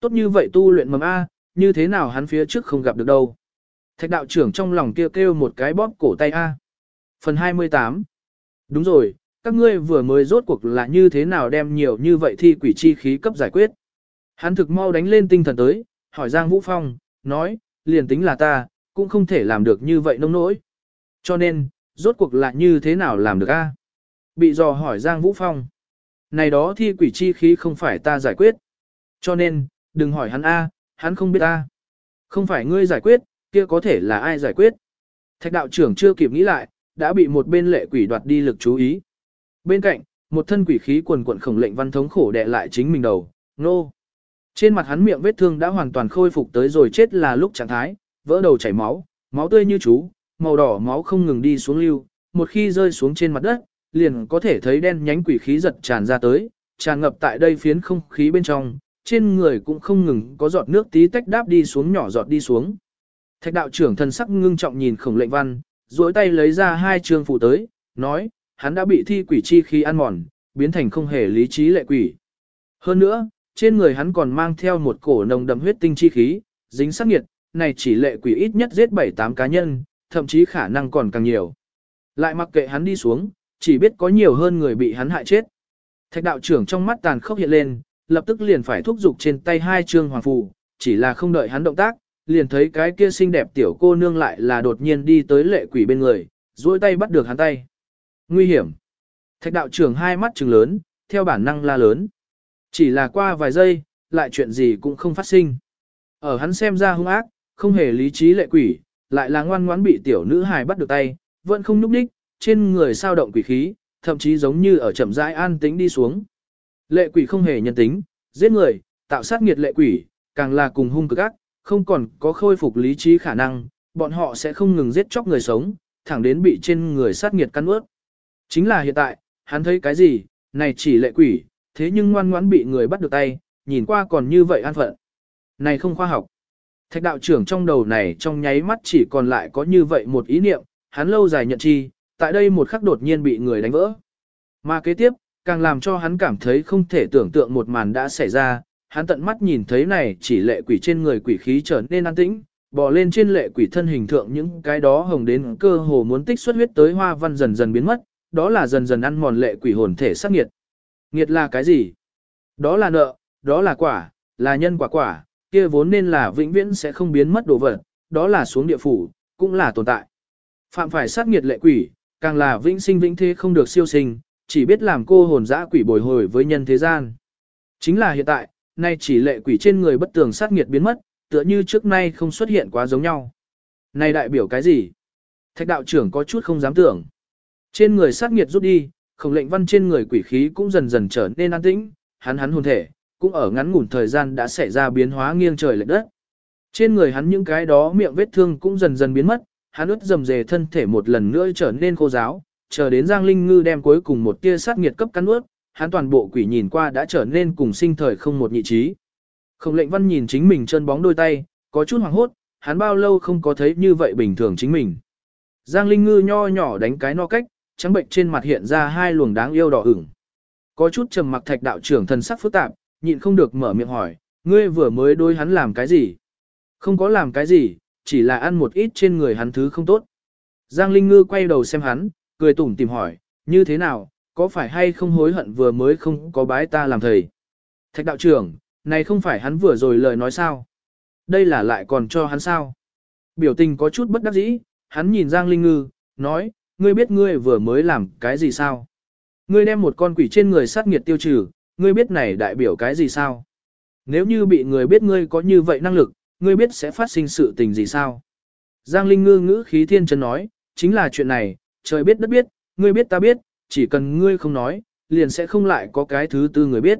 Tốt như vậy tu luyện mầm A, như thế nào hắn phía trước không gặp được đâu. Thạch đạo trưởng trong lòng kêu kêu một cái bóp cổ tay A. Phần 28 Đúng rồi, các ngươi vừa mới rốt cuộc là như thế nào đem nhiều như vậy thi quỷ chi khí cấp giải quyết. Hắn thực mau đánh lên tinh thần tới, hỏi Giang Vũ Phong, nói, liền tính là ta, cũng không thể làm được như vậy nông nỗi. Cho nên, rốt cuộc là như thế nào làm được a? Bị dò hỏi Giang Vũ Phong. Này đó thi quỷ chi khí không phải ta giải quyết. Cho nên, đừng hỏi hắn a, hắn không biết ta. Không phải ngươi giải quyết, kia có thể là ai giải quyết. Thạch đạo trưởng chưa kịp nghĩ lại, đã bị một bên lệ quỷ đoạt đi lực chú ý. Bên cạnh, một thân quỷ khí quần quận khổng lệnh văn thống khổ đè lại chính mình đầu, nô. Trên mặt hắn miệng vết thương đã hoàn toàn khôi phục tới rồi chết là lúc trạng thái, vỡ đầu chảy máu, máu tươi như chú, màu đỏ máu không ngừng đi xuống lưu, một khi rơi xuống trên mặt đất, liền có thể thấy đen nhánh quỷ khí giật tràn ra tới, tràn ngập tại đây phiến không khí bên trong, trên người cũng không ngừng có giọt nước tí tách đáp đi xuống nhỏ giọt đi xuống. Thạch đạo trưởng thân sắc ngưng trọng nhìn khổng lệnh văn, duỗi tay lấy ra hai trường phụ tới, nói, hắn đã bị thi quỷ chi khí ăn mòn, biến thành không hề lý trí lệ quỷ. Hơn nữa, trên người hắn còn mang theo một cổ nồng đậm huyết tinh chi khí, dính sắc nhiệt, này chỉ lệ quỷ ít nhất giết 7-8 cá nhân, thậm chí khả năng còn càng nhiều. Lại mặc kệ hắn đi xuống, chỉ biết có nhiều hơn người bị hắn hại chết. Thạch đạo trưởng trong mắt tàn khốc hiện lên, lập tức liền phải thúc giục trên tay hai trương hoàng phù, chỉ là không đợi hắn động tác, liền thấy cái kia xinh đẹp tiểu cô nương lại là đột nhiên đi tới lệ quỷ bên người, duỗi tay bắt được hắn tay. Nguy hiểm. Thạch đạo trưởng hai mắt trừng lớn, theo bản năng la lớn. Chỉ là qua vài giây, lại chuyện gì cũng không phát sinh. Ở hắn xem ra hung ác, không hề lý trí lệ quỷ, lại là ngoan ngoãn bị tiểu nữ hài bắt được tay, vẫn không nhúc đích, trên người sao động quỷ khí, thậm chí giống như ở chậm rãi an tĩnh đi xuống. Lệ quỷ không hề nhân tính, giết người, tạo sát nghiệt lệ quỷ, càng là cùng hung cực ác, không còn có khôi phục lý trí khả năng, bọn họ sẽ không ngừng giết chóc người sống, thẳng đến bị trên người sát nghiệt cắn ướt. Chính là hiện tại, hắn thấy cái gì, này chỉ lệ quỷ, thế nhưng ngoan ngoãn bị người bắt được tay, nhìn qua còn như vậy an phận. Này không khoa học. Thạch đạo trưởng trong đầu này trong nháy mắt chỉ còn lại có như vậy một ý niệm, hắn lâu dài nhận chi, tại đây một khắc đột nhiên bị người đánh vỡ. Mà kế tiếp, càng làm cho hắn cảm thấy không thể tưởng tượng một màn đã xảy ra, hắn tận mắt nhìn thấy này chỉ lệ quỷ trên người quỷ khí trở nên an tĩnh, bò lên trên lệ quỷ thân hình thượng những cái đó hồng đến cơ hồ muốn tích xuất huyết tới hoa văn dần dần biến mất, đó là dần dần ăn mòn lệ quỷ hồn thể sắc nghiệt. Nghiệt là cái gì? Đó là nợ, đó là quả, là nhân quả quả, kia vốn nên là vĩnh viễn sẽ không biến mất đồ vật, đó là xuống địa phủ, cũng là tồn tại. Phạm phải sát nghiệt lệ quỷ, càng là vĩnh sinh vĩnh thế không được siêu sinh, chỉ biết làm cô hồn dã quỷ bồi hồi với nhân thế gian. Chính là hiện tại, nay chỉ lệ quỷ trên người bất tường sát nghiệt biến mất, tựa như trước nay không xuất hiện quá giống nhau. Này đại biểu cái gì? Thạch đạo trưởng có chút không dám tưởng. Trên người sát nghiệt rút đi, khổng lệnh văn trên người quỷ khí cũng dần dần trở nên an tĩnh, hắn hắn hồn thể, cũng ở ngắn ngủn thời gian đã xảy ra biến hóa nghiêng trời lệch đất. Trên người hắn những cái đó miệng vết thương cũng dần dần biến mất, hắn ướt dầm dề thân thể một lần nữa trở nên khô giáo, chờ đến Giang Linh Ngư đem cuối cùng một tia sát nghiệt cấp cắn ướt, hắn toàn bộ quỷ nhìn qua đã trở nên cùng sinh thời không một nhị trí. Khổng lệnh văn nhìn chính mình chân bóng đôi tay, có chút hoảng hốt, hắn bao lâu không có thấy như vậy bình thường chính mình. Giang Linh Ngư nho nhỏ đánh cái no cách, trắng bệnh trên mặt hiện ra hai luồng đáng yêu đỏ ửng. Có chút trầm mặc thạch đạo trưởng thần sắc phức tạp, nhịn không được mở miệng hỏi, ngươi vừa mới đôi hắn làm cái gì? Không có làm cái gì, chỉ là ăn một ít trên người hắn thứ không tốt. Giang Linh Ngư quay đầu xem hắn, cười tủm tìm hỏi, như thế nào, có phải hay không hối hận vừa mới không có bái ta làm thầy? Thạch đạo trưởng, này không phải hắn vừa rồi lời nói sao? Đây là lại còn cho hắn sao? Biểu tình có chút bất đắc dĩ, hắn nhìn Giang Linh Ngư, nói, ngươi biết ngươi vừa mới làm cái gì sao? Ngươi đem một con quỷ trên người sát nghiệt tiêu trừ, ngươi biết này đại biểu cái gì sao? Nếu như bị người biết ngươi có như vậy năng lực, ngươi biết sẽ phát sinh sự tình gì sao? Giang Linh ngư ngữ khí thiên chân nói, chính là chuyện này, trời biết đất biết, ngươi biết ta biết, chỉ cần ngươi không nói, liền sẽ không lại có cái thứ tư người biết.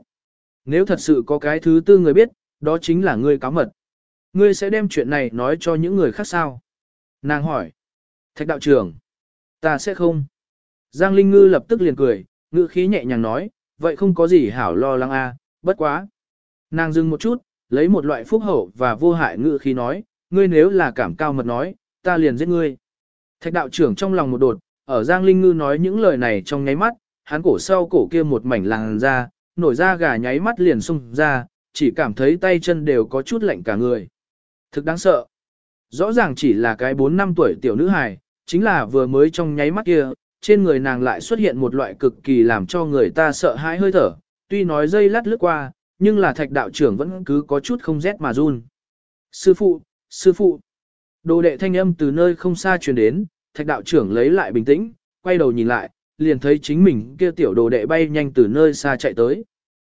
Nếu thật sự có cái thứ tư người biết, đó chính là ngươi cáo mật. Ngươi sẽ đem chuyện này nói cho những người khác sao? Nàng hỏi. Thạch đạo trưởng. Ta sẽ không. Giang Linh Ngư lập tức liền cười, ngữ khí nhẹ nhàng nói, vậy không có gì hảo lo lắng a, bất quá. Nàng dừng một chút, lấy một loại phúc hậu và vô hại ngữ khí nói, ngươi nếu là cảm cao mật nói, ta liền giết ngươi. Thạch đạo trưởng trong lòng một đột, ở Giang Linh Ngư nói những lời này trong nháy mắt, hắn cổ sau cổ kia một mảnh làng ra, nổi ra gà nháy mắt liền sung ra, chỉ cảm thấy tay chân đều có chút lạnh cả người. Thực đáng sợ. Rõ ràng chỉ là cái 4 năm tuổi tiểu nữ hài, chính là vừa mới trong nháy mắt kia, trên người nàng lại xuất hiện một loại cực kỳ làm cho người ta sợ hãi hơi thở, tuy nói dây lát lướt qua, nhưng là thạch đạo trưởng vẫn cứ có chút không rét mà run. Sư phụ, sư phụ. Đồ đệ thanh âm từ nơi không xa truyền đến, thạch đạo trưởng lấy lại bình tĩnh, quay đầu nhìn lại, liền thấy chính mình kia tiểu đồ đệ bay nhanh từ nơi xa chạy tới.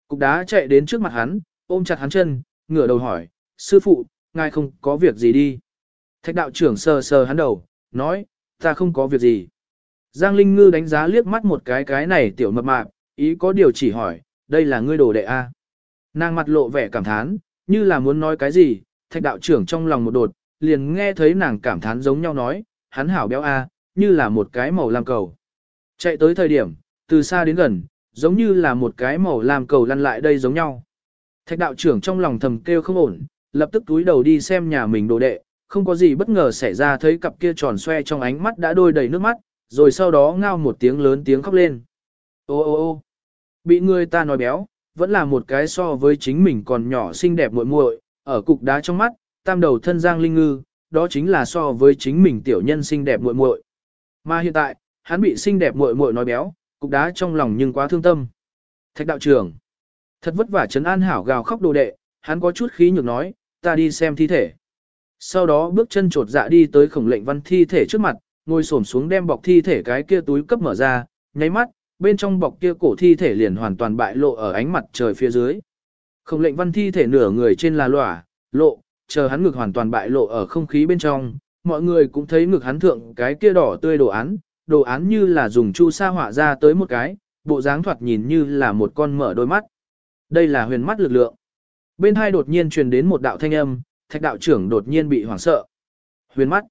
Cục đá chạy đến trước mặt hắn, ôm chặt hắn chân, ngửa đầu hỏi, sư phụ, ngài không có việc gì đi. Thạch đạo trưởng sờ sờ hắn đầu, nói, ta không có việc gì. Giang Linh Ngư đánh giá liếc mắt một cái cái này tiểu mập mạp, ý có điều chỉ hỏi, đây là ngươi đồ đệ A. Nàng mặt lộ vẻ cảm thán, như là muốn nói cái gì, thạch đạo trưởng trong lòng một đột, liền nghe thấy nàng cảm thán giống nhau nói, hắn hảo béo A, như là một cái màu lam cầu. Chạy tới thời điểm, từ xa đến gần, giống như là một cái màu lam cầu lăn lại đây giống nhau. Thạch đạo trưởng trong lòng thầm kêu không ổn, lập tức túi đầu đi xem nhà mình đồ đệ, không có gì bất ngờ xảy ra thấy cặp kia tròn xoe trong ánh mắt đã đôi đầy nước mắt, rồi sau đó ngao một tiếng lớn tiếng khóc lên. Ô ô ô bị người ta nói béo, vẫn là một cái so với chính mình còn nhỏ xinh đẹp muội muội, ở cục đá trong mắt, tam đầu thân giang linh ngư, đó chính là so với chính mình tiểu nhân xinh đẹp muội muội. Mà hiện tại, hắn bị xinh đẹp muội muội nói béo, cục đá trong lòng nhưng quá thương tâm. Thạch đạo trưởng, thật vất vả trấn an hảo gào khóc đồ đệ, hắn có chút khí nhược nói, ta đi xem thi thể. Sau đó bước chân trột dạ đi tới khổng lệnh văn thi thể trước mặt, ngồi xổm xuống đem bọc thi thể cái kia túi cấp mở ra, nháy mắt, bên trong bọc kia cổ thi thể liền hoàn toàn bại lộ ở ánh mặt trời phía dưới. Khổng lệnh văn thi thể nửa người trên là lỏa, lộ, chờ hắn ngực hoàn toàn bại lộ ở không khí bên trong, mọi người cũng thấy ngực hắn thượng cái kia đỏ tươi đồ án, đồ án như là dùng chu sa họa ra tới một cái, bộ dáng thoạt nhìn như là một con mở đôi mắt. Đây là huyền mắt lực lượng. Bên hai đột nhiên truyền đến một đạo thanh âm, thạch đạo trưởng đột nhiên bị hoảng sợ. Huyền mắt.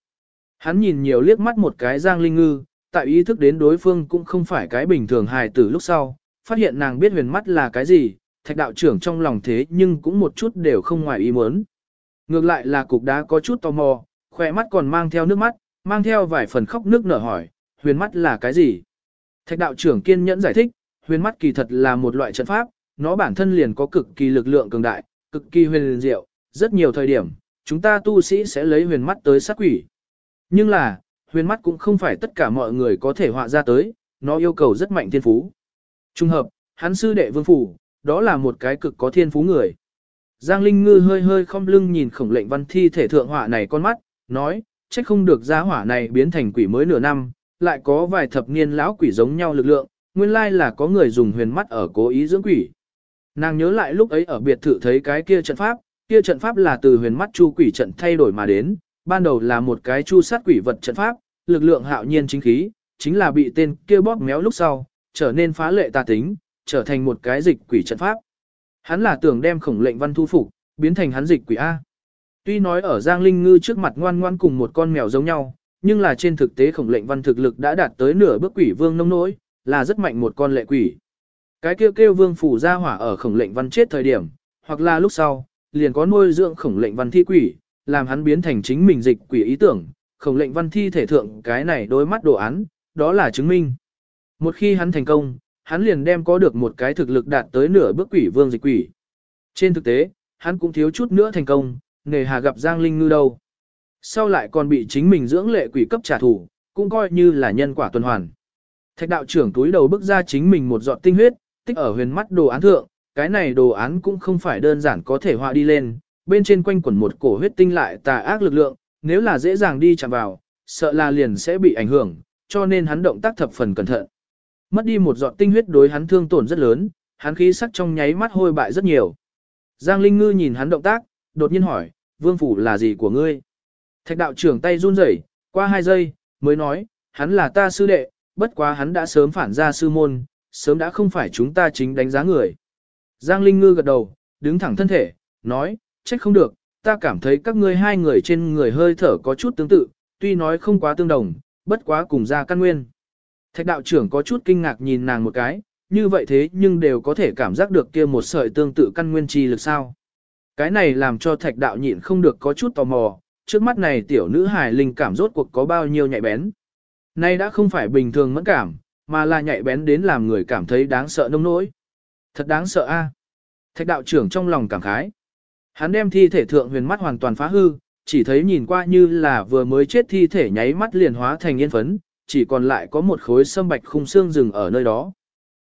Hắn nhìn nhiều liếc mắt một cái Giang Linh Ngư, tại ý thức đến đối phương cũng không phải cái bình thường hài tử lúc sau, phát hiện nàng biết huyền mắt là cái gì, thạch đạo trưởng trong lòng thế nhưng cũng một chút đều không ngoài ý muốn. Ngược lại là cục đá có chút tò mò, khỏe mắt còn mang theo nước mắt, mang theo vài phần khóc nước nở hỏi, huyền mắt là cái gì? Thạch đạo trưởng kiên nhẫn giải thích, huyền mắt kỳ thật là một loại trận pháp, nó bản thân liền có cực kỳ lực lượng cường đại, cực kỳ huyền diệu, rất nhiều thời điểm, chúng ta tu sĩ sẽ lấy huyền mắt tới sát quỷ. Nhưng là, huyền mắt cũng không phải tất cả mọi người có thể họa ra tới, nó yêu cầu rất mạnh thiên phú. Trung hợp, hắn sư đệ vương phủ, đó là một cái cực có thiên phú người. Giang Linh Ngư hơi hơi không lưng nhìn khổng lệnh văn thi thể thượng họa này con mắt, nói, trách không được giá hỏa này biến thành quỷ mới nửa năm, lại có vài thập niên lão quỷ giống nhau lực lượng, nguyên lai là có người dùng huyền mắt ở cố ý dưỡng quỷ. Nàng nhớ lại lúc ấy ở biệt thự thấy cái kia trận pháp, kia trận pháp là từ huyền mắt chu quỷ trận thay đổi mà đến, ban đầu là một cái chu sát quỷ vật trận pháp, lực lượng hạo nhiên chính khí, chính là bị tên kia bóp méo lúc sau, trở nên phá lệ tà tính, trở thành một cái dịch quỷ trận pháp. Hắn là tưởng đem khổng lệnh văn thu phục, biến thành hắn dịch quỷ A. Tuy nói ở Giang Linh Ngư trước mặt ngoan ngoan cùng một con mèo giống nhau, nhưng là trên thực tế khổng lệnh văn thực lực đã đạt tới nửa bước quỷ vương nông nỗi, là rất mạnh một con lệ quỷ. Cái kêu kêu vương phủ ra hỏa ở khổng lệnh văn chết thời điểm, hoặc là lúc sau, liền có nuôi dưỡng khổng lệnh văn thi quỷ, làm hắn biến thành chính mình dịch quỷ ý tưởng, khổng lệnh văn thi thể thượng cái này đối mắt đồ án, đó là chứng minh. Một khi hắn thành công, hắn liền đem có được một cái thực lực đạt tới nửa bước quỷ vương dịch quỷ. Trên thực tế, hắn cũng thiếu chút nữa thành công, nề hà gặp Giang Linh Ngư đâu. Sau lại còn bị chính mình dưỡng lệ quỷ cấp trả thù, cũng coi như là nhân quả tuần hoàn. Thạch đạo trưởng túi đầu bước ra chính mình một giọt tinh huyết, tích ở huyền mắt đồ án thượng, cái này đồ án cũng không phải đơn giản có thể họa đi lên, bên trên quanh quẩn một cổ huyết tinh lại tà ác lực lượng, nếu là dễ dàng đi chạm vào, sợ là liền sẽ bị ảnh hưởng, cho nên hắn động tác thập phần cẩn thận. Mất đi một giọt tinh huyết đối hắn thương tổn rất lớn, hắn khí sắc trong nháy mắt hôi bại rất nhiều. Giang Linh Ngư nhìn hắn động tác, đột nhiên hỏi, vương phủ là gì của ngươi? Thạch đạo trưởng tay run rẩy, qua hai giây, mới nói, hắn là ta sư đệ, bất quá hắn đã sớm phản ra sư môn, sớm đã không phải chúng ta chính đánh giá người. Giang Linh Ngư gật đầu, đứng thẳng thân thể, nói, trách không được, ta cảm thấy các ngươi hai người trên người hơi thở có chút tương tự, tuy nói không quá tương đồng, bất quá cùng ra căn nguyên. Thạch đạo trưởng có chút kinh ngạc nhìn nàng một cái, như vậy thế nhưng đều có thể cảm giác được kia một sợi tương tự căn nguyên chi lực sao. Cái này làm cho thạch đạo nhịn không được có chút tò mò, trước mắt này tiểu nữ hài linh cảm rốt cuộc có bao nhiêu nhạy bén. Nay đã không phải bình thường mẫn cảm, mà là nhạy bén đến làm người cảm thấy đáng sợ nông nỗi. Thật đáng sợ a. Thạch đạo trưởng trong lòng cảm khái. Hắn đem thi thể thượng huyền mắt hoàn toàn phá hư, chỉ thấy nhìn qua như là vừa mới chết thi thể nháy mắt liền hóa thành yên phấn, chỉ còn lại có một khối sâm bạch khung xương rừng ở nơi đó.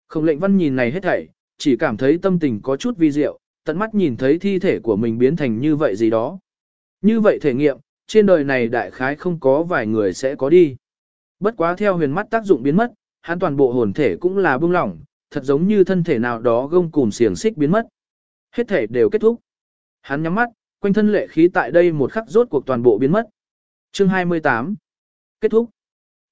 Không lệnh văn nhìn này hết thảy, chỉ cảm thấy tâm tình có chút vi diệu, tận mắt nhìn thấy thi thể của mình biến thành như vậy gì đó. Như vậy thể nghiệm, trên đời này đại khái không có vài người sẽ có đi. Bất quá theo huyền mắt tác dụng biến mất, hắn toàn bộ hồn thể cũng là bưng lỏng, thật giống như thân thể nào đó gông cùm xiềng xích biến mất. Hết thể đều kết thúc. Hắn nhắm mắt, quanh thân lệ khí tại đây một khắc rốt cuộc toàn bộ biến mất. Chương 28 Kết thúc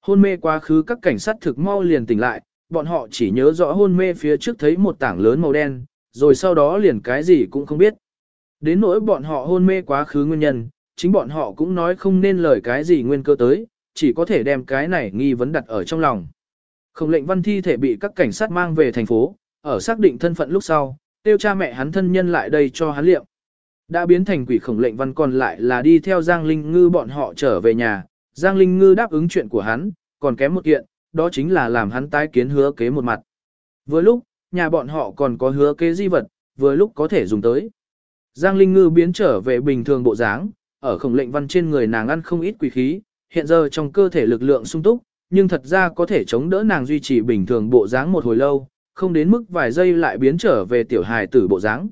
Hôn mê quá khứ các cảnh sát thực mau liền tỉnh lại, bọn họ chỉ nhớ rõ hôn mê phía trước thấy một tảng lớn màu đen, rồi sau đó liền cái gì cũng không biết. Đến nỗi bọn họ hôn mê quá khứ nguyên nhân, chính bọn họ cũng nói không nên lời cái gì nguyên cơ tới, chỉ có thể đem cái này nghi vấn đặt ở trong lòng. Không lệnh văn thi thể bị các cảnh sát mang về thành phố, ở xác định thân phận lúc sau, tiêu cha mẹ hắn thân nhân lại đây cho hắn liệm. Đã biến thành quỷ khổng lệnh văn còn lại là đi theo Giang Linh Ngư bọn họ trở về nhà, Giang Linh Ngư đáp ứng chuyện của hắn, còn kém một kiện, đó chính là làm hắn tái kiến hứa kế một mặt. Vừa lúc, nhà bọn họ còn có hứa kế di vật, vừa lúc có thể dùng tới. Giang Linh Ngư biến trở về bình thường bộ dáng, ở khổng lệnh văn trên người nàng ăn không ít quỷ khí, hiện giờ trong cơ thể lực lượng sung túc, nhưng thật ra có thể chống đỡ nàng duy trì bình thường bộ dáng một hồi lâu, không đến mức vài giây lại biến trở về tiểu hài tử bộ dáng.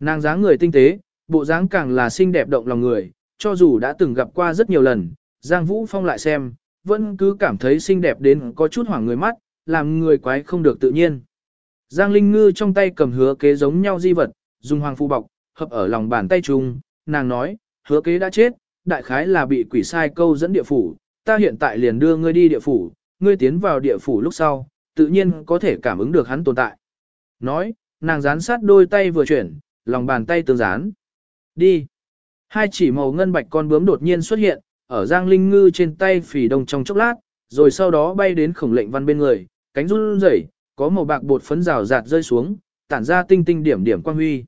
Nàng dáng người tinh tế, bộ dáng càng là xinh đẹp động lòng người, cho dù đã từng gặp qua rất nhiều lần, Giang Vũ Phong lại xem, vẫn cứ cảm thấy xinh đẹp đến có chút hoảng người mắt, làm người quái không được tự nhiên. Giang Linh Ngư trong tay cầm hứa kế giống nhau di vật, dùng hoàng phu bọc, hợp ở lòng bàn tay chung, nàng nói, hứa kế đã chết, đại khái là bị quỷ sai câu dẫn địa phủ, ta hiện tại liền đưa ngươi đi địa phủ, ngươi tiến vào địa phủ lúc sau, tự nhiên có thể cảm ứng được hắn tồn tại. Nói, nàng dán sát đôi tay vừa chuyển, lòng bàn tay tương dán. Đi. Hai chỉ màu ngân bạch con bướm đột nhiên xuất hiện, ở Giang Linh Ngư trên tay phì đông trong chốc lát, rồi sau đó bay đến khổng lệnh văn bên người, cánh run rẩy, có màu bạc bột phấn rào rạt rơi xuống, tản ra tinh tinh điểm điểm quang huy.